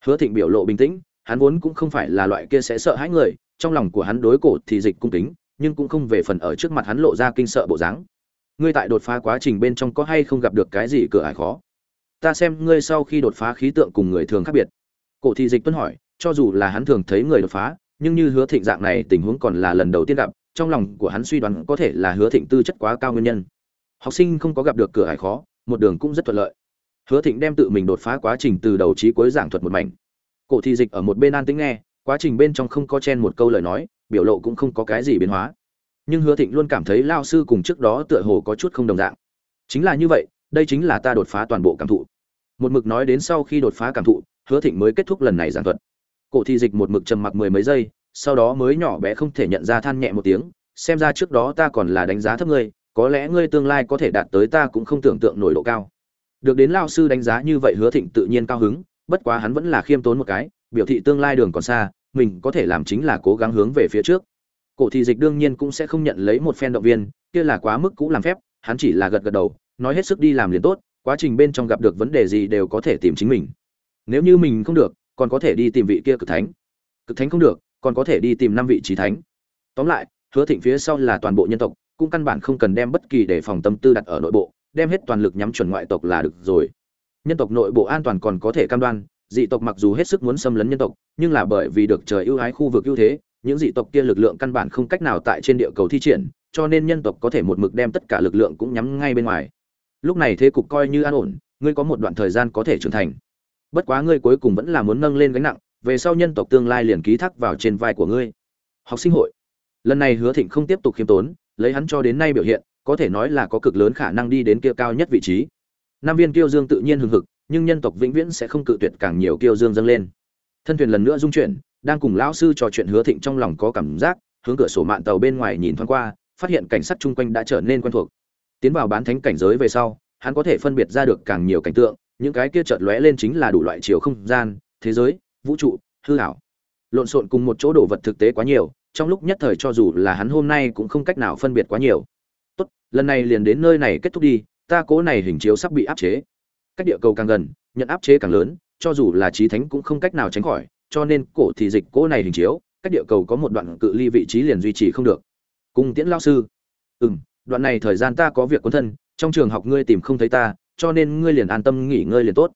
Hứa thịnh biểu lộ bình tĩnh, hắn vốn cũng không phải là loại kia sẽ sợ hãi người trong lòng của hắn đối cổ thì dịch cung kính, nhưng cũng không về phần ở trước mặt hắn lộ ra kinh sợ bộ dáng. Ngươi tại đột phá quá trình bên trong có hay không gặp được cái gì cửa ải khó? Ta xem ngươi sau khi đột phá khí tượng cùng người thường khác biệt. Cổ thị dịch tuân hỏi, cho dù là hắn thường thấy người đột phá, nhưng như hứa thịnh dạng này tình huống còn là lần đầu tiên gặp, trong lòng của hắn suy đoán có thể là hứa thịnh tư chất quá cao nguyên nhân. Học sinh không có gặp được cửa ải khó, một đường cũng rất thuận lợi. Hứa thịnh đem tự mình đột phá quá trình từ đầu trí cuối giảng thuật một mảnh. Cổ thị dịch ở một bên an tĩnh nghe quá trình bên trong không có chen một câu lời nói, biểu lộ cũng không có cái gì biến hóa. Nhưng hứa thịnh luôn cảm thấy lao sư cùng trước đó tựa hồ có chút không đồng dạng. Chính là như vậy, đây chính là ta đột phá toàn bộ cảm thụ. Một mực nói đến sau khi đột phá cảm thụ, hứa thịnh mới kết thúc lần này giảng thuật. Cổ thị dịch một mực trầm mặc mười mấy giây, sau đó mới nhỏ bé không thể nhận ra than nhẹ một tiếng, xem ra trước đó ta còn là đánh giá thấp ngươi, có lẽ ngươi tương lai có thể đạt tới ta cũng không tưởng tượng nổi độ cao. Được đến lao sư đánh giá như vậy hứa thịnh tự nhiên cao hứng bất quá hắn vẫn là khiêm tốn một cái, biểu thị tương lai đường còn xa, mình có thể làm chính là cố gắng hướng về phía trước. Cổ thị dịch đương nhiên cũng sẽ không nhận lấy một phen động viên, kia là quá mức cũ làm phép, hắn chỉ là gật gật đầu, nói hết sức đi làm liền tốt, quá trình bên trong gặp được vấn đề gì đều có thể tìm chính mình. Nếu như mình không được, còn có thể đi tìm vị kia cực thánh. Cực thánh không được, còn có thể đi tìm năm vị trí thánh. Tóm lại, hứa thịnh phía sau là toàn bộ nhân tộc, cũng căn bản không cần đem bất kỳ để phòng tâm tư đặt ở nội bộ, đem hết toàn lực nhắm chuẩn ngoại tộc là được rồi nhân tộc nội bộ an toàn còn có thể cam đoan, dị tộc mặc dù hết sức muốn xâm lấn nhân tộc, nhưng là bởi vì được trời ưu ái khu vực ưu thế, những dị tộc kia lực lượng căn bản không cách nào tại trên địa cầu thi triển, cho nên nhân tộc có thể một mực đem tất cả lực lượng cũng nhắm ngay bên ngoài. Lúc này thế cục coi như an ổn, ngươi có một đoạn thời gian có thể trưởng thành. Bất quá ngươi cuối cùng vẫn là muốn nâng lên gánh nặng, về sau nhân tộc tương lai liền ký thác vào trên vai của ngươi. Học sinh hội. Lần này hứa thịnh không tiếp tục khiêm tốn, lấy hắn cho đến nay biểu hiện, có thể nói là có cực lớn khả năng đi đến kia cao nhất vị trí nam viên kiêu dương tự nhiên hừng hực, nhưng nhân tộc vĩnh viễn sẽ không cự tuyệt càng nhiều kiêu dương dâng lên. Thân thuyền lần nữa dung chuyển, đang cùng lão sư trò chuyện hứa thịnh trong lòng có cảm giác, hướng cửa sổ mạn tàu bên ngoài nhìn thoáng qua, phát hiện cảnh sát chung quanh đã trở nên quen thuộc. Tiến vào bán thánh cảnh giới về sau, hắn có thể phân biệt ra được càng nhiều cảnh tượng, những cái kia chợt lóe lên chính là đủ loại chiều không gian, thế giới, vũ trụ, hư ảo. Lộn xộn cùng một chỗ đồ vật thực tế quá nhiều, trong lúc nhất thời cho dù là hắn hôm nay cũng không cách nào phân biệt quá nhiều. Tốt, lần này liền đến nơi này kết thúc đi ta cố này hình chiếu sắp bị áp chế. Cách địa cầu càng gần, nhận áp chế càng lớn, cho dù là trí thánh cũng không cách nào tránh khỏi, cho nên cổ thì dịch cố này hình chiếu, cách địa cầu có một đoạn cự ly vị trí liền duy trì không được. Cung tiễn lao sư. Ừ m đoạn này thời gian ta có việc quân thân, trong trường học ngươi tìm không thấy ta, cho nên ngươi liền an tâm nghỉ ngơi liền tốt.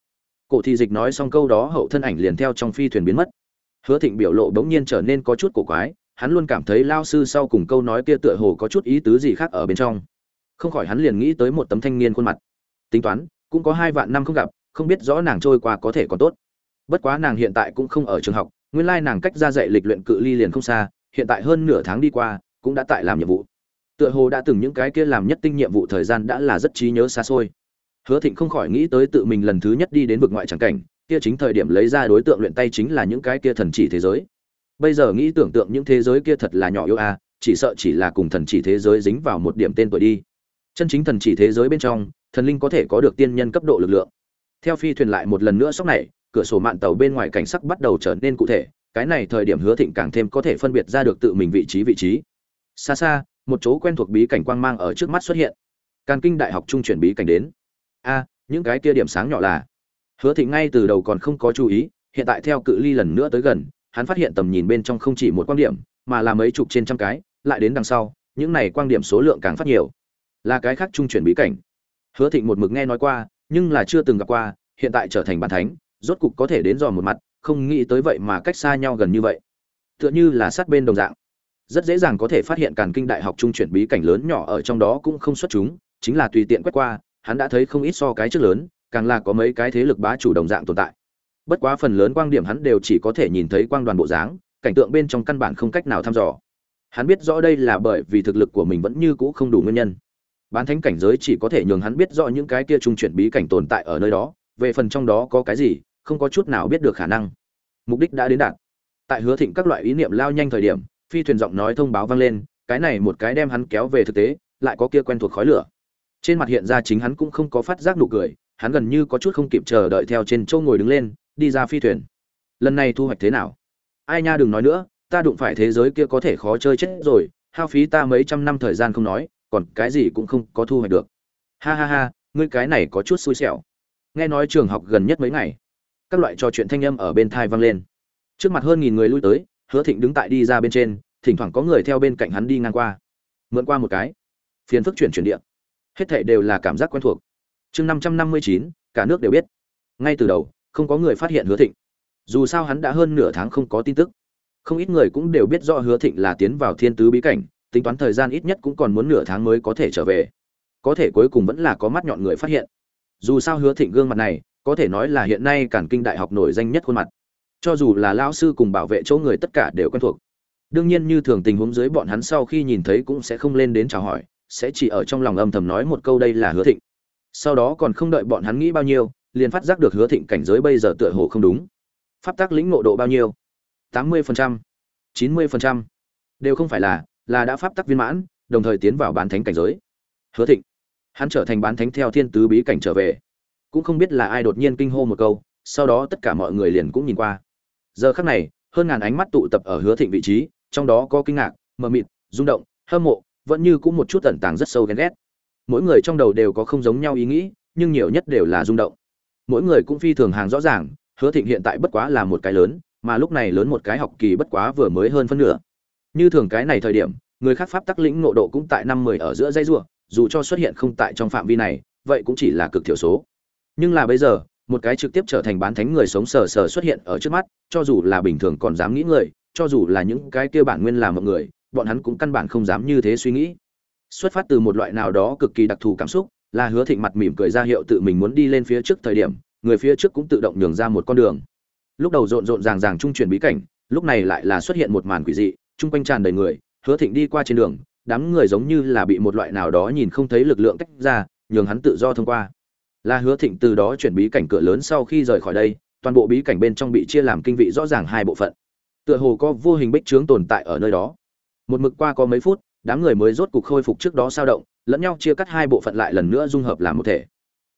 Cổ thị dịch nói xong câu đó hậu thân ảnh liền theo trong phi thuyền biến mất. Hứa thịnh biểu lộ bỗng nhiên trở nên có chút cổ quái, hắn luôn cảm thấy lao sư sau cùng câu nói kia tựa hồ có chút ý tứ gì khác ở bên trong không khỏi hắn liền nghĩ tới một tấm thanh niên khuôn mặt. Tính toán, cũng có hai vạn năm không gặp, không biết rõ nàng trôi qua có thể còn tốt. Bất quá nàng hiện tại cũng không ở trường học, nguyên lai nàng cách ra dạy lịch luyện cự ly liền không xa, hiện tại hơn nửa tháng đi qua, cũng đã tại làm nhiệm vụ. Tựa hồ đã từng những cái kia làm nhất tinh nhiệm vụ thời gian đã là rất trí nhớ xa xôi. Hứa thịnh không khỏi nghĩ tới tự mình lần thứ nhất đi đến vực ngoại tràng cảnh, kia chính thời điểm lấy ra đối tượng luyện tay chính là những cái kia thần chỉ thế giới. Bây giờ nghĩ tưởng tượng những thế giới kia thật là nhỏ yếu a chỉ sợ chỉ là cùng thần chỉ thế giới dính vào một điểm tên tuổi đi chân chính thần chỉ thế giới bên trong, thần linh có thể có được tiên nhân cấp độ lực lượng. Theo phi thuyền lại một lần nữa sóc này, cửa sổ mạn tàu bên ngoài cảnh sắc bắt đầu trở nên cụ thể, cái này thời điểm hứa thịnh càng thêm có thể phân biệt ra được tự mình vị trí vị trí. Xa xa, một chỗ quen thuộc bí cảnh quang mang ở trước mắt xuất hiện. Càn kinh đại học trung chuyển bí cảnh đến. A, những cái kia điểm sáng nhỏ là. Hứa thịnh ngay từ đầu còn không có chú ý, hiện tại theo cự ly lần nữa tới gần, hắn phát hiện tầm nhìn bên trong không chỉ một quan điểm, mà là mấy chục trên trăm cái, lại đến đằng sau, những này quan điểm số lượng càng phát nhiều là cái khác trung chuyển bí cảnh. Hứa thịnh một mực nghe nói qua, nhưng là chưa từng gặp qua, hiện tại trở thành bản thánh, rốt cục có thể đến dò một mặt, không nghĩ tới vậy mà cách xa nhau gần như vậy. Tựa như là sát bên đồng dạng. Rất dễ dàng có thể phát hiện càn kinh đại học trung chuyển bí cảnh lớn nhỏ ở trong đó cũng không xuất chúng, chính là tùy tiện quét qua, hắn đã thấy không ít so cái trước lớn, càng là có mấy cái thế lực bá chủ đồng dạng tồn tại. Bất quá phần lớn quang điểm hắn đều chỉ có thể nhìn thấy quang đoàn bộ dáng, cảnh tượng bên trong căn bản không cách nào thăm dò. Hắn biết rõ đây là bởi vì thực lực của mình vẫn như cũ không đủ nguyên nhân bán thánh cảnh giới chỉ có thể nhường hắn biết rõ những cái kia trung chuyển bí cảnh tồn tại ở nơi đó, về phần trong đó có cái gì, không có chút nào biết được khả năng. Mục đích đã đến đạt. Tại hứa thịnh các loại ý niệm lao nhanh thời điểm, phi thuyền giọng nói thông báo vang lên, cái này một cái đem hắn kéo về thực tế, lại có kia quen thuộc khói lửa. Trên mặt hiện ra chính hắn cũng không có phát giác nụ cười, hắn gần như có chút không kịp chờ đợi theo trên châu ngồi đứng lên, đi ra phi thuyền. Lần này thu hoạch thế nào? Ai nha đừng nói nữa, ta đụng phải thế giới kia có thể khó chơi chết rồi, hao phí ta mấy trăm năm thời gian không nói còn cái gì cũng không có thu hoạch được. Ha ha ha, ngươi cái này có chút xui xẻo. Nghe nói trường học gần nhất mấy ngày, các loại trò chuyện thanh âm ở bên thai vang lên. Trước mặt hơn nghìn người lui tới, hứa thịnh đứng tại đi ra bên trên, thỉnh thoảng có người theo bên cạnh hắn đi ngang qua. Mượn qua một cái, phiền phức chuyển chuyển địa. Hết thảy đều là cảm giác quen thuộc. Chương năm trăm năm mươi chín, cả nước đều biết. Ngay từ đầu, không có người phát hiện hứa thịnh. Dù sao hắn đã hơn nửa tháng không có tin tức. Không ít người cũng đều biết rõ hứa thịnh là tiến vào thiên tứ bí cảnh tính toán thời gian ít nhất cũng còn muốn nửa tháng mới có thể trở về. Có thể cuối cùng vẫn là có mắt nhọn người phát hiện. Dù sao hứa thịnh gương mặt này, có thể nói là hiện nay cản kinh đại học nổi danh nhất khuôn mặt. Cho dù là lao sư cùng bảo vệ chỗ người tất cả đều quen thuộc. Đương nhiên như thường tình huống dưới bọn hắn sau khi nhìn thấy cũng sẽ không lên đến chào hỏi, sẽ chỉ ở trong lòng âm thầm nói một câu đây là hứa thịnh. Sau đó còn không đợi bọn hắn nghĩ bao nhiêu, liền phát giác được hứa thịnh cảnh giới bây giờ tựa hồ không đúng. Pháp tác lĩnh ngộ độ bao nhiêu? tám mươi phần trăm, chín mươi phần trăm. Đều không phải là là đã pháp tắc viên mãn, đồng thời tiến vào bán thánh cảnh giới. Hứa thịnh, hắn trở thành bán thánh theo thiên tứ bí cảnh trở về. Cũng không biết là ai đột nhiên kinh hô một câu, sau đó tất cả mọi người liền cũng nhìn qua. Giờ khắc này, hơn ngàn ánh mắt tụ tập ở hứa thịnh vị trí, trong đó có kinh ngạc, mờ mịt, rung động, hâm mộ, vẫn như cũng một chút ẩn tàng rất sâu ghen ghét. Mỗi người trong đầu đều có không giống nhau ý nghĩ, nhưng nhiều nhất đều là rung động. Mỗi người cũng phi thường hàng rõ ràng, hứa thịnh hiện tại bất quá là một cái lớn, mà lúc này lớn một cái học kỳ bất quá vừa mới hơn phân nửa như thường cái này thời điểm, người khác pháp tắc lĩnh ngộ độ cũng tại năm mười ở giữa dây rùa, dù cho xuất hiện không tại trong phạm vi này, vậy cũng chỉ là cực thiểu số. Nhưng là bây giờ, một cái trực tiếp trở thành bán thánh người sống sờ sờ xuất hiện ở trước mắt, cho dù là bình thường còn dám nghĩ người, cho dù là những cái kia bản nguyên làm mọi người, bọn hắn cũng căn bản không dám như thế suy nghĩ. Xuất phát từ một loại nào đó cực kỳ đặc thù cảm xúc, là hứa thịnh mặt mỉm cười ra hiệu tự mình muốn đi lên phía trước thời điểm, người phía trước cũng tự động nhường ra một con đường. Lúc đầu rộn rộn ràng ràng trung chuyển bí cảnh, lúc này lại là xuất hiện một màn quỷ dị chung quanh tràn đầy người, hứa thịnh đi qua trên đường, đám người giống như là bị một loại nào đó nhìn không thấy lực lượng tách ra, nhường hắn tự do thông qua. Là hứa thịnh từ đó chuyển bí cảnh cửa lớn sau khi rời khỏi đây, toàn bộ bí cảnh bên trong bị chia làm kinh vị rõ ràng hai bộ phận. Tựa hồ có vô hình bích trướng tồn tại ở nơi đó. Một mực qua có mấy phút, đám người mới rốt cục khôi phục trước đó sao động, lẫn nhau chia cắt hai bộ phận lại lần nữa dung hợp làm một thể.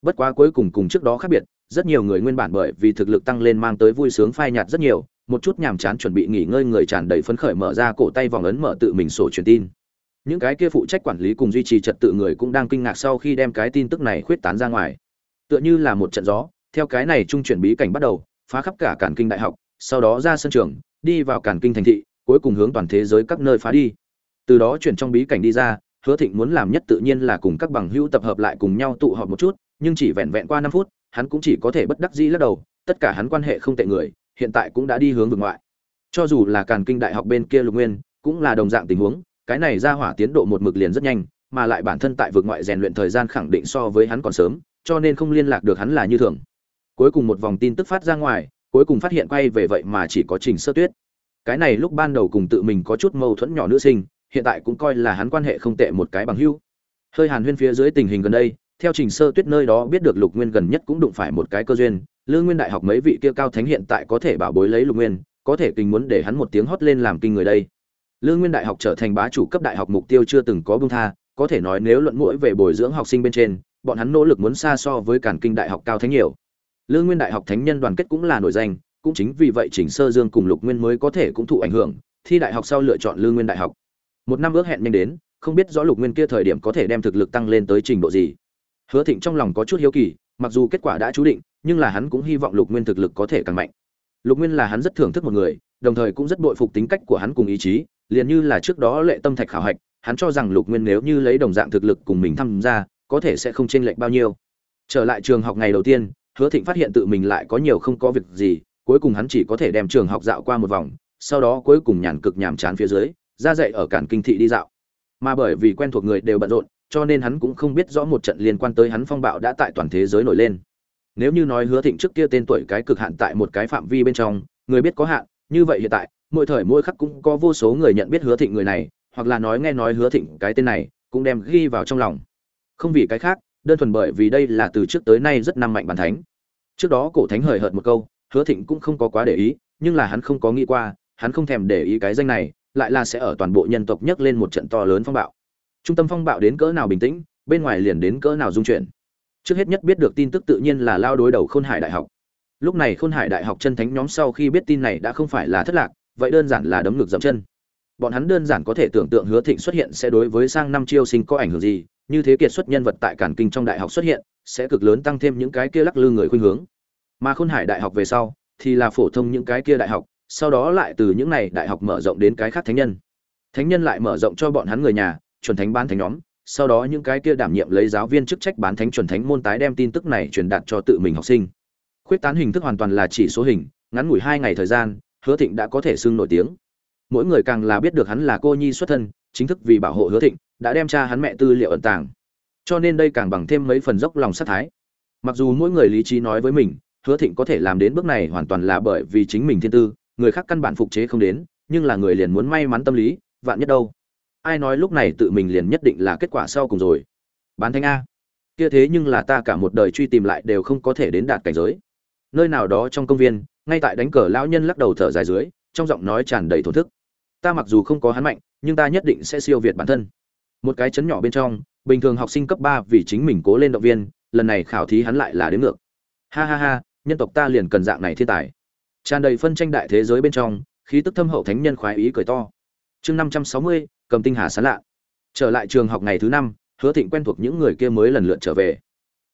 Bất quá cuối cùng cùng trước đó khác biệt, rất nhiều người nguyên bản bởi vì thực lực tăng lên mang tới vui sướng phai nhạt rất nhiều một chút nhàm chán chuẩn bị nghỉ ngơi người tràn đầy phấn khởi mở ra cổ tay vòng ấn mở tự mình sổ truyền tin. Những cái kia phụ trách quản lý cùng duy trì trật tự người cũng đang kinh ngạc sau khi đem cái tin tức này khuyết tán ra ngoài. Tựa như là một trận gió, theo cái này trung chuyển bí cảnh bắt đầu, phá khắp cả cản kinh đại học, sau đó ra sân trường, đi vào cản kinh thành thị, cuối cùng hướng toàn thế giới các nơi phá đi. Từ đó chuyển trong bí cảnh đi ra, hứa thịnh muốn làm nhất tự nhiên là cùng các bằng hữu tập hợp lại cùng nhau tụ họp một chút, nhưng chỉ vẹn vẹn qua năm phút, hắn cũng chỉ có thể bất đắc dĩ lắc đầu, tất cả hắn quan hệ không tệ người hiện tại cũng đã đi hướng vực ngoại. Cho dù là càn kinh đại học bên kia lục nguyên, cũng là đồng dạng tình huống, cái này ra hỏa tiến độ một mực liền rất nhanh, mà lại bản thân tại vực ngoại rèn luyện thời gian khẳng định so với hắn còn sớm, cho nên không liên lạc được hắn là như thường. Cuối cùng một vòng tin tức phát ra ngoài, cuối cùng phát hiện quay về vậy mà chỉ có trình sơ tuyết. Cái này lúc ban đầu cùng tự mình có chút mâu thuẫn nhỏ nữ sinh, hiện tại cũng coi là hắn quan hệ không tệ một cái bằng hữu. Hơi hàn huyên phía dưới tình hình gần đây, theo trình sơ tuyết nơi đó biết được lục nguyên gần nhất cũng đụng phải một cái cơ duyên lương nguyên đại học mấy vị kia cao thánh hiện tại có thể bảo bối lấy lục nguyên, có thể kinh muốn để hắn một tiếng hót lên làm kinh người đây. Lương nguyên đại học trở thành bá chủ cấp đại học mục tiêu chưa từng có bưng tha, có thể nói nếu luận mũi về bồi dưỡng học sinh bên trên, bọn hắn nỗ lực muốn xa so với cản kinh đại học cao thánh nhiều. Lương nguyên đại học thánh nhân đoàn kết cũng là nổi danh, cũng chính vì vậy chỉnh sơ dương cùng lục nguyên mới có thể cũng thụ ảnh hưởng, thi đại học sau lựa chọn lương nguyên đại học. Một năm ước hẹn nhanh đến, không biết rõ lục nguyên kia thời điểm có thể đem thực lực tăng lên tới trình độ gì. Hứa thịnh trong lòng có chút hiếu kỳ, mặc dù kết quả đã chú định nhưng là hắn cũng hy vọng lục nguyên thực lực có thể càng mạnh. Lục nguyên là hắn rất thưởng thức một người, đồng thời cũng rất bội phục tính cách của hắn cùng ý chí, liền như là trước đó lệ tâm thạch khảo hạch, hắn cho rằng lục nguyên nếu như lấy đồng dạng thực lực cùng mình tham gia, có thể sẽ không chênh lệch bao nhiêu. Trở lại trường học ngày đầu tiên, hứa thịnh phát hiện tự mình lại có nhiều không có việc gì, cuối cùng hắn chỉ có thể đem trường học dạo qua một vòng, sau đó cuối cùng nhàn cực nhàm chán phía dưới, ra dậy ở cản kinh thị đi dạo. Mà bởi vì quen thuộc người đều bận rộn, cho nên hắn cũng không biết rõ một trận liên quan tới hắn phong bạo đã tại toàn thế giới nổi lên nếu như nói hứa thịnh trước kia tên tuổi cái cực hạn tại một cái phạm vi bên trong, người biết có hạn, như vậy hiện tại, mỗi thời mỗi khắc cũng có vô số người nhận biết hứa thịnh người này, hoặc là nói nghe nói hứa thịnh cái tên này, cũng đem ghi vào trong lòng. Không vì cái khác, đơn thuần bởi vì đây là từ trước tới nay rất năm mạnh bản thánh. Trước đó cổ thánh hời hợt một câu, hứa thịnh cũng không có quá để ý, nhưng là hắn không có nghĩ qua, hắn không thèm để ý cái danh này, lại là sẽ ở toàn bộ nhân tộc nhấc lên một trận to lớn phong bạo. Trung tâm phong bạo đến cỡ nào bình tĩnh, bên ngoài liền đến cỡ nào dung chuyển trước hết nhất biết được tin tức tự nhiên là lao đối đầu khôn hải đại học. Lúc này khôn hải đại học chân thánh nhóm sau khi biết tin này đã không phải là thất lạc, vậy đơn giản là đấm ngược dậm chân. Bọn hắn đơn giản có thể tưởng tượng hứa thịnh xuất hiện sẽ đối với sang năm chiêu sinh có ảnh hưởng gì, như thế kiệt xuất nhân vật tại cản kinh trong đại học xuất hiện, sẽ cực lớn tăng thêm những cái kia lắc lư người khuynh hướng. Mà khôn hải đại học về sau, thì là phổ thông những cái kia đại học, sau đó lại từ những này đại học mở rộng đến cái khác thánh nhân. Thánh nhân lại mở rộng cho bọn hắn người nhà, chuẩn thánh ban thánh nhóm sau đó những cái kia đảm nhiệm lấy giáo viên chức trách bán thánh chuẩn thánh môn tái đem tin tức này truyền đạt cho tự mình học sinh. Khuyết tán hình thức hoàn toàn là chỉ số hình, ngắn ngủi hai ngày thời gian, hứa thịnh đã có thể xưng nổi tiếng. Mỗi người càng là biết được hắn là cô nhi xuất thân, chính thức vì bảo hộ hứa thịnh, đã đem cha hắn mẹ tư liệu ẩn tàng. Cho nên đây càng bằng thêm mấy phần dốc lòng sát thái. Mặc dù mỗi người lý trí nói với mình, hứa thịnh có thể làm đến bước này hoàn toàn là bởi vì chính mình thiên tư, người khác căn bản phục chế không đến, nhưng là người liền muốn may mắn tâm lý, vạn nhất đâu ai nói lúc này tự mình liền nhất định là kết quả sau cùng rồi? Bán thanh a. Kia thế nhưng là ta cả một đời truy tìm lại đều không có thể đến đạt cảnh giới. Nơi nào đó trong công viên, ngay tại đánh cờ lão nhân lắc đầu thở dài dưới, trong giọng nói tràn đầy thổ thức. Ta mặc dù không có hắn mạnh, nhưng ta nhất định sẽ siêu việt bản thân. Một cái chấn nhỏ bên trong, bình thường học sinh cấp ba vì chính mình cố lên động viên, lần này khảo thí hắn lại là đến ngược. Ha ha ha, nhân tộc ta liền cần dạng này thiên tài. Tràn đầy phân tranh đại thế giới bên trong, khí tức thâm hậu thánh nhân khoái ý cười to. Chương năm trăm sáu mươi cầm tinh hà sán lạ. Trở lại trường học ngày thứ năm, hứa thịnh quen thuộc những người kia mới lần lượt trở về.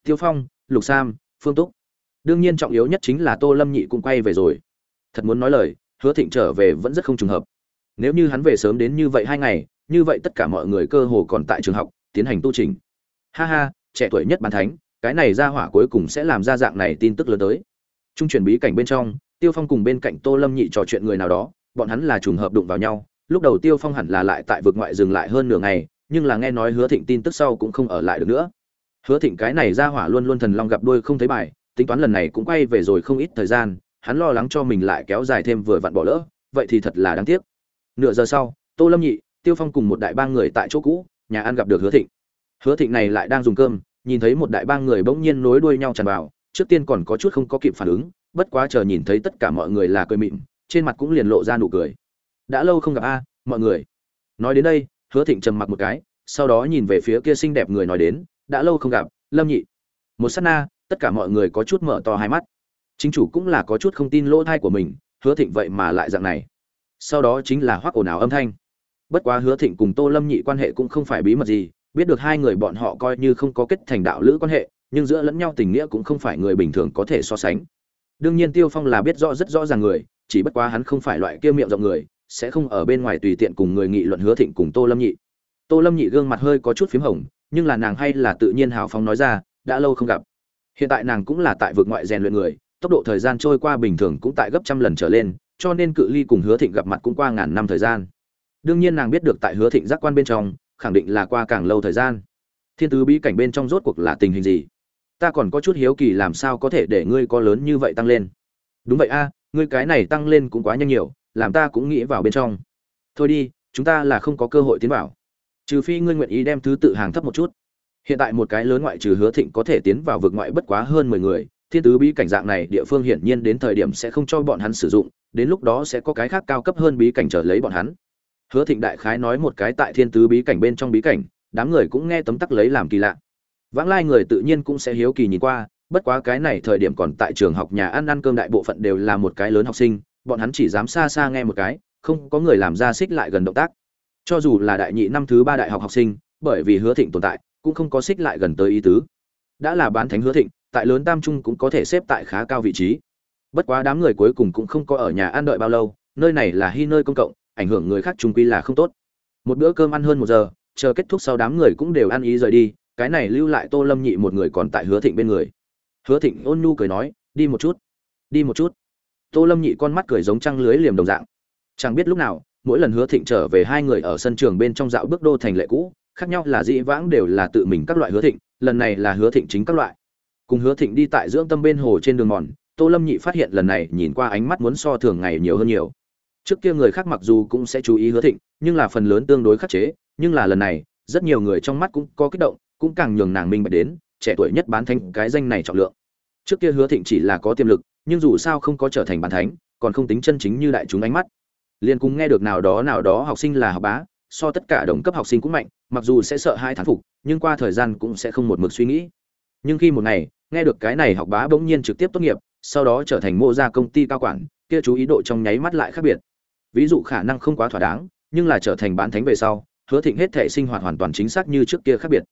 Tiêu phong, lục sam, phương túc. Đương nhiên trọng yếu nhất chính là tô lâm nhị cũng quay về rồi. Thật muốn nói lời, hứa thịnh trở về vẫn rất không trùng hợp. Nếu như hắn về sớm đến như vậy hai ngày, như vậy tất cả mọi người cơ hồ còn tại trường học, tiến hành tu trình. Ha ha, trẻ tuổi nhất bàn thánh, cái này ra hỏa cuối cùng sẽ làm ra dạng này tin tức lớn tới. Trung chuyển bí cảnh bên trong, tiêu phong cùng bên cạnh tô lâm nhị trò chuyện người nào đó, bọn hắn là trùng hợp đụng vào nhau lúc đầu tiêu phong hẳn là lại tại vực ngoại dừng lại hơn nửa ngày, nhưng là nghe nói hứa thịnh tin tức sau cũng không ở lại được nữa. Hứa thịnh cái này ra hỏa luôn luôn thần long gặp đuôi không thấy bài, tính toán lần này cũng quay về rồi không ít thời gian, hắn lo lắng cho mình lại kéo dài thêm vừa vặn bỏ lỡ, vậy thì thật là đáng tiếc. Nửa giờ sau, tô lâm nhị, tiêu phong cùng một đại ba người tại chỗ cũ, nhà ăn gặp được hứa thịnh. Hứa thịnh này lại đang dùng cơm, nhìn thấy một đại ba người bỗng nhiên nối đuôi nhau tràn vào, trước tiên còn có chút không có kịp phản ứng, bất quá chờ nhìn thấy tất cả mọi người là cười mịn, trên mặt cũng liền lộ ra nụ cười đã lâu không gặp a, mọi người. Nói đến đây, hứa thịnh trầm mặc một cái, sau đó nhìn về phía kia xinh đẹp người nói đến, đã lâu không gặp, lâm nhị. Một sát na, tất cả mọi người có chút mở to hai mắt. Chính chủ cũng là có chút không tin lỗ thai của mình, hứa thịnh vậy mà lại dạng này. Sau đó chính là hoắc ồn ào âm thanh. Bất quá hứa thịnh cùng tô lâm nhị quan hệ cũng không phải bí mật gì, biết được hai người bọn họ coi như không có kết thành đạo lữ quan hệ, nhưng giữa lẫn nhau tình nghĩa cũng không phải người bình thường có thể so sánh. Đương nhiên tiêu phong là biết rõ rất rõ ràng người, chỉ bất quá hắn không phải loại kia miệng rộng người sẽ không ở bên ngoài tùy tiện cùng người nghị luận hứa thịnh cùng tô lâm nhị. Tô lâm nhị gương mặt hơi có chút p h í m hồng, nhưng là nàng hay là tự nhiên hào phóng nói ra, đã lâu không gặp. Hiện tại nàng cũng là tại vực ngoại rèn luyện người, tốc độ thời gian trôi qua bình thường cũng tại gấp trăm lần trở lên, cho nên cự ly cùng hứa thịnh gặp mặt cũng qua ngàn năm thời gian. Đương nhiên nàng biết được tại hứa thịnh giác quan bên trong, khẳng định là qua càng lâu thời gian. Thiên tứ bí cảnh bên trong rốt cuộc là tình hình gì? Ta còn có chút hiếu kỳ làm sao có thể để ngươi có lớn như vậy tăng lên. Đúng vậy a, ngươi cái này tăng lên cũng quá nhanh nhiều làm ta cũng nghĩ vào bên trong. Thôi đi, chúng ta là không có cơ hội tiến vào. Trừ phi ngươi nguyện ý đem thứ tự hàng thấp một chút. Hiện tại một cái lớn ngoại trừ hứa thịnh có thể tiến vào vực ngoại bất quá hơn mười người, thiên tứ bí cảnh dạng này địa phương hiển nhiên đến thời điểm sẽ không cho bọn hắn sử dụng, đến lúc đó sẽ có cái khác cao cấp hơn bí cảnh trở lấy bọn hắn. Hứa thịnh đại khái nói một cái tại thiên tứ bí cảnh bên trong bí cảnh, đám người cũng nghe tấm tắc lấy làm kỳ lạ. Vãng lai người tự nhiên cũng sẽ hiếu kỳ nhìn qua, bất quá cái này thời điểm còn tại trường học nhà ăn ăn cơm đại bộ phận đều là một cái lớn học sinh bọn hắn chỉ dám xa xa nghe một cái, không có người làm ra xích lại gần động tác. Cho dù là đại nhị năm thứ ba đại học học sinh, bởi vì hứa thịnh tồn tại, cũng không có xích lại gần tới ý tứ. Đã là bán thánh hứa thịnh, tại lớn tam trung cũng có thể xếp tại khá cao vị trí. Bất quá đám người cuối cùng cũng không có ở nhà ăn đợi bao lâu, nơi này là hy nơi công cộng, ảnh hưởng người khác trung quy là không tốt. Một bữa cơm ăn hơn một giờ, chờ kết thúc sau đám người cũng đều ăn ý rời đi, cái này lưu lại tô lâm nhị một người còn tại hứa thịnh bên người. Hứa thịnh ôn nhu cười nói, đi một chút, đi một chút tô lâm nhị con mắt cười giống trăng lưới liềm đồng dạng. Chẳng biết lúc nào, mỗi lần hứa thịnh trở về hai người ở sân trường bên trong dạo bước đô thành lệ cũ, khác nhau là dĩ vãng đều là tự mình các loại hứa thịnh, lần này là hứa thịnh chính các loại. Cùng hứa thịnh đi tại dưỡng tâm bên hồ trên đường mòn, tô lâm nhị phát hiện lần này nhìn qua ánh mắt muốn so thường ngày nhiều hơn nhiều. Trước kia người khác mặc dù cũng sẽ chú ý hứa thịnh, nhưng là phần lớn tương đối khắc chế, nhưng là lần này, rất nhiều người trong mắt cũng có kích động, cũng càng nhường nàng minh bạch đến, trẻ tuổi nhất bán thanh cái danh này trọng lượng. Trước kia hứa thịnh chỉ là có tiềm lực nhưng dù sao không có trở thành bản thánh, còn không tính chân chính như đại chúng ánh mắt. Liền cùng nghe được nào đó nào đó học sinh là học bá, so tất cả đồng cấp học sinh cũng mạnh, mặc dù sẽ sợ hai thán phục, nhưng qua thời gian cũng sẽ không một mực suy nghĩ. Nhưng khi một ngày, nghe được cái này học bá bỗng nhiên trực tiếp tốt nghiệp, sau đó trở thành mô gia công ty cao quản, kia chú ý độ trong nháy mắt lại khác biệt. Ví dụ khả năng không quá thỏa đáng, nhưng là trở thành bán thánh về sau, hứa thịnh hết thể sinh hoạt hoàn toàn chính xác như trước kia khác biệt.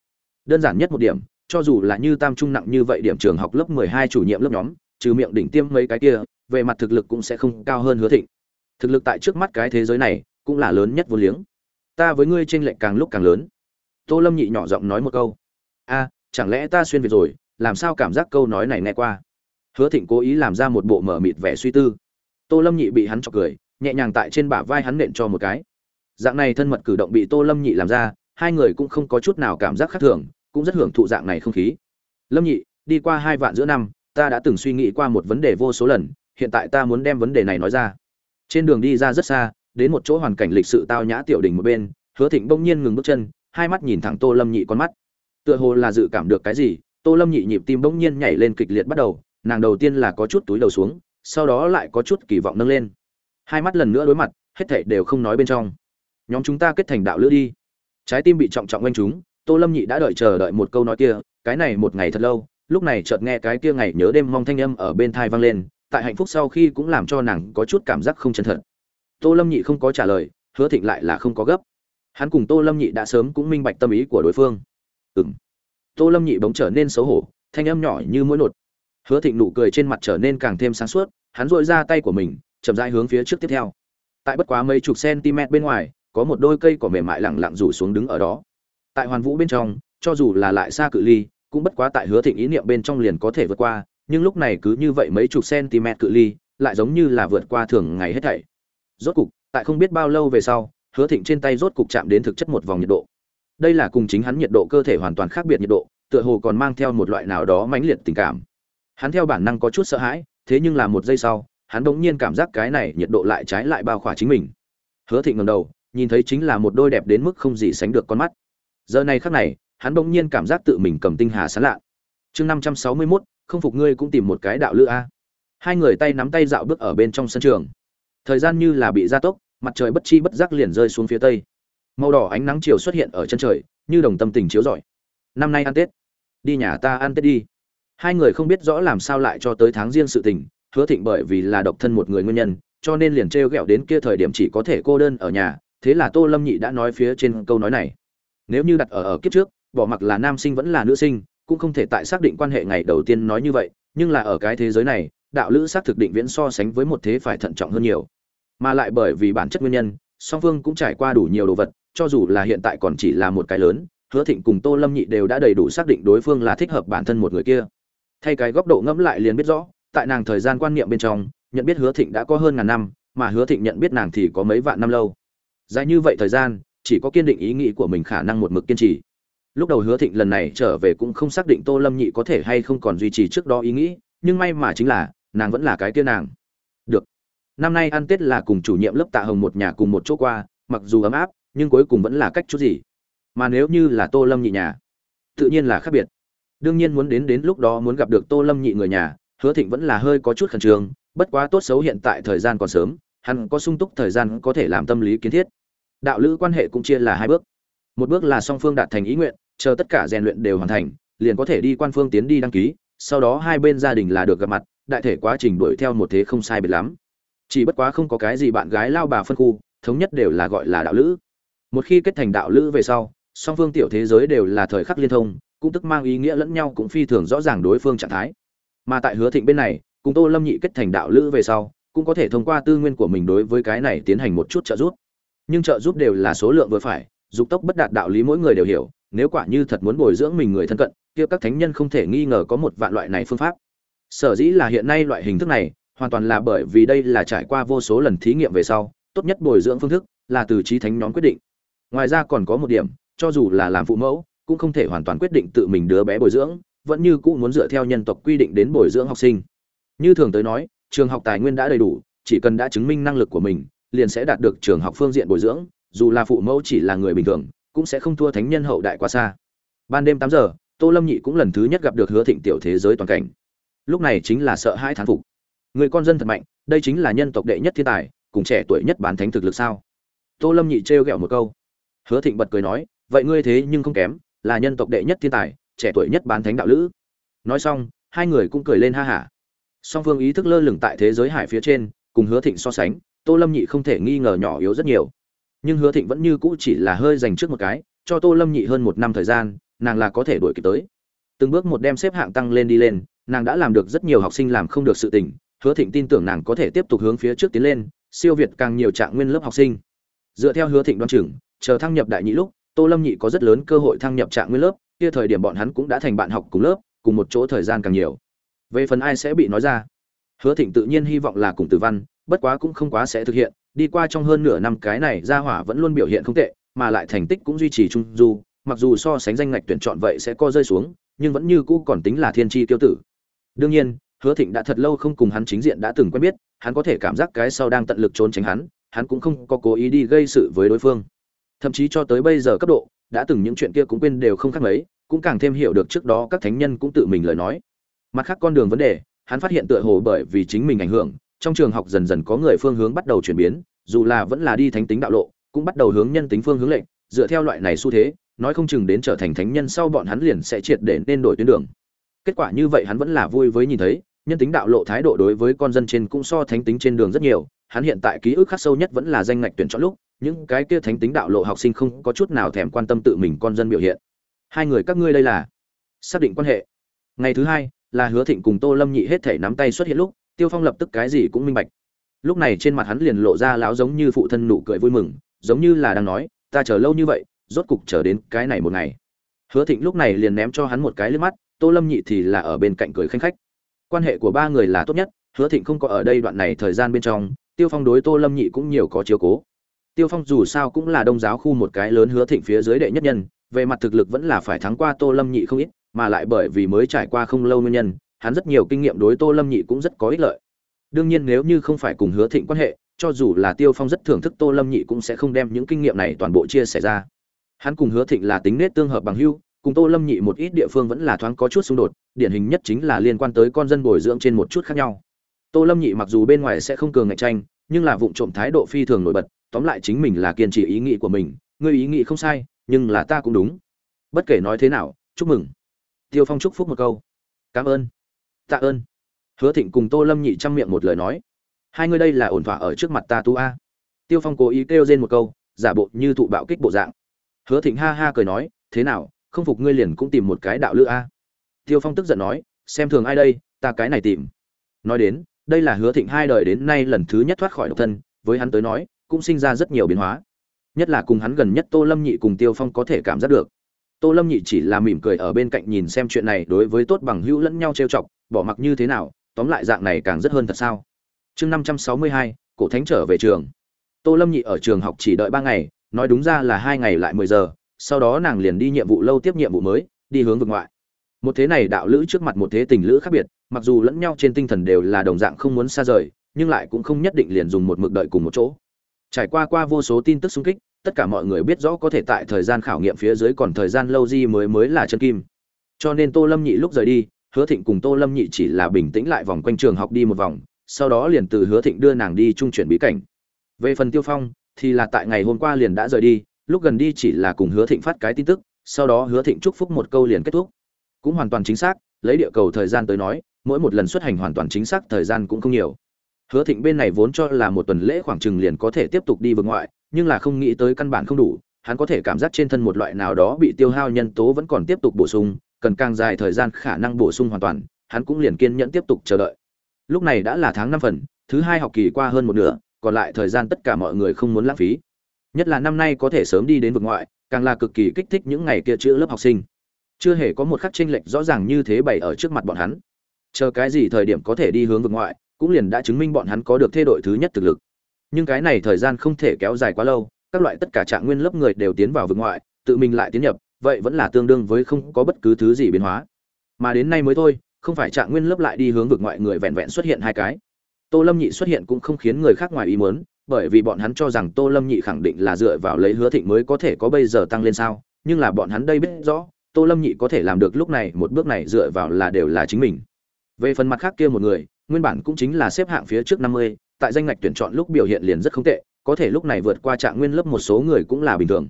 Đơn giản nhất một điểm, cho dù là như tam trung nặng như vậy điểm trường học lớp 12 chủ nhiệm lớp nhóm trừ miệng đỉnh tiêm mấy cái kia, về mặt thực lực cũng sẽ không cao hơn hứa thịnh. Thực lực tại trước mắt cái thế giới này cũng là lớn nhất vô liếng. Ta với ngươi tranh lệch càng lúc càng lớn. Tô lâm nhị nhỏ giọng nói một câu. A, chẳng lẽ ta xuyên việt rồi, làm sao cảm giác câu nói này nghe qua? Hứa thịnh cố ý làm ra một bộ mở mịt vẻ suy tư. Tô lâm nhị bị hắn chọc cười, nhẹ nhàng tại trên bả vai hắn nện cho một cái. Dạng này thân mật cử động bị tô lâm nhị làm ra, hai người cũng không có chút nào cảm giác khác thường, cũng rất hưởng thụ dạng này không khí. Lâm nhị, đi qua hai vạn giữa năm ta đã từng suy nghĩ qua một vấn đề vô số lần, hiện tại ta muốn đem vấn đề này nói ra. Trên đường đi ra rất xa, đến một chỗ hoàn cảnh lịch sự tao nhã tiểu đình một bên, hứa thịnh bỗng nhiên ngừng bước chân, hai mắt nhìn thẳng tô lâm nhị con mắt. Tựa hồ là dự cảm được cái gì, tô lâm nhị nhịp tim bỗng nhiên nhảy lên kịch liệt bắt đầu, nàng đầu tiên là có chút túi đầu xuống, sau đó lại có chút kỳ vọng nâng lên. Hai mắt lần nữa đối mặt, hết thảy đều không nói bên trong. Nhóm chúng ta kết thành đạo lữ đi. Trái tim bị trọng trọng quanh chúng, tô lâm nhị đã đợi chờ đợi một câu nói kia, cái này một ngày thật lâu lúc này chợt nghe cái kia ngày nhớ đêm mong thanh âm ở bên thai vang lên, tại hạnh phúc sau khi cũng làm cho nàng có chút cảm giác không chân thật. Tô lâm nhị không có trả lời, hứa thịnh lại là không có gấp. Hắn cùng tô lâm nhị đã sớm cũng minh bạch tâm ý của đối phương. Ừng tô lâm nhị bỗng trở nên xấu hổ, thanh âm nhỏ như mũi nột. Hứa thịnh nụ cười trên mặt trở nên càng thêm sáng suốt, hắn dội ra tay của mình, chậm rãi hướng phía trước tiếp theo. Tại bất quá mấy chục cm bên ngoài, có một đôi cây cỏ mềm mại lẳng lặng rủ xuống đứng ở đó. Tại hoàn vũ bên trong, cho dù là lại xa cự ly cũng bất quá tại hứa thịnh ý niệm bên trong liền có thể vượt qua, nhưng lúc này cứ như vậy mấy chục cm cự ly, lại giống như là vượt qua thường ngày hết thảy. Rốt cục, tại không biết bao lâu về sau, hứa thịnh trên tay rốt cục chạm đến thực chất một vòng nhiệt độ. Đây là cùng chính hắn nhiệt độ cơ thể hoàn toàn khác biệt nhiệt độ, tựa hồ còn mang theo một loại nào đó mãnh liệt tình cảm. Hắn theo bản năng có chút sợ hãi, thế nhưng là một giây sau, hắn bỗng nhiên cảm giác cái này nhiệt độ lại trái lại bao khỏa chính mình. Hứa thịnh ngẩng đầu, nhìn thấy chính là một đôi đẹp đến mức không gì sánh được con mắt. Giờ này khắc này hắn bỗng nhiên cảm giác tự mình cầm tinh hà sán lạ. Chương năm trăm sáu mươi mốt, không phục ngươi cũng tìm một cái đạo lữ a. Hai người tay nắm tay dạo bước ở bên trong sân trường. Thời gian như là bị gia tốc, mặt trời bất chi bất giác liền rơi xuống phía tây. Màu đỏ ánh nắng chiều xuất hiện ở chân trời, như đồng tâm tình chiếu rọi. Năm nay ăn tết. Đi nhà ta ăn tết đi. Hai người không biết rõ làm sao lại cho tới tháng riêng sự tình, hứa thịnh bởi vì là độc thân một người nguyên nhân, cho nên liền trêu ghẹo đến kia thời điểm chỉ có thể cô đơn ở nhà, thế là tô lâm nhị đã nói phía trên câu nói này. Nếu như đặt ở ở kiếp trước bỏ mặc là nam sinh vẫn là nữ sinh, cũng không thể tại xác định quan hệ ngày đầu tiên nói như vậy, nhưng là ở cái thế giới này, đạo lữ xác thực định viễn so sánh với một thế phải thận trọng hơn nhiều. Mà lại bởi vì bản chất nguyên nhân, song phương cũng trải qua đủ nhiều đồ vật, cho dù là hiện tại còn chỉ là một cái lớn, hứa thịnh cùng tô lâm nhị đều đã đầy đủ xác định đối phương là thích hợp bản thân một người kia. Thay cái góc độ ngẫm lại liền biết rõ, tại nàng thời gian quan niệm bên trong, nhận biết hứa thịnh đã có hơn ngàn năm, mà hứa thịnh nhận biết nàng thì có mấy vạn năm lâu. Dài như vậy thời gian, chỉ có kiên định ý nghĩ của mình khả năng một mực kiên trì lúc đầu hứa thịnh lần này trở về cũng không xác định tô lâm nhị có thể hay không còn duy trì trước đó ý nghĩ, nhưng may mà chính là, nàng vẫn là cái kia nàng. Được. Năm nay ăn tết là cùng chủ nhiệm lớp tạ hồng một nhà cùng một chỗ qua, mặc dù ấm áp, nhưng cuối cùng vẫn là cách chút gì. Mà nếu như là tô lâm nhị nhà, tự nhiên là khác biệt. Đương nhiên muốn đến đến lúc đó muốn gặp được tô lâm nhị người nhà, hứa thịnh vẫn là hơi có chút khẩn trương, bất quá tốt xấu hiện tại thời gian còn sớm, hắn có sung túc thời gian có thể làm tâm lý kiến thiết. Đạo lữ quan hệ cũng chia là hai bước. Một bước là song phương đạt thành ý nguyện chờ tất cả rèn luyện đều hoàn thành, liền có thể đi quan phương tiến đi đăng ký, sau đó hai bên gia đình là được gặp mặt, đại thể quá trình đuổi theo một thế không sai biệt lắm. Chỉ bất quá không có cái gì bạn gái lao bà phân khu, thống nhất đều là gọi là đạo lữ. Một khi kết thành đạo lữ về sau, song phương tiểu thế giới đều là thời khắc liên thông, cũng tức mang ý nghĩa lẫn nhau cũng phi thường rõ ràng đối phương trạng thái. Mà tại hứa thịnh bên này, cùng tô lâm nhị kết thành đạo lữ về sau, cũng có thể thông qua tư nguyên của mình đối với cái này tiến hành một chút trợ giúp. Nhưng trợ giúp đều là số lượng vừa phải, dục tốc bất đạt đạo lý mỗi người đều hiểu nếu quả như thật muốn bồi dưỡng mình người thân cận, kia các thánh nhân không thể nghi ngờ có một vạn loại này phương pháp. Sở dĩ là hiện nay loại hình thức này, hoàn toàn là bởi vì đây là trải qua vô số lần thí nghiệm về sau, tốt nhất bồi dưỡng phương thức là từ trí thánh nhóm quyết định. Ngoài ra còn có một điểm, cho dù là làm phụ mẫu, cũng không thể hoàn toàn quyết định tự mình đứa bé bồi dưỡng, vẫn như cũng muốn dựa theo nhân tộc quy định đến bồi dưỡng học sinh. Như thường tới nói, trường học tài nguyên đã đầy đủ, chỉ cần đã chứng minh năng lực của mình, liền sẽ đạt được trường học phương diện bồi dưỡng, dù là phụ mẫu chỉ là người bình thường cũng sẽ không thua thánh nhân hậu đại quá xa. Ban đêm tám giờ, tô lâm nhị cũng lần thứ nhất gặp được hứa thịnh tiểu thế giới toàn cảnh. Lúc này chính là sợ hãi thán phục. Người con dân thật mạnh, đây chính là nhân tộc đệ nhất thiên tài, cùng trẻ tuổi nhất bán thánh thực lực sao? Tô lâm nhị trêu ghẹo một câu. Hứa thịnh bật cười nói, vậy ngươi thế nhưng không kém, là nhân tộc đệ nhất thiên tài, trẻ tuổi nhất bán thánh đạo lữ. Nói xong, hai người cũng cười lên ha hả. Song phương ý thức lơ lửng tại thế giới hải phía trên, cùng hứa thịnh so sánh, tô lâm nhị không thể nghi ngờ nhỏ yếu rất nhiều nhưng hứa thịnh vẫn như cũ chỉ là hơi dành trước một cái, cho tô lâm nhị hơn một năm thời gian, nàng là có thể đuổi kịp tới. Từng bước một đem xếp hạng tăng lên đi lên, nàng đã làm được rất nhiều học sinh làm không được sự tình, hứa thịnh tin tưởng nàng có thể tiếp tục hướng phía trước tiến lên, siêu việt càng nhiều trạng nguyên lớp học sinh. Dựa theo hứa thịnh đoan chừng, chờ thăng nhập đại nhị lúc, tô lâm nhị có rất lớn cơ hội thăng nhập trạng nguyên lớp, kia thời điểm bọn hắn cũng đã thành bạn học cùng lớp, cùng một chỗ thời gian càng nhiều. Về phần ai sẽ bị nói ra, hứa thịnh tự nhiên hy vọng là cùng tử văn bất quá cũng không quá sẽ thực hiện, đi qua trong hơn nửa năm cái này gia hỏa vẫn luôn biểu hiện không tệ, mà lại thành tích cũng duy trì trung du, mặc dù so sánh danh ngạch tuyển chọn vậy sẽ co rơi xuống, nhưng vẫn như cũ còn tính là thiên tri tiêu tử. Đương nhiên, hứa thịnh đã thật lâu không cùng hắn chính diện đã từng quen biết, hắn có thể cảm giác cái sau đang tận lực trốn tránh hắn hắn cũng không có cố ý đi gây sự với đối phương. Thậm chí cho tới bây giờ cấp độ, đã từng những chuyện kia cũng quên đều không khác mấy, cũng càng thêm hiểu được trước đó các thánh nhân cũng tự mình lời nói. Mặt khác con đường vấn đề, hắn phát hiện tựa hồ bởi vì chính mình ảnh hưởng trong trường học dần dần có người phương hướng bắt đầu chuyển biến, dù là vẫn là đi thánh tính đạo lộ, cũng bắt đầu hướng nhân tính phương hướng lệnh dựa theo loại này xu thế, nói không chừng đến trở thành thánh nhân sau bọn hắn liền sẽ triệt để nên đổi tuyến đường. Kết quả như vậy hắn vẫn là vui với nhìn thấy, nhân tính đạo lộ thái độ đối với con dân trên cũng so thánh tính trên đường rất nhiều, hắn hiện tại ký ức khắc sâu nhất vẫn là danh ngạch tuyển chọn lúc, những cái kia thánh tính đạo lộ học sinh không có chút nào thèm quan tâm tự mình con dân biểu hiện. Hai người các ngươi đây là xác định quan hệ. Ngày thứ hai là hứa thịnh cùng tô lâm nhị hết thể nắm tay xuất hiện lúc tiêu phong lập tức cái gì cũng minh bạch. Lúc này trên mặt hắn liền lộ ra láo giống như phụ thân nụ cười vui mừng, giống như là đang nói, ta chờ lâu như vậy, rốt cục chờ đến cái này một ngày. Hứa thịnh lúc này liền ném cho hắn một cái liếc mắt, tô lâm nhị thì là ở bên cạnh cười khanh khách. Quan hệ của ba người là tốt nhất, hứa thịnh không có ở đây đoạn này thời gian bên trong, tiêu phong đối tô lâm nhị cũng nhiều có chiếu cố. Tiêu phong dù sao cũng là đông giáo khu một cái lớn hứa thịnh phía dưới đệ nhất nhân, về mặt thực lực vẫn là phải thắng qua tô lâm nhị không ít, mà lại bởi vì mới trải qua không lâu nguyên nhân hắn rất nhiều kinh nghiệm đối tô lâm nhị cũng rất có ích lợi. Đương nhiên nếu như không phải cùng hứa thịnh quan hệ, cho dù là tiêu phong rất thưởng thức tô lâm nhị cũng sẽ không đem những kinh nghiệm này toàn bộ chia sẻ ra. Hắn cùng hứa thịnh là tính nết tương hợp bằng hưu cùng tô lâm nhị một ít địa phương vẫn là thoáng có chút xung đột, điển hình nhất chính là liên quan tới con dân bồi dưỡng trên một chút khác nhau. Tô lâm nhị mặc dù bên ngoài sẽ không cường cạnh tranh, nhưng là vụ trộm thái độ phi thường nổi bật, tóm lại chính mình là kiên trì ý nghĩ của mình, ngươi ý nghĩ không sai, nhưng là ta cũng đúng. Bất kể nói thế nào, chúc mừng. Tiêu phong chúc phúc một câu. Cảm ơn tạ ơn. Hứa thịnh cùng tô lâm nhị chăm miệng một lời nói. Hai ngươi đây là ổn thỏa ở trước mặt ta tu a. Tiêu phong cố ý kêu lên một câu, giả bộ như thụ bạo kích bộ dạng. Hứa thịnh ha ha cười nói, thế nào, không phục ngươi liền cũng tìm một cái đạo lữ a. Tiêu phong tức giận nói, xem thường ai đây, ta cái này tìm. Nói đến, đây là hứa thịnh hai đời đến nay lần thứ nhất thoát khỏi độc thân, với hắn tới nói, cũng sinh ra rất nhiều biến hóa. Nhất là cùng hắn gần nhất tô lâm nhị cùng tiêu phong có thể cảm giác được tô lâm nhị chỉ là mỉm cười ở bên cạnh nhìn xem chuyện này đối với tốt bằng hữu lẫn nhau trêu chọc, bỏ mặc như thế nào, tóm lại dạng này càng rất hơn thật sao. Chương năm trăm sáu mươi hai, cổ thánh trở về trường. Tô lâm nhị ở trường học chỉ đợi ba ngày, nói đúng ra là hai ngày lại mười giờ, sau đó nàng liền đi nhiệm vụ lâu tiếp nhiệm vụ mới, đi hướng vực ngoại. Một thế này đạo lữ trước mặt một thế tình lữ khác biệt, mặc dù lẫn nhau trên tinh thần đều là đồng dạng không muốn xa rời, nhưng lại cũng không nhất định liền dùng một mực đợi cùng một chỗ. Trải qua qua vô số tin tức xung kích tất cả mọi người biết rõ có thể tại thời gian khảo nghiệm phía dưới còn thời gian lâu di mới mới là chân kim. Cho nên tô lâm nhị lúc rời đi, hứa thịnh cùng tô lâm nhị chỉ là bình tĩnh lại vòng quanh trường học đi một vòng, sau đó liền từ hứa thịnh đưa nàng đi trung chuyển bí cảnh. Về phần tiêu phong, thì là tại ngày hôm qua liền đã rời đi, lúc gần đi chỉ là cùng hứa thịnh phát cái tin tức, sau đó hứa thịnh chúc phúc một câu liền kết thúc. Cũng hoàn toàn chính xác, lấy địa cầu thời gian tới nói, mỗi một lần xuất hành hoàn toàn chính xác thời gian cũng không nhiều. Hứa thịnh bên này vốn cho là một tuần lễ khoảng chừng liền có thể tiếp tục đi vượt ngoại nhưng là không nghĩ tới căn bản không đủ, hắn có thể cảm giác trên thân một loại nào đó bị tiêu hao nhân tố vẫn còn tiếp tục bổ sung, cần càng dài thời gian khả năng bổ sung hoàn toàn, hắn cũng liền kiên nhẫn tiếp tục chờ đợi. Lúc này đã là tháng năm phần, thứ hai học kỳ qua hơn một nửa, còn lại thời gian tất cả mọi người không muốn lãng phí. Nhất là năm nay có thể sớm đi đến vực ngoại, càng là cực kỳ kích thích những ngày kia chữa lớp học sinh. Chưa hề có một khắc tranh lệch rõ ràng như thế bày ở trước mặt bọn hắn. Chờ cái gì thời điểm có thể đi hướng vực ngoại, cũng liền đã chứng minh bọn hắn có được thay đổi thứ nhất thực lực nhưng cái này thời gian không thể kéo dài quá lâu, các loại tất cả trạng nguyên lớp người đều tiến vào vực ngoại, tự mình lại tiến nhập, vậy vẫn là tương đương với không có bất cứ thứ gì biến hóa. Mà đến nay mới thôi, không phải trạng nguyên lớp lại đi hướng vực ngoại người vẹn vẹn xuất hiện hai cái. Tô lâm nhị xuất hiện cũng không khiến người khác ngoài ý muốn, bởi vì bọn hắn cho rằng tô lâm nhị khẳng định là dựa vào lấy hứa thịnh mới có thể có bây giờ tăng lên sao, nhưng là bọn hắn đây biết rõ, tô lâm nhị có thể làm được lúc này một bước này dựa vào là đều là chính mình. Về phần mặt khác kia một người, nguyên bản cũng chính là xếp hạng phía trước năm mươi tại danh ngạch tuyển chọn lúc biểu hiện liền rất không tệ, có thể lúc này vượt qua trạng nguyên lớp một số người cũng là bình thường.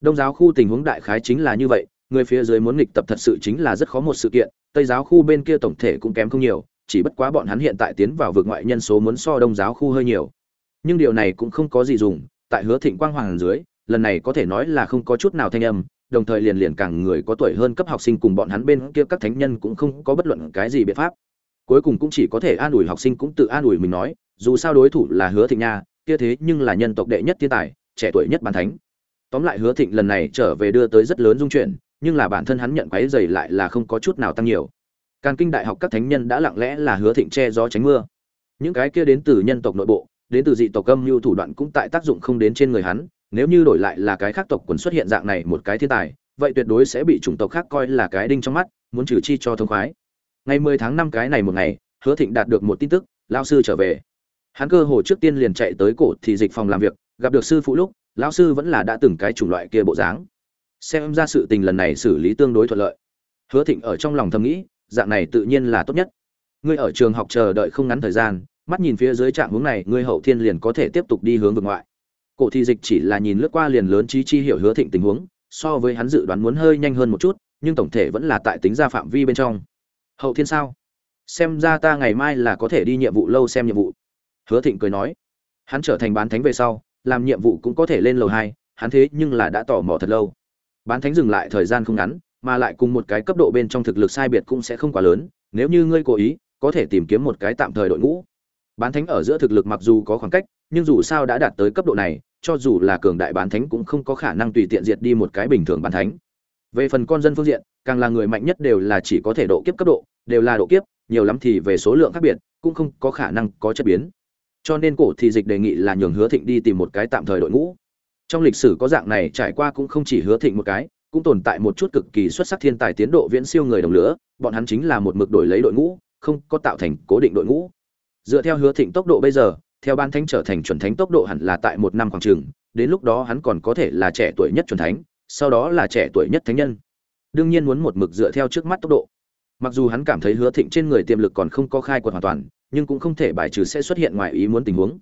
Đông giáo khu tình huống đại khái chính là như vậy, người phía dưới muốn nghịch tập thật sự chính là rất khó một sự kiện, tây giáo khu bên kia tổng thể cũng kém không nhiều, chỉ bất quá bọn hắn hiện tại tiến vào vực ngoại nhân số muốn so đông giáo khu hơi nhiều. Nhưng điều này cũng không có gì dùng, tại hứa thịnh quang hoàng dưới, lần này có thể nói là không có chút nào thanh âm, đồng thời liền liền càng người có tuổi hơn cấp học sinh cùng bọn hắn bên kia các thánh nhân cũng không có bất luận cái gì biện pháp. Cuối cùng cũng chỉ có thể an ủi học sinh cũng tự an ủi mình nói dù sao đối thủ là hứa thịnh nha, kia thế nhưng là nhân tộc đệ nhất thiên tài, trẻ tuổi nhất bàn thánh. Tóm lại hứa thịnh lần này trở về đưa tới rất lớn dung chuyển, nhưng là bản thân hắn nhận quái dày lại là không có chút nào tăng nhiều. Càn kinh đại học các thánh nhân đã lặng lẽ là hứa thịnh che gió tránh mưa. Những cái kia đến từ nhân tộc nội bộ, đến từ dị tộc âm mưu thủ đoạn cũng tại tác dụng không đến trên người hắn, nếu như đổi lại là cái khác tộc quần xuất hiện dạng này một cái thiên tài, vậy tuyệt đối sẽ bị chủng tộc khác coi là cái đinh trong mắt, muốn trừ chi cho thông khoái. Ngày 10 tháng 5 cái này một ngày, hứa thịnh đạt được một tin tức, lão sư trở về hắn cơ hồ trước tiên liền chạy tới cổ thì dịch phòng làm việc, gặp được sư phụ lúc, lão sư vẫn là đã từng cái chủng loại kia bộ dáng. Xem ra sự tình lần này xử lý tương đối thuận lợi. Hứa thịnh ở trong lòng thầm nghĩ, dạng này tự nhiên là tốt nhất. Ngươi ở trường học chờ đợi không ngắn thời gian, mắt nhìn phía dưới trạng hướng này, ngươi hậu thiên liền có thể tiếp tục đi hướng vực ngoại. Cổ thi dịch chỉ là nhìn lướt qua liền lớn trí chi hiểu hứa thịnh tình huống, so với hắn dự đoán muốn hơi nhanh hơn một chút, nhưng tổng thể vẫn là tại tính ra phạm vi bên trong. Hậu thiên sao? Xem ra ta ngày mai là có thể đi nhiệm vụ lâu xem nhiệm vụ hứa thịnh cười nói, hắn trở thành bán thánh về sau, làm nhiệm vụ cũng có thể lên lầu hai, hắn thế nhưng là đã tò mò thật lâu. Bán thánh dừng lại thời gian không ngắn, mà lại cùng một cái cấp độ bên trong thực lực sai biệt cũng sẽ không quá lớn, nếu như ngươi cố ý, có thể tìm kiếm một cái tạm thời đội ngũ. Bán thánh ở giữa thực lực mặc dù có khoảng cách, nhưng dù sao đã đạt tới cấp độ này, cho dù là cường đại bán thánh cũng không có khả năng tùy tiện diệt đi một cái bình thường bán thánh. Về phần con dân phương diện, càng là người mạnh nhất đều là chỉ có thể độ kiếp cấp độ, đều là độ kiếp, nhiều lắm thì về số lượng khác biệt, cũng không có khả năng có chất biến cho nên cổ thì dịch đề nghị là nhường hứa thịnh đi tìm một cái tạm thời đội ngũ. Trong lịch sử có dạng này, trải qua cũng không chỉ hứa thịnh một cái, cũng tồn tại một chút cực kỳ xuất sắc thiên tài tiến độ viễn siêu người đồng lửa, bọn hắn chính là một mực đổi lấy đội ngũ, không có tạo thành cố định đội ngũ. Dựa theo hứa thịnh tốc độ bây giờ, theo ban thánh trở thành chuẩn thánh tốc độ hẳn là tại một năm khoảng trường đến lúc đó hắn còn có thể là trẻ tuổi nhất chuẩn thánh, sau đó là trẻ tuổi nhất thánh nhân. Đương nhiên muốn một mực dựa theo trước mắt tốc độ. Mặc dù hắn cảm thấy hứa thịnh trên người tiềm lực còn không có khai quật hoàn toàn nhưng cũng không thể bài trừ sẽ xuất hiện ngoài ý muốn tình huống.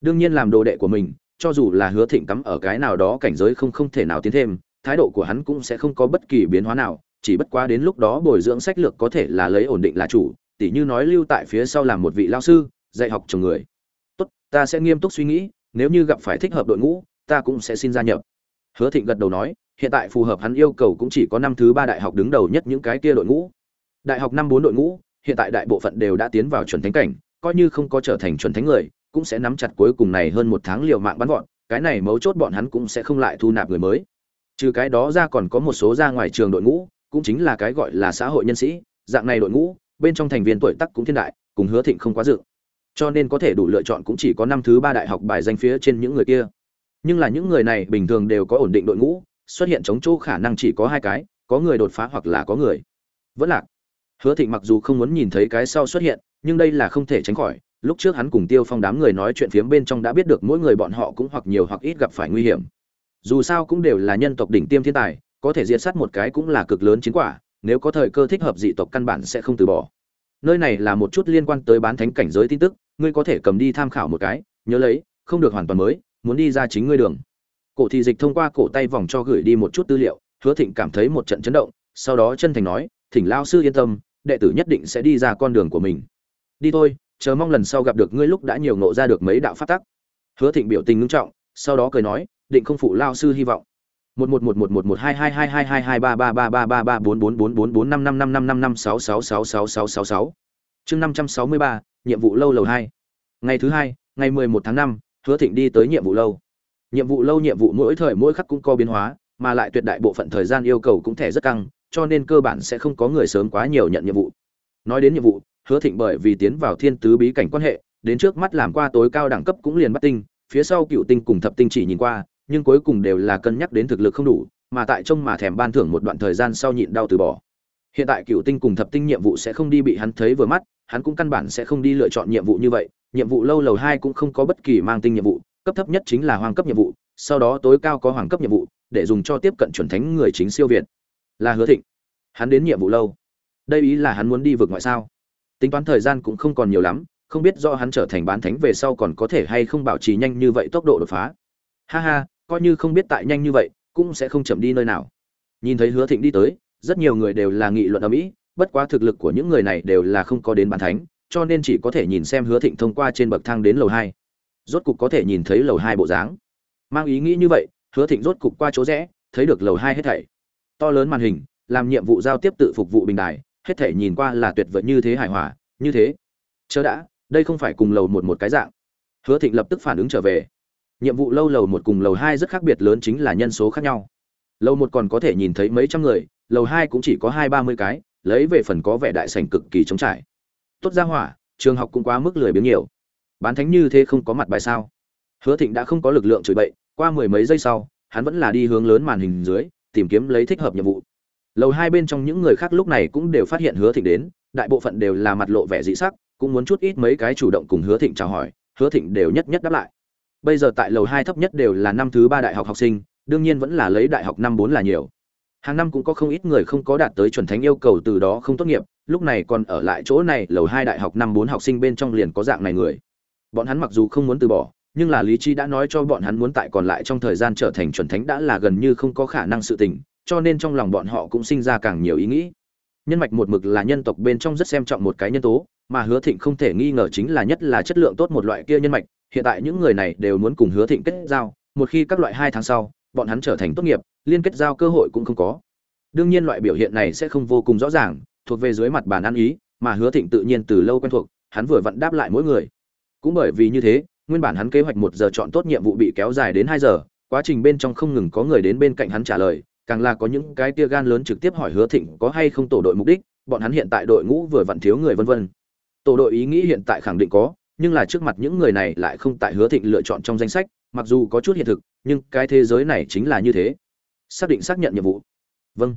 Đương nhiên làm đồ đệ của mình, cho dù là hứa thịnh cắm ở cái nào đó cảnh giới không không thể nào tiến thêm, thái độ của hắn cũng sẽ không có bất kỳ biến hóa nào, chỉ bất quá đến lúc đó bồi dưỡng sách lược có thể là lấy ổn định là chủ, tỉ như nói lưu tại phía sau làm một vị lao sư, dạy học chồng người. Tốt, ta sẽ nghiêm túc suy nghĩ, nếu như gặp phải thích hợp đội ngũ, ta cũng sẽ xin gia nhập. Hứa thịnh gật đầu nói, hiện tại phù hợp hắn yêu cầu cũng chỉ có năm thứ ba đại học đứng đầu nhất những cái kia đội ngũ. Đại học năm bốn đội ngũ hiện tại đại bộ phận đều đã tiến vào chuẩn thánh cảnh, coi như không có trở thành chuẩn thánh người, cũng sẽ nắm chặt cuối cùng này hơn một tháng liều mạng bắn gọn, cái này mấu chốt bọn hắn cũng sẽ không lại thu nạp người mới. Trừ cái đó ra còn có một số ra ngoài trường đội ngũ, cũng chính là cái gọi là xã hội nhân sĩ, dạng này đội ngũ, bên trong thành viên tuổi tác cũng thiên đại, cùng hứa thịnh không quá dự. Cho nên có thể đủ lựa chọn cũng chỉ có năm thứ ba đại học bài danh phía trên những người kia. Nhưng là những người này bình thường đều có ổn định đội ngũ, xuất hiện chống chỗ khả năng chỉ có hai cái, có người đột phá hoặc là có người. Vẫn lạc hứa thịnh mặc dù không muốn nhìn thấy cái sau xuất hiện, nhưng đây là không thể tránh khỏi. Lúc trước hắn cùng tiêu phong đám người nói chuyện phiếm bên trong đã biết được mỗi người bọn họ cũng hoặc nhiều hoặc ít gặp phải nguy hiểm. Dù sao cũng đều là nhân tộc đỉnh tiêm thiên tài, có thể diệt sát một cái cũng là cực lớn chiến quả, nếu có thời cơ thích hợp dị tộc căn bản sẽ không từ bỏ. Nơi này là một chút liên quan tới bán thánh cảnh giới tin tức, ngươi có thể cầm đi tham khảo một cái, nhớ lấy, không được hoàn toàn mới, muốn đi ra chính ngươi đường. Cổ thị dịch thông qua cổ tay vòng cho gửi đi một chút tư liệu, hứa thịnh cảm thấy một trận chấn động, sau đó chân thành nói, thỉnh lao sư yên tâm đệ tử nhất định sẽ đi ra con đường của mình. Đi thôi, chờ mong lần sau gặp được ngươi lúc đã nhiều ngộ ra được mấy đạo phát tắc. Hứa thịnh biểu tình ngưng trọng, sau đó cười nói, định không phụ lao sư hy vọng. Một một một một một một hai hai hai hai hai hai ba ba ba ba ba ba bốn bốn bốn bốn bốn năm năm năm năm năm năm sáu sáu sáu sáu sáu sáu sáu. Chương năm trăm sáu mươi ba, nhiệm vụ lâu lầu hai. Ngày thứ hai, ngày mười một tháng năm, hứa thịnh đi tới nhiệm vụ lâu. Nhiệm vụ lâu nhiệm vụ mỗi thời mỗi khắc cũng có biến hóa, mà lại tuyệt đại bộ phận thời gian yêu cầu cũng thẻ rất căng cho nên cơ bản sẽ không có người sớm quá nhiều nhận nhiệm vụ. Nói đến nhiệm vụ, hứa thịnh bởi vì tiến vào thiên tứ bí cảnh quan hệ, đến trước mắt làm qua tối cao đẳng cấp cũng liền bắt tinh, phía sau cựu tinh cùng thập tinh chỉ nhìn qua, nhưng cuối cùng đều là cân nhắc đến thực lực không đủ, mà tại trông mà thèm ban thưởng một đoạn thời gian sau nhịn đau từ bỏ. Hiện tại cựu tinh cùng thập tinh nhiệm vụ sẽ không đi bị hắn thấy vừa mắt, hắn cũng căn bản sẽ không đi lựa chọn nhiệm vụ như vậy, nhiệm vụ lâu lầu hai cũng không có bất kỳ mang tinh nhiệm vụ, cấp thấp nhất chính là hoàng cấp nhiệm vụ, sau đó tối cao có hoàng cấp nhiệm vụ, để dùng cho tiếp cận chuẩn thánh người chính siêu việt là hứa thịnh. Hắn đến nhiệm vụ lâu. Đây ý là hắn muốn đi vượt ngoại sao? Tính toán thời gian cũng không còn nhiều lắm, không biết do hắn trở thành bán thánh về sau còn có thể hay không bảo trì nhanh như vậy tốc độ đột phá. Ha ha, coi như không biết tại nhanh như vậy, cũng sẽ không chậm đi nơi nào. Nhìn thấy hứa thịnh đi tới, rất nhiều người đều là nghị luận ở mỹ bất quá thực lực của những người này đều là không có đến bán thánh, cho nên chỉ có thể nhìn xem hứa thịnh thông qua trên bậc thang đến lầu hai. Rốt cục có thể nhìn thấy lầu hai bộ dáng. Mang ý nghĩ như vậy, hứa thịnh rốt cục qua chỗ rẽ, thấy được lầu hai hết thảy to lớn màn hình, làm nhiệm vụ giao tiếp tự phục vụ bình đài, hết thể nhìn qua là tuyệt vời như thế hài hòa, như thế. Chớ đã, đây không phải cùng lầu một một cái dạng. Hứa thịnh lập tức phản ứng trở về. Nhiệm vụ lâu lầu một cùng lầu hai rất khác biệt lớn chính là nhân số khác nhau. Lầu một còn có thể nhìn thấy mấy trăm người, lầu hai cũng chỉ có hai ba mươi cái, lấy về phần có vẻ đại sảnh cực kỳ trống trải. Tốt ra hỏa, trường học cũng quá mức lười biếng nhiều. Bán thánh như thế không có mặt bài sao? Hứa thịnh đã không có lực lượng chửi bậy, qua mười mấy giây sau, hắn vẫn là đi hướng lớn màn hình dưới tìm kiếm lấy thích hợp nhiệm vụ. Lầu hai bên trong những người khác lúc này cũng đều phát hiện hứa thịnh đến, đại bộ phận đều là mặt lộ vẻ dị sắc, cũng muốn chút ít mấy cái chủ động cùng hứa thịnh chào hỏi, hứa thịnh đều nhất nhất đáp lại. Bây giờ tại lầu hai thấp nhất đều là năm thứ ba đại học học sinh, đương nhiên vẫn là lấy đại học năm bốn là nhiều. Hàng năm cũng có không ít người không có đạt tới chuẩn thánh yêu cầu từ đó không tốt nghiệp, lúc này còn ở lại chỗ này, lầu hai đại học năm bốn học sinh bên trong liền có dạng này người. Bọn hắn mặc dù không muốn từ bỏ nhưng là lý trí đã nói cho bọn hắn muốn tại còn lại trong thời gian trở thành chuẩn thánh đã là gần như không có khả năng sự tình, cho nên trong lòng bọn họ cũng sinh ra càng nhiều ý nghĩ. Nhân mạch một mực là nhân tộc bên trong rất xem trọng một cái nhân tố, mà hứa thịnh không thể nghi ngờ chính là nhất là chất lượng tốt một loại kia nhân mạch, hiện tại những người này đều muốn cùng hứa thịnh kết giao, một khi các loại hai tháng sau, bọn hắn trở thành tốt nghiệp, liên kết giao cơ hội cũng không có. Đương nhiên loại biểu hiện này sẽ không vô cùng rõ ràng, thuộc về dưới mặt bàn ăn ý, mà hứa thịnh tự nhiên từ lâu quen thuộc, hắn vừa vặn đáp lại mỗi người. Cũng bởi vì như thế nguyên bản hắn kế hoạch một giờ chọn tốt nhiệm vụ bị kéo dài đến hai giờ, quá trình bên trong không ngừng có người đến bên cạnh hắn trả lời, càng là có những cái tia gan lớn trực tiếp hỏi hứa thịnh có hay không tổ đội mục đích, bọn hắn hiện tại đội ngũ vừa vặn thiếu người vân vân. Tổ đội ý nghĩ hiện tại khẳng định có, nhưng là trước mặt những người này lại không tại hứa thịnh lựa chọn trong danh sách, mặc dù có chút hiện thực, nhưng cái thế giới này chính là như thế. Xác định xác nhận nhiệm vụ. Vâng.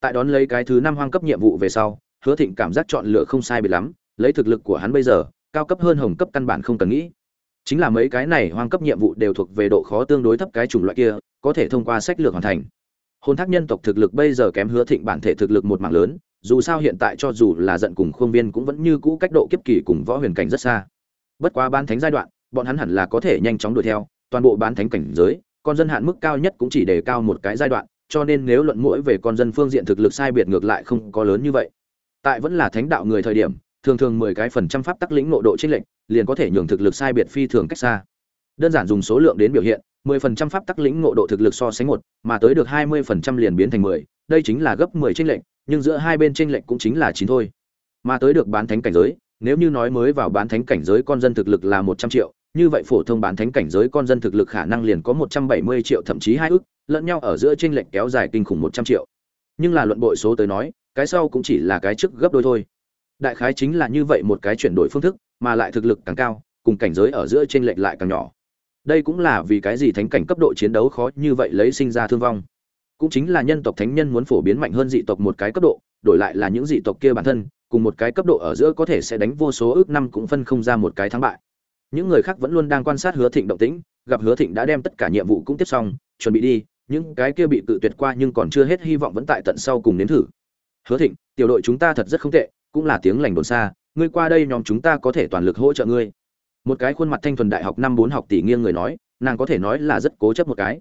Tại đón lấy cái thứ năm hoang cấp nhiệm vụ về sau, hứa thịnh cảm giác chọn lựa không sai biệt lắm, lấy thực lực của hắn bây giờ, cao cấp hơn hồng cấp căn bản không cần nghĩ chính là mấy cái này hoang cấp nhiệm vụ đều thuộc về độ khó tương đối thấp cái chủng loại kia, có thể thông qua sách lược hoàn thành. Hôn thác nhân tộc thực lực bây giờ kém hứa thịnh bản thể thực lực một mạng lớn, dù sao hiện tại cho dù là giận cùng khuôn viên cũng vẫn như cũ cách độ kiếp kỳ cùng võ huyền cảnh rất xa. Bất quá bán thánh giai đoạn, bọn hắn hẳn là có thể nhanh chóng đuổi theo, toàn bộ bán thánh cảnh giới, con dân hạn mức cao nhất cũng chỉ đề cao một cái giai đoạn, cho nên nếu luận mũi về con dân phương diện thực lực sai biệt ngược lại không có lớn như vậy. Tại vẫn là thánh đạo người thời điểm, thường thường mười cái phần trăm pháp tắc lĩnh nội độ chênh lệnh liền có thể nhường thực lực sai biệt phi thường cách xa. Đơn giản dùng số lượng đến biểu hiện, mười phần trăm pháp tắc lĩnh ngộ độ thực lực so sánh một, mà tới được hai mươi phần trăm liền biến thành mười, đây chính là gấp mười chênh lệnh nhưng giữa hai bên chênh lệnh cũng chính là chín thôi. Mà tới được bán thánh cảnh giới, nếu như nói mới vào bán thánh cảnh giới con dân thực lực là một trăm triệu, như vậy phổ thông bán thánh cảnh giới con dân thực lực khả năng liền có một trăm bảy mươi triệu, thậm chí hai ước, lẫn nhau ở giữa chênh lệnh kéo dài kinh khủng một trăm triệu. Nhưng là luận bội số tới nói, cái sau cũng chỉ là cái trước gấp đôi thôi. Đại khái chính là như vậy một cái chuyển đổi phương thức mà lại thực lực càng cao, cùng cảnh giới ở giữa chênh lệch lại càng nhỏ. Đây cũng là vì cái gì thánh cảnh cấp độ chiến đấu khó như vậy lấy sinh ra thương vong. Cũng chính là nhân tộc thánh nhân muốn phổ biến mạnh hơn dị tộc một cái cấp độ, đổi lại là những dị tộc kia bản thân, cùng một cái cấp độ ở giữa có thể sẽ đánh vô số ước năm cũng phân không ra một cái thắng bại. Những người khác vẫn luôn đang quan sát hứa thịnh động tĩnh, gặp hứa thịnh đã đem tất cả nhiệm vụ cũng tiếp xong, chuẩn bị đi, những cái kia bị tự tuyệt qua nhưng còn chưa hết hy vọng vẫn tại tận sau cùng nếm thử. Hứa thịnh, tiểu đội chúng ta thật rất không tệ, cũng là tiếng lành đồn xa ngươi qua đây nhóm chúng ta có thể toàn lực hỗ trợ ngươi. Một cái khuôn mặt thanh thuần đại học năm bốn học tỷ nghiêng người nói, nàng có thể nói là rất cố chấp một cái.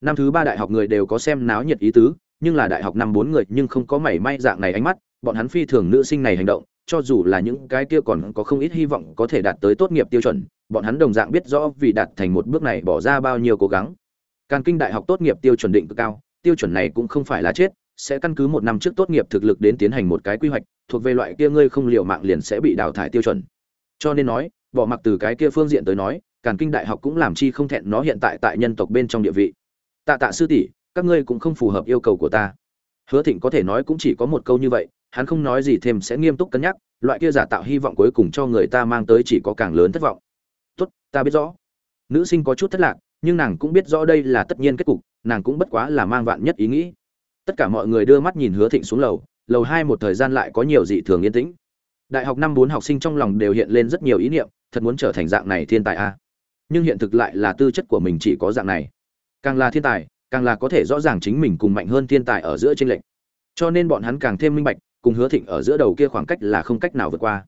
Năm thứ ba đại học người đều có xem náo nhiệt ý tứ, nhưng là đại học năm bốn người nhưng không có mảy may dạng này ánh mắt, bọn hắn phi thường nữ sinh này hành động, cho dù là những cái kia còn có không ít hy vọng có thể đạt tới tốt nghiệp tiêu chuẩn, bọn hắn đồng dạng biết rõ vì đạt thành một bước này bỏ ra bao nhiêu cố gắng. Càng kinh đại học tốt nghiệp tiêu chuẩn định cực cao, tiêu chuẩn này cũng không phải là chết, sẽ căn cứ một năm trước tốt nghiệp thực lực đến tiến hành một cái quy hoạch thuộc về loại kia ngươi không liều mạng liền sẽ bị đào thải tiêu chuẩn. Cho nên nói, bỏ mặc từ cái kia phương diện tới nói, càn kinh đại học cũng làm chi không thẹn nó hiện tại tại nhân tộc bên trong địa vị. Tạ tạ sư tỷ, các ngươi cũng không phù hợp yêu cầu của ta. Hứa thịnh có thể nói cũng chỉ có một câu như vậy, hắn không nói gì thêm sẽ nghiêm túc cân nhắc, loại kia giả tạo hy vọng cuối cùng cho người ta mang tới chỉ có càng lớn thất vọng. Tốt, ta biết rõ. Nữ sinh có chút thất lạc, nhưng nàng cũng biết rõ đây là tất nhiên kết cục, nàng cũng bất quá là mang vạn nhất ý nghĩ. Tất cả mọi người đưa mắt nhìn hứa thịnh xuống lầu lầu hai một thời gian lại có nhiều dị thường yên tĩnh. Đại học năm bốn học sinh trong lòng đều hiện lên rất nhiều ý niệm, thật muốn trở thành dạng này thiên tài a. Nhưng hiện thực lại là tư chất của mình chỉ có dạng này. Càng là thiên tài, càng là có thể rõ ràng chính mình cùng mạnh hơn thiên tài ở giữa tranh lệch. Cho nên bọn hắn càng thêm minh bạch, cùng hứa thịnh ở giữa đầu kia khoảng cách là không cách nào vượt qua.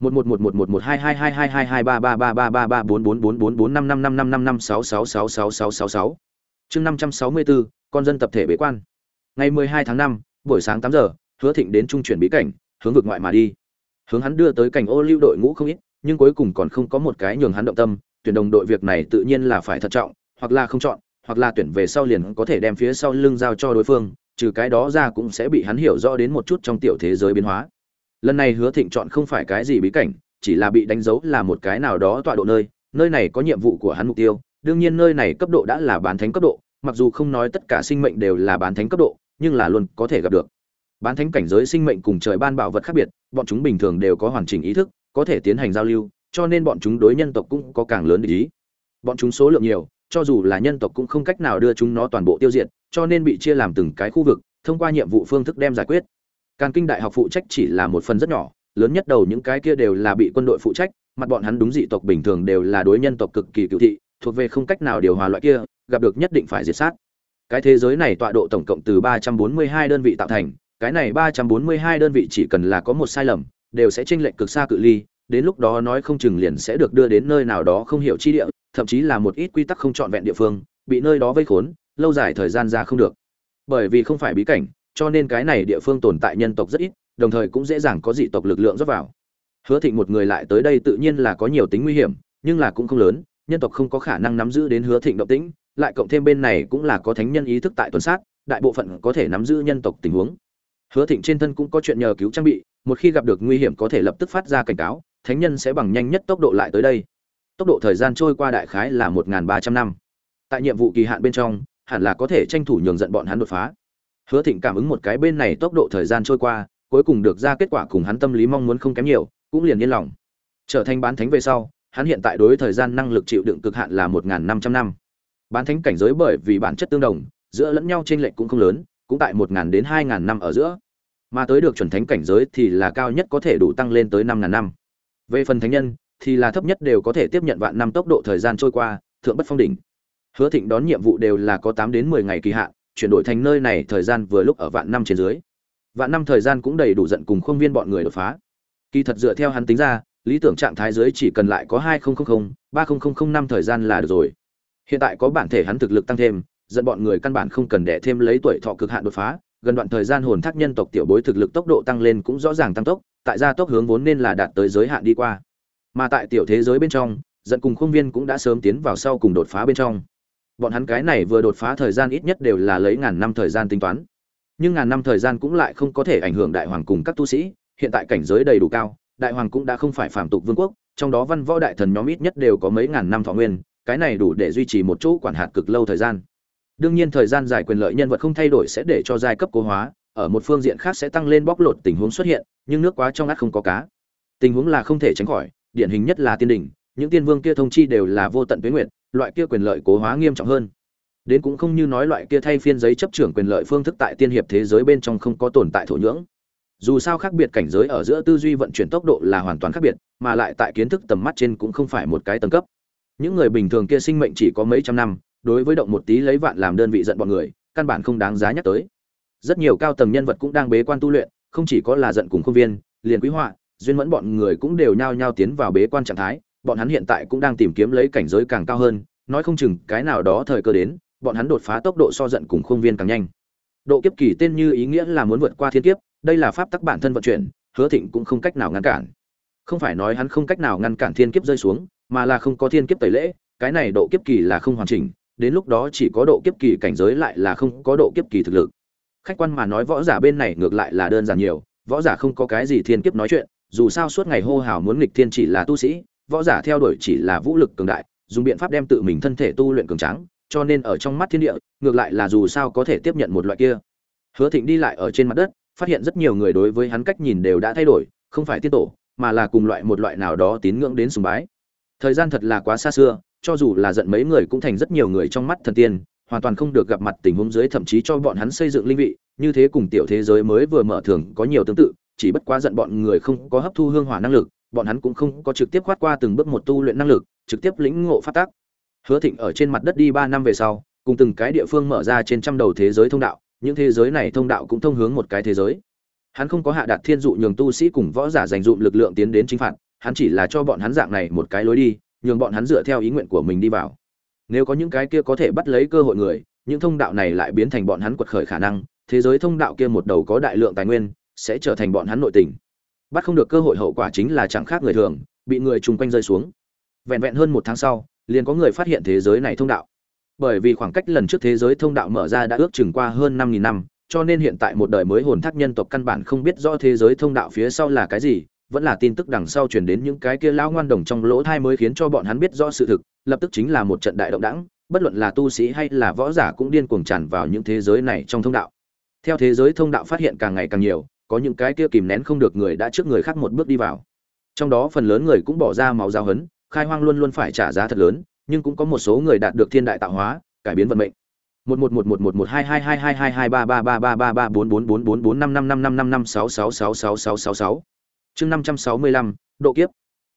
Một một một một một một hai hai hai hai hai hai ba ba ba ba ba ba bốn bốn bốn bốn bốn năm năm năm năm năm năm sáu sáu sáu sáu sáu sáu sáu. Chương năm trăm sáu mươi bốn, con dân tập thể bế quan. Ngày mười hai tháng năm, buổi sáng tám giờ hứa thịnh đến trung chuyển bí cảnh, hướng vực ngoại mà đi. Hướng hắn đưa tới cảnh ô lưu đội ngũ không ít, nhưng cuối cùng còn không có một cái nhường hắn động tâm, tuyển đồng đội việc này tự nhiên là phải thận trọng, hoặc là không chọn, hoặc là tuyển về sau liền có thể đem phía sau lưng giao cho đối phương, trừ cái đó ra cũng sẽ bị hắn hiểu rõ đến một chút trong tiểu thế giới biến hóa. Lần này hứa thịnh chọn không phải cái gì bí cảnh, chỉ là bị đánh dấu là một cái nào đó tọa độ nơi nơi này có nhiệm vụ của hắn mục tiêu, đương nhiên nơi này cấp độ đã là bán thánh cấp độ, mặc dù không nói tất cả sinh mệnh đều là bán thánh cấp độ, nhưng là luôn có thể gặp được bán thánh cảnh giới sinh mệnh cùng trời ban bảo vật khác biệt, bọn chúng bình thường đều có hoàn chỉnh ý thức, có thể tiến hành giao lưu, cho nên bọn chúng đối nhân tộc cũng có càng lớn ý. Bọn chúng số lượng nhiều, cho dù là nhân tộc cũng không cách nào đưa chúng nó toàn bộ tiêu diệt, cho nên bị chia làm từng cái khu vực, thông qua nhiệm vụ phương thức đem giải quyết. Càng kinh đại học phụ trách chỉ là một phần rất nhỏ, lớn nhất đầu những cái kia đều là bị quân đội phụ trách, mặt bọn hắn đúng dị tộc bình thường đều là đối nhân tộc cực kỳ cựu thị, thuộc về không cách nào điều hòa loại kia, gặp được nhất định phải diệt sát. Cái thế giới này tọa độ tổng cộng từ 342 đơn vị tạo thành cái này 342 đơn vị chỉ cần là có một sai lầm, đều sẽ chênh lệch cực xa cự ly, đến lúc đó nói không chừng liền sẽ được đưa đến nơi nào đó không hiểu chi địa, thậm chí là một ít quy tắc không trọn vẹn địa phương, bị nơi đó vây khốn, lâu dài thời gian ra không được. Bởi vì không phải bí cảnh, cho nên cái này địa phương tồn tại nhân tộc rất ít, đồng thời cũng dễ dàng có dị tộc lực lượng rót vào. Hứa thịnh một người lại tới đây tự nhiên là có nhiều tính nguy hiểm, nhưng là cũng không lớn, nhân tộc không có khả năng nắm giữ đến hứa thịnh động tĩnh, lại cộng thêm bên này cũng là có thánh nhân ý thức tại tuần sát, đại bộ phận có thể nắm giữ nhân tộc tình huống hứa thịnh trên thân cũng có chuyện nhờ cứu trang bị, một khi gặp được nguy hiểm có thể lập tức phát ra cảnh cáo, thánh nhân sẽ bằng nhanh nhất tốc độ lại tới đây. Tốc độ thời gian trôi qua đại khái là một ba trăm năm. Tại nhiệm vụ kỳ hạn bên trong, hẳn là có thể tranh thủ nhường giận bọn hắn đột phá. Hứa thịnh cảm ứng một cái bên này tốc độ thời gian trôi qua, cuối cùng được ra kết quả cùng hắn tâm lý mong muốn không kém nhiều, cũng liền yên lòng. Trở thành bán thánh về sau, hắn hiện tại đối thời gian năng lực chịu đựng cực hạn là một năm trăm năm. Bán thánh cảnh giới bởi vì bản chất tương đồng, giữa lẫn nhau trên lệch cũng không lớn cũng tại một đến hai năm ở giữa. Mà tới được chuẩn thánh cảnh giới thì là cao nhất có thể đủ tăng lên tới năm năm. Về phần thánh nhân, thì là thấp nhất đều có thể tiếp nhận vạn năm tốc độ thời gian trôi qua, thượng bất phong đỉnh. Hứa thịnh đón nhiệm vụ đều là có tám đến mười ngày kỳ hạn, chuyển đổi thành nơi này thời gian vừa lúc ở vạn năm trên dưới. Vạn năm thời gian cũng đầy đủ giận cùng khuôn viên bọn người đột phá. Kỳ thật dựa theo hắn tính ra, lý tưởng trạng thái dưới chỉ cần lại có hai nghìn ba nghìn năm thời gian là được rồi. Hiện tại có bản thể hắn thực lực tăng thêm dẫn bọn người căn bản không cần đẻ thêm lấy tuổi thọ cực hạn đột phá, gần đoạn thời gian hồn thác nhân tộc tiểu bối thực lực tốc độ tăng lên cũng rõ ràng tăng tốc, tại gia tốc hướng vốn nên là đạt tới giới hạn đi qua. Mà tại tiểu thế giới bên trong dẫn cùng khung viên cũng đã sớm tiến vào sau cùng đột phá bên trong. Bọn hắn cái này vừa đột phá thời gian ít nhất đều là lấy ngàn năm thời gian tính toán. Nhưng ngàn năm thời gian cũng lại không có thể ảnh hưởng đại hoàng cùng các tu sĩ, hiện tại cảnh giới đầy đủ cao, đại hoàng cũng đã không phải phạm tục vương quốc, trong đó văn võ đại thần nhóm ít nhất đều có mấy ngàn năm thọ nguyên, cái này đủ để duy trì một chỗ quản hạt cực lâu thời gian đương nhiên thời gian dài quyền lợi nhân vật không thay đổi sẽ để cho giai cấp cố hóa, ở một phương diện khác sẽ tăng lên bóc lột tình huống xuất hiện, nhưng nước quá trong ngắt không có cá. Tình huống là không thể tránh khỏi, điển hình nhất là tiên đình những tiên vương kia thông chi đều là vô tận tuyến nguyện loại kia quyền lợi cố hóa nghiêm trọng hơn. Đến cũng không như nói loại kia thay phiên giấy chấp trưởng quyền lợi phương thức tại tiên hiệp thế giới bên trong không có tồn tại thổ nhưỡng. Dù sao khác biệt cảnh giới ở giữa tư duy vận chuyển tốc độ là hoàn toàn khác biệt, mà lại tại kiến thức tầm mắt trên cũng không phải một cái tầng cấp. Những người bình thường kia sinh mệnh chỉ có mấy trăm năm đối với động một tí lấy vạn làm đơn vị giận bọn người, căn bản không đáng giá nhắc tới. Rất nhiều cao tầng nhân vật cũng đang bế quan tu luyện, không chỉ có là giận cùng công viên, liền quý họa, duyên mẫn bọn người cũng đều nhao nhao tiến vào bế quan trạng thái, bọn hắn hiện tại cũng đang tìm kiếm lấy cảnh giới càng cao hơn, nói không chừng cái nào đó thời cơ đến, bọn hắn đột phá tốc độ so giận cùng công viên càng nhanh. Độ kiếp kỳ tên như ý nghĩa là muốn vượt qua thiên kiếp, đây là pháp tắc bản thân vận chuyển, hứa thịnh cũng không cách nào ngăn cản. Không phải nói hắn không cách nào ngăn cản thiên kiếp rơi xuống, mà là không có thiên kiếp tẩy lễ, cái này độ kiếp kỳ là không hoàn chỉnh đến lúc đó chỉ có độ kiếp kỳ cảnh giới lại là không có độ kiếp kỳ thực lực. Khách quan mà nói võ giả bên này ngược lại là đơn giản nhiều, võ giả không có cái gì thiên kiếp nói chuyện, dù sao suốt ngày hô hào muốn nghịch thiên chỉ là tu sĩ, võ giả theo đuổi chỉ là vũ lực cường đại, dùng biện pháp đem tự mình thân thể tu luyện cường tráng, cho nên ở trong mắt thiên địa, ngược lại là dù sao có thể tiếp nhận một loại kia. Hứa thịnh đi lại ở trên mặt đất, phát hiện rất nhiều người đối với hắn cách nhìn đều đã thay đổi, không phải tiên tổ, mà là cùng loại một loại nào đó tín ngưỡng đến sùng bái. Thời gian thật là quá xa xưa cho dù là giận mấy người cũng thành rất nhiều người trong mắt thần tiên, hoàn toàn không được gặp mặt tình huống dưới thậm chí cho bọn hắn xây dựng linh vị, như thế cùng tiểu thế giới mới vừa mở thường có nhiều tương tự, chỉ bất quá giận bọn người không có hấp thu hương hỏa năng lực, bọn hắn cũng không có trực tiếp khoát qua từng bước một tu luyện năng lực, trực tiếp lĩnh ngộ phát tác hứa thịnh ở trên mặt đất đi ba năm về sau, cùng từng cái địa phương mở ra trên trăm đầu thế giới thông đạo, những thế giới này thông đạo cũng thông hướng một cái thế giới. Hắn không có hạ đạt thiên dụ nhường tu sĩ cùng võ giả dành dụm lực lượng tiến đến chính phạt, hắn chỉ là cho bọn hắn dạng này một cái lối đi nhường bọn hắn dựa theo ý nguyện của mình đi vào. Nếu có những cái kia có thể bắt lấy cơ hội người, những thông đạo này lại biến thành bọn hắn quật khởi khả năng, thế giới thông đạo kia một đầu có đại lượng tài nguyên, sẽ trở thành bọn hắn nội tình. Bắt không được cơ hội hậu quả chính là chẳng khác người thường, bị người chung quanh rơi xuống. Vẹn vẹn hơn một tháng sau, liền có người phát hiện thế giới này thông đạo. Bởi vì khoảng cách lần trước thế giới thông đạo mở ra đã ước chừng qua hơn năm nghìn năm, cho nên hiện tại một đời mới hồn thác nhân tộc căn bản không biết rõ thế giới thông đạo phía sau là cái gì vẫn là tin tức đằng sau truyền đến những cái kia lão ngoan đồng trong lỗ thai mới khiến cho bọn hắn biết rõ sự thực, lập tức chính là một trận đại động đãng, bất luận là tu sĩ hay là võ giả cũng điên cuồng tràn vào những thế giới này trong thông đạo. Theo thế giới thông đạo phát hiện càng ngày càng nhiều, có những cái kia kìm nén không được người đã trước người khác một bước đi vào. Trong đó phần lớn người cũng bỏ ra máu giao hấn, khai hoang luôn luôn phải trả giá thật lớn, nhưng cũng có một số người đạt được thiên đại tạo hóa, cải biến vận mệnh. 11111112222223333344444445555556666666 chương năm trăm sáu mươi lăm, độ kiếp.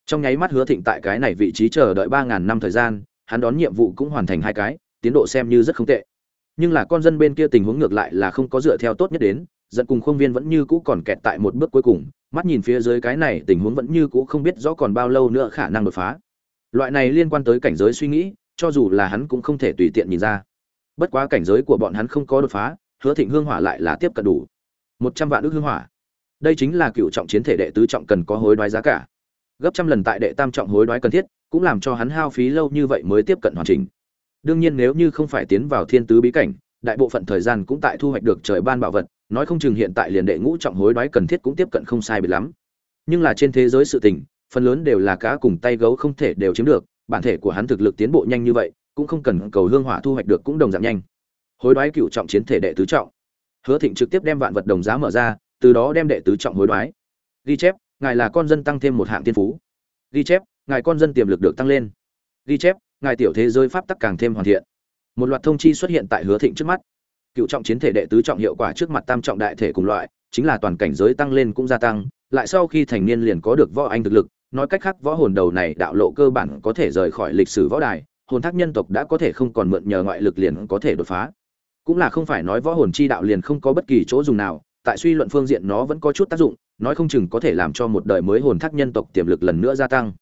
Trong nháy mắt hứa thịnh tại cái này vị trí chờ đợi ba ngàn năm thời gian, hắn đón nhiệm vụ cũng hoàn thành hai cái, tiến độ xem như rất không tệ. Nhưng là con dân bên kia tình huống ngược lại là không có dựa theo tốt nhất đến dẫn cùng Khương viên vẫn như cũ còn kẹt tại một bước cuối cùng, mắt nhìn phía dưới cái này tình huống vẫn như cũ không biết rõ còn bao lâu nữa khả năng đột phá. Loại này liên quan tới cảnh giới suy nghĩ, cho dù là hắn cũng không thể tùy tiện nhìn ra. Bất quá cảnh giới của bọn hắn không có đột phá, hứa thịnh hương hỏa lại là tiếp cận đủ. Một trăm vạn ước hương hỏa đây chính là cựu trọng chiến thể đệ tứ trọng cần có hối đoái giá cả. Gấp trăm lần tại đệ tam trọng hối đoái cần thiết, cũng làm cho hắn hao phí lâu như vậy mới tiếp cận hoàn chỉnh. Đương nhiên nếu như không phải tiến vào thiên tứ bí cảnh, đại bộ phận thời gian cũng tại thu hoạch được trời ban bảo vật, nói không chừng hiện tại liền đệ ngũ trọng hối đoái cần thiết cũng tiếp cận không sai biệt lắm. Nhưng là trên thế giới sự tình, phần lớn đều là cá cùng tay gấu không thể đều chiếm được, bản thể của hắn thực lực tiến bộ nhanh như vậy, cũng không cần cầu hương hỏa thu hoạch được cũng đồng giảm nhanh. Hối đoái cựu trọng chiến thể đệ tứ trọng. Hứa thịnh trực tiếp đem vạn vật đồng giá mở ra từ đó đem đệ tứ trọng hối đoái. Ghi chép, ngài là con dân tăng thêm một hạng tiên phú. Ghi chép, ngài con dân tiềm lực được tăng lên. Ghi chép, ngài tiểu thế giới pháp tắc càng thêm hoàn thiện. Một loạt thông chi xuất hiện tại hứa thịnh trước mắt. Cựu trọng chiến thể đệ tứ trọng hiệu quả trước mặt tam trọng đại thể cùng loại, chính là toàn cảnh giới tăng lên cũng gia tăng, lại sau khi thành niên liền có được võ anh thực lực, nói cách khác võ hồn đầu này đạo lộ cơ bản có thể rời khỏi lịch sử võ đài, hồn thác nhân tộc đã có thể không còn mượn nhờ ngoại lực liền có thể đột phá. Cũng là không phải nói võ hồn chi đạo liền không có bất kỳ chỗ dùng nào tại suy luận phương diện nó vẫn có chút tác dụng, nói không chừng có thể làm cho một đời mới hồn thác nhân tộc tiềm lực lần nữa gia tăng.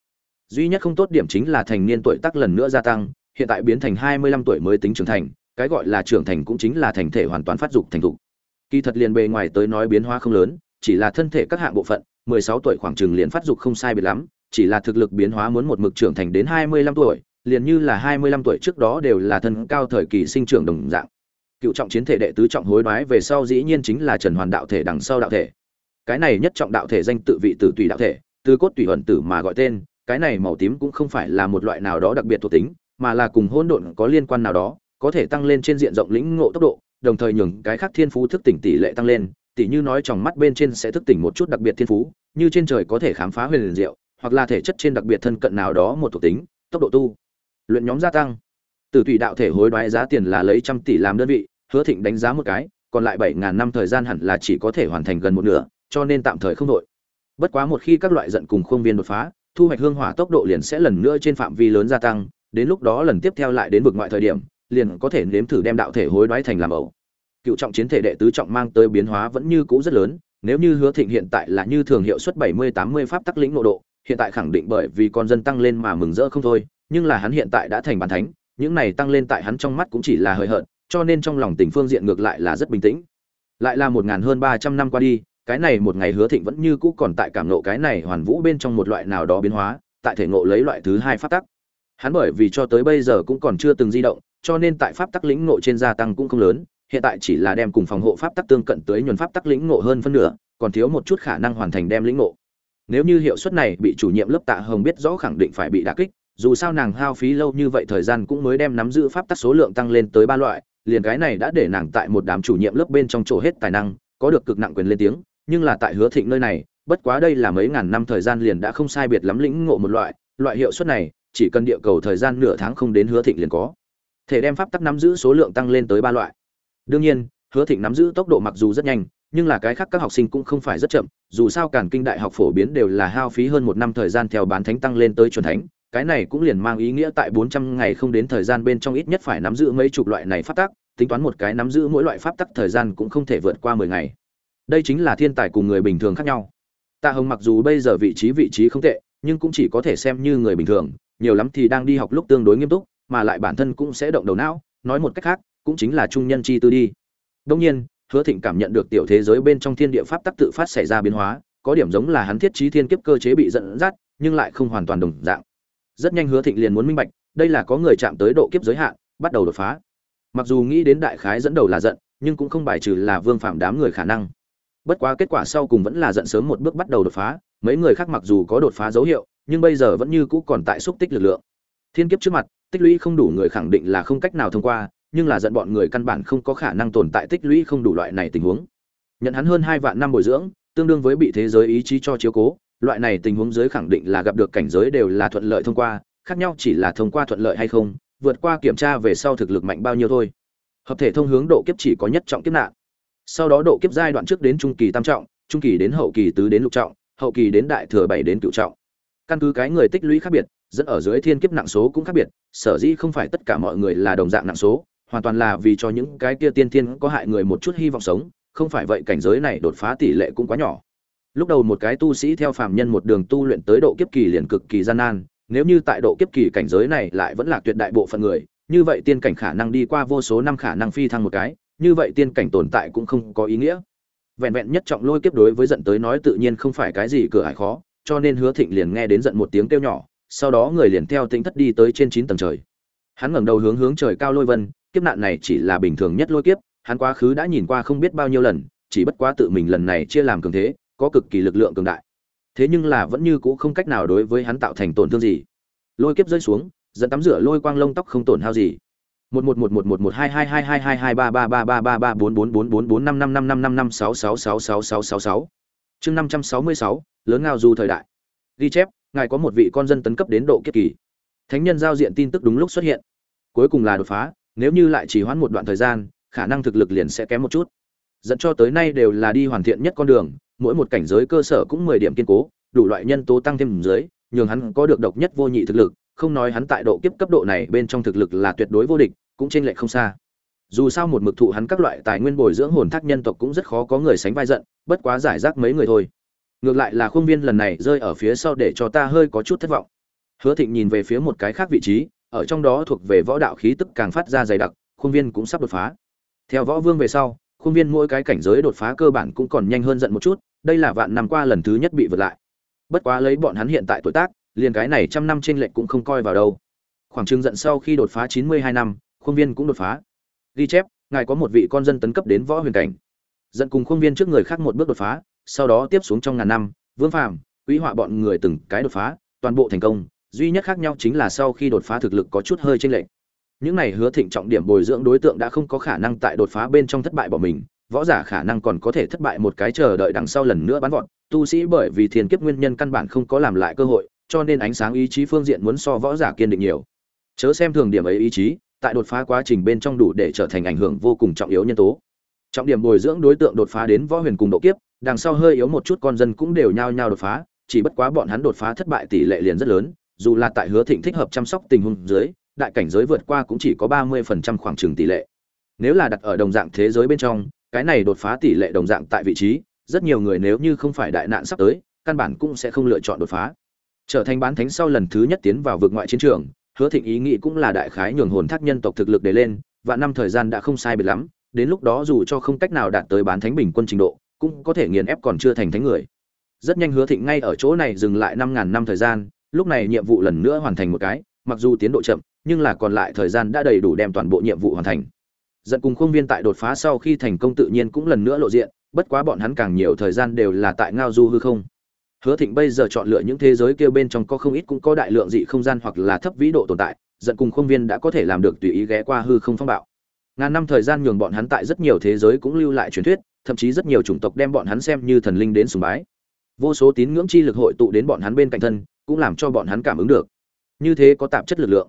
Duy nhất không tốt điểm chính là thành niên tuổi tác lần nữa gia tăng, hiện tại biến thành hai mươi lăm tuổi mới tính trưởng thành, cái gọi là trưởng thành cũng chính là thành thể hoàn toàn phát dục thành thục. Kỳ thật liền bề ngoài tới nói biến hóa không lớn, chỉ là thân thể các hạng bộ phận, mười sáu tuổi khoảng chừng liền phát dục không sai biệt lắm, chỉ là thực lực biến hóa muốn một mực trưởng thành đến hai mươi lăm tuổi, liền như là hai mươi lăm tuổi trước đó đều là thân cao thời kỳ sinh trưởng đồng dạng cựu trọng chiến thể đệ tứ trọng hối đoái về sau dĩ nhiên chính là trần hoàn đạo thể đằng sau đạo thể. Cái này nhất trọng đạo thể danh tự vị tử tùy đạo thể, từ cốt tùy ẩn tử mà gọi tên, cái này màu tím cũng không phải là một loại nào đó đặc biệt thuộc tính, mà là cùng hỗn độn có liên quan nào đó, có thể tăng lên trên diện rộng lĩnh ngộ tốc độ, đồng thời nhường cái khác thiên phú thức tỉnh tỷ lệ tăng lên tỷ như nói trong mắt bên trên sẽ thức tỉnh một chút đặc biệt thiên phú, như trên trời có thể khám phá huyền liền diệu, hoặc là thể chất trên đặc biệt thân cận nào đó một thuộc tính, tốc độ tu, luyện nhóm gia tăng. Từ tùy đạo thể hối đoái giá tiền là lấy trăm tỷ làm đơn vị hứa thịnh đánh giá một cái, còn lại bảy ngàn năm thời gian hẳn là chỉ có thể hoàn thành gần một nửa, cho nên tạm thời không đổi. bất quá một khi các loại giận cùng khuôn viên đột phá, thu hoạch hương hỏa tốc độ liền sẽ lần nữa trên phạm vi lớn gia tăng, đến lúc đó lần tiếp theo lại đến vực ngoại thời điểm, liền có thể nếm thử đem đạo thể hối đoái thành làm ẩu cựu trọng chiến thể đệ tứ trọng mang tới biến hóa vẫn như cũ rất lớn, nếu như hứa thịnh hiện tại là như thường hiệu suất bảy mươi tám mươi pháp tắc lĩnh nội độ, hiện tại khẳng định bởi vì con dân tăng lên mà mừng rỡ không thôi, nhưng là hắn hiện tại đã thành bản thánh, những này tăng lên tại hắn trong mắt cũng chỉ là hời hợt cho nên trong lòng tình phương diện ngược lại là rất bình tĩnh. Lại là một ngàn hơn ba trăm năm qua đi, cái này một ngày hứa thịnh vẫn như cũ còn tại cảm nộ cái này hoàn vũ bên trong một loại nào đó biến hóa, tại thể ngộ lấy loại thứ hai pháp tắc. Hắn bởi vì cho tới bây giờ cũng còn chưa từng di động, cho nên tại pháp tắc lĩnh ngộ trên gia tăng cũng không lớn, hiện tại chỉ là đem cùng phòng hộ pháp tắc tương cận tới nhuần pháp tắc lĩnh ngộ hơn phân nửa, còn thiếu một chút khả năng hoàn thành đem lĩnh ngộ. Nếu như hiệu suất này bị chủ nhiệm lớp tạ hồng biết rõ khẳng định phải bị đả kích, dù sao nàng hao phí lâu như vậy thời gian cũng mới đem nắm giữ pháp tắc số lượng tăng lên tới ba loại liền cái này đã để nàng tại một đám chủ nhiệm lớp bên trong chỗ hết tài năng, có được cực nặng quyền lên tiếng, nhưng là tại hứa thịnh nơi này, bất quá đây là mấy ngàn năm thời gian liền đã không sai biệt lắm lĩnh ngộ một loại loại hiệu suất này, chỉ cần địa cầu thời gian nửa tháng không đến hứa thịnh liền có. Thể đem pháp tắc nắm giữ số lượng tăng lên tới ba loại. Đương nhiên, hứa thịnh nắm giữ tốc độ mặc dù rất nhanh, nhưng là cái khác các học sinh cũng không phải rất chậm, dù sao cản kinh đại học phổ biến đều là hao phí hơn một năm thời gian theo bán thánh tăng lên tới chuẩn thánh cái này cũng liền mang ý nghĩa tại bốn trăm ngày không đến thời gian bên trong ít nhất phải nắm giữ mấy chục loại này pháp tắc, tính toán một cái nắm giữ mỗi loại pháp tắc thời gian cũng không thể vượt qua mười ngày. Đây chính là thiên tài cùng người bình thường khác nhau. Tạ hồng mặc dù bây giờ vị trí vị trí không tệ, nhưng cũng chỉ có thể xem như người bình thường, nhiều lắm thì đang đi học lúc tương đối nghiêm túc, mà lại bản thân cũng sẽ động đầu não, nói một cách khác, cũng chính là trung nhân chi tư đi. Đương nhiên, hứa thịnh cảm nhận được tiểu thế giới bên trong thiên địa pháp tắc tự phát xảy ra biến hóa, có điểm giống là hắn thiết trí thiên kiếp cơ chế bị dẫn dắt, nhưng lại không hoàn toàn đồng dạng rất nhanh hứa thịnh liền muốn minh bạch, đây là có người chạm tới độ kiếp giới hạn, bắt đầu đột phá. Mặc dù nghĩ đến đại khái dẫn đầu là giận, nhưng cũng không bài trừ là vương phạm đám người khả năng. Bất quá kết quả sau cùng vẫn là giận sớm một bước bắt đầu đột phá, mấy người khác mặc dù có đột phá dấu hiệu, nhưng bây giờ vẫn như cũ còn tại xúc tích lực lượng. Thiên kiếp trước mặt, tích lũy không đủ người khẳng định là không cách nào thông qua, nhưng là giận bọn người căn bản không có khả năng tồn tại tích lũy không đủ loại này tình huống. Nhận hắn hơn hai vạn năm bồi dưỡng, tương đương với bị thế giới ý chí cho chiếu cố loại này tình huống giới khẳng định là gặp được cảnh giới đều là thuận lợi thông qua, khác nhau chỉ là thông qua thuận lợi hay không, vượt qua kiểm tra về sau thực lực mạnh bao nhiêu thôi. Hợp thể thông hướng độ kiếp chỉ có nhất trọng kiếp nạn. Sau đó độ kiếp giai đoạn trước đến trung kỳ tam trọng, trung kỳ đến hậu kỳ tứ đến lục trọng, hậu kỳ đến đại thừa bảy đến cựu trọng. Căn cứ cái người tích lũy khác biệt, dẫn ở dưới thiên kiếp nặng số cũng khác biệt, sở dĩ không phải tất cả mọi người là đồng dạng nặng số, hoàn toàn là vì cho những cái kia tiên thiên có hại người một chút hy vọng sống, không phải vậy cảnh giới này đột phá tỷ lệ cũng quá nhỏ lúc đầu một cái tu sĩ theo phàm nhân một đường tu luyện tới độ kiếp kỳ liền cực kỳ gian nan, nếu như tại độ kiếp kỳ cảnh giới này lại vẫn là tuyệt đại bộ phận người, như vậy tiên cảnh khả năng đi qua vô số năm khả năng phi thăng một cái, như vậy tiên cảnh tồn tại cũng không có ý nghĩa. Vẹn vẹn nhất trọng lôi kiếp đối với giận tới nói tự nhiên không phải cái gì cửa hải khó, cho nên hứa thịnh liền nghe đến giận một tiếng kêu nhỏ, sau đó người liền theo tính thất đi tới trên chín tầng trời. Hắn ngẩng đầu hướng hướng trời cao lôi vân, kiếp nạn này chỉ là bình thường nhất lôi kiếp, hắn quá khứ đã nhìn qua không biết bao nhiêu lần, chỉ bất quá tự mình lần này chia làm cường thế có cực kỳ lực lượng cường đại. Thế nhưng là vẫn như cũ không cách nào đối với hắn tạo thành tổn thương gì. Lôi kiếp rơi xuống, dẫn tắm rửa lôi quang lông tóc không tổn hao gì. Một một một một một một hai hai hai hai hai hai ba ba ba ba ba ba bốn bốn bốn bốn bốn năm năm năm năm năm năm sáu sáu sáu sáu sáu sáu sáu. Chương năm trăm sáu mươi sáu, lớn ngao du thời đại. Ghi chép, ngài có một vị con dân tấn cấp đến độ kiếp kỳ. Thánh nhân giao diện tin tức đúng lúc xuất hiện. Cuối cùng là đột phá, nếu như lại chỉ hoãn một đoạn thời gian, khả năng thực lực liền sẽ kém một chút dẫn cho tới nay đều là đi hoàn thiện nhất con đường, mỗi một cảnh giới cơ sở cũng mười điểm kiên cố, đủ loại nhân tố tăng thêm dưới, nhường hắn có được độc nhất vô nhị thực lực, không nói hắn tại độ kiếp cấp độ này bên trong thực lực là tuyệt đối vô địch, cũng trên lệch không xa. Dù sao một mực thụ hắn các loại tài nguyên bồi dưỡng hồn thác nhân tộc cũng rất khó có người sánh vai giận, bất quá giải rác mấy người thôi. Ngược lại là khuôn viên lần này rơi ở phía sau để cho ta hơi có chút thất vọng. Hứa thịnh nhìn về phía một cái khác vị trí, ở trong đó thuộc về võ đạo khí tức càng phát ra dày đặc, khuôn viên cũng sắp đột phá. Theo võ vương về sau khuôn viên mỗi cái cảnh giới đột phá cơ bản cũng còn nhanh hơn giận một chút, đây là vạn năm qua lần thứ nhất bị vượt lại. Bất quá lấy bọn hắn hiện tại tuổi tác, liền cái này trăm năm trên lệch cũng không coi vào đâu. Khoảng chừng giận sau khi đột phá chín mươi hai năm, khuôn viên cũng đột phá. Ghi chép, ngài có một vị con dân tấn cấp đến võ huyền cảnh. Dẫn cùng khuôn viên trước người khác một bước đột phá, sau đó tiếp xuống trong ngàn năm, vương phàm quỹ họa bọn người từng cái đột phá, toàn bộ thành công, duy nhất khác nhau chính là sau khi đột phá thực lực có chút hơi chênh lệch những này hứa thịnh trọng điểm bồi dưỡng đối tượng đã không có khả năng tại đột phá bên trong thất bại bỏ mình, võ giả khả năng còn có thể thất bại một cái chờ đợi đằng sau lần nữa bắn vọt. Tu sĩ bởi vì thiên kiếp nguyên nhân căn bản không có làm lại cơ hội, cho nên ánh sáng ý chí phương diện muốn so võ giả kiên định nhiều. Chớ xem thường điểm ấy ý chí, tại đột phá quá trình bên trong đủ để trở thành ảnh hưởng vô cùng trọng yếu nhân tố. Trọng điểm bồi dưỡng đối tượng đột phá đến võ huyền cùng độ kiếp, đằng sau hơi yếu một chút con dân cũng đều nhao nhao đột phá, chỉ bất quá bọn hắn đột phá thất bại tỷ lệ liền rất lớn, dù là tại hứa thịnh thích hợp chăm sóc tình huống dưới đại cảnh giới vượt qua cũng chỉ có ba mươi phần trăm khoảng chừng tỷ lệ. Nếu là đặt ở đồng dạng thế giới bên trong, cái này đột phá tỷ lệ đồng dạng tại vị trí, rất nhiều người nếu như không phải đại nạn sắp tới, căn bản cũng sẽ không lựa chọn đột phá. Trở thành bán thánh sau lần thứ nhất tiến vào vực ngoại chiến trường, hứa thịnh ý nghĩ cũng là đại khái nhường hồn thác nhân tộc thực lực để lên, và năm thời gian đã không sai biệt lắm, đến lúc đó dù cho không cách nào đạt tới bán thánh bình quân trình độ, cũng có thể nghiền ép còn chưa thành thánh người. Rất nhanh hứa thịnh ngay ở chỗ này dừng lại năm ngàn năm thời gian, lúc này nhiệm vụ lần nữa hoàn thành một cái, mặc dù tiến độ chậm nhưng là còn lại thời gian đã đầy đủ đem toàn bộ nhiệm vụ hoàn thành. Dẫn cùng khuôn viên tại đột phá sau khi thành công tự nhiên cũng lần nữa lộ diện, bất quá bọn hắn càng nhiều thời gian đều là tại ngao du hư không. Hứa thịnh bây giờ chọn lựa những thế giới kêu bên trong có không ít cũng có đại lượng dị không gian hoặc là thấp vĩ độ tồn tại dẫn cùng khuôn viên đã có thể làm được tùy ý ghé qua hư không phong bạo. Ngàn năm thời gian nhường bọn hắn tại rất nhiều thế giới cũng lưu lại truyền thuyết, thậm chí rất nhiều chủng tộc đem bọn hắn xem như thần linh đến sùng bái. Vô số tín ngưỡng chi lực hội tụ đến bọn hắn bên cạnh thân, cũng làm cho bọn hắn cảm ứng được. Như thế có tạp chất lực lượng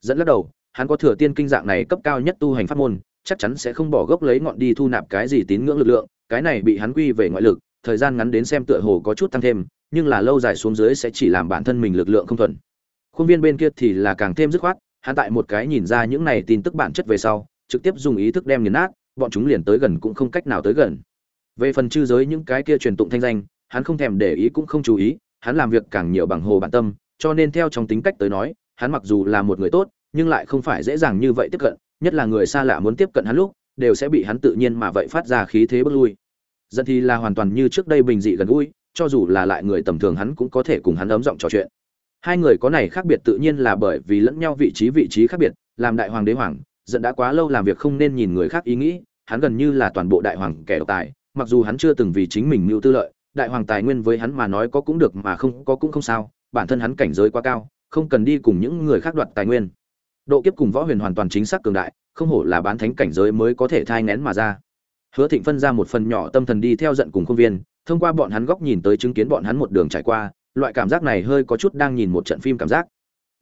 dẫn lắc đầu, hắn có thừa tiên kinh dạng này cấp cao nhất tu hành pháp môn, chắc chắn sẽ không bỏ gốc lấy ngọn đi thu nạp cái gì tín ngưỡng lực lượng, cái này bị hắn quy về ngoại lực, thời gian ngắn đến xem tựa hồ có chút tăng thêm, nhưng là lâu dài xuống dưới sẽ chỉ làm bản thân mình lực lượng không thuần. Khuôn viên bên kia thì là càng thêm dứt khoát, hắn tại một cái nhìn ra những này tin tức bản chất về sau, trực tiếp dùng ý thức đem nghiền nát, bọn chúng liền tới gần cũng không cách nào tới gần. Về phần chư giới những cái kia truyền tụng thanh danh, hắn không thèm để ý cũng không chú ý, hắn làm việc càng nhiều bằng hồ bản tâm, cho nên theo trong tính cách tới nói hắn mặc dù là một người tốt, nhưng lại không phải dễ dàng như vậy tiếp cận, nhất là người xa lạ muốn tiếp cận hắn lúc, đều sẽ bị hắn tự nhiên mà vậy phát ra khí thế bước lui. Dẫn thì là hoàn toàn như trước đây bình dị gần gũi, cho dù là lại người tầm thường hắn cũng có thể cùng hắn ấm giọng trò chuyện. Hai người có này khác biệt tự nhiên là bởi vì lẫn nhau vị trí vị trí khác biệt, làm đại hoàng đế hoàng dẫn đã quá lâu làm việc không nên nhìn người khác ý nghĩ, hắn gần như là toàn bộ đại hoàng kẻ độc tài, mặc dù hắn chưa từng vì chính mình mưu tư lợi, đại hoàng tài nguyên với hắn mà nói có cũng được mà không có cũng không sao, bản thân hắn cảnh giới quá cao không cần đi cùng những người khác đoạt tài nguyên. Độ kiếp cùng võ huyền hoàn toàn chính xác cường đại, không hổ là bán thánh cảnh giới mới có thể thai nén mà ra. Hứa thịnh phân ra một phần nhỏ tâm thần đi theo giận cùng công viên, thông qua bọn hắn góc nhìn tới chứng kiến bọn hắn một đường trải qua, loại cảm giác này hơi có chút đang nhìn một trận phim cảm giác.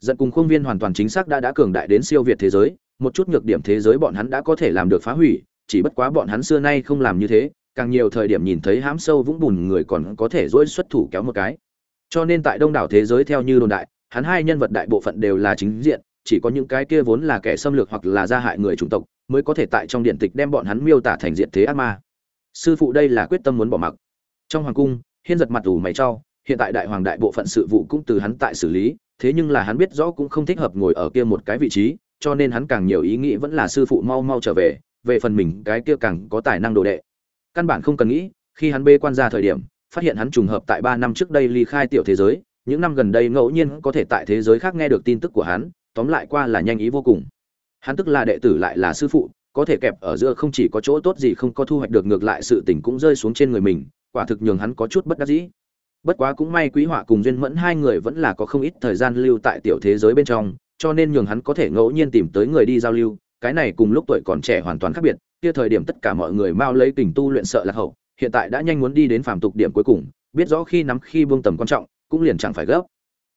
Giận cùng khuôn viên hoàn toàn chính xác đã đã cường đại đến siêu việt thế giới, một chút nhược điểm thế giới bọn hắn đã có thể làm được phá hủy, chỉ bất quá bọn hắn xưa nay không làm như thế, càng nhiều thời điểm nhìn thấy hãm sâu vũng bùn người còn có thể dỗi xuất thủ kéo một cái. Cho nên tại đông đảo thế giới theo như đồn đại hắn hai nhân vật đại bộ phận đều là chính diện, chỉ có những cái kia vốn là kẻ xâm lược hoặc là gia hại người chủng tộc mới có thể tại trong điện tịch đem bọn hắn miêu tả thành diện thế ác ma. Sư phụ đây là quyết tâm muốn bỏ mặc. Trong hoàng cung, hiên giật mặt ủ mày trao, hiện tại đại hoàng đại bộ phận sự vụ cũng từ hắn tại xử lý, thế nhưng là hắn biết rõ cũng không thích hợp ngồi ở kia một cái vị trí, cho nên hắn càng nhiều ý nghĩ vẫn là sư phụ mau mau trở về về phần mình cái kia càng có tài năng đồ đệ. Căn bản không cần nghĩ, khi hắn bê quan ra thời điểm, phát hiện hắn trùng hợp tại ba năm trước đây ly khai tiểu thế giới những năm gần đây ngẫu nhiên có thể tại thế giới khác nghe được tin tức của hắn, tóm lại qua là nhanh ý vô cùng. Hắn tức là đệ tử lại là sư phụ, có thể kẹp ở giữa không chỉ có chỗ tốt gì không có thu hoạch được, ngược lại sự tình cũng rơi xuống trên người mình, quả thực nhường hắn có chút bất đắc dĩ. Bất quá cũng may quý họa cùng duyên mẫn hai người vẫn là có không ít thời gian lưu tại tiểu thế giới bên trong, cho nên nhường hắn có thể ngẫu nhiên tìm tới người đi giao lưu, cái này cùng lúc tuổi còn trẻ hoàn toàn khác biệt, kia thời điểm tất cả mọi người mau lấy tình tu luyện sợ lạc hậu, hiện tại đã nhanh muốn đi đến phàm tục điểm cuối cùng, biết rõ khi nắm khi buông tầm quan trọng cũng liền chẳng phải gấp.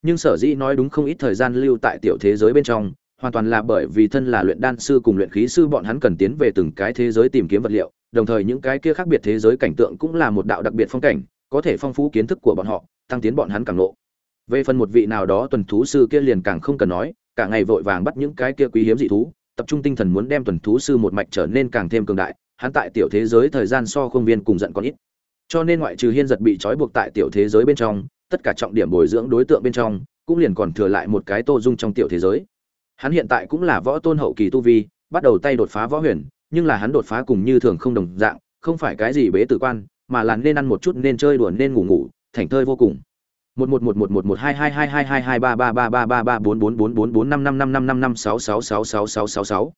Nhưng sở dĩ nói đúng không ít thời gian lưu tại tiểu thế giới bên trong, hoàn toàn là bởi vì thân là luyện đan sư cùng luyện khí sư bọn hắn cần tiến về từng cái thế giới tìm kiếm vật liệu, đồng thời những cái kia khác biệt thế giới cảnh tượng cũng là một đạo đặc biệt phong cảnh, có thể phong phú kiến thức của bọn họ, tăng tiến bọn hắn càng lộ. Về phần một vị nào đó tuần thú sư kia liền càng không cần nói, cả ngày vội vàng bắt những cái kia quý hiếm dị thú, tập trung tinh thần muốn đem tuần thú sư một mạch trở nên càng thêm cường đại, hắn tại tiểu thế giới thời gian so không viên cùng giận còn ít. Cho nên ngoại trừ hiên giật bị trói buộc tại tiểu thế giới bên trong tất cả trọng điểm bồi dưỡng đối tượng bên trong, cũng liền còn thừa lại một cái tô dung trong tiểu thế giới. Hắn hiện tại cũng là võ tôn hậu kỳ tu vi, bắt đầu tay đột phá võ huyền, nhưng là hắn đột phá cùng như thường không đồng dạng, không phải cái gì bế tử quan, mà là nên ăn một chút nên chơi đùa nên ngủ ngủ, thành thơi vô cùng. Một một một một một một hai hai hai hai hai hai ba ba ba ba ba ba bốn bốn bốn bốn bốn năm năm năm năm năm năm sáu sáu sáu sáu sáu sáu sáu.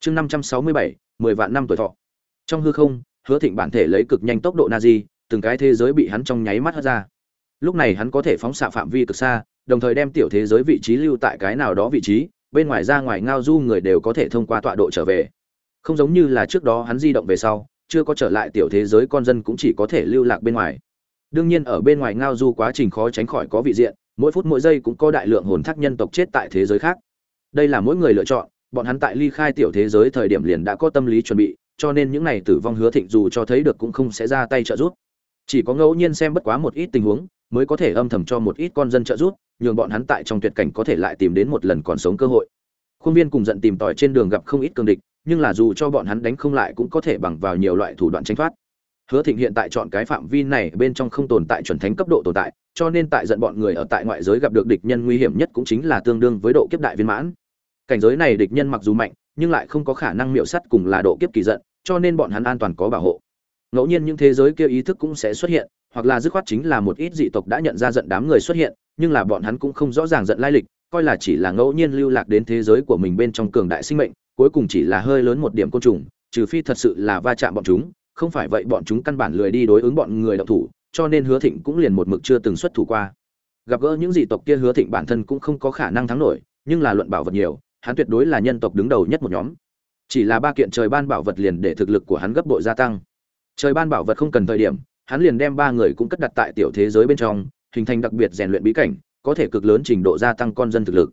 Chương năm trăm sáu mươi bảy, mười vạn năm tuổi thọ. Trong hư không, hứa thịnh bản thể lấy cực nhanh tốc độ na di từng cái thế giới bị hắn trong nháy mắt hất ra lúc này hắn có thể phóng xạ phạm vi cực xa, đồng thời đem tiểu thế giới vị trí lưu tại cái nào đó vị trí, bên ngoài ra ngoài ngao du người đều có thể thông qua tọa độ trở về. Không giống như là trước đó hắn di động về sau, chưa có trở lại tiểu thế giới con dân cũng chỉ có thể lưu lạc bên ngoài. Đương nhiên ở bên ngoài ngao du quá trình khó tránh khỏi có vị diện, mỗi phút mỗi giây cũng có đại lượng hồn thác nhân tộc chết tại thế giới khác. Đây là mỗi người lựa chọn, bọn hắn tại ly khai tiểu thế giới thời điểm liền đã có tâm lý chuẩn bị, cho nên những này tử vong hứa thịnh dù cho thấy được cũng không sẽ ra tay trợ giúp. Chỉ có ngẫu nhiên xem bất quá một ít tình huống mới có thể âm thầm cho một ít con dân trợ giúp, nhường bọn hắn tại trong tuyệt cảnh có thể lại tìm đến một lần còn sống cơ hội. Khuôn viên cùng giận tìm tòi trên đường gặp không ít cường địch, nhưng là dù cho bọn hắn đánh không lại cũng có thể bằng vào nhiều loại thủ đoạn tranh thoát. Hứa thịnh hiện tại chọn cái phạm vi này bên trong không tồn tại chuẩn thánh cấp độ tồn tại, cho nên tại giận bọn người ở tại ngoại giới gặp được địch nhân nguy hiểm nhất cũng chính là tương đương với độ kiếp đại viên mãn. Cảnh giới này địch nhân mặc dù mạnh, nhưng lại không có khả năng miểu sắt cùng là độ kiếp kỳ giận, cho nên bọn hắn an toàn có bảo hộ. Ngẫu nhiên những thế giới kia ý thức cũng sẽ xuất hiện hoặc là dứt khoát chính là một ít dị tộc đã nhận ra giận đám người xuất hiện, nhưng là bọn hắn cũng không rõ ràng giận lai lịch, coi là chỉ là ngẫu nhiên lưu lạc đến thế giới của mình bên trong cường đại sinh mệnh, cuối cùng chỉ là hơi lớn một điểm côn trùng, trừ phi thật sự là va chạm bọn chúng, không phải vậy bọn chúng căn bản lười đi đối ứng bọn người động thủ, cho nên hứa thịnh cũng liền một mực chưa từng xuất thủ qua. Gặp gỡ những dị tộc kia hứa thịnh bản thân cũng không có khả năng thắng nổi, nhưng là luận bảo vật nhiều, hắn tuyệt đối là nhân tộc đứng đầu nhất một nhóm. Chỉ là ba kiện trời ban bảo vật liền để thực lực của hắn gấp bội gia tăng. Trời ban bảo vật không cần thời điểm hắn liền đem ba người cũng cất đặt tại tiểu thế giới bên trong, hình thành đặc biệt rèn luyện bí cảnh, có thể cực lớn trình độ gia tăng con dân thực lực.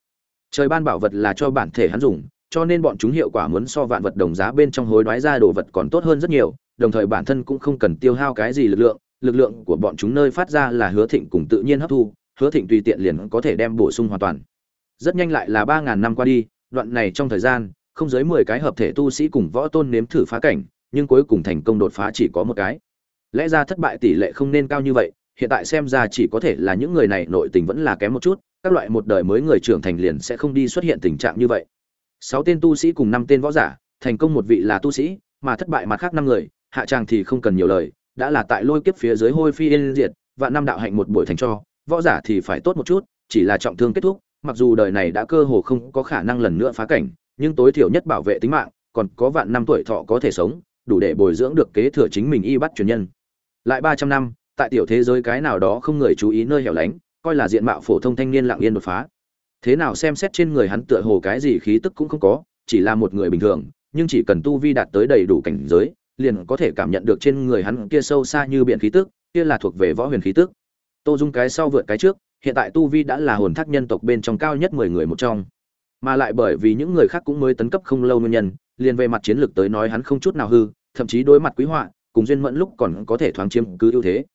Trời ban bảo vật là cho bản thể hắn dùng, cho nên bọn chúng hiệu quả muốn so vạn vật đồng giá bên trong hối đoái ra đồ vật còn tốt hơn rất nhiều, đồng thời bản thân cũng không cần tiêu hao cái gì lực lượng lực lượng của bọn chúng nơi phát ra là hứa thịnh cùng tự nhiên hấp thu, hứa thịnh tùy tiện liền có thể đem bổ sung hoàn toàn. Rất nhanh lại là ba ngàn năm qua đi, đoạn này trong thời gian, không dưới mười cái hợp thể tu sĩ cùng võ tôn nếm thử phá cảnh, nhưng cuối cùng thành công đột phá chỉ có một cái lẽ ra thất bại tỷ lệ không nên cao như vậy, hiện tại xem ra chỉ có thể là những người này nội tình vẫn là kém một chút, các loại một đời mới người trưởng thành liền sẽ không đi xuất hiện tình trạng như vậy. Sáu tên tu sĩ cùng năm tên võ giả, thành công một vị là tu sĩ, mà thất bại mặt khác năm người, hạ tràng thì không cần nhiều lời, đã là tại lôi kiếp phía dưới hôi phi yên diệt và năm đạo hạnh một buổi thành cho, võ giả thì phải tốt một chút, chỉ là trọng thương kết thúc, mặc dù đời này đã cơ hồ không có khả năng lần nữa phá cảnh, nhưng tối thiểu nhất bảo vệ tính mạng, còn có vạn năm tuổi thọ có thể sống, đủ để bồi dưỡng được kế thừa chính mình y bắt truyền nhân lại ba trăm năm, tại tiểu thế giới cái nào đó không người chú ý nơi hẻo lánh, coi là diện mạo phổ thông thanh niên lặng yên đột phá. Thế nào xem xét trên người hắn tựa hồ cái gì khí tức cũng không có, chỉ là một người bình thường, nhưng chỉ cần tu vi đạt tới đầy đủ cảnh giới, liền có thể cảm nhận được trên người hắn kia sâu xa như biển khí tức, kia là thuộc về võ huyền khí tức. Tô dung cái sau vượt cái trước, hiện tại tu vi đã là hồn thác nhân tộc bên trong cao nhất mười người một trong. Mà lại bởi vì những người khác cũng mới tấn cấp không lâu nguyên nhân, liền về mặt chiến lược tới nói hắn không chút nào hư, thậm chí đối mặt quý họa cùng duyên mẫn lúc còn có thể thoáng chiếm cứ ưu thế.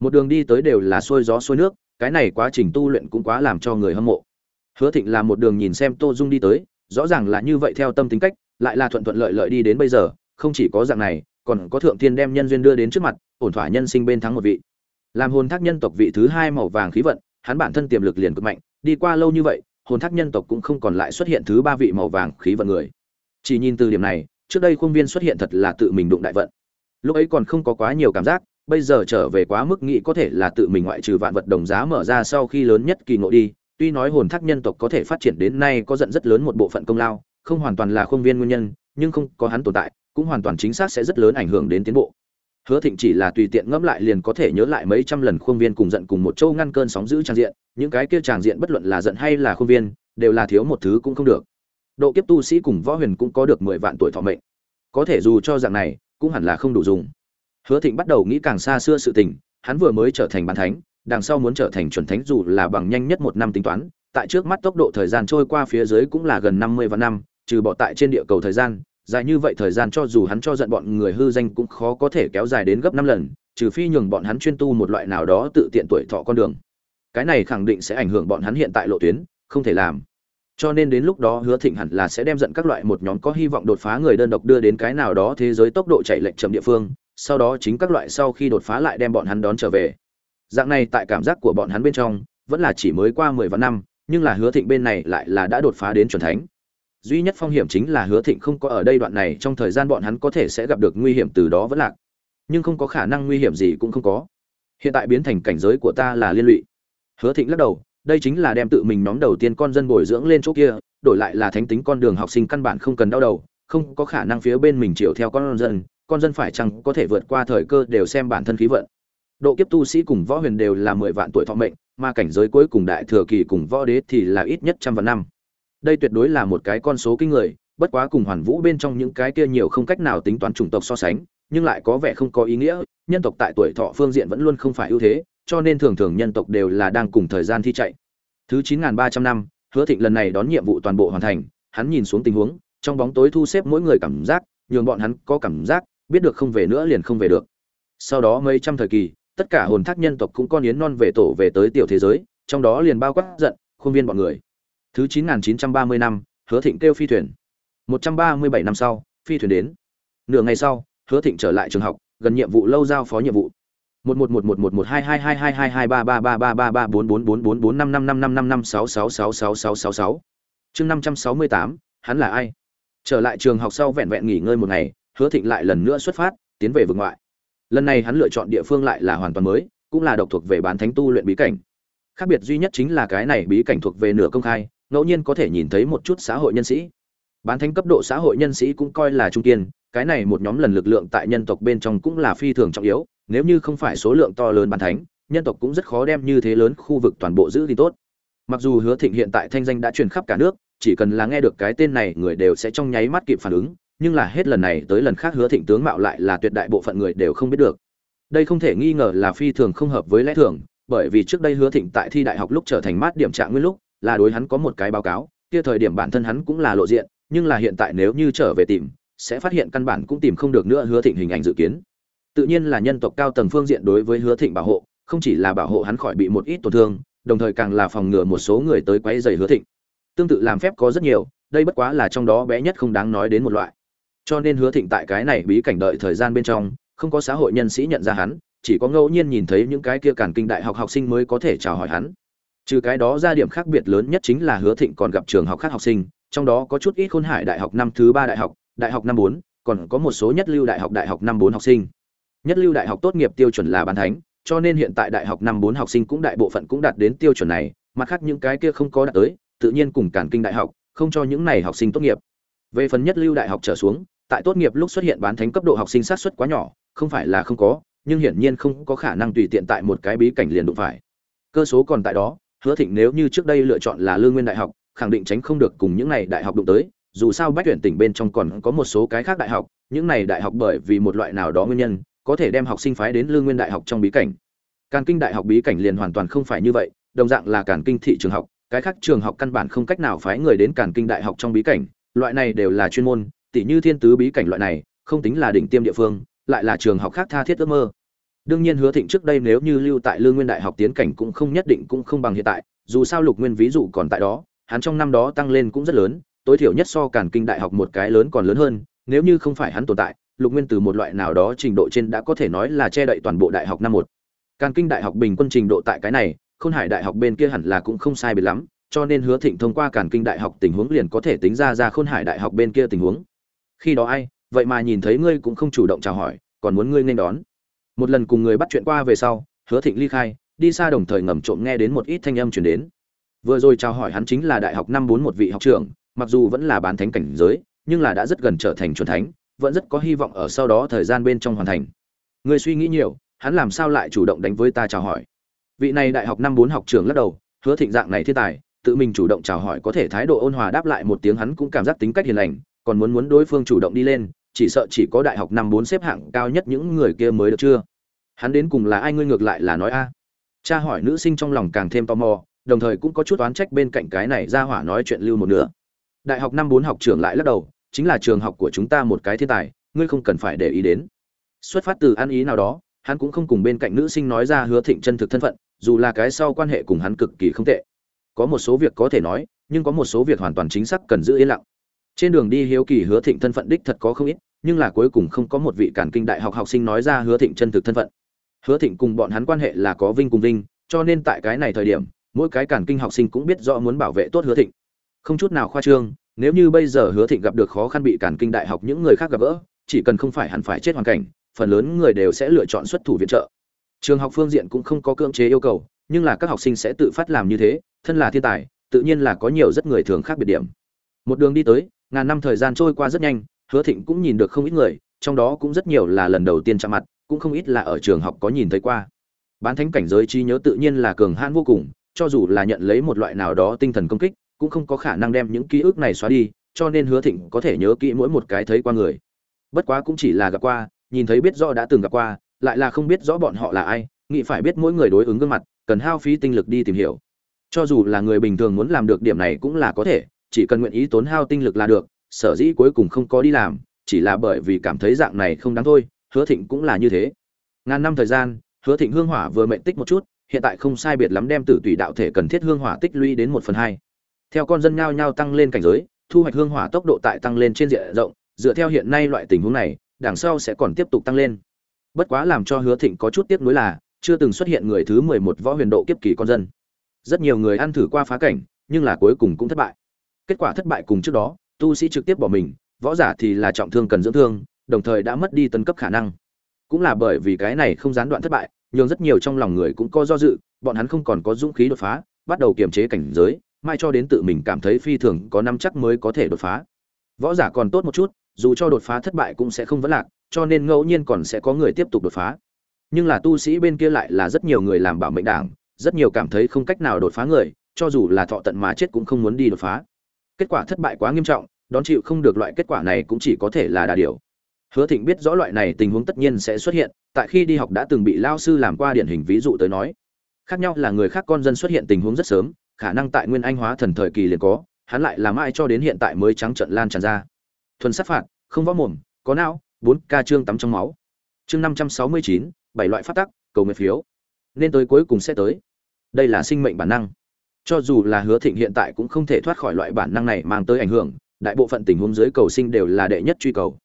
Một đường đi tới đều là xuôi gió xuôi nước, cái này quá trình tu luyện cũng quá làm cho người hâm mộ. Hứa thịnh là một đường nhìn xem tô dung đi tới, rõ ràng là như vậy theo tâm tính cách, lại là thuận thuận lợi lợi đi đến bây giờ, không chỉ có dạng này, còn có thượng thiên đem nhân duyên đưa đến trước mặt, ổn thỏa nhân sinh bên thắng một vị. Làm hồn thác nhân tộc vị thứ hai màu vàng khí vận, hắn bản thân tiềm lực liền cực mạnh, đi qua lâu như vậy, hồn thác nhân tộc cũng không còn lại xuất hiện thứ ba vị màu vàng khí vận người. Chỉ nhìn từ điểm này, trước đây khuôn viên xuất hiện thật là tự mình đụng đại vận lúc ấy còn không có quá nhiều cảm giác, bây giờ trở về quá mức nghĩ có thể là tự mình ngoại trừ vạn vật đồng giá mở ra sau khi lớn nhất kỳ ngộ đi, tuy nói hồn thác nhân tộc có thể phát triển đến nay có giận rất lớn một bộ phận công lao, không hoàn toàn là khuôn viên nguyên nhân, nhưng không có hắn tồn tại, cũng hoàn toàn chính xác sẽ rất lớn ảnh hưởng đến tiến bộ. Hứa thịnh chỉ là tùy tiện ngẫm lại liền có thể nhớ lại mấy trăm lần khuôn viên cùng giận cùng một châu ngăn cơn sóng giữ trang diện, những cái kia tràng diện bất luận là giận hay là khuôn viên, đều là thiếu một thứ cũng không được. Độ kiếp tu sĩ cùng võ huyền cũng có được mười vạn tuổi thọ mệnh. Có thể dù cho dạng này cũng hẳn là không đủ dùng. Hứa thịnh bắt đầu nghĩ càng xa xưa sự tình, hắn vừa mới trở thành bàn thánh, đằng sau muốn trở thành chuẩn thánh dù là bằng nhanh nhất một năm tính toán, tại trước mắt tốc độ thời gian trôi qua phía dưới cũng là gần năm mươi vạn năm, trừ bỏ tại trên địa cầu thời gian, dài như vậy thời gian cho dù hắn cho giận bọn người hư danh cũng khó có thể kéo dài đến gấp năm lần, trừ phi nhường bọn hắn chuyên tu một loại nào đó tự tiện tuổi thọ con đường. Cái này khẳng định sẽ ảnh hưởng bọn hắn hiện tại lộ tuyến, không thể làm cho nên đến lúc đó hứa thịnh hẳn là sẽ đem giận các loại một nhóm có hy vọng đột phá người đơn độc đưa đến cái nào đó thế giới tốc độ chạy lệch chậm địa phương, sau đó chính các loại sau khi đột phá lại đem bọn hắn đón trở về. Dạng này tại cảm giác của bọn hắn bên trong, vẫn là chỉ mới qua mười vạn năm, nhưng là hứa thịnh bên này lại là đã đột phá đến chuẩn thánh. Duy nhất phong hiểm chính là hứa thịnh không có ở đây đoạn này, trong thời gian bọn hắn có thể sẽ gặp được nguy hiểm từ đó vẫn lạc. Nhưng không có khả năng nguy hiểm gì cũng không có. Hiện tại biến thành cảnh giới của ta là liên lụy. Hứa thịnh lắc đầu đây chính là đem tự mình nhóm đầu tiên con dân bồi dưỡng lên chỗ kia, đổi lại là thánh tính con đường học sinh căn bản không cần đau đầu, không có khả năng phía bên mình chịu theo con dân con dân phải chăng có thể vượt qua thời cơ đều xem bản thân khí vận. Độ kiếp tu sĩ cùng võ huyền đều là mười vạn tuổi thọ mệnh, mà cảnh giới cuối cùng đại thừa kỳ cùng võ đế thì là ít nhất trăm vạn năm. Đây tuyệt đối là một cái con số kinh người, bất quá cùng hoàn vũ bên trong những cái kia nhiều không cách nào tính toán chủng tộc so sánh, nhưng lại có vẻ không có ý nghĩa, nhân tộc tại tuổi thọ phương diện vẫn luôn không phải ưu thế cho nên thường thường nhân tộc đều là đang cùng thời gian thi chạy. Thứ chín ba trăm năm, hứa thịnh lần này đón nhiệm vụ toàn bộ hoàn thành, hắn nhìn xuống tình huống, trong bóng tối thu xếp mỗi người cảm giác, nhường bọn hắn có cảm giác, biết được không về nữa liền không về được. Sau đó mấy trăm thời kỳ, tất cả hồn thác nhân tộc cũng con yến non về tổ về tới tiểu thế giới, trong đó liền bao quát giận, khuôn viên bọn người. Thứ chín nghìn chín trăm ba mươi năm, hứa thịnh kêu phi thuyền. Một trăm ba mươi bảy năm sau, phi thuyền đến. Nửa ngày sau, hứa thịnh trở lại trường học, gần nhiệm vụ lâu giao phó nhiệm vụ một một một một một một hai hai hai hai hai hai ba ba ba ba ba ba bốn bốn bốn bốn bốn năm năm năm năm năm năm sáu sáu sáu sáu sáu sáu sáu chương năm trăm sáu mươi tám, hắn là ai? Trở lại trường học sau vẹn vẹn nghỉ ngơi một ngày, hứa thịnh lại lần nữa xuất phát, tiến về vực ngoại. Lần này hắn lựa chọn địa phương lại là hoàn toàn mới, cũng là độc thuộc về bán thánh tu luyện bí cảnh. Khác biệt duy nhất chính là cái này bí cảnh thuộc về nửa công khai, ngẫu nhiên có thể nhìn thấy một chút xã hội nhân sĩ. Bán thánh cấp độ xã hội nhân sĩ cũng coi là trung kiên, cái này một nhóm lần lực lượng tại nhân tộc bên trong cũng là phi thường trọng yếu nếu như không phải số lượng to lớn bàn thánh, nhân tộc cũng rất khó đem như thế lớn khu vực toàn bộ giữ thì tốt. Mặc dù hứa thịnh hiện tại thanh danh đã truyền khắp cả nước, chỉ cần là nghe được cái tên này, người đều sẽ trong nháy mắt kịp phản ứng, nhưng là hết lần này tới lần khác hứa thịnh tướng mạo lại là tuyệt đại bộ phận người đều không biết được. Đây không thể nghi ngờ là phi thường không hợp với lẽ thường, bởi vì trước đây hứa thịnh tại thi đại học lúc trở thành mát điểm trạng nguyên lúc, là đối hắn có một cái báo cáo, kia thời điểm bản thân hắn cũng là lộ diện, nhưng là hiện tại nếu như trở về tìm, sẽ phát hiện căn bản cũng tìm không được nữa hứa thịnh hình ảnh dự kiến tự nhiên là nhân tộc cao tầng phương diện đối với hứa thịnh bảo hộ, không chỉ là bảo hộ hắn khỏi bị một ít tổn thương, đồng thời càng là phòng ngừa một số người tới quấy rầy hứa thịnh. Tương tự làm phép có rất nhiều, đây bất quá là trong đó bé nhất không đáng nói đến một loại. Cho nên hứa thịnh tại cái này bí cảnh đợi thời gian bên trong, không có xã hội nhân sĩ nhận ra hắn, chỉ có ngẫu nhiên nhìn thấy những cái kia cản kinh đại học học sinh mới có thể chào hỏi hắn. Trừ cái đó ra điểm khác biệt lớn nhất chính là hứa thịnh còn gặp trường học khác học sinh, trong đó có chút ít khôn hải đại học năm thứ ba đại học đại học năm bốn, còn có một số nhất lưu đại học đại học năm bốn học sinh nhất lưu đại học tốt nghiệp tiêu chuẩn là bán thánh, cho nên hiện tại đại học năm bốn học sinh cũng đại bộ phận cũng đạt đến tiêu chuẩn này, mặt khác những cái kia không có đạt tới, tự nhiên cùng cản kinh đại học, không cho những này học sinh tốt nghiệp. Về phần nhất lưu đại học trở xuống, tại tốt nghiệp lúc xuất hiện bán thánh cấp độ học sinh sát xuất quá nhỏ, không phải là không có, nhưng hiển nhiên không có khả năng tùy tiện tại một cái bí cảnh liền đụng phải. Cơ số còn tại đó, hứa thịnh nếu như trước đây lựa chọn là lương nguyên đại học, khẳng định tránh không được cùng những này đại học đụng tới, dù sao bách tuyển tỉnh bên trong còn có một số cái khác đại học, những này đại học bởi vì một loại nào đó nguyên nhân có thể đem học sinh phái đến lương nguyên đại học trong bí cảnh. Càn kinh đại học bí cảnh liền hoàn toàn không phải như vậy, đồng dạng là càn kinh thị trường học, cái khác trường học căn bản không cách nào phái người đến càn kinh đại học trong bí cảnh, loại này đều là chuyên môn tỷ như thiên tứ bí cảnh loại này, không tính là đỉnh tiêm địa phương, lại là trường học khác tha thiết ước mơ. Đương nhiên hứa thịnh trước đây nếu như lưu tại lương nguyên đại học tiến cảnh cũng không nhất định cũng không bằng hiện tại, dù sao lục nguyên ví dụ còn tại đó, hắn trong năm đó tăng lên cũng rất lớn, tối thiểu nhất so càn kinh đại học một cái lớn còn lớn hơn, nếu như không phải hắn tồn tại lục nguyên từ một loại nào đó trình độ trên đã có thể nói là che đậy toàn bộ đại học năm một. Càn kinh đại học bình quân trình độ tại cái này, khôn hải đại học bên kia hẳn là cũng không sai biệt lắm, cho nên hứa thịnh thông qua càn kinh đại học tình huống liền có thể tính ra ra khôn hải đại học bên kia tình huống. Khi đó ai, vậy mà nhìn thấy ngươi cũng không chủ động chào hỏi, còn muốn ngươi nên đón. Một lần cùng người bắt chuyện qua về sau, hứa thịnh ly khai, đi xa đồng thời ngầm trộm nghe đến một ít thanh âm chuyển đến. Vừa rồi chào hỏi hắn chính là đại học năm bốn một vị học trưởng, mặc dù vẫn là bán thánh cảnh giới, nhưng là đã rất gần trở thành chuẩn thánh vẫn rất có hy vọng ở sau đó thời gian bên trong hoàn thành. Người suy nghĩ nhiều, hắn làm sao lại chủ động đánh với ta chào hỏi? Vị này đại học năm bốn học trưởng lắc đầu, hứa thịnh dạng này thiên tài, tự mình chủ động chào hỏi có thể thái độ ôn hòa đáp lại một tiếng hắn cũng cảm giác tính cách hiền lành, còn muốn muốn đối phương chủ động đi lên, chỉ sợ chỉ có đại học năm bốn xếp hạng cao nhất những người kia mới được chưa? Hắn đến cùng là ai ngươi ngược lại là nói a? Cha hỏi nữ sinh trong lòng càng thêm tò mò, đồng thời cũng có chút oán trách bên cạnh cái này ra hỏa nói chuyện lưu một nửa. Đại học năm bốn học trưởng lại lắc đầu chính là trường học của chúng ta một cái thiên tài, ngươi không cần phải để ý đến. Xuất phát từ ăn ý nào đó, hắn cũng không cùng bên cạnh nữ sinh nói ra hứa thịnh chân thực thân phận, dù là cái sau quan hệ cùng hắn cực kỳ không tệ. Có một số việc có thể nói, nhưng có một số việc hoàn toàn chính xác cần giữ yên lặng. Trên đường đi hiếu kỳ hứa thịnh thân phận đích thật có không ít, nhưng là cuối cùng không có một vị cản kinh đại học học sinh nói ra hứa thịnh chân thực thân phận. Hứa thịnh cùng bọn hắn quan hệ là có vinh cùng vinh, cho nên tại cái này thời điểm, mỗi cái cản kinh học sinh cũng biết rõ muốn bảo vệ tốt hứa thịnh. Không chút nào khoa trương nếu như bây giờ hứa thịnh gặp được khó khăn bị cản kinh đại học những người khác gặp gỡ, chỉ cần không phải hẳn phải chết hoàn cảnh, phần lớn người đều sẽ lựa chọn xuất thủ viện trợ. Trường học phương diện cũng không có cưỡng chế yêu cầu, nhưng là các học sinh sẽ tự phát làm như thế, thân là thiên tài, tự nhiên là có nhiều rất người thường khác biệt điểm. Một đường đi tới, ngàn năm thời gian trôi qua rất nhanh, hứa thịnh cũng nhìn được không ít người, trong đó cũng rất nhiều là lần đầu tiên chạm mặt, cũng không ít là ở trường học có nhìn thấy qua. Bán thánh cảnh giới trí nhớ tự nhiên là cường hãn vô cùng, cho dù là nhận lấy một loại nào đó tinh thần công kích cũng không có khả năng đem những ký ức này xóa đi, cho nên hứa thịnh có thể nhớ kỹ mỗi một cái thấy qua người. Bất quá cũng chỉ là gặp qua, nhìn thấy biết rõ đã từng gặp qua, lại là không biết rõ bọn họ là ai, nghĩ phải biết mỗi người đối ứng gương mặt, cần hao phí tinh lực đi tìm hiểu. Cho dù là người bình thường muốn làm được điểm này cũng là có thể, chỉ cần nguyện ý tốn hao tinh lực là được, sở dĩ cuối cùng không có đi làm, chỉ là bởi vì cảm thấy dạng này không đáng thôi, hứa thịnh cũng là như thế. Ngàn năm thời gian, hứa thịnh hương hỏa vừa mệnh tích một chút, hiện tại không sai biệt lắm đem tử tùy đạo thể cần thiết hương hỏa tích lũy đến một phần hai theo con dân nhao nhao tăng lên cảnh giới, thu hoạch hương hỏa tốc độ tại tăng lên trên diện rộng, dựa theo hiện nay loại tình huống này, đằng sau sẽ còn tiếp tục tăng lên. Bất quá làm cho hứa thịnh có chút tiếc nuối là, chưa từng xuất hiện người thứ mười một võ huyền độ kiếp kỳ con dân. Rất nhiều người ăn thử qua phá cảnh, nhưng là cuối cùng cũng thất bại. Kết quả thất bại cùng trước đó, tu sĩ trực tiếp bỏ mình, võ giả thì là trọng thương cần dưỡng thương, đồng thời đã mất đi tấn cấp khả năng. Cũng là bởi vì cái này không gián đoạn thất bại nhưng rất nhiều trong lòng người cũng có do dự, bọn hắn không còn có dũng khí đột phá, bắt đầu kiềm chế cảnh giới mai cho đến tự mình cảm thấy phi thường có năm chắc mới có thể đột phá. Võ giả còn tốt một chút, dù cho đột phá thất bại cũng sẽ không vấn lạc, cho nên ngẫu nhiên còn sẽ có người tiếp tục đột phá. Nhưng là tu sĩ bên kia lại là rất nhiều người làm bảo mệnh đảng, rất nhiều cảm thấy không cách nào đột phá người, cho dù là thọ tận mà chết cũng không muốn đi đột phá. Kết quả thất bại quá nghiêm trọng, đón chịu không được loại kết quả này cũng chỉ có thể là đà điều. Hứa thịnh biết rõ loại này tình huống tất nhiên sẽ xuất hiện, tại khi đi học đã từng bị lao sư làm qua điển hình ví dụ tới nói. Khác nhau là người khác con dân xuất hiện tình huống rất sớm khả năng tại nguyên anh hóa thần thời kỳ liền có, hắn lại làm ai cho đến hiện tại mới trắng trận lan tràn ra. Thuần sát phạt, không võ mồm, có não, bốn ca trương tắm trong máu. Chương năm trăm sáu mươi chín, bảy loại phát tắc, cầu nguyện phiếu. Nên tới cuối cùng sẽ tới. Đây là sinh mệnh bản năng. Cho dù là hứa thịnh hiện tại cũng không thể thoát khỏi loại bản năng này mang tới ảnh hưởng, đại bộ phận tình huống dưới cầu sinh đều là đệ nhất truy cầu.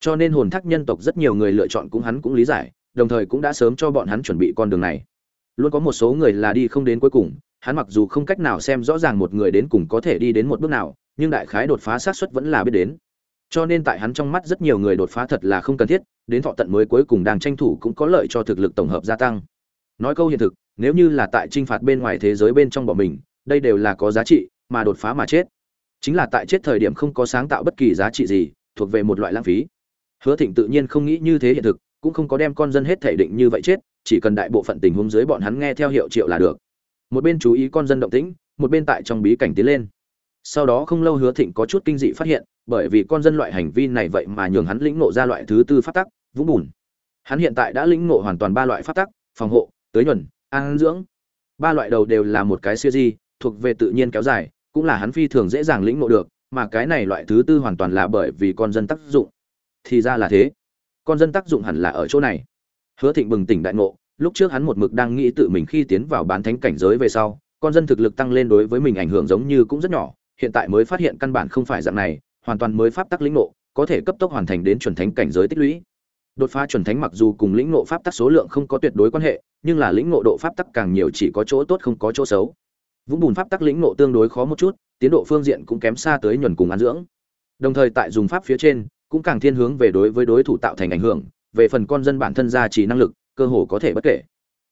Cho nên hồn thác nhân tộc rất nhiều người lựa chọn cũng hắn cũng lý giải, đồng thời cũng đã sớm cho bọn hắn chuẩn bị con đường này. Luôn có một số người là đi không đến cuối cùng hắn mặc dù không cách nào xem rõ ràng một người đến cùng có thể đi đến một bước nào, nhưng đại khái đột phá xác suất vẫn là biết đến. Cho nên tại hắn trong mắt rất nhiều người đột phá thật là không cần thiết, đến thọ tận mới cuối cùng đang tranh thủ cũng có lợi cho thực lực tổng hợp gia tăng. Nói câu hiện thực, nếu như là tại trinh phạt bên ngoài thế giới bên trong bọn mình, đây đều là có giá trị, mà đột phá mà chết. Chính là tại chết thời điểm không có sáng tạo bất kỳ giá trị gì, thuộc về một loại lãng phí. Hứa thịnh tự nhiên không nghĩ như thế hiện thực, cũng không có đem con dân hết thể định như vậy chết, chỉ cần đại bộ phận tình huống dưới bọn hắn nghe theo hiệu triệu là được một bên chú ý con dân động tĩnh, một bên tại trong bí cảnh tiến lên. Sau đó không lâu hứa thịnh có chút kinh dị phát hiện, bởi vì con dân loại hành vi này vậy mà nhường hắn lĩnh ngộ ra loại thứ tư phát tắc, vũng bùn. Hắn hiện tại đã lĩnh ngộ hoàn toàn ba loại phát tắc, phòng hộ, tới nhuần, an dưỡng. Ba loại đầu đều là một cái siêu di, thuộc về tự nhiên kéo dài, cũng là hắn phi thường dễ dàng lĩnh ngộ được, mà cái này loại thứ tư hoàn toàn là bởi vì con dân tác dụng. Thì ra là thế. Con dân tác dụng hẳn là ở chỗ này. Hứa thịnh bừng tỉnh đại ngộ lúc trước hắn một mực đang nghĩ tự mình khi tiến vào bán thánh cảnh giới về sau, con dân thực lực tăng lên đối với mình ảnh hưởng giống như cũng rất nhỏ, hiện tại mới phát hiện căn bản không phải dạng này, hoàn toàn mới pháp tắc lĩnh ngộ, có thể cấp tốc hoàn thành đến chuẩn thánh cảnh giới tích lũy. Đột phá chuẩn thánh mặc dù cùng lĩnh ngộ pháp tắc số lượng không có tuyệt đối quan hệ, nhưng là lĩnh ngộ độ pháp tắc càng nhiều chỉ có chỗ tốt không có chỗ xấu. Vũng bùn pháp tắc lĩnh ngộ tương đối khó một chút, tiến độ phương diện cũng kém xa tới nhuần cùng ăn dưỡng. Đồng thời tại dùng pháp phía trên, cũng càng thiên hướng về đối với đối thủ tạo thành ảnh hưởng, về phần con dân bản thân gia trì năng lực cơ hồ có thể bất kể.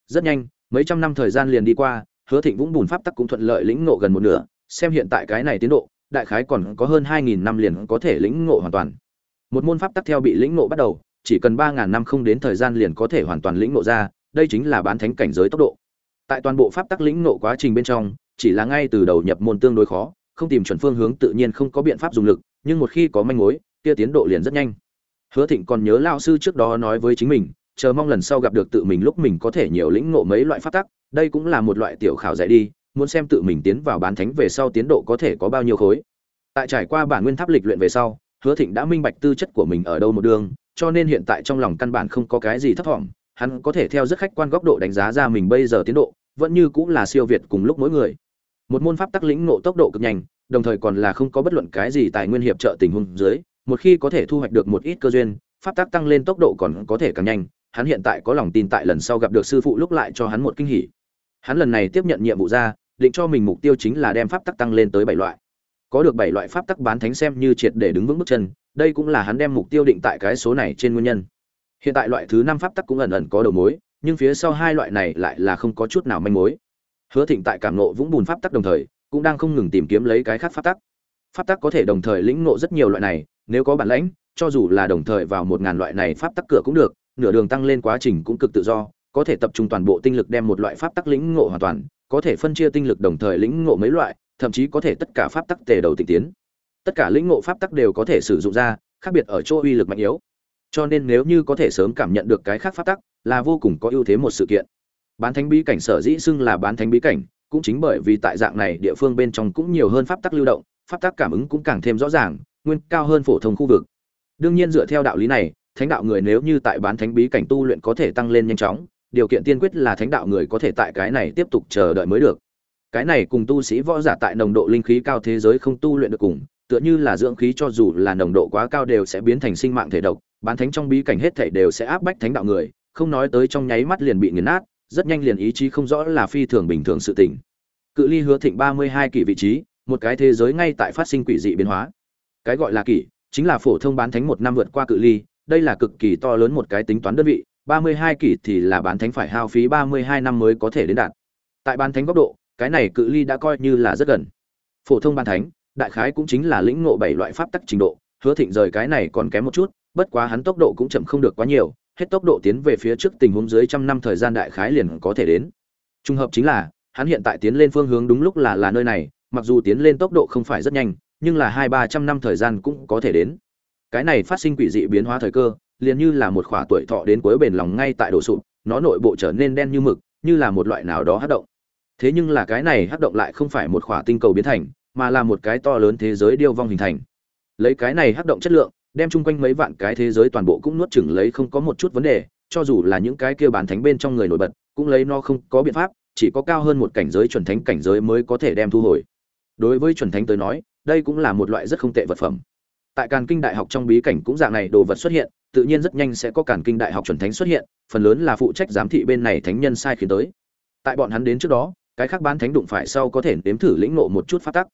Rất nhanh, mấy trăm năm thời gian liền đi qua, hứa thịnh vũng bùn pháp tắc cũng thuận lợi lĩnh ngộ gần một nửa, xem hiện tại cái này tiến độ, đại khái còn có hơn hai nghìn năm liền có thể lĩnh ngộ hoàn toàn. Một môn pháp tắc theo bị lĩnh ngộ bắt đầu, chỉ cần ba ngàn năm không đến thời gian liền có thể hoàn toàn lĩnh ngộ ra, đây chính là bán thánh cảnh giới tốc độ. Tại toàn bộ pháp tắc lĩnh ngộ quá trình bên trong, chỉ là ngay từ đầu nhập môn tương đối khó, không tìm chuẩn phương hướng tự nhiên không có biện pháp dùng lực, nhưng một khi có manh mối, kia tiến độ liền rất nhanh. Hứa thịnh còn nhớ lao sư trước đó nói với chính mình chờ mong lần sau gặp được tự mình lúc mình có thể nhiều lĩnh ngộ mấy loại pháp tắc đây cũng là một loại tiểu khảo dạy đi muốn xem tự mình tiến vào bán thánh về sau tiến độ có thể có bao nhiêu khối. Tại trải qua bản nguyên tháp lịch luyện về sau hứa thịnh đã minh bạch tư chất của mình ở đâu một đường cho nên hiện tại trong lòng căn bản không có cái gì thấp vọng, hắn có thể theo rất khách quan góc độ đánh giá ra mình bây giờ tiến độ vẫn như cũng là siêu việt cùng lúc mỗi người. Một môn pháp tắc lĩnh ngộ tốc độ cực nhanh đồng thời còn là không có bất luận cái gì tài nguyên hiệp trợ tình huống dưới một khi có thể thu hoạch được một ít cơ duyên pháp tắc tăng lên tốc độ còn có thể càng nhanh hắn hiện tại có lòng tin tại lần sau gặp được sư phụ lúc lại cho hắn một kinh hỉ. Hắn lần này tiếp nhận nhiệm vụ ra, định cho mình mục tiêu chính là đem pháp tắc tăng lên tới bảy loại. Có được bảy loại pháp tắc bán thánh xem như triệt để đứng vững bước chân, đây cũng là hắn đem mục tiêu định tại cái số này trên nguyên nhân. Hiện tại loại thứ năm pháp tắc cũng ẩn ẩn có đầu mối, nhưng phía sau hai loại này lại là không có chút nào manh mối. Hứa thịnh tại cảm ngộ vũng bùn pháp tắc đồng thời, cũng đang không ngừng tìm kiếm lấy cái khác pháp tắc. Pháp tắc có thể đồng thời lĩnh ngộ rất nhiều loại này, nếu có bản lãnh, cho dù là đồng thời vào một ngàn loại này pháp tắc cửa cũng được nửa đường tăng lên quá trình cũng cực tự do, có thể tập trung toàn bộ tinh lực đem một loại pháp tắc lĩnh ngộ hoàn toàn, có thể phân chia tinh lực đồng thời lĩnh ngộ mấy loại, thậm chí có thể tất cả pháp tắc tề đầu tịnh tiến. Tất cả lĩnh ngộ pháp tắc đều có thể sử dụng ra, khác biệt ở chỗ uy lực mạnh yếu. Cho nên nếu như có thể sớm cảm nhận được cái khác pháp tắc, là vô cùng có ưu thế một sự kiện. Bán thánh bí cảnh sở dĩ xưng là bán thánh bí cảnh, cũng chính bởi vì tại dạng này địa phương bên trong cũng nhiều hơn pháp tắc lưu động, pháp tắc cảm ứng cũng càng thêm rõ ràng, nguyên cao hơn phổ thông khu vực. Đương nhiên dựa theo đạo lý này thánh đạo người nếu như tại bán thánh bí cảnh tu luyện có thể tăng lên nhanh chóng, điều kiện tiên quyết là thánh đạo người có thể tại cái này tiếp tục chờ đợi mới được. Cái này cùng tu sĩ võ giả tại nồng độ linh khí cao thế giới không tu luyện được cùng, tựa như là dưỡng khí cho dù là nồng độ quá cao đều sẽ biến thành sinh mạng thể độc, bán thánh trong bí cảnh hết thể đều sẽ áp bách thánh đạo người, không nói tới trong nháy mắt liền bị nghiền nát, rất nhanh liền ý chí không rõ là phi thường bình thường sự tình. Cự ly hứa thịnh ba mươi hai kỷ vị trí, một cái thế giới ngay tại phát sinh quỷ dị biến hóa. Cái gọi là kỷ, chính là phổ thông bán thánh một năm vượt qua cự ly đây là cực kỳ to lớn một cái tính toán đơn vị, ba mươi hai kỷ thì là bán thánh phải hao phí ba mươi hai năm mới có thể đến đạt. Tại bán thánh góc độ, cái này cự ly đã coi như là rất gần. Phổ thông bán thánh, đại khái cũng chính là lĩnh ngộ bảy loại pháp tắc trình độ, hứa thịnh rời cái này còn kém một chút, bất quá hắn tốc độ cũng chậm không được quá nhiều, hết tốc độ tiến về phía trước tình huống dưới trăm năm thời gian đại khái liền có thể đến. Trùng hợp chính là, hắn hiện tại tiến lên phương hướng đúng lúc là là nơi này, mặc dù tiến lên tốc độ không phải rất nhanh, nhưng là hai ba trăm năm thời gian cũng có thể đến cái này phát sinh quỷ dị biến hóa thời cơ, liền như là một khỏa tuổi thọ đến cuối bền lòng ngay tại đổ sụp, nó nội bộ trở nên đen như mực, như là một loại nào đó hát động. Thế nhưng là cái này hát động lại không phải một khỏa tinh cầu biến thành, mà là một cái to lớn thế giới điêu vong hình thành. Lấy cái này hát động chất lượng, đem chung quanh mấy vạn cái thế giới toàn bộ cũng nuốt chửng lấy không có một chút vấn đề, cho dù là những cái kia bán thánh bên trong người nổi bật, cũng lấy nó không có biện pháp, chỉ có cao hơn một cảnh giới chuẩn thánh cảnh giới mới có thể đem thu hồi. Đối với chuẩn thánh tới nói, đây cũng là một loại rất không tệ vật phẩm tại càn kinh đại học trong bí cảnh cũng dạng này, đồ vật xuất hiện, tự nhiên rất nhanh sẽ có càn kinh đại học chuẩn thánh xuất hiện, phần lớn là phụ trách giám thị bên này thánh nhân sai khiến tới. Tại bọn hắn đến trước đó, cái khác bán thánh đụng phải sau có thể nếm thử lĩnh nộ một chút phát tắc.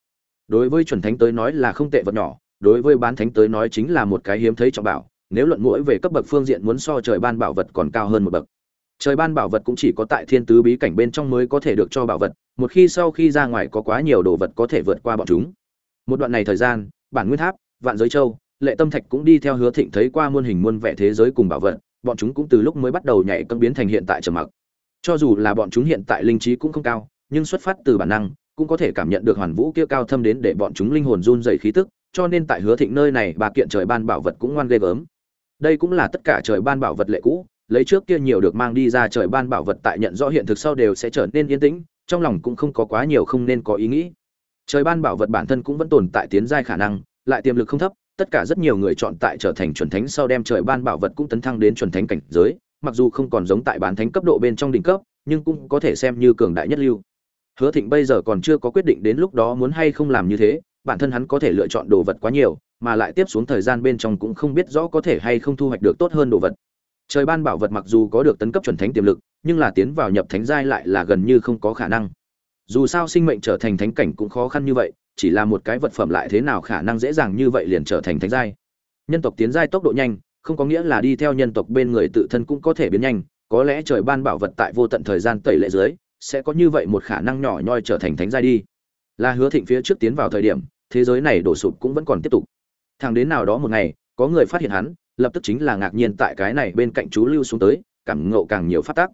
Đối với chuẩn thánh tới nói là không tệ vật nhỏ, đối với bán thánh tới nói chính là một cái hiếm thấy trọng bảo, nếu luận mũi về cấp bậc phương diện muốn so trời ban bảo vật còn cao hơn một bậc. Trời ban bảo vật cũng chỉ có tại thiên tứ bí cảnh bên trong mới có thể được cho bảo vật, một khi sau khi ra ngoài có quá nhiều đồ vật có thể vượt qua bọn chúng. Một đoạn này thời gian, bản nguyên tháp vạn giới châu, lệ tâm thạch cũng đi theo hứa thịnh thấy qua muôn hình muôn vẻ thế giới cùng bảo vật, bọn chúng cũng từ lúc mới bắt đầu nhảy cân biến thành hiện tại trầm mặc. Cho dù là bọn chúng hiện tại linh trí cũng không cao, nhưng xuất phát từ bản năng, cũng có thể cảm nhận được hoàn vũ kia cao thâm đến để bọn chúng linh hồn run dày khí tức, cho nên tại hứa thịnh nơi này bà kiện trời ban bảo vật cũng ngoan ghê gớm. Đây cũng là tất cả trời ban bảo vật lệ cũ, lấy trước kia nhiều được mang đi ra trời ban bảo vật tại nhận rõ hiện thực sau đều sẽ trở nên yên tĩnh, trong lòng cũng không có quá nhiều không nên có ý nghĩ. Trời ban bảo vật bản thân cũng vẫn tồn tại tiến giai khả năng lại tiềm lực không thấp, tất cả rất nhiều người chọn tại trở thành chuẩn thánh sau đem trời ban bảo vật cũng tấn thăng đến chuẩn thánh cảnh giới, mặc dù không còn giống tại bán thánh cấp độ bên trong đỉnh cấp, nhưng cũng có thể xem như cường đại nhất lưu. Hứa thịnh bây giờ còn chưa có quyết định đến lúc đó muốn hay không làm như thế, bản thân hắn có thể lựa chọn đồ vật quá nhiều, mà lại tiếp xuống thời gian bên trong cũng không biết rõ có thể hay không thu hoạch được tốt hơn đồ vật. Trời ban bảo vật mặc dù có được tấn cấp chuẩn thánh tiềm lực, nhưng là tiến vào nhập thánh giai lại là gần như không có khả năng. Dù sao sinh mệnh trở thành thánh cảnh cũng khó khăn như vậy chỉ là một cái vật phẩm lại thế nào khả năng dễ dàng như vậy liền trở thành thánh giai. Nhân tộc tiến giai tốc độ nhanh, không có nghĩa là đi theo nhân tộc bên người tự thân cũng có thể biến nhanh, có lẽ trời ban bảo vật tại vô tận thời gian tẩy lệ dưới, sẽ có như vậy một khả năng nhỏ nhoi trở thành thánh giai đi. Là hứa thịnh phía trước tiến vào thời điểm, thế giới này đổ sụp cũng vẫn còn tiếp tục. Thằng đến nào đó một ngày, có người phát hiện hắn, lập tức chính là ngạc nhiên tại cái này bên cạnh chú lưu xuống tới, cảm ngộ càng nhiều phát tác.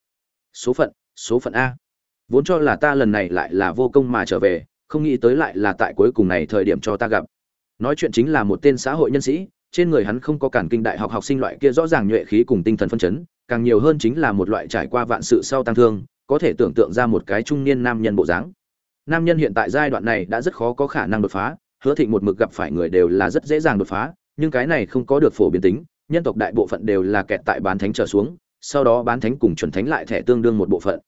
Số phận số phận a. Vốn cho là ta lần này lại là vô công mà trở về không nghĩ tới lại là tại cuối cùng này thời điểm cho ta gặp. Nói chuyện chính là một tên xã hội nhân sĩ, trên người hắn không có cản kinh đại học học sinh loại kia rõ ràng nhuệ khí cùng tinh thần phân chấn, càng nhiều hơn chính là một loại trải qua vạn sự sau tăng thương, có thể tưởng tượng ra một cái trung niên nam nhân bộ dáng. Nam nhân hiện tại giai đoạn này đã rất khó có khả năng đột phá, hứa thịnh một mực gặp phải người đều là rất dễ dàng đột phá, nhưng cái này không có được phổ biến tính, nhân tộc đại bộ phận đều là kẹt tại bán thánh trở xuống, sau đó bán thánh cùng chuẩn thánh lại thẻ tương đương một bộ phận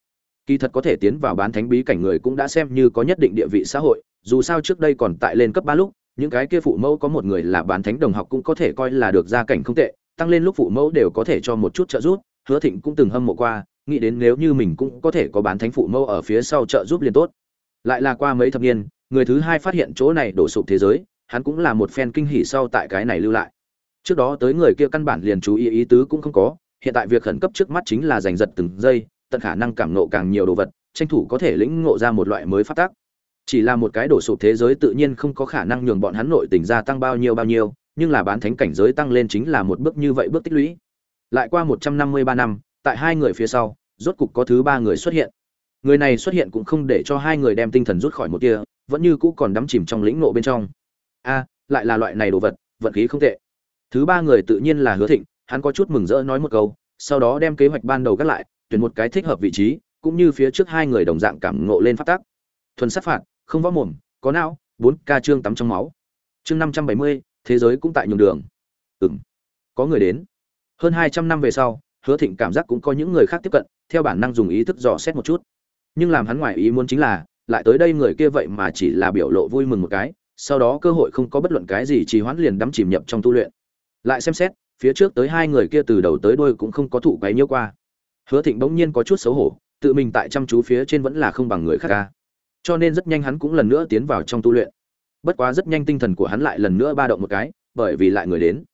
kỳ thật có thể tiến vào bán thánh bí cảnh người cũng đã xem như có nhất định địa vị xã hội, dù sao trước đây còn tại lên cấp ba lúc, những cái kia phụ mẫu có một người là bán thánh đồng học cũng có thể coi là được gia cảnh không tệ, tăng lên lúc phụ mẫu đều có thể cho một chút trợ giúp, hứa thịnh cũng từng hâm mộ qua, nghĩ đến nếu như mình cũng có thể có bán thánh phụ mẫu ở phía sau trợ giúp liền tốt. Lại là qua mấy thập niên, người thứ hai phát hiện chỗ này đổ sụp thế giới, hắn cũng là một fan kinh hỉ sau tại cái này lưu lại. Trước đó tới người kia căn bản liền chú ý ý tứ cũng không có, hiện tại việc khẩn cấp trước mắt chính là giành giật từng giây tận khả năng cảm nộ càng nhiều đồ vật, tranh thủ có thể lĩnh ngộ ra một loại mới phát tác chỉ là một cái đổ sụp thế giới tự nhiên không có khả năng nhường bọn hắn nội tình gia tăng bao nhiêu bao nhiêu, nhưng là bán thánh cảnh giới tăng lên chính là một bước như vậy bước tích lũy. Lại qua một trăm năm mươi ba năm, tại hai người phía sau, rốt cục có thứ ba người xuất hiện. Người này xuất hiện cũng không để cho hai người đem tinh thần rút khỏi một kia, vẫn như cũ còn đắm chìm trong lĩnh nộ bên trong. A, lại là loại này đồ vật, vận khí không tệ. Thứ ba người tự nhiên là hứa thịnh, hắn có chút mừng rỡ nói một câu, sau đó đem kế hoạch ban đầu gác lại tuyển một cái thích hợp vị trí, cũng như phía trước hai người đồng dạng cảm ngộ lên phát tác. Thuần sát phạt, không võ mồm, có não, bốn ca trương tắm trong máu. Chương năm trăm bảy mươi, thế giới cũng tại nhường đường. Ừ m có người đến. Hơn hai trăm năm về sau, hứa thịnh cảm giác cũng có những người khác tiếp cận, theo bản năng dùng ý thức dò xét một chút. Nhưng làm hắn ngoài ý muốn chính là, lại tới đây người kia vậy mà chỉ là biểu lộ vui mừng một cái, sau đó cơ hội không có bất luận cái gì trì hoãn liền đắm chìm nhập trong tu luyện. Lại xem xét, phía trước tới hai người kia từ đầu tới đuôi cũng không có thụ cái nhiễu qua hứa thịnh bỗng nhiên có chút xấu hổ, tự mình tại chăm chú phía trên vẫn là không bằng người khác ca. Cho nên rất nhanh hắn cũng lần nữa tiến vào trong tu luyện. Bất quá rất nhanh tinh thần của hắn lại lần nữa ba động một cái, bởi vì lại người đến.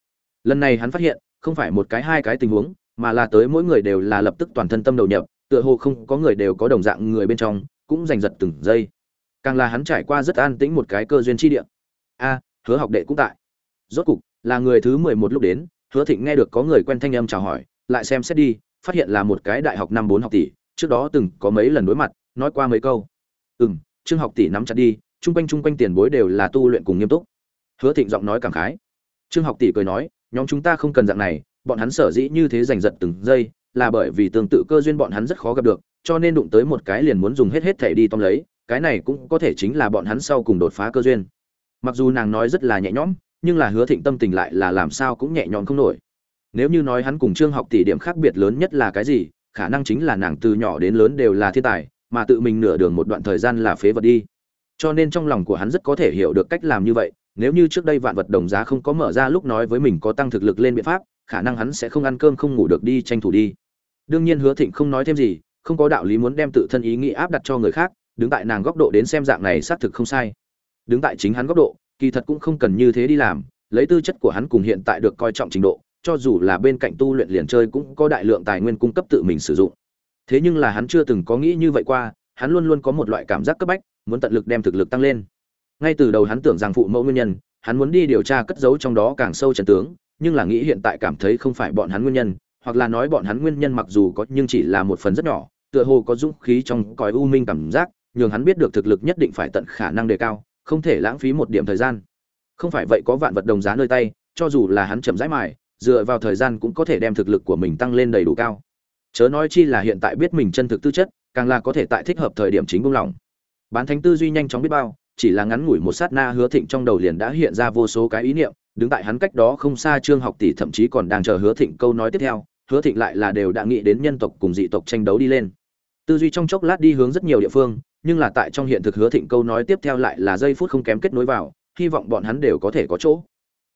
Lần này hắn phát hiện, không phải một cái hai cái tình huống, mà là tới mỗi người đều là lập tức toàn thân tâm đầu nhập, tựa hồ không có người đều có đồng dạng người bên trong, cũng giành giật từng giây. Càng là hắn trải qua rất an tĩnh một cái cơ duyên chi địa. A, hứa học đệ cũng tại. Rốt cục, là người thứ mười một lúc đến, hứa thịnh nghe được có người quen thanh âm chào hỏi, lại xem xét đi phát hiện là một cái đại học năm bốn học tỷ, trước đó từng có mấy lần đối mặt, nói qua mấy câu. Ừ m trương học tỷ nắm chặt đi, chung quanh chung quanh tiền bối đều là tu luyện cùng nghiêm túc. Hứa thịnh giọng nói cảm khái. Trương học tỷ cười nói, nhóm chúng ta không cần dạng này, bọn hắn sở dĩ như thế giành giật từng giây, là bởi vì tương tự cơ duyên bọn hắn rất khó gặp được, cho nên đụng tới một cái liền muốn dùng hết hết thể đi tóm lấy, cái này cũng có thể chính là bọn hắn sau cùng đột phá cơ duyên. Mặc dù nàng nói rất là nhẹ nhõm, nhưng là hứa thịnh tâm tình lại là làm sao cũng nhẹ nhõm không nổi nếu như nói hắn cùng trương học tỷ điểm khác biệt lớn nhất là cái gì, khả năng chính là nàng từ nhỏ đến lớn đều là thiên tài, mà tự mình nửa đường một đoạn thời gian là phế vật đi. Cho nên trong lòng của hắn rất có thể hiểu được cách làm như vậy, nếu như trước đây vạn vật đồng giá không có mở ra lúc nói với mình có tăng thực lực lên biện pháp, khả năng hắn sẽ không ăn cơm không ngủ được đi tranh thủ đi. Đương nhiên hứa thịnh không nói thêm gì, không có đạo lý muốn đem tự thân ý nghĩ áp đặt cho người khác, đứng tại nàng góc độ đến xem dạng này xác thực không sai. Đứng tại chính hắn góc độ, kỳ thật cũng không cần như thế đi làm, lấy tư chất của hắn cùng hiện tại được coi trọng trình độ cho dù là bên cạnh tu luyện liền chơi cũng có đại lượng tài nguyên cung cấp tự mình sử dụng. Thế nhưng là hắn chưa từng có nghĩ như vậy qua, hắn luôn luôn có một loại cảm giác cấp bách, muốn tận lực đem thực lực tăng lên. Ngay từ đầu hắn tưởng rằng phụ mẫu nguyên nhân, hắn muốn đi điều tra cất giấu trong đó càng sâu trận tướng, nhưng là nghĩ hiện tại cảm thấy không phải bọn hắn nguyên nhân, hoặc là nói bọn hắn nguyên nhân mặc dù có nhưng chỉ là một phần rất nhỏ, tựa hồ có dũng khí trong cõi u minh cảm giác, nhường hắn biết được thực lực nhất định phải tận khả năng đề cao, không thể lãng phí một điểm thời gian. Không phải vậy có vạn vật đồng giá nơi tay, cho dù là hắn chậm rãi mài dựa vào thời gian cũng có thể đem thực lực của mình tăng lên đầy đủ cao. Chớ nói chi là hiện tại biết mình chân thực tư chất, càng là có thể tại thích hợp thời điểm chính buông lỏng. Bán thánh tư duy nhanh chóng biết bao, chỉ là ngắn ngủi một sát na hứa thịnh trong đầu liền đã hiện ra vô số cái ý niệm, đứng tại hắn cách đó không xa trương học tỷ thậm chí còn đang chờ hứa thịnh câu nói tiếp theo, hứa thịnh lại là đều đã nghĩ đến nhân tộc cùng dị tộc tranh đấu đi lên. Tư duy trong chốc lát đi hướng rất nhiều địa phương, nhưng là tại trong hiện thực hứa thịnh câu nói tiếp theo lại là giây phút không kém kết nối vào, hy vọng bọn hắn đều có thể có chỗ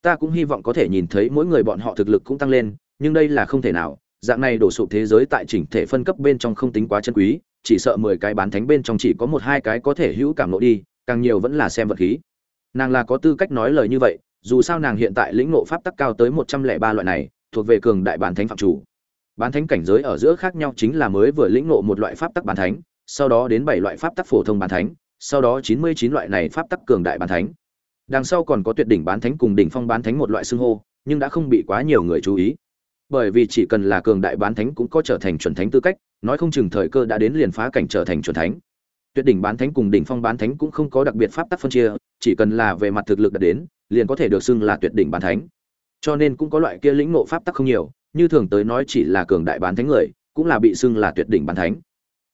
ta cũng hy vọng có thể nhìn thấy mỗi người bọn họ thực lực cũng tăng lên, nhưng đây là không thể nào. Dạng này đổ sụp thế giới tại chỉnh thể phân cấp bên trong không tính quá chân quý, chỉ sợ mười cái bán thánh bên trong chỉ có một hai cái có thể hữu cảm nộ đi, càng nhiều vẫn là xem vật khí. Nàng là có tư cách nói lời như vậy, dù sao nàng hiện tại lĩnh nộ pháp tắc cao tới một trăm lẻ ba loại này, thuộc về cường đại bán thánh phạm chủ. Bán thánh cảnh giới ở giữa khác nhau chính là mới vừa lĩnh ngộ một loại pháp tắc bán thánh, sau đó đến bảy loại pháp tắc phổ thông bán thánh, sau đó chín mươi chín loại này pháp tắc cường đại bán thánh đằng sau còn có tuyệt đỉnh bán thánh cùng đỉnh phong bán thánh một loại xưng hô, nhưng đã không bị quá nhiều người chú ý. Bởi vì chỉ cần là cường đại bán thánh cũng có trở thành chuẩn thánh tư cách, nói không chừng thời cơ đã đến liền phá cảnh trở thành chuẩn thánh. Tuyệt đỉnh bán thánh cùng đỉnh phong bán thánh cũng không có đặc biệt pháp tắc phân chia, chỉ cần là về mặt thực lực đã đến, liền có thể được xưng là tuyệt đỉnh bán thánh. Cho nên cũng có loại kia lĩnh ngộ pháp tắc không nhiều, như thường tới nói chỉ là cường đại bán thánh người, cũng là bị xưng là tuyệt đỉnh bán thánh.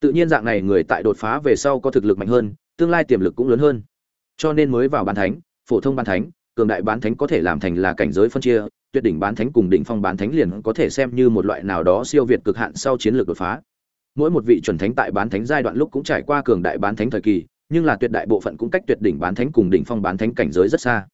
Tự nhiên dạng này người tại đột phá về sau có thực lực mạnh hơn, tương lai tiềm lực cũng lớn hơn. Cho nên mới vào bán thánh phổ thông bán thánh, cường đại bán thánh có thể làm thành là cảnh giới phân chia, tuyệt đỉnh bán thánh cùng đỉnh phong bán thánh liền có thể xem như một loại nào đó siêu việt cực hạn sau chiến lược đột phá. Mỗi một vị chuẩn thánh tại bán thánh giai đoạn lúc cũng trải qua cường đại bán thánh thời kỳ, nhưng là tuyệt đại bộ phận cũng cách tuyệt đỉnh bán thánh cùng đỉnh phong bán thánh cảnh giới rất xa.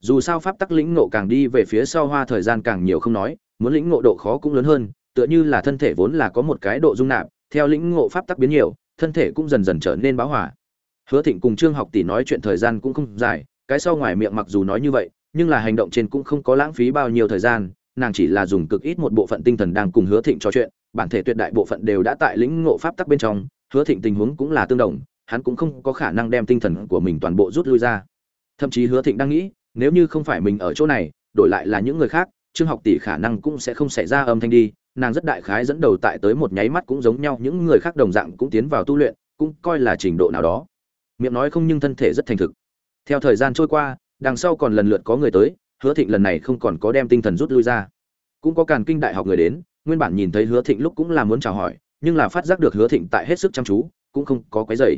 Dù sao pháp tắc lĩnh ngộ càng đi về phía sau hoa thời gian càng nhiều không nói, muốn lĩnh ngộ độ khó cũng lớn hơn, tựa như là thân thể vốn là có một cái độ dung nạp, theo lĩnh ngộ pháp tắc biến nhiều, thân thể cũng dần dần trở nên báo hỏa hứa thịnh cùng trương học tỷ nói chuyện thời gian cũng không dài cái sau ngoài miệng mặc dù nói như vậy, nhưng là hành động trên cũng không có lãng phí bao nhiêu thời gian, nàng chỉ là dùng cực ít một bộ phận tinh thần đang cùng hứa thịnh trò chuyện, bản thể tuyệt đại bộ phận đều đã tại lĩnh ngộ pháp tắc bên trong, hứa thịnh tình huống cũng là tương đồng, hắn cũng không có khả năng đem tinh thần của mình toàn bộ rút lui ra. Thậm chí hứa thịnh đang nghĩ, nếu như không phải mình ở chỗ này, đổi lại là những người khác, trương học tỷ khả năng cũng sẽ không xảy ra âm thanh đi, nàng rất đại khái dẫn đầu tại tới một nháy mắt cũng giống nhau, những người khác đồng dạng cũng tiến vào tu luyện, cũng coi là trình độ nào đó. Miệng nói không nhưng thân thể rất thành thực theo thời gian trôi qua, đằng sau còn lần lượt có người tới, hứa thịnh lần này không còn có đem tinh thần rút lui ra. Cũng có càn kinh đại học người đến, nguyên bản nhìn thấy hứa thịnh lúc cũng là muốn chào hỏi, nhưng là phát giác được hứa thịnh tại hết sức chăm chú, cũng không có quấy dày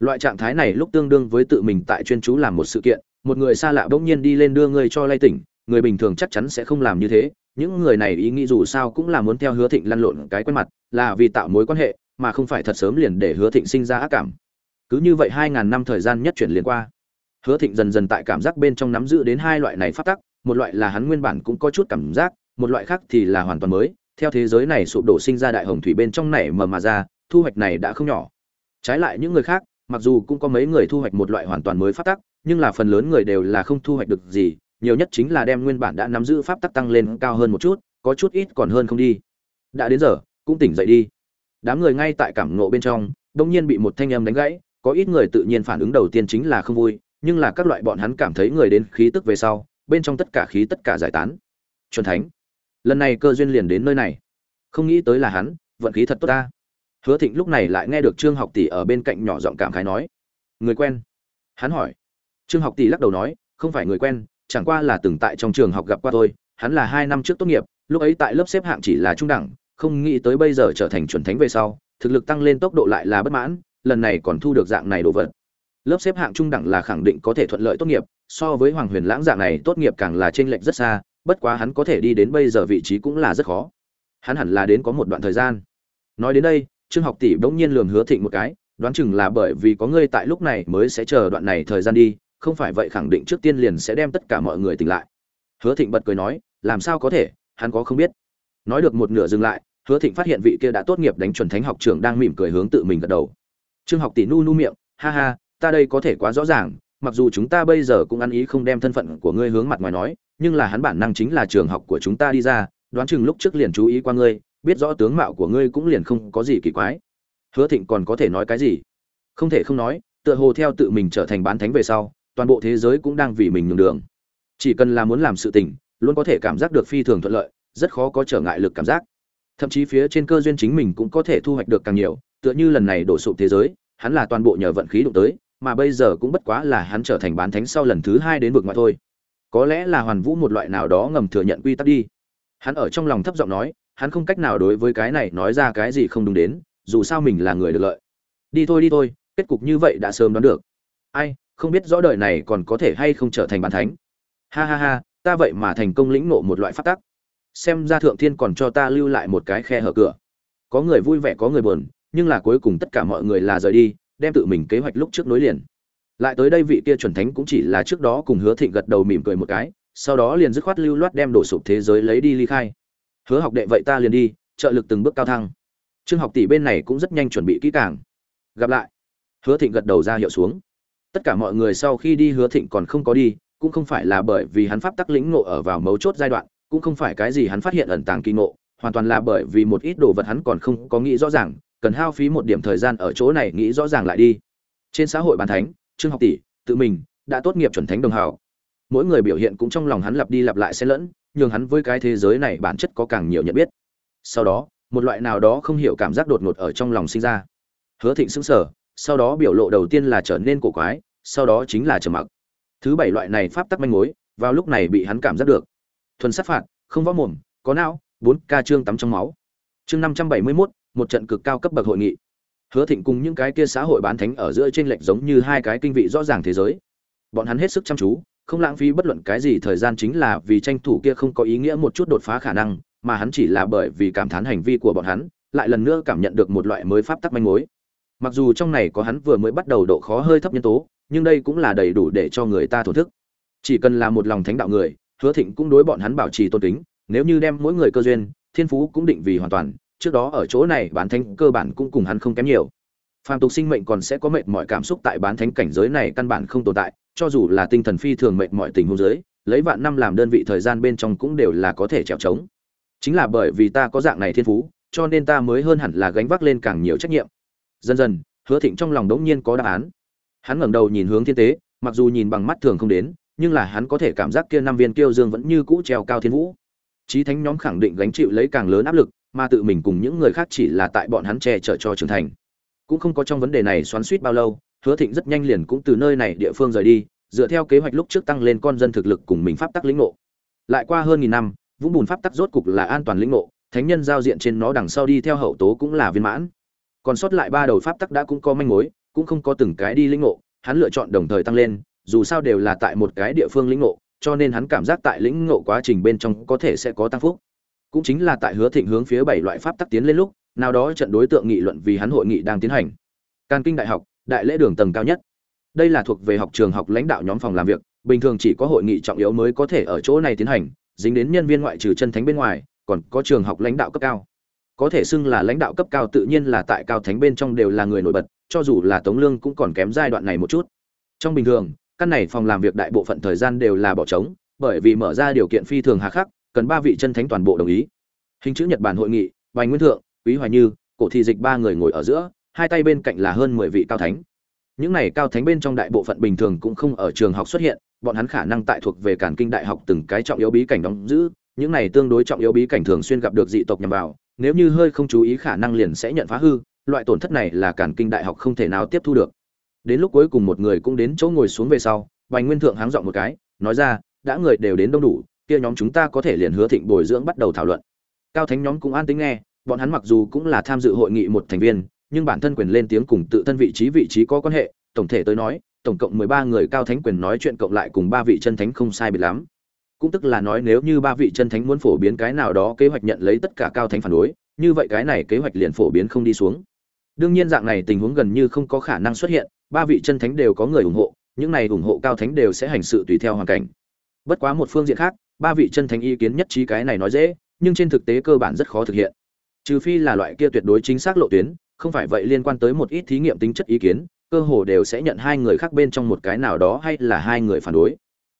loại trạng thái này lúc tương đương với tự mình tại chuyên chú làm một sự kiện, một người xa lạ bỗng nhiên đi lên đưa người cho lay tỉnh, người bình thường chắc chắn sẽ không làm như thế, những người này ý nghĩ dù sao cũng là muốn theo hứa thịnh lăn lộn cái quen mặt, là vì tạo mối quan hệ, mà không phải thật sớm liền để hứa thịnh sinh ra ác cảm. Cứ như vậy hai ngàn năm thời gian nhất chuyển liền qua hứa thịnh dần dần tại cảm giác bên trong nắm giữ đến hai loại này pháp tắc, một loại là hắn nguyên bản cũng có chút cảm giác, một loại khác thì là hoàn toàn mới. Theo thế giới này sụp đổ sinh ra đại hồng thủy bên trong nảy mầm mà ra, thu hoạch này đã không nhỏ. Trái lại những người khác, mặc dù cũng có mấy người thu hoạch một loại hoàn toàn mới pháp tắc, nhưng là phần lớn người đều là không thu hoạch được gì, nhiều nhất chính là đem nguyên bản đã nắm giữ pháp tắc tăng lên cao hơn một chút, có chút ít còn hơn không đi. Đã đến giờ, cũng tỉnh dậy đi. Đám người ngay tại cảm ngộ bên trong đột nhiên bị một thanh âm đánh gãy, có ít người tự nhiên phản ứng đầu tiên chính là không vui nhưng là các loại bọn hắn cảm thấy người đến khí tức về sau, bên trong tất cả khí tất cả giải tán. Chuẩn thánh, lần này cơ duyên liền đến nơi này. Không nghĩ tới là hắn, vận khí thật tốt ta. Hứa thịnh lúc này lại nghe được trương học tỷ ở bên cạnh nhỏ giọng cảm khái nói. Người quen. Hắn hỏi. Trương học tỷ lắc đầu nói, không phải người quen, chẳng qua là từng tại trong trường học gặp qua tôi hắn là hai năm trước tốt nghiệp, lúc ấy tại lớp xếp hạng chỉ là trung đẳng, không nghĩ tới bây giờ trở thành chuẩn thánh về sau, thực lực tăng lên tốc độ lại là bất mãn, lần này còn thu được dạng này đồ vật lớp xếp hạng trung đẳng là khẳng định có thể thuận lợi tốt nghiệp, so với hoàng huyền lãng dạng này tốt nghiệp càng là trên lệch rất xa, bất quá hắn có thể đi đến bây giờ vị trí cũng là rất khó. Hắn hẳn là đến có một đoạn thời gian. Nói đến đây, trương học tỷ bỗng nhiên lường hứa thịnh một cái, đoán chừng là bởi vì có ngươi tại lúc này mới sẽ chờ đoạn này thời gian đi, không phải vậy khẳng định trước tiên liền sẽ đem tất cả mọi người tỉnh lại. Hứa thịnh bật cười nói, làm sao có thể, hắn có không biết. Nói được một nửa dừng lại, hứa thịnh phát hiện vị kia đã tốt nghiệp đánh chuẩn thánh học trưởng đang mỉm cười hướng tự mình gật đầu. Trương học tỷ nu nu miệng, ha ha ta đây có thể quá rõ ràng, mặc dù chúng ta bây giờ cũng ăn ý không đem thân phận của ngươi hướng mặt ngoài nói, nhưng là hắn bản năng chính là trường học của chúng ta đi ra, đoán chừng lúc trước liền chú ý qua ngươi, biết rõ tướng mạo của ngươi cũng liền không có gì kỳ quái. Hứa thịnh còn có thể nói cái gì? Không thể không nói, tựa hồ theo tự mình trở thành bán thánh về sau, toàn bộ thế giới cũng đang vì mình nhường đường. Chỉ cần là muốn làm sự tình, luôn có thể cảm giác được phi thường thuận lợi, rất khó có trở ngại lực cảm giác. Thậm chí phía trên cơ duyên chính mình cũng có thể thu hoạch được càng nhiều, tựa như lần này đổ sụp thế giới, hắn là toàn bộ nhờ vận khí đụng tới mà bây giờ cũng bất quá là hắn trở thành bán thánh sau lần thứ hai đến vực ngoại thôi. Có lẽ là hoàn vũ một loại nào đó ngầm thừa nhận quy tắc đi. Hắn ở trong lòng thấp giọng nói, hắn không cách nào đối với cái này nói ra cái gì không đúng đến, dù sao mình là người được lợi. Đi thôi đi thôi, kết cục như vậy đã sớm đoán được. Ai, không biết rõ đời này còn có thể hay không trở thành bàn thánh. Ha ha ha, ta vậy mà thành công lĩnh nộ một loại phát tắc. Xem ra thượng thiên còn cho ta lưu lại một cái khe hở cửa. Có người vui vẻ, có người buồn, nhưng là cuối cùng tất cả mọi người là rời đi đem tự mình kế hoạch lúc trước nối liền. Lại tới đây vị kia chuẩn thánh cũng chỉ là trước đó cùng hứa thịnh gật đầu mỉm cười một cái, sau đó liền dứt khoát lưu loát đem đổ sụp thế giới lấy đi ly khai. Hứa học đệ vậy ta liền đi, trợ lực từng bước cao thăng. Trương học tỷ bên này cũng rất nhanh chuẩn bị kỹ càng. Gặp lại. Hứa thịnh gật đầu ra hiệu xuống. Tất cả mọi người sau khi đi hứa thịnh còn không có đi, cũng không phải là bởi vì hắn pháp tắc lĩnh ngộ ở vào mấu chốt giai đoạn, cũng không phải cái gì hắn phát hiện ẩn tàng kỳ ngộ, hoàn toàn là bởi vì một ít đồ vật hắn còn không có nghĩ rõ ràng cần hao phí một điểm thời gian ở chỗ này nghĩ rõ ràng lại đi. Trên xã hội bàn thánh, trương học tỷ, tự mình, đã tốt nghiệp chuẩn thánh đồng hào mỗi người biểu hiện cũng trong lòng hắn lặp đi lặp lại xen lẫn, nhường hắn với cái thế giới này bản chất có càng nhiều nhận biết. Sau đó, một loại nào đó không hiểu cảm giác đột ngột ở trong lòng sinh ra. Hứa thịnh sững sờ, sau đó biểu lộ đầu tiên là trở nên cổ quái, sau đó chính là trầm mặc. Thứ bảy loại này pháp tắc manh mối, vào lúc này bị hắn cảm giác được. Thuần sát phạt, không võ mồm, có não, bốn ca trương tắm trong máu. Chương năm trăm bảy mươi mốt một trận cực cao cấp bậc hội nghị. Hứa thịnh cùng những cái kia xã hội bán thánh ở giữa trên lệch giống như hai cái kinh vị rõ ràng thế giới. Bọn hắn hết sức chăm chú, không lãng phí bất luận cái gì thời gian chính là vì tranh thủ kia không có ý nghĩa một chút đột phá khả năng, mà hắn chỉ là bởi vì cảm thán hành vi của bọn hắn, lại lần nữa cảm nhận được một loại mới pháp tắc manh mối. Mặc dù trong này có hắn vừa mới bắt đầu độ khó hơi thấp nhân tố, nhưng đây cũng là đầy đủ để cho người ta thổn thức. Chỉ cần là một lòng thánh đạo người, hứa thịnh cũng đối bọn hắn bảo trì tôn kính, nếu như đem mỗi người cơ duyên, thiên phú cũng định vì hoàn toàn trước đó ở chỗ này bán thánh cơ bản cũng cùng hắn không kém nhiều. Phàm tục sinh mệnh còn sẽ có mệt mỏi cảm xúc tại bán thánh cảnh giới này căn bản không tồn tại, cho dù là tinh thần phi thường mệt mỏi tình huống giới, lấy vạn năm làm đơn vị thời gian bên trong cũng đều là có thể trèo trống. Chính là bởi vì ta có dạng này thiên phú, cho nên ta mới hơn hẳn là gánh vác lên càng nhiều trách nhiệm. Dần dần, hứa thịnh trong lòng đống nhiên có đáp án. Hắn ngẩng đầu nhìn hướng thiên tế, mặc dù nhìn bằng mắt thường không đến, nhưng là hắn có thể cảm giác kia năm viên kiêu dương vẫn như cũ treo cao thiên vũ. Chí thánh nhóm khẳng định gánh chịu lấy càng lớn áp lực mà tự mình cùng những người khác chỉ là tại bọn hắn che chở cho trưởng thành. Cũng không có trong vấn đề này xoắn suýt bao lâu, hứa thịnh rất nhanh liền cũng từ nơi này địa phương rời đi, dựa theo kế hoạch lúc trước tăng lên con dân thực lực cùng mình pháp tắc lĩnh ngộ. Lại qua hơn nghìn năm, vũng bùn pháp tắc rốt cục là an toàn lĩnh ngộ, thánh nhân giao diện trên nó đằng sau đi theo hậu tố cũng là viên mãn. Còn sót lại ba đầu pháp tắc đã cũng có manh mối, cũng không có từng cái đi lĩnh ngộ, hắn lựa chọn đồng thời tăng lên, dù sao đều là tại một cái địa phương lĩnh ngộ, cho nên hắn cảm giác tại lĩnh ngộ quá trình bên trong có thể sẽ có tăng phúc cũng chính là tại hứa thịnh hướng phía bảy loại pháp tắc tiến lên lúc, nào đó trận đối tượng nghị luận vì hắn hội nghị đang tiến hành. Can kinh đại học, đại lễ đường tầng cao nhất. Đây là thuộc về học trường học lãnh đạo nhóm phòng làm việc, bình thường chỉ có hội nghị trọng yếu mới có thể ở chỗ này tiến hành, dính đến nhân viên ngoại trừ chân thánh bên ngoài, còn có trường học lãnh đạo cấp cao. Có thể xưng là lãnh đạo cấp cao tự nhiên là tại cao thánh bên trong đều là người nổi bật, cho dù là tống lương cũng còn kém giai đoạn này một chút. Trong bình thường, căn này phòng làm việc đại bộ phận thời gian đều là bỏ trống, bởi vì mở ra điều kiện phi thường hà khắc cần ba vị chân thánh toàn bộ đồng ý. Hình chữ nhật bản hội nghị Bành nguyên thượng, quý hoài như, cổ thị dịch ba người ngồi ở giữa, hai tay bên cạnh là hơn mười vị cao thánh. Những này cao thánh bên trong đại bộ phận bình thường cũng không ở trường học xuất hiện, bọn hắn khả năng tại thuộc về cản kinh đại học từng cái trọng yếu bí cảnh đóng giữ, những này tương đối trọng yếu bí cảnh thường xuyên gặp được dị tộc nhằm vào, nếu như hơi không chú ý khả năng liền sẽ nhận phá hư, loại tổn thất này là cản kinh đại học không thể nào tiếp thu được. Đến lúc cuối cùng một người cũng đến chỗ ngồi xuống về sau bành nguyên thượng háng dọn một cái, nói ra, đã người đều đến đông đủ kia nhóm chúng ta có thể liền hứa thịnh bồi dưỡng bắt đầu thảo luận. Cao thánh nhóm cũng an tính nghe, bọn hắn mặc dù cũng là tham dự hội nghị một thành viên, nhưng bản thân quyền lên tiếng cùng tự thân vị trí vị trí có quan hệ, tổng thể tới nói, tổng cộng mười ba người cao thánh quyền nói chuyện cộng lại cùng ba vị chân thánh không sai biệt lắm. Cũng tức là nói nếu như ba vị chân thánh muốn phổ biến cái nào đó kế hoạch nhận lấy tất cả cao thánh phản đối, như vậy cái này kế hoạch liền phổ biến không đi xuống. Đương nhiên dạng này tình huống gần như không có khả năng xuất hiện, ba vị chân thánh đều có người ủng hộ, những này ủng hộ cao thánh đều sẽ hành sự tùy theo hoàn cảnh. Bất quá một phương diện khác ba vị chân thành ý kiến nhất trí cái này nói dễ nhưng trên thực tế cơ bản rất khó thực hiện trừ phi là loại kia tuyệt đối chính xác lộ tuyến không phải vậy liên quan tới một ít thí nghiệm tính chất ý kiến cơ hồ đều sẽ nhận hai người khác bên trong một cái nào đó hay là hai người phản đối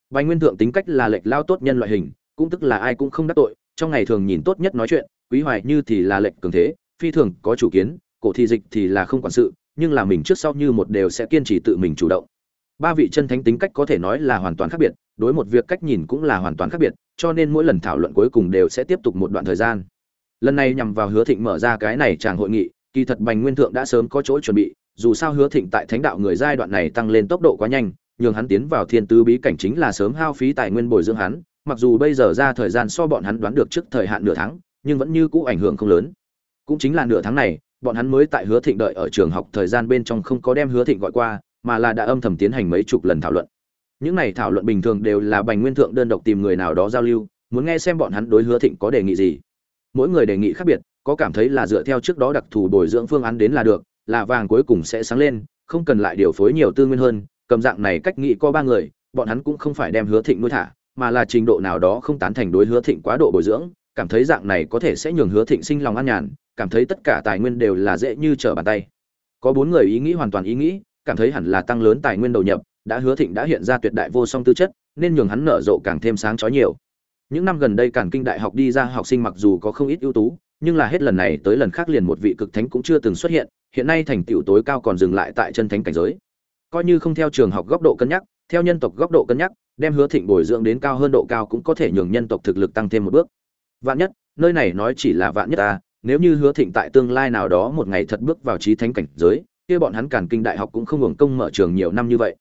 bài Nguyên Thượng tính cách là lệch lao tốt nhân loại hình, cũng tức là ai cũng không đắc tội, trong ngày thường nhìn tốt nhất nói chuyện, Quý Hoài Như thì là lệch cường thế, phi thường có chủ kiến, cổ thị dịch thì là không quản sự, nhưng là mình trước sau như một đều sẽ kiên trì tự mình chủ động. Ba vị chân thánh tính cách có thể nói là hoàn toàn khác biệt, đối một việc cách nhìn cũng là hoàn toàn khác biệt, cho nên mỗi lần thảo luận cuối cùng đều sẽ tiếp tục một đoạn thời gian. Lần này nhằm vào Hứa Thịnh mở ra cái này chàng hội nghị, kỳ thật Bành Nguyên Thượng đã sớm có chỗ chuẩn bị, dù sao Hứa Thịnh tại Thánh đạo người giai đoạn này tăng lên tốc độ quá nhanh, nhường hắn tiến vào thiên tứ bí cảnh chính là sớm hao phí tài nguyên bồi dưỡng hắn, mặc dù bây giờ ra thời gian so bọn hắn đoán được trước thời hạn nửa tháng, nhưng vẫn như cũ ảnh hưởng không lớn. Cũng chính là nửa tháng này, bọn hắn mới tại Hứa Thịnh đợi ở trường học thời gian bên trong không có đem Hứa Thịnh gọi qua, mà là đã âm thầm tiến hành mấy chục lần thảo luận. Những này thảo luận bình thường đều là Bành Nguyên Thượng đơn độc tìm người nào đó giao lưu, muốn nghe xem bọn hắn đối Hứa Thịnh có đề nghị gì. Mỗi người đề nghị khác biệt, có cảm thấy là dựa theo trước đó đặc thù bồi dưỡng phương án đến là được, là vàng cuối cùng sẽ sáng lên, không cần lại điều phối nhiều tư nguyên hơn, cầm dạng này cách nghĩ có ba người bọn hắn cũng không phải đem hứa thịnh nuôi thả mà là trình độ nào đó không tán thành đối hứa thịnh quá độ bồi dưỡng cảm thấy dạng này có thể sẽ nhường hứa thịnh sinh lòng an nhàn cảm thấy tất cả tài nguyên đều là dễ như trở bàn tay có bốn người ý nghĩ hoàn toàn ý nghĩ cảm thấy hẳn là tăng lớn tài nguyên đầu nhập đã hứa thịnh đã hiện ra tuyệt đại vô song tư chất, nên nhường hắn nở rộ càng thêm sáng chói nhiều. Những năm gần đây cản kinh đại học đi ra học sinh mặc dù có không ít ưu tú, nhưng là hết lần này tới lần khác liền một vị cực thánh cũng chưa từng xuất hiện hiện nay thành tựu tối cao còn dừng lại tại chân thánh cảnh giới. Coi như không theo trường học góc độ cân nhắc, theo nhân tộc góc độ cân nhắc, đem hứa thịnh bồi dưỡng đến cao hơn độ cao cũng có thể nhường nhân tộc thực lực tăng thêm một bước. Vạn nhất, nơi này nói chỉ là vạn nhất ta, nếu như hứa thịnh tại tương lai nào đó một ngày thật bước vào trí thánh cảnh giới, kia bọn hắn cản kinh đại học cũng không hưởng công mở trường nhiều năm như vậy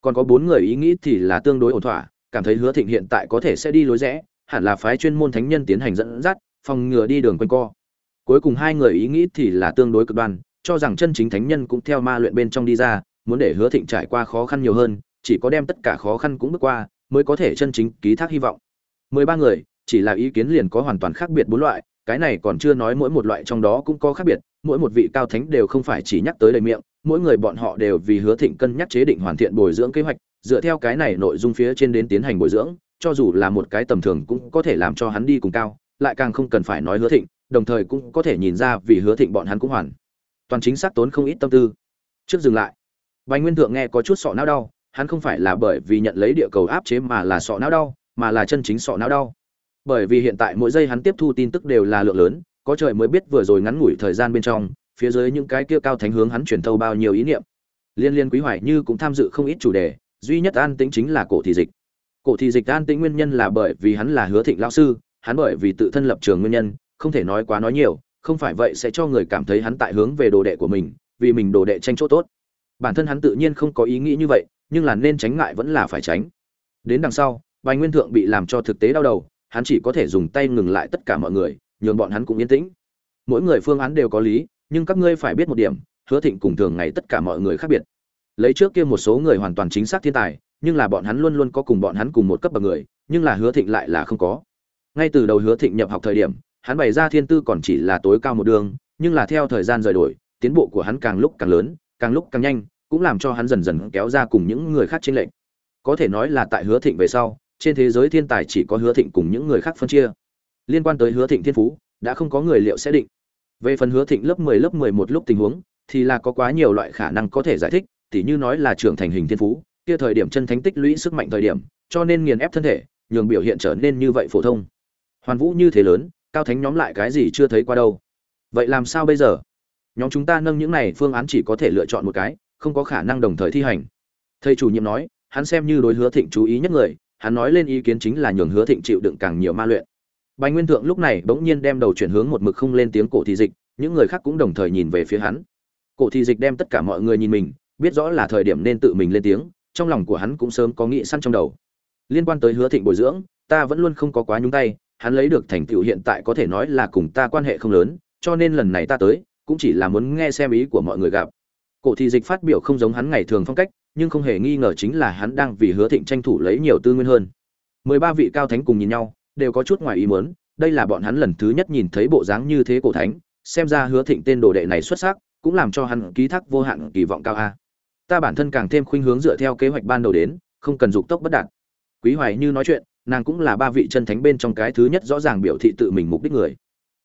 còn có bốn người ý nghĩ thì là tương đối ổn thỏa, cảm thấy hứa thịnh hiện tại có thể sẽ đi lối rẽ, hẳn là phái chuyên môn thánh nhân tiến hành dẫn dắt, phòng ngừa đi đường quanh co. Cuối cùng hai người ý nghĩ thì là tương đối cực đoan, cho rằng chân chính thánh nhân cũng theo ma luyện bên trong đi ra, muốn để hứa thịnh trải qua khó khăn nhiều hơn, chỉ có đem tất cả khó khăn cũng bước qua, mới có thể chân chính ký thác hy vọng. Mười ba người, chỉ là ý kiến liền có hoàn toàn khác biệt bốn loại, cái này còn chưa nói mỗi một loại trong đó cũng có khác biệt, mỗi một vị cao thánh đều không phải chỉ nhắc tới đầy miệng mỗi người bọn họ đều vì hứa thịnh cân nhắc chế định hoàn thiện bồi dưỡng kế hoạch dựa theo cái này nội dung phía trên đến tiến hành bồi dưỡng cho dù là một cái tầm thường cũng có thể làm cho hắn đi cùng cao lại càng không cần phải nói hứa thịnh đồng thời cũng có thể nhìn ra vì hứa thịnh bọn hắn cũng hoàn. Toàn chính xác tốn không ít tâm tư. Trước dừng lại. Bành Nguyên Thượng nghe có chút sọ não đau, hắn không phải là bởi vì nhận lấy địa cầu áp chế mà là sọ não đau, mà là chân chính sọ não đau. Bởi vì hiện tại mỗi giây hắn tiếp thu tin tức đều là lượng lớn, có trời mới biết vừa rồi ngắn ngủi thời gian bên trong, phía dưới những cái kia cao thánh hướng hắn truyền thâu bao nhiêu ý niệm. Liên liên Quý Hoài Như cũng tham dự không ít chủ đề, duy nhất an tĩnh chính là cổ thị dịch. Cổ thị dịch an tĩnh nguyên nhân là bởi vì hắn là Hứa Thịnh lão sư, hắn bởi vì tự thân lập trường nguyên nhân, không thể nói quá nói nhiều không phải vậy sẽ cho người cảm thấy hắn tại hướng về đồ đệ của mình vì mình đồ đệ tranh chỗ tốt bản thân hắn tự nhiên không có ý nghĩ như vậy nhưng là nên tránh ngại vẫn là phải tránh đến đằng sau bài nguyên thượng bị làm cho thực tế đau đầu hắn chỉ có thể dùng tay ngừng lại tất cả mọi người nhường bọn hắn cũng yên tĩnh mỗi người phương án đều có lý nhưng các ngươi phải biết một điểm, hứa thịnh cùng thường ngày tất cả mọi người khác biệt. Lấy trước kia một số người hoàn toàn chính xác thiên tài, nhưng là bọn hắn luôn luôn có cùng bọn hắn cùng một cấp bậc người, nhưng là hứa thịnh lại là không có. Ngay từ đầu hứa thịnh nhập học thời điểm, hắn bày ra thiên tư còn chỉ là tối cao một đường, nhưng là theo thời gian rời đổi, tiến bộ của hắn càng lúc càng lớn, càng lúc càng nhanh, cũng làm cho hắn dần dần kéo ra cùng những người khác trên lệnh có thể nói là tại hứa thịnh về sau, trên thế giới thiên tài chỉ có hứa thịnh cùng những người khác phân chia. Liên quan tới hứa thịnh thiên phú, đã không có người liệu sẽ định về phần hứa thịnh lớp 10 lớp 11 lúc tình huống, thì là có quá nhiều loại khả năng có thể giải thích, tỉ như nói là trưởng thành hình thiên phú, kia thời điểm chân thánh tích lũy sức mạnh thời điểm, cho nên nghiền ép thân thể, nhường biểu hiện trở nên như vậy phổ thông. Hoàn vũ như thế lớn, cao thánh nhóm lại cái gì chưa thấy qua đâu. Vậy làm sao bây giờ? Nhóm chúng ta nâng những này phương án chỉ có thể lựa chọn một cái, không có khả năng đồng thời thi hành. Thầy chủ nhiệm nói, hắn xem như đối hứa thịnh chú ý nhất người, hắn nói lên ý kiến chính là nhường hứa thịnh chịu đựng càng nhiều ma luyện. Bành Nguyên Thượng lúc này bỗng nhiên đem đầu chuyển hướng một mực không lên tiếng cổ thị dịch, những người khác cũng đồng thời nhìn về phía hắn. Cổ thị dịch đem tất cả mọi người nhìn mình, biết rõ là thời điểm nên tự mình lên tiếng, trong lòng của hắn cũng sớm có nghĩ săn trong đầu. Liên quan tới Hứa Thịnh bồi dưỡng, ta vẫn luôn không có quá nhúng tay, hắn lấy được thành tựu hiện tại có thể nói là cùng ta quan hệ không lớn, cho nên lần này ta tới, cũng chỉ là muốn nghe xem ý của mọi người gặp. Cổ thị dịch phát biểu không giống hắn ngày thường phong cách, nhưng không hề nghi ngờ chính là hắn đang vì Hứa Thịnh tranh thủ lấy nhiều tư nguyên hơn. Mười ba vị cao thánh cùng nhìn nhau, đều có chút ngoài ý muốn, đây là bọn hắn lần thứ nhất nhìn thấy bộ dáng như thế cổ thánh, xem ra Hứa Thịnh tên đồ đệ này xuất sắc, cũng làm cho hắn ký thác vô hạn kỳ vọng cao a. Ta bản thân càng thêm khuynh hướng dựa theo kế hoạch ban đầu đến, không cần dục tốc bất đạt. Quý Hoài như nói chuyện, nàng cũng là ba vị chân thánh bên trong cái thứ nhất rõ ràng biểu thị tự mình mục đích người.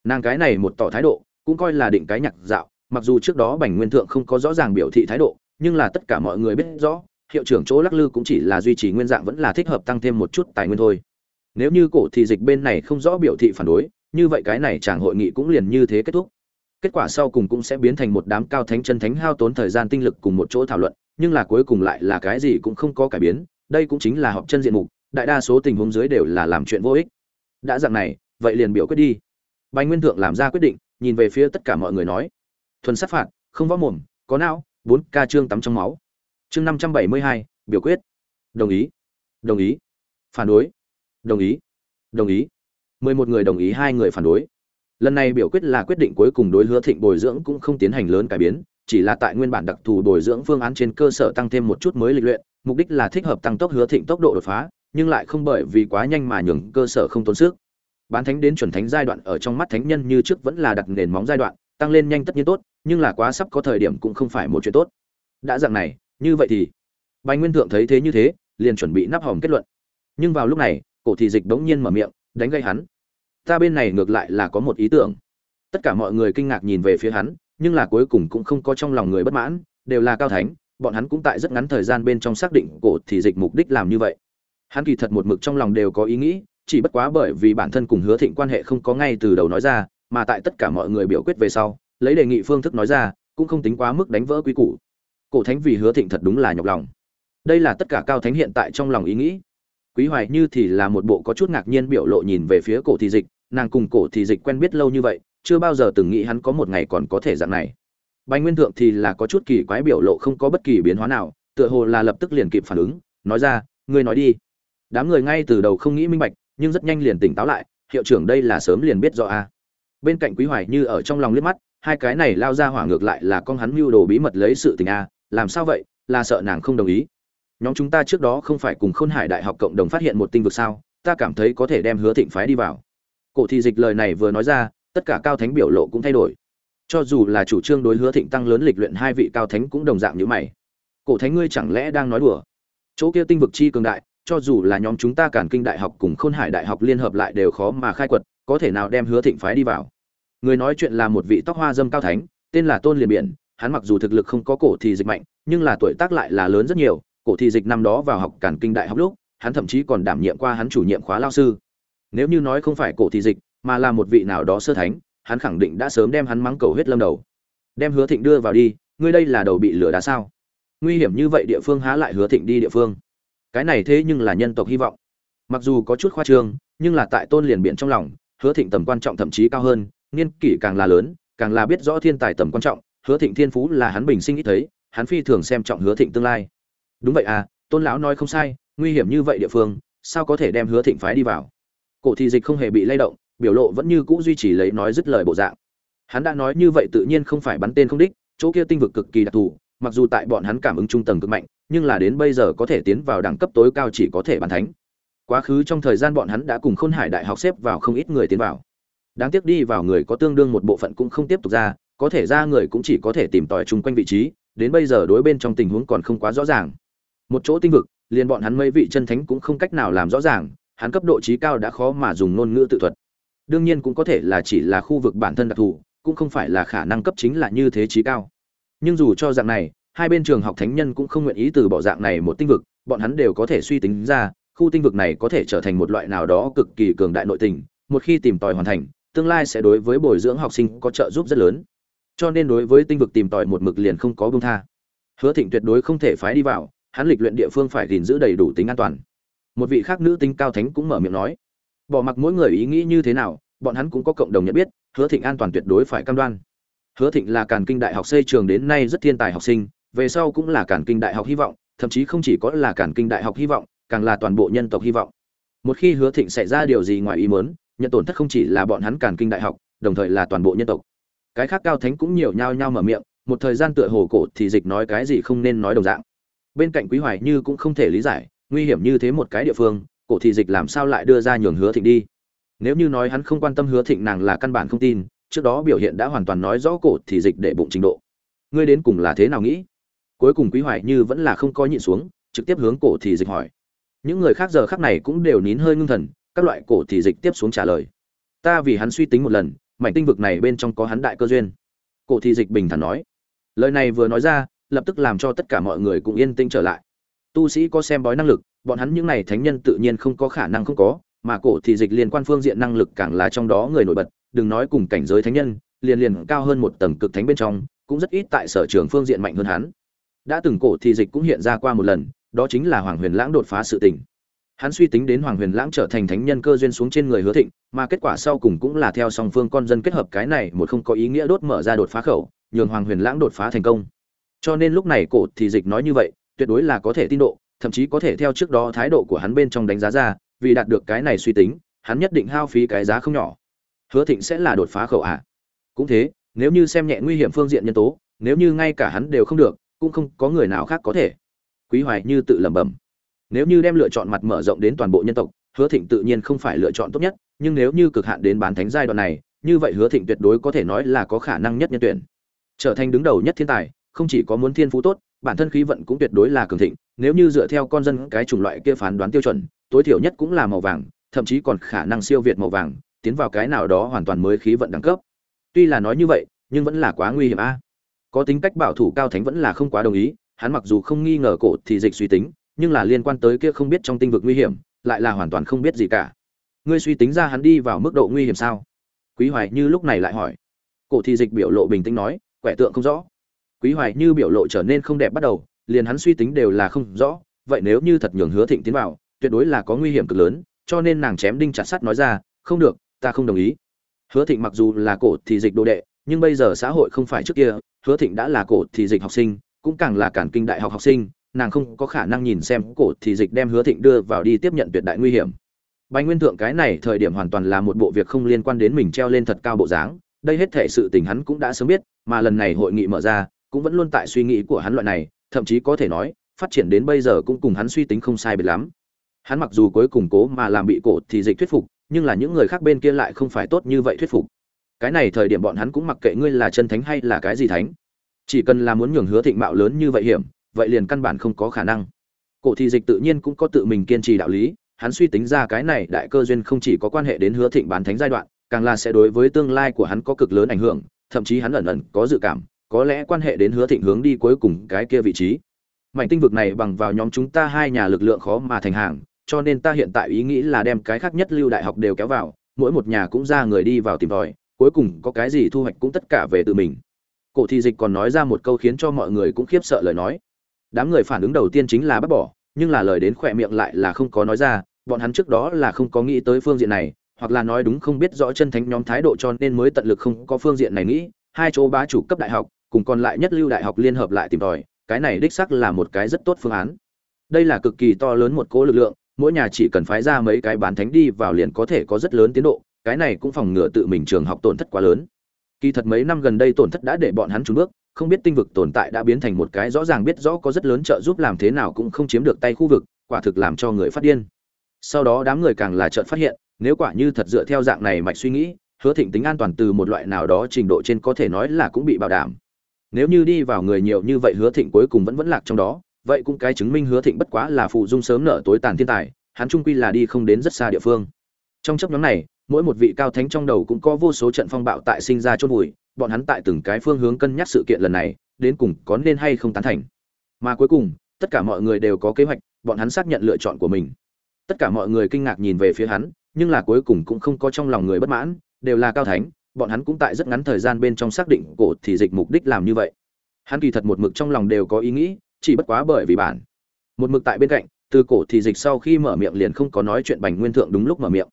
Nàng cái này một tỏ thái độ, cũng coi là định cái nhạc dạo, mặc dù trước đó Bành Nguyên Thượng không có rõ ràng biểu thị thái độ, nhưng là tất cả mọi người biết rõ, hiệu trưởng chỗ lắc lư cũng chỉ là duy trì nguyên dạng vẫn là thích hợp tăng thêm một chút tài nguyên thôi nếu như cổ thị dịch bên này không rõ biểu thị phản đối, như vậy cái này chàng hội nghị cũng liền như thế kết thúc. Kết quả sau cùng cũng sẽ biến thành một đám cao thánh chân thánh hao tốn thời gian tinh lực cùng một chỗ thảo luận, nhưng là cuối cùng lại là cái gì cũng không có cải biến, đây cũng chính là họp chân diện mục, đại đa số tình huống dưới đều là làm chuyện vô ích. Đã dạng này, vậy liền biểu quyết đi. Bài nguyên thượng làm ra quyết định, nhìn về phía tất cả mọi người nói. Thuần sát phạt, không võ mồm, có não, bốn ca trương tắm trong máu. Chương năm trăm bảy mươi hai, biểu quyết. Đồng ý. Đồng ý. Phản đối đồng ý. Đồng ý. Mười một người đồng ý, hai người phản đối. Lần này biểu quyết là quyết định cuối cùng đối hứa thịnh bồi dưỡng cũng không tiến hành lớn cải biến, chỉ là tại nguyên bản đặc thù bồi dưỡng phương án trên cơ sở tăng thêm một chút mới lịch luyện, mục đích là thích hợp tăng tốc hứa thịnh tốc độ đột phá, nhưng lại không bởi vì quá nhanh mà nhường cơ sở không tốn sức. Bán thánh đến chuẩn thánh giai đoạn ở trong mắt thánh nhân như trước vẫn là đặt nền móng giai đoạn, tăng lên nhanh tất nhiên tốt, nhưng là quá sắp có thời điểm cũng không phải một chuyện tốt. Đã dạng này, như vậy thì bài nguyên thượng thấy thế như thế, liền chuẩn bị nắp hòm kết luận. Nhưng vào lúc này cổ thị dịch đống nhiên mở miệng, đánh gây hắn. Ta bên này ngược lại là có một ý tưởng. Tất cả mọi người kinh ngạc nhìn về phía hắn, nhưng là cuối cùng cũng không có trong lòng người bất mãn, đều là cao thánh, bọn hắn cũng tại rất ngắn thời gian bên trong xác định cổ thị dịch mục đích làm như vậy. Hắn kỳ thật một mực trong lòng đều có ý nghĩ, chỉ bất quá bởi vì bản thân cùng hứa thịnh quan hệ không có ngay từ đầu nói ra, mà tại tất cả mọi người biểu quyết về sau, lấy đề nghị phương thức nói ra, cũng không tính quá mức đánh vỡ quy củ. Cổ thánh vì hứa thịnh thật đúng là nhọc lòng. Đây là tất cả cao thánh hiện tại trong lòng ý nghĩ quý hoài như thì là một bộ có chút ngạc nhiên biểu lộ nhìn về phía cổ thị dịch, nàng cùng cổ thị dịch quen biết lâu như vậy, chưa bao giờ từng nghĩ hắn có một ngày còn có thể dạng này. Bành nguyên thượng thì là có chút kỳ quái biểu lộ không có bất kỳ biến hóa nào, tựa hồ là lập tức liền kịp phản ứng, nói ra, ngươi nói đi. Đám người ngay từ đầu không nghĩ minh bạch, nhưng rất nhanh liền tỉnh táo lại, hiệu trưởng đây là sớm liền biết rõ a bên cạnh quý hoài như ở trong lòng liếc mắt, hai cái này lao ra hỏa ngược lại là con hắn mưu đồ bí mật lấy sự tình a làm sao vậy, là sợ nàng không đồng ý nhóm chúng ta trước đó không phải cùng khôn hải đại học cộng đồng phát hiện một tinh vực sao? Ta cảm thấy có thể đem hứa thịnh phái đi vào. Cổ thị dịch lời này vừa nói ra, tất cả cao thánh biểu lộ cũng thay đổi. Cho dù là chủ trương đối hứa thịnh tăng lớn lịch luyện hai vị cao thánh cũng đồng dạng như mày. Cổ thánh ngươi chẳng lẽ đang nói đùa? Chỗ kia tinh vực chi cường đại, cho dù là nhóm chúng ta cản kinh đại học cùng khôn hải đại học liên hợp lại đều khó mà khai quật, có thể nào đem hứa thịnh phái đi vào? Người nói chuyện là một vị tóc hoa dâm cao thánh, tên là tôn liền biển, hắn mặc dù thực lực không có cổ thì dịch mạnh, nhưng là tuổi tác lại là lớn rất nhiều cổ thị dịch năm đó vào học cản kinh đại học lúc, hắn thậm chí còn đảm nhiệm qua hắn chủ nhiệm khóa lao sư. Nếu như nói không phải cổ thị dịch, mà là một vị nào đó sơ thánh, hắn khẳng định đã sớm đem hắn mắng cầu huyết lâm đầu. Đem hứa thịnh đưa vào đi, ngươi đây là đầu bị lửa đá sao? Nguy hiểm như vậy địa phương há lại hứa thịnh đi địa phương? Cái này thế nhưng là nhân tộc hy vọng. Mặc dù có chút khoa trương, nhưng là tại tôn liền biện trong lòng, hứa thịnh tầm quan trọng thậm chí cao hơn nghiên kỷ càng là lớn, càng là biết rõ thiên tài tầm quan trọng. Hứa thịnh thiên phú là hắn bình sinh ít thấy, hắn phi thường xem trọng hứa thịnh tương lai đúng vậy à tôn lão nói không sai, nguy hiểm như vậy địa phương, sao có thể đem hứa thịnh phái đi vào? Cổ thị dịch không hề bị lay động, biểu lộ vẫn như cũ duy trì lấy nói dứt lời bộ dạng. Hắn đã nói như vậy tự nhiên không phải bắn tên không đích, chỗ kia tinh vực cực kỳ đặc thù, mặc dù tại bọn hắn cảm ứng trung tầng cực mạnh, nhưng là đến bây giờ có thể tiến vào đẳng cấp tối cao chỉ có thể bàn thánh. Quá khứ trong thời gian bọn hắn đã cùng khôn hải đại học xếp vào không ít người tiến vào. Đáng tiếc đi vào người có tương đương một bộ phận cũng không tiếp tục ra, có thể ra người cũng chỉ có thể tìm tòi chung quanh vị trí, đến bây giờ đối bên trong tình huống còn không quá rõ ràng một chỗ tinh vực, liền bọn hắn mấy vị chân thánh cũng không cách nào làm rõ ràng, hắn cấp độ trí cao đã khó mà dùng ngôn ngữ tự thuật. Đương nhiên cũng có thể là chỉ là khu vực bản thân đặc thù, cũng không phải là khả năng cấp chính là như thế trí cao. Nhưng dù cho dạng này, hai bên trường học thánh nhân cũng không nguyện ý từ bỏ dạng này một tinh vực, bọn hắn đều có thể suy tính ra, khu tinh vực này có thể trở thành một loại nào đó cực kỳ cường đại nội tình, một khi tìm tòi hoàn thành, tương lai sẽ đối với bồi dưỡng học sinh có trợ giúp rất lớn. Cho nên đối với tinh vực tìm tòi một mực liền không có bông tha. Hứa thịnh tuyệt đối không thể phái đi vào hắn lịch luyện địa phương phải gìn giữ đầy đủ tính an toàn. Một vị khác nữ tinh cao thánh cũng mở miệng nói, bỏ mặc mỗi người ý nghĩ như thế nào, bọn hắn cũng có cộng đồng nhận biết, hứa thịnh an toàn tuyệt đối phải cam đoan. Hứa thịnh là càn kinh đại học xây trường đến nay rất thiên tài học sinh, về sau cũng là càn kinh đại học hy vọng, thậm chí không chỉ có là càn kinh đại học hy vọng, càng là toàn bộ nhân tộc hy vọng. Một khi hứa thịnh xảy ra điều gì ngoài ý muốn, nhận tổn thất không chỉ là bọn hắn càn kinh đại học, đồng thời là toàn bộ nhân tộc. Cái khác cao thánh cũng nhiều nhao nhao mở miệng, một thời gian tựa hồ cổ thì dịch nói cái gì không nên nói đồng dạng bên cạnh quý hoài như cũng không thể lý giải, nguy hiểm như thế một cái địa phương, cổ thị dịch làm sao lại đưa ra nhường hứa thịnh đi? Nếu như nói hắn không quan tâm hứa thịnh nàng là căn bản không tin, trước đó biểu hiện đã hoàn toàn nói rõ cổ thị dịch để bụng trình độ. Ngươi đến cùng là thế nào nghĩ? Cuối cùng quý hoài như vẫn là không có nhịn xuống, trực tiếp hướng cổ thị dịch hỏi. Những người khác giờ khác này cũng đều nín hơi ngưng thần, các loại cổ thị dịch tiếp xuống trả lời. Ta vì hắn suy tính một lần, mảnh tinh vực này bên trong có hắn đại cơ duyên. Cổ thị dịch bình thản nói. Lời này vừa nói ra lập tức làm cho tất cả mọi người cũng yên tĩnh trở lại. Tu sĩ có xem bói năng lực, bọn hắn những này thánh nhân tự nhiên không có khả năng không có, mà cổ thì dịch liên quan phương diện năng lực càng là trong đó người nổi bật, đừng nói cùng cảnh giới thánh nhân, liền liền cao hơn một tầng cực thánh bên trong, cũng rất ít tại sở trường phương diện mạnh hơn hắn. Đã từng cổ thì dịch cũng hiện ra qua một lần, đó chính là hoàng huyền lãng đột phá sự tình. Hắn suy tính đến hoàng huyền lãng trở thành thánh nhân cơ duyên xuống trên người hứa thịnh, mà kết quả sau cùng cũng là theo song phương con dân kết hợp cái này một không có ý nghĩa đốt mở ra đột phá khẩu, nhường hoàng huyền lãng đột phá thành công cho nên lúc này cổ thì dịch nói như vậy, tuyệt đối là có thể tin độ, thậm chí có thể theo trước đó thái độ của hắn bên trong đánh giá ra, vì đạt được cái này suy tính, hắn nhất định hao phí cái giá không nhỏ. Hứa thịnh sẽ là đột phá khẩu ạ. À? cũng thế, nếu như xem nhẹ nguy hiểm phương diện nhân tố, nếu như ngay cả hắn đều không được, cũng không có người nào khác có thể. Quý hoài như tự lẩm bẩm. Nếu như đem lựa chọn mặt mở rộng đến toàn bộ nhân tộc, hứa thịnh tự nhiên không phải lựa chọn tốt nhất, nhưng nếu như cực hạn đến bán thánh giai đoạn này, như vậy hứa thịnh tuyệt đối có thể nói là có khả năng nhất nhân tuyển. Trở thành đứng đầu nhất thiên tài không chỉ có muốn thiên phú tốt, bản thân khí vận cũng tuyệt đối là cường thịnh, nếu như dựa theo con dân cái chủng loại kia phán đoán tiêu chuẩn, tối thiểu nhất cũng là màu vàng, thậm chí còn khả năng siêu việt màu vàng, tiến vào cái nào đó hoàn toàn mới khí vận đẳng cấp. Tuy là nói như vậy, nhưng vẫn là quá nguy hiểm a. Có tính cách bảo thủ cao thánh vẫn là không quá đồng ý, hắn mặc dù không nghi ngờ cổ thì dịch suy tính, nhưng là liên quan tới kia không biết trong tinh vực nguy hiểm, lại là hoàn toàn không biết gì cả. Ngươi suy tính ra hắn đi vào mức độ nguy hiểm sao? Quý hoài như lúc này lại hỏi. Cổ thì dịch biểu lộ bình tĩnh nói, quẻ tượng không rõ quý hoài như biểu lộ trở nên không đẹp bắt đầu, liền hắn suy tính đều là không rõ, vậy nếu như thật nhường hứa thịnh tiến vào, tuyệt đối là có nguy hiểm cực lớn, cho nên nàng chém đinh chặt sắt nói ra, không được, ta không đồng ý. Hứa thịnh mặc dù là cổ thì dịch đồ đệ, nhưng bây giờ xã hội không phải trước kia, hứa thịnh đã là cổ thì dịch học sinh, cũng càng là cản kinh đại học học sinh, nàng không có khả năng nhìn xem cổ thì dịch đem hứa thịnh đưa vào đi tiếp nhận tuyệt đại nguy hiểm. Bạch nguyên thượng cái này thời điểm hoàn toàn là một bộ việc không liên quan đến mình treo lên thật cao bộ dáng, đây hết thể sự tình hắn cũng đã sớm biết, mà lần này hội nghị mở ra cũng vẫn luôn tại suy nghĩ của hắn loại này, thậm chí có thể nói, phát triển đến bây giờ cũng cùng hắn suy tính không sai biệt lắm. Hắn mặc dù cuối cùng cố mà làm bị cổ thì dịch thuyết phục, nhưng là những người khác bên kia lại không phải tốt như vậy thuyết phục. Cái này thời điểm bọn hắn cũng mặc kệ ngươi là chân thánh hay là cái gì thánh. Chỉ cần là muốn nhường hứa thịnh mạo lớn như vậy hiểm, vậy liền căn bản không có khả năng. Cổ thì dịch tự nhiên cũng có tự mình kiên trì đạo lý, hắn suy tính ra cái này đại cơ duyên không chỉ có quan hệ đến hứa thịnh bán thánh giai đoạn, càng là sẽ đối với tương lai của hắn có cực lớn ảnh hưởng, thậm chí hắn ẩn ẩn có dự cảm có lẽ quan hệ đến hứa thịnh hướng đi cuối cùng cái kia vị trí. Mảnh tinh vực này bằng vào nhóm chúng ta hai nhà lực lượng khó mà thành hàng, cho nên ta hiện tại ý nghĩ là đem cái khác nhất lưu đại học đều kéo vào, mỗi một nhà cũng ra người đi vào tìm tòi, cuối cùng có cái gì thu hoạch cũng tất cả về tự mình. Cổ thị dịch còn nói ra một câu khiến cho mọi người cũng khiếp sợ lời nói. Đám người phản ứng đầu tiên chính là bác bỏ, nhưng là lời đến khỏe miệng lại là không có nói ra, bọn hắn trước đó là không có nghĩ tới phương diện này, hoặc là nói đúng không biết rõ chân thánh nhóm thái độ cho nên mới tận lực không có phương diện này nghĩ, hai chỗ bá chủ cấp đại học cùng còn lại nhất lưu đại học liên hợp lại tìm tòi, cái này đích xác là một cái rất tốt phương án. Đây là cực kỳ to lớn một cỗ lực lượng, mỗi nhà chỉ cần phái ra mấy cái bán thánh đi vào liền có thể có rất lớn tiến độ, cái này cũng phòng ngừa tự mình trường học tổn thất quá lớn. Kỳ thật mấy năm gần đây tổn thất đã để bọn hắn trúng bước, không biết tinh vực tồn tại đã biến thành một cái rõ ràng biết rõ có rất lớn trợ giúp làm thế nào cũng không chiếm được tay khu vực, quả thực làm cho người phát điên. Sau đó đám người càng là trợn phát hiện, nếu quả như thật dựa theo dạng này mạch suy nghĩ, hứa thịnh tính an toàn từ một loại nào đó trình độ trên có thể nói là cũng bị bảo đảm nếu như đi vào người nhiều như vậy hứa thịnh cuối cùng vẫn vẫn lạc trong đó, vậy cũng cái chứng minh hứa thịnh bất quá là phụ dung sớm nở tối tàn thiên tài, hắn trung quy là đi không đến rất xa địa phương. Trong chấp nhóm này, mỗi một vị cao thánh trong đầu cũng có vô số trận phong bạo tại sinh ra chôn vùi, bọn hắn tại từng cái phương hướng cân nhắc sự kiện lần này, đến cùng có nên hay không tán thành. Mà cuối cùng, tất cả mọi người đều có kế hoạch, bọn hắn xác nhận lựa chọn của mình. Tất cả mọi người kinh ngạc nhìn về phía hắn, nhưng là cuối cùng cũng không có trong lòng người bất mãn, đều là cao thánh bọn hắn cũng tại rất ngắn thời gian bên trong xác định cổ thì dịch mục đích làm như vậy. Hắn kỳ thật một mực trong lòng đều có ý nghĩ, chỉ bất quá bởi vì bản. Một mực tại bên cạnh, từ cổ thì dịch sau khi mở miệng liền không có nói chuyện bành nguyên thượng đúng lúc mở miệng.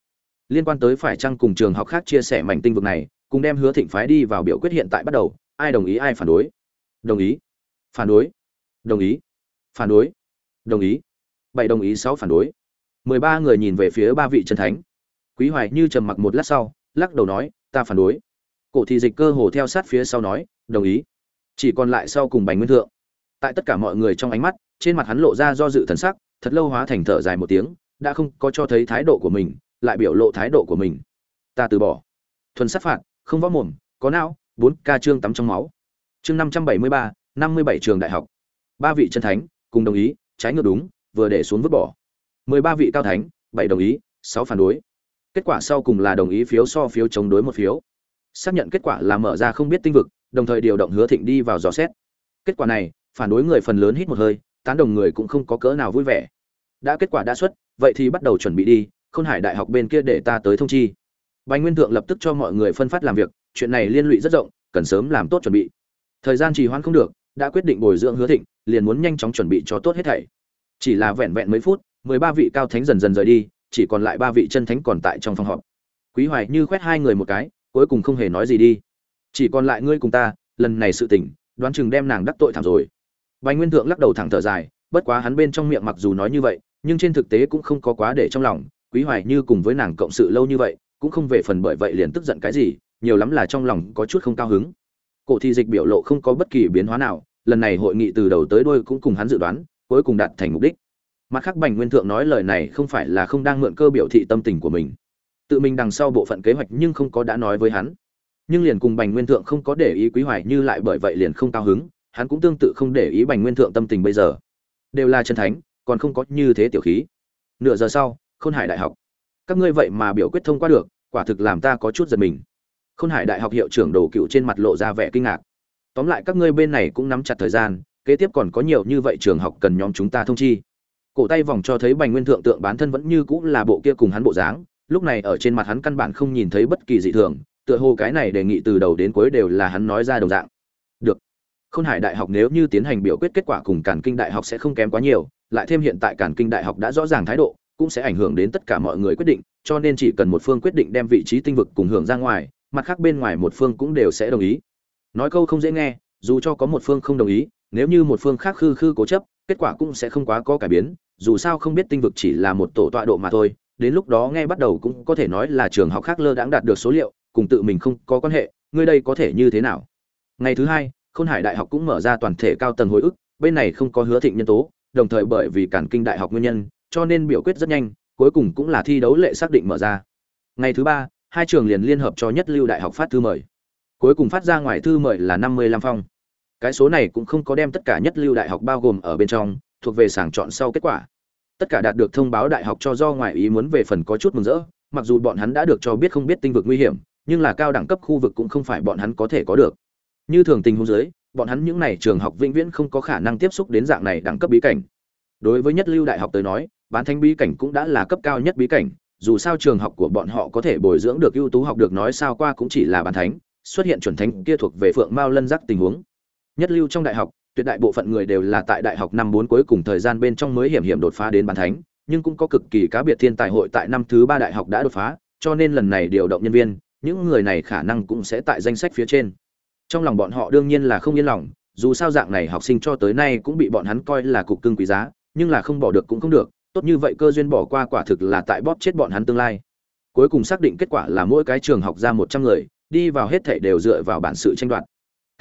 Liên quan tới phải chăng cùng trường học khác chia sẻ mảnh tinh vực này, cùng đem hứa thịnh phái đi vào biểu quyết hiện tại bắt đầu, ai đồng ý, ai phản đối? Đồng ý. Phản đối. Đồng ý. Phản đối. Đồng ý. Bảy đồng ý, sáu phản đối. Mười ba người nhìn về phía ba vị chân thánh. Quý hoài như trầm mặc một lát sau, lắc đầu nói ta phản đối. Cổ thị dịch cơ hồ theo sát phía sau nói, đồng ý. Chỉ còn lại sau cùng bành nguyên thượng. Tại tất cả mọi người trong ánh mắt, trên mặt hắn lộ ra do dự thần sắc, thật lâu hóa thành thở dài một tiếng, đã không có cho thấy thái độ của mình, lại biểu lộ thái độ của mình. Ta từ bỏ. Thuần sát phạt, không võ mồm, có não, bốn ca trương tắm trong máu. Chương năm trăm bảy mươi ba, năm mươi bảy trường đại học. Ba vị chân thánh, cùng đồng ý, trái ngược đúng, vừa để xuống vứt bỏ. mười ba vị cao thánh, bảy đồng ý, sáu phản đối kết quả sau cùng là đồng ý phiếu so phiếu chống đối một phiếu. Xác nhận kết quả là mở ra không biết tinh vực, đồng thời điều động hứa thịnh đi vào dò xét. Kết quả này, phản đối người phần lớn hít một hơi, tán đồng người cũng không có cỡ nào vui vẻ. Đã kết quả đã xuất, vậy thì bắt đầu chuẩn bị đi, khôn hải đại học bên kia để ta tới thông chi. Bành nguyên thượng lập tức cho mọi người phân phát làm việc, chuyện này liên lụy rất rộng, cần sớm làm tốt chuẩn bị. Thời gian trì hoãn không được, đã quyết định bồi dưỡng hứa thịnh, liền muốn nhanh chóng chuẩn bị cho tốt hết thảy. Chỉ là vẹn vẹn mấy phút, mười ba vị cao thánh dần dần rời đi chỉ còn lại ba vị chân thánh còn tại trong phòng họp. Quý hoài như khoét hai người một cái, cuối cùng không hề nói gì đi. Chỉ còn lại ngươi cùng ta, lần này sự tỉnh đoán chừng đem nàng đắc tội thảm rồi. Bành nguyên thượng lắc đầu thẳng thở dài, bất quá hắn bên trong miệng mặc dù nói như vậy, nhưng trên thực tế cũng không có quá để trong lòng. Quý hoài như cùng với nàng cộng sự lâu như vậy, cũng không về phần bởi vậy liền tức giận cái gì, nhiều lắm là trong lòng có chút không cao hứng. Cổ thi dịch biểu lộ không có bất kỳ biến hóa nào, lần này hội nghị từ đầu tới đuôi cũng cùng hắn dự đoán, cuối cùng đạt thành mục đích mặt khác bành nguyên thượng nói lời này không phải là không đang mượn cơ biểu thị tâm tình của mình. Tự mình đằng sau bộ phận kế hoạch nhưng không có đã nói với hắn. Nhưng liền cùng bành nguyên thượng không có để ý quý hoài như lại bởi vậy liền không cao hứng, hắn cũng tương tự không để ý bành nguyên thượng tâm tình bây giờ. Đều là chân thánh, còn không có như thế tiểu khí. Nửa giờ sau, khôn hải đại học. Các ngươi vậy mà biểu quyết thông qua được, quả thực làm ta có chút giật mình. Khôn hải đại học hiệu trưởng đồ cựu trên mặt lộ ra vẻ kinh ngạc. Tóm lại các ngươi bên này cũng nắm chặt thời gian, kế tiếp còn có nhiều như vậy trường học cần nhóm chúng ta thông chi cổ tay vòng cho thấy bành nguyên thượng tượng bán thân vẫn như cũng là bộ kia cùng hắn bộ dáng, lúc này ở trên mặt hắn căn bản không nhìn thấy bất kỳ dị thường, tựa hồ cái này đề nghị từ đầu đến cuối đều là hắn nói ra đồng dạng. Được. Khôn hải đại học nếu như tiến hành biểu quyết kết quả cùng cản kinh đại học sẽ không kém quá nhiều, lại thêm hiện tại cản kinh đại học đã rõ ràng thái độ, cũng sẽ ảnh hưởng đến tất cả mọi người quyết định, cho nên chỉ cần một phương quyết định đem vị trí tinh vực cùng hưởng ra ngoài, mặt khác bên ngoài một phương cũng đều sẽ đồng ý. Nói câu không dễ nghe, dù cho có một phương không đồng ý, nếu như một phương khác khư khư cố chấp kết quả cũng sẽ không quá có cải biến, dù sao không biết tinh vực chỉ là một tổ tọa độ mà thôi, đến lúc đó nghe bắt đầu cũng có thể nói là trường học khác lơ đãng đạt được số liệu, cùng tự mình không có quan hệ, ngươi đây có thể như thế nào? Ngày thứ hai, khôn hải đại học cũng mở ra toàn thể cao tầng hồi ức, bên này không có hứa thịnh nhân tố, đồng thời bởi vì cản kinh đại học nguyên nhân, cho nên biểu quyết rất nhanh, cuối cùng cũng là thi đấu lệ xác định mở ra. Ngày thứ ba, hai trường liền liên hợp cho nhất lưu đại học phát thư mời. Cuối cùng phát ra ngoài thư mời là năm mươi lăm phong cái số này cũng không có đem tất cả nhất lưu đại học bao gồm ở bên trong, thuộc về sàng chọn sau kết quả. Tất cả đạt được thông báo đại học cho do ngoại ý muốn về phần có chút mừng rỡ, mặc dù bọn hắn đã được cho biết không biết tinh vực nguy hiểm, nhưng là cao đẳng cấp khu vực cũng không phải bọn hắn có thể có được. Như thường tình huống dưới, bọn hắn những này trường học vĩnh viễn không có khả năng tiếp xúc đến dạng này đẳng cấp bí cảnh. Đối với nhất lưu đại học tới nói, bán thánh bí cảnh cũng đã là cấp cao nhất bí cảnh, dù sao trường học của bọn họ có thể bồi dưỡng được ưu tú học được nói sao qua cũng chỉ là bán thánh, xuất hiện chuẩn thánh kia thuộc về phượng mao lân giác tình huống nhất lưu trong đại học, tuyệt đại bộ phận người đều là tại đại học năm bốn cuối cùng thời gian bên trong mới hiểm hiểm đột phá đến bán thánh, nhưng cũng có cực kỳ cá biệt thiên tài hội tại năm thứ ba đại học đã đột phá, cho nên lần này điều động nhân viên, những người này khả năng cũng sẽ tại danh sách phía trên. Trong lòng bọn họ đương nhiên là không yên lòng, dù sao dạng này học sinh cho tới nay cũng bị bọn hắn coi là cục cưng quý giá, nhưng là không bỏ được cũng không được, tốt như vậy cơ duyên bỏ qua quả thực là tại bóp chết bọn hắn tương lai. Cuối cùng xác định kết quả là mỗi cái trường học ra một trăm người, đi vào hết thảy đều dựa vào bản sự tranh đoạt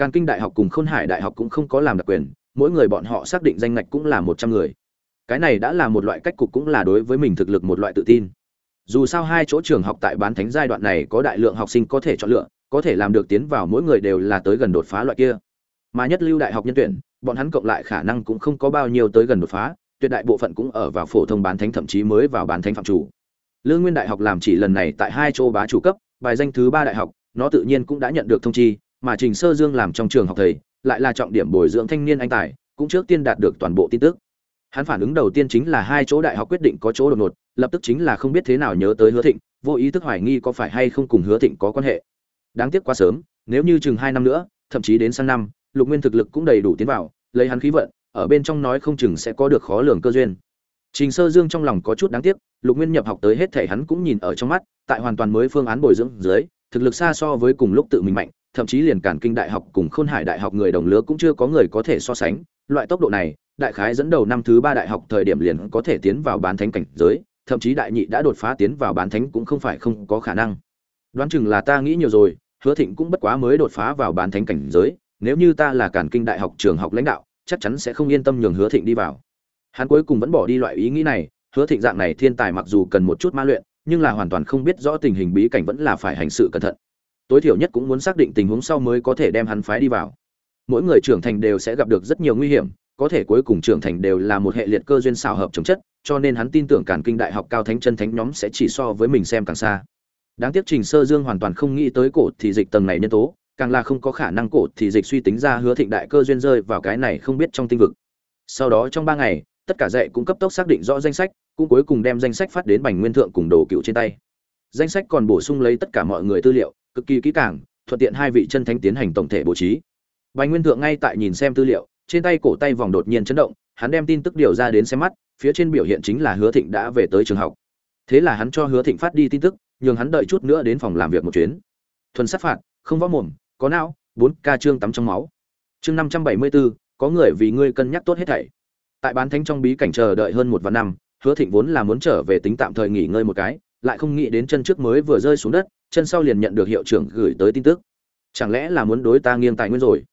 càn kinh đại học cùng khôn hải đại học cũng không có làm đặc quyền, mỗi người bọn họ xác định danh ngạch cũng là một trăm người. Cái này đã là một loại cách cục cũng là đối với mình thực lực một loại tự tin. Dù sao hai chỗ trường học tại bán thánh giai đoạn này có đại lượng học sinh có thể chọn lựa, có thể làm được tiến vào mỗi người đều là tới gần đột phá loại kia. Mà nhất lưu đại học nhân tuyển, bọn hắn cộng lại khả năng cũng không có bao nhiêu tới gần đột phá, tuyệt đại bộ phận cũng ở vào phổ thông bán thánh thậm chí mới vào bán thánh phạm chủ. Lương nguyên đại học làm chỉ lần này tại hai chỗ bá chủ cấp, bài danh thứ ba đại học, nó tự nhiên cũng đã nhận được thông chi mà trình sơ dương làm trong trường học thầy, lại là trọng điểm bồi dưỡng thanh niên anh tài, cũng trước tiên đạt được toàn bộ tin tức. Hắn phản ứng đầu tiên chính là hai chỗ đại học quyết định có chỗ đột ngột, lập tức chính là không biết thế nào nhớ tới hứa thịnh, vô ý thức hoài nghi có phải hay không cùng hứa thịnh có quan hệ. Đáng tiếc quá sớm, nếu như chừng hai năm nữa, thậm chí đến sang năm, lục nguyên thực lực cũng đầy đủ tiến vào, lấy hắn khí vận, ở bên trong nói không chừng sẽ có được khó lường cơ duyên. Trình sơ dương trong lòng có chút đáng tiếc, lục nguyên nhập học tới hết thể hắn cũng nhìn ở trong mắt, tại hoàn toàn mới phương án bồi dưỡng dưới, thực lực xa so với cùng lúc tự mình mạnh thậm chí liền cản kinh đại học cùng khôn hải đại học người đồng lứa cũng chưa có người có thể so sánh. Loại tốc độ này, đại khái dẫn đầu năm thứ ba đại học thời điểm liền có thể tiến vào bán thánh cảnh giới, thậm chí đại nhị đã đột phá tiến vào bán thánh cũng không phải không có khả năng. Đoán chừng là ta nghĩ nhiều rồi, hứa thịnh cũng bất quá mới đột phá vào bán thánh cảnh giới, nếu như ta là cản kinh đại học trường học lãnh đạo, chắc chắn sẽ không yên tâm nhường hứa thịnh đi vào. Hắn cuối cùng vẫn bỏ đi loại ý nghĩ này, hứa thịnh dạng này thiên tài mặc dù cần một chút ma luyện, nhưng là hoàn toàn không biết rõ tình hình bí cảnh vẫn là phải hành sự cẩn thận tối thiểu nhất cũng muốn xác định tình huống sau mới có thể đem hắn phái đi vào. Mỗi người trưởng thành đều sẽ gặp được rất nhiều nguy hiểm, có thể cuối cùng trưởng thành đều là một hệ liệt cơ duyên xào hợp chống chất, cho nên hắn tin tưởng cản kinh đại học cao thánh chân thánh nhóm sẽ chỉ so với mình xem càng xa. Đáng tiếc trình sơ dương hoàn toàn không nghĩ tới cổ thì dịch tầng này nhân tố, càng là không có khả năng cổ thì dịch suy tính ra hứa thịnh đại cơ duyên rơi vào cái này không biết trong tinh vực. Sau đó trong ba ngày, tất cả dạy cũng cấp tốc xác định rõ danh sách, cũng cuối cùng đem danh sách phát đến bành nguyên thượng cùng đồ cựu trên tay. Danh sách còn bổ sung lấy tất cả mọi người tư liệu cực kỳ kỹ càng, thuận tiện hai vị chân thánh tiến hành tổng thể bố trí. Bành nguyên thượng ngay tại nhìn xem tư liệu, trên tay cổ tay vòng đột nhiên chấn động, hắn đem tin tức điều ra đến xem mắt, phía trên biểu hiện chính là hứa thịnh đã về tới trường học. Thế là hắn cho hứa thịnh phát đi tin tức, nhường hắn đợi chút nữa đến phòng làm việc một chuyến. Thuần sát phạt, không võ mồm, có não, bốn ca trương tắm trong máu. Chương năm trăm bảy mươi bốn có người vì ngươi cân nhắc tốt hết thảy. Tại bán thánh trong bí cảnh chờ đợi hơn một vạn năm, hứa thịnh vốn là muốn trở về tính tạm thời nghỉ ngơi một cái lại không nghĩ đến chân trước mới vừa rơi xuống đất, chân sau liền nhận được hiệu trưởng gửi tới tin tức. Chẳng lẽ là muốn đối ta nghiêng tài nguyên rồi?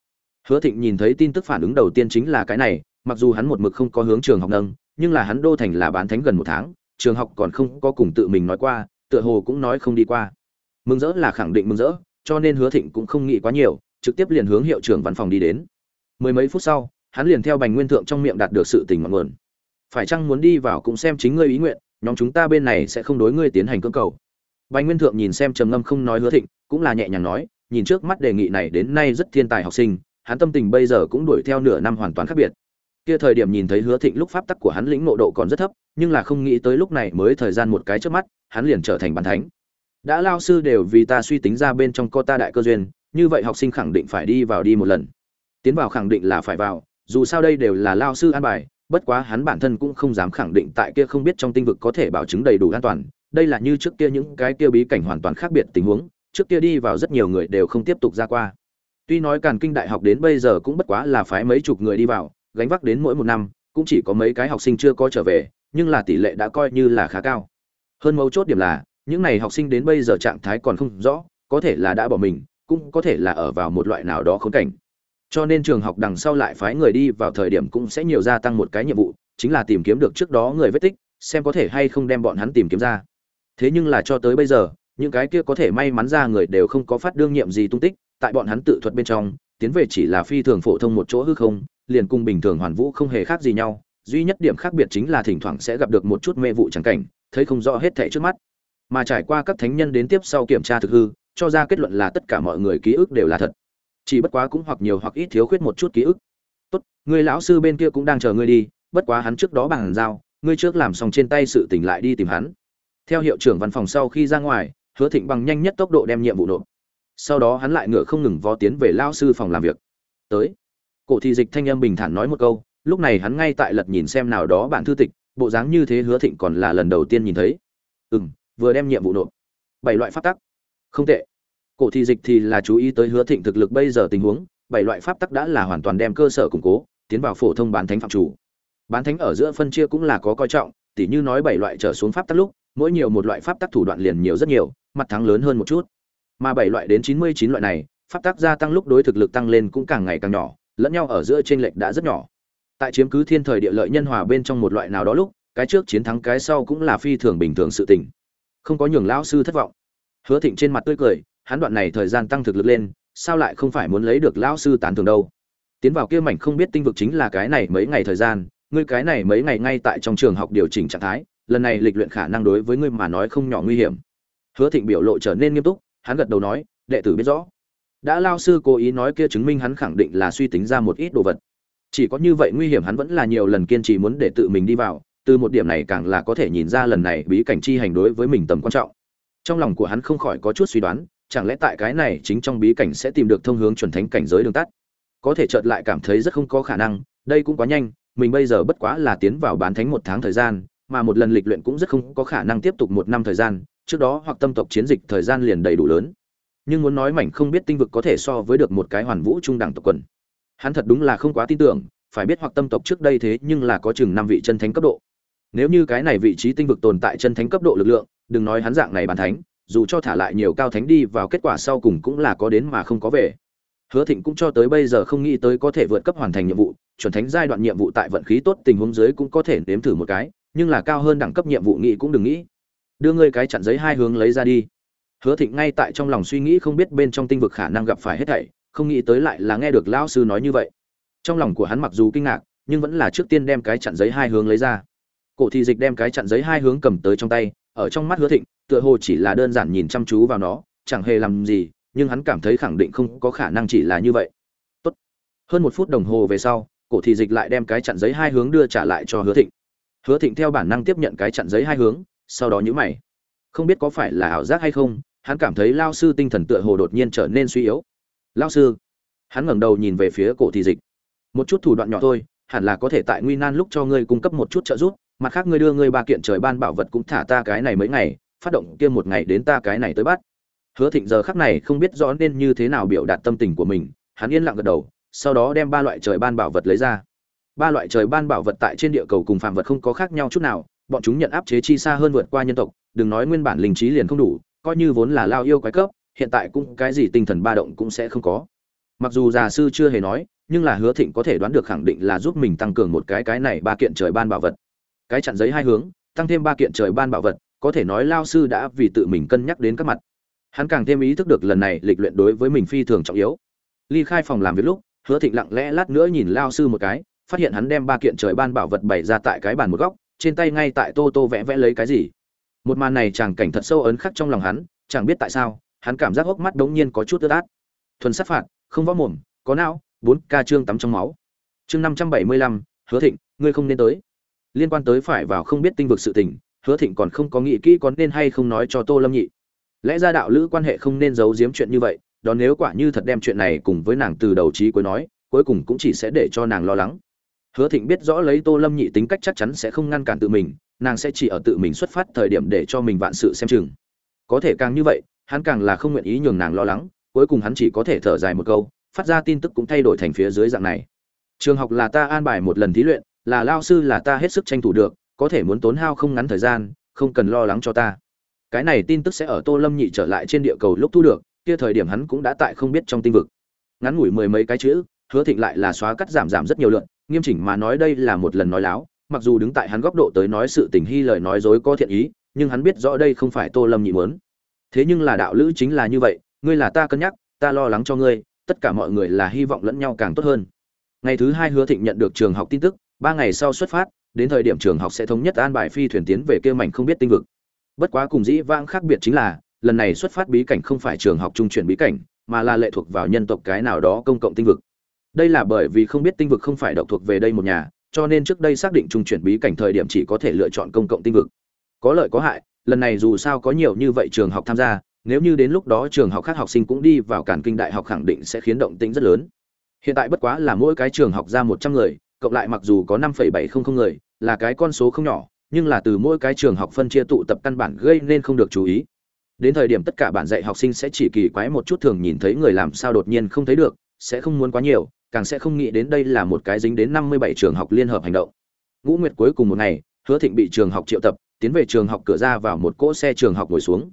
Hứa thịnh nhìn thấy tin tức phản ứng đầu tiên chính là cái này, mặc dù hắn một mực không có hướng trường học nâng, nhưng là hắn đô thành là bán thánh gần một tháng, trường học còn không có cùng tự mình nói qua, tựa hồ cũng nói không đi qua. Mừng rỡ là khẳng định mừng rỡ, cho nên hứa thịnh cũng không nghĩ quá nhiều, trực tiếp liền hướng hiệu trưởng văn phòng đi đến. Mười mấy phút sau, hắn liền theo bành nguyên thượng trong miệng đạt được sự tình mọn nguồn. Phải chăng muốn đi vào cũng xem chính ngươi ý nguyện nhóm chúng ta bên này sẽ không đối ngươi tiến hành cưỡng cầu. Bành nguyên thượng nhìn xem trầm ngâm không nói hứa thịnh, cũng là nhẹ nhàng nói, nhìn trước mắt đề nghị này đến nay rất thiên tài học sinh, hắn tâm tình bây giờ cũng đuổi theo nửa năm hoàn toàn khác biệt. Kia thời điểm nhìn thấy hứa thịnh lúc pháp tắc của hắn lĩnh ngộ độ còn rất thấp, nhưng là không nghĩ tới lúc này mới thời gian một cái trước mắt, hắn liền trở thành bàn thánh. Đã lao sư đều vì ta suy tính ra bên trong co ta đại cơ duyên, như vậy học sinh khẳng định phải đi vào đi một lần. Tiến vào khẳng định là phải vào, dù sao đây đều là lao sư an bài bất quá hắn bản thân cũng không dám khẳng định tại kia không biết trong tinh vực có thể bảo chứng đầy đủ an toàn, đây là như trước kia những cái kia bí cảnh hoàn toàn khác biệt tình huống, trước kia đi vào rất nhiều người đều không tiếp tục ra qua. Tuy nói càn kinh đại học đến bây giờ cũng bất quá là phái mấy chục người đi vào, gánh vác đến mỗi một năm, cũng chỉ có mấy cái học sinh chưa có trở về, nhưng là tỷ lệ đã coi như là khá cao. Hơn mấu chốt điểm là, những này học sinh đến bây giờ trạng thái còn không rõ, có thể là đã bỏ mình, cũng có thể là ở vào một loại nào đó khốn cảnh cho nên trường học đằng sau lại phái người đi vào thời điểm cũng sẽ nhiều gia tăng một cái nhiệm vụ, chính là tìm kiếm được trước đó người vết tích, xem có thể hay không đem bọn hắn tìm kiếm ra. Thế nhưng là cho tới bây giờ, những cái kia có thể may mắn ra người đều không có phát đương nhiệm gì tung tích, tại bọn hắn tự thuật bên trong, tiến về chỉ là phi thường phổ thông một chỗ hư không, liền cùng bình thường hoàn vũ không hề khác gì nhau, duy nhất điểm khác biệt chính là thỉnh thoảng sẽ gặp được một chút mê vụ trắng cảnh, thấy không rõ hết thảy trước mắt. Mà trải qua các thánh nhân đến tiếp sau kiểm tra thực hư, cho ra kết luận là tất cả mọi người ký ức đều là thật chỉ bất quá cũng hoặc nhiều hoặc ít thiếu khuyết một chút ký ức. Tốt, người lão sư bên kia cũng đang chờ ngươi đi, bất quá hắn trước đó bằng giao, ngươi trước làm xong trên tay sự tỉnh lại đi tìm hắn. Theo hiệu trưởng văn phòng sau khi ra ngoài, hứa thịnh bằng nhanh nhất tốc độ đem nhiệm vụ nộp. Sau đó hắn lại ngựa không ngừng vó tiến về lao sư phòng làm việc. Tới. Cổ thị dịch thanh âm bình thản nói một câu, lúc này hắn ngay tại lật nhìn xem nào đó bản thư tịch, bộ dáng như thế hứa thịnh còn là lần đầu tiên nhìn thấy. Ừ m vừa đem nhiệm vụ nộp. Bảy loại phát tắc. Không tệ cổ thị dịch thì là chú ý tới hứa thịnh thực lực bây giờ tình huống, bảy loại pháp tắc đã là hoàn toàn đem cơ sở củng cố, tiến vào phổ thông bán thánh phạm chủ. Bán thánh ở giữa phân chia cũng là có coi trọng, tỉ như nói bảy loại trở xuống pháp tắc lúc, mỗi nhiều một loại pháp tắc thủ đoạn liền nhiều rất nhiều, mặt thắng lớn hơn một chút. Mà bảy loại đến chín mươi chín loại này, pháp tắc gia tăng lúc đối thực lực tăng lên cũng càng ngày càng nhỏ, lẫn nhau ở giữa trên lệch đã rất nhỏ. Tại chiếm cứ thiên thời địa lợi nhân hòa bên trong một loại nào đó lúc, cái trước chiến thắng cái sau cũng là phi thường bình thường sự tình. Không có nhường lão sư thất vọng. Hứa thịnh trên mặt tươi cười hắn đoạn này thời gian tăng thực lực lên, sao lại không phải muốn lấy được lão sư tán thưởng đâu? Tiến vào kia mảnh không biết tinh vực chính là cái này mấy ngày thời gian, ngươi cái này mấy ngày ngay tại trong trường học điều chỉnh trạng thái, lần này lịch luyện khả năng đối với ngươi mà nói không nhỏ nguy hiểm. Hứa thịnh biểu lộ trở nên nghiêm túc, hắn gật đầu nói, đệ tử biết rõ. Đã lao sư cố ý nói kia chứng minh hắn khẳng định là suy tính ra một ít đồ vật. Chỉ có như vậy nguy hiểm hắn vẫn là nhiều lần kiên trì muốn để tự mình đi vào, từ một điểm này càng là có thể nhìn ra lần này bí cảnh chi hành đối với mình tầm quan trọng. Trong lòng của hắn không khỏi có chút suy đoán chẳng lẽ tại cái này chính trong bí cảnh sẽ tìm được thông hướng chuẩn thánh cảnh giới đường tắt? Có thể chợt lại cảm thấy rất không có khả năng, đây cũng quá nhanh, mình bây giờ bất quá là tiến vào bán thánh một tháng thời gian, mà một lần lịch luyện cũng rất không có khả năng tiếp tục một năm thời gian, trước đó hoặc tâm tộc chiến dịch thời gian liền đầy đủ lớn. Nhưng muốn nói mảnh không biết tinh vực có thể so với được một cái hoàn vũ trung đẳng tộc quần. Hắn thật đúng là không quá tin tưởng, phải biết hoặc tâm tộc trước đây thế nhưng là có chừng năm vị chân thánh cấp độ. Nếu như cái này vị trí tinh vực tồn tại chân thánh cấp độ lực lượng, đừng nói hắn dạng này bàn thánh dù cho thả lại nhiều cao thánh đi vào kết quả sau cùng cũng là có đến mà không có về. Hứa thịnh cũng cho tới bây giờ không nghĩ tới có thể vượt cấp hoàn thành nhiệm vụ, chuẩn thánh giai đoạn nhiệm vụ tại vận khí tốt tình huống dưới cũng có thể nếm thử một cái, nhưng là cao hơn đẳng cấp nhiệm vụ nghĩ cũng đừng nghĩ. Đưa ngươi cái chặn giấy hai hướng lấy ra đi. Hứa thịnh ngay tại trong lòng suy nghĩ không biết bên trong tinh vực khả năng gặp phải hết thảy, không nghĩ tới lại là nghe được lão sư nói như vậy. Trong lòng của hắn mặc dù kinh ngạc, nhưng vẫn là trước tiên đem cái chặn giấy hai hướng lấy ra. Cổ thị dịch đem cái chặn giấy hai hướng cầm tới trong tay ở trong mắt hứa thịnh, tựa hồ chỉ là đơn giản nhìn chăm chú vào nó, chẳng hề làm gì, nhưng hắn cảm thấy khẳng định không có khả năng chỉ là như vậy. Tốt. hơn một phút đồng hồ về sau, cổ thị dịch lại đem cái chặn giấy hai hướng đưa trả lại cho hứa thịnh. Hứa thịnh theo bản năng tiếp nhận cái chặn giấy hai hướng, sau đó nhữ mày. Không biết có phải là ảo giác hay không, hắn cảm thấy lao sư tinh thần tựa hồ đột nhiên trở nên suy yếu. Lao sư. Hắn ngẩng đầu nhìn về phía cổ thị dịch. Một chút thủ đoạn nhỏ thôi, hẳn là có thể tại nguy nan lúc cho ngươi cung cấp một chút trợ giúp mặt khác ngươi đưa ngươi ba kiện trời ban bảo vật cũng thả ta cái này mấy ngày, phát động kia một ngày đến ta cái này tới bắt. Hứa thịnh giờ khắc này không biết rõ nên như thế nào biểu đạt tâm tình của mình, hắn yên lặng gật đầu, sau đó đem ba loại trời ban bảo vật lấy ra. Ba loại trời ban bảo vật tại trên địa cầu cùng phàm vật không có khác nhau chút nào, bọn chúng nhận áp chế chi xa hơn vượt qua nhân tộc, đừng nói nguyên bản linh trí liền không đủ, coi như vốn là lao yêu quái cấp, hiện tại cũng cái gì tinh thần ba động cũng sẽ không có. Mặc dù già sư chưa hề nói, nhưng là hứa thịnh có thể đoán được khẳng định là giúp mình tăng cường một cái cái này ba kiện trời ban bảo vật cái chặn giấy hai hướng, tăng thêm ba kiện trời ban bảo vật, có thể nói lao sư đã vì tự mình cân nhắc đến các mặt. Hắn càng thêm ý thức được lần này lịch luyện đối với mình phi thường trọng yếu. Ly khai phòng làm việc lúc, hứa thịnh lặng lẽ lát nữa nhìn lao sư một cái, phát hiện hắn đem ba kiện trời ban bảo vật bày ra tại cái bàn một góc, trên tay ngay tại tô tô vẽ vẽ lấy cái gì. Một màn này chàng cảnh thật sâu ấn khắc trong lòng hắn, chẳng biết tại sao, hắn cảm giác hốc mắt đống nhiên có chút ướt át. Thuần sát phạt, không võ mồm, có não, bốn ca trương tắm trong máu. Chương năm trăm bảy mươi lăm, hứa thịnh, ngươi không nên tới liên quan tới phải vào không biết tinh vực sự tình, hứa thịnh còn không có nghĩ kỹ có nên hay không nói cho tô lâm nhị. Lẽ ra đạo lữ quan hệ không nên giấu giếm chuyện như vậy, đó nếu quả như thật đem chuyện này cùng với nàng từ đầu trí cuối nói, cuối cùng cũng chỉ sẽ để cho nàng lo lắng. Hứa thịnh biết rõ lấy tô lâm nhị tính cách chắc chắn sẽ không ngăn cản tự mình, nàng sẽ chỉ ở tự mình xuất phát thời điểm để cho mình vạn sự xem chừng. Có thể càng như vậy, hắn càng là không nguyện ý nhường nàng lo lắng, cuối cùng hắn chỉ có thể thở dài một câu, phát ra tin tức cũng thay đổi thành phía dưới dạng này. Trường học là ta an bài một lần thí luyện là lao sư là ta hết sức tranh thủ được, có thể muốn tốn hao không ngắn thời gian, không cần lo lắng cho ta. Cái này tin tức sẽ ở tô lâm nhị trở lại trên địa cầu lúc thu được, kia thời điểm hắn cũng đã tại không biết trong tinh vực. Ngắn ngủi mười mấy cái chữ, hứa thịnh lại là xóa cắt giảm giảm rất nhiều lượn, nghiêm chỉnh mà nói đây là một lần nói láo, mặc dù đứng tại hắn góc độ tới nói sự tình hy lời nói dối có thiện ý, nhưng hắn biết rõ đây không phải tô lâm nhị muốn. Thế nhưng là đạo lữ chính là như vậy, ngươi là ta cân nhắc, ta lo lắng cho ngươi, tất cả mọi người là hy vọng lẫn nhau càng tốt hơn. Ngày thứ hai hứa thịnh nhận được trường học tin tức ba ngày sau xuất phát, đến thời điểm trường học sẽ thống nhất an bài phi thuyền tiến về kia mảnh không biết tinh vực. Bất quá cùng dĩ vãng khác biệt chính là, lần này xuất phát bí cảnh không phải trường học trung chuyển bí cảnh, mà là lệ thuộc vào nhân tộc cái nào đó công cộng tinh vực. Đây là bởi vì không biết tinh vực không phải độc thuộc về đây một nhà, cho nên trước đây xác định trung chuyển bí cảnh thời điểm chỉ có thể lựa chọn công cộng tinh vực. Có lợi có hại, lần này dù sao có nhiều như vậy trường học tham gia, nếu như đến lúc đó trường học khác học sinh cũng đi vào cản kinh đại học khẳng định sẽ khiến động tĩnh rất lớn. Hiện tại bất quá là mỗi cái trường học ra một trăm người cộng lại mặc dù có năm phẩy bảy không không người, là cái con số không nhỏ, nhưng là từ mỗi cái trường học phân chia tụ tập căn bản gây nên không được chú ý. Đến thời điểm tất cả bạn dạy học sinh sẽ chỉ kỳ quái một chút thường nhìn thấy người làm sao đột nhiên không thấy được, sẽ không muốn quá nhiều, càng sẽ không nghĩ đến đây là một cái dính đến năm mươi bảy trường học liên hợp hành động. Ngũ nguyệt cuối cùng một ngày, hứa thịnh bị trường học triệu tập, tiến về trường học cửa ra vào một cỗ xe trường học ngồi xuống.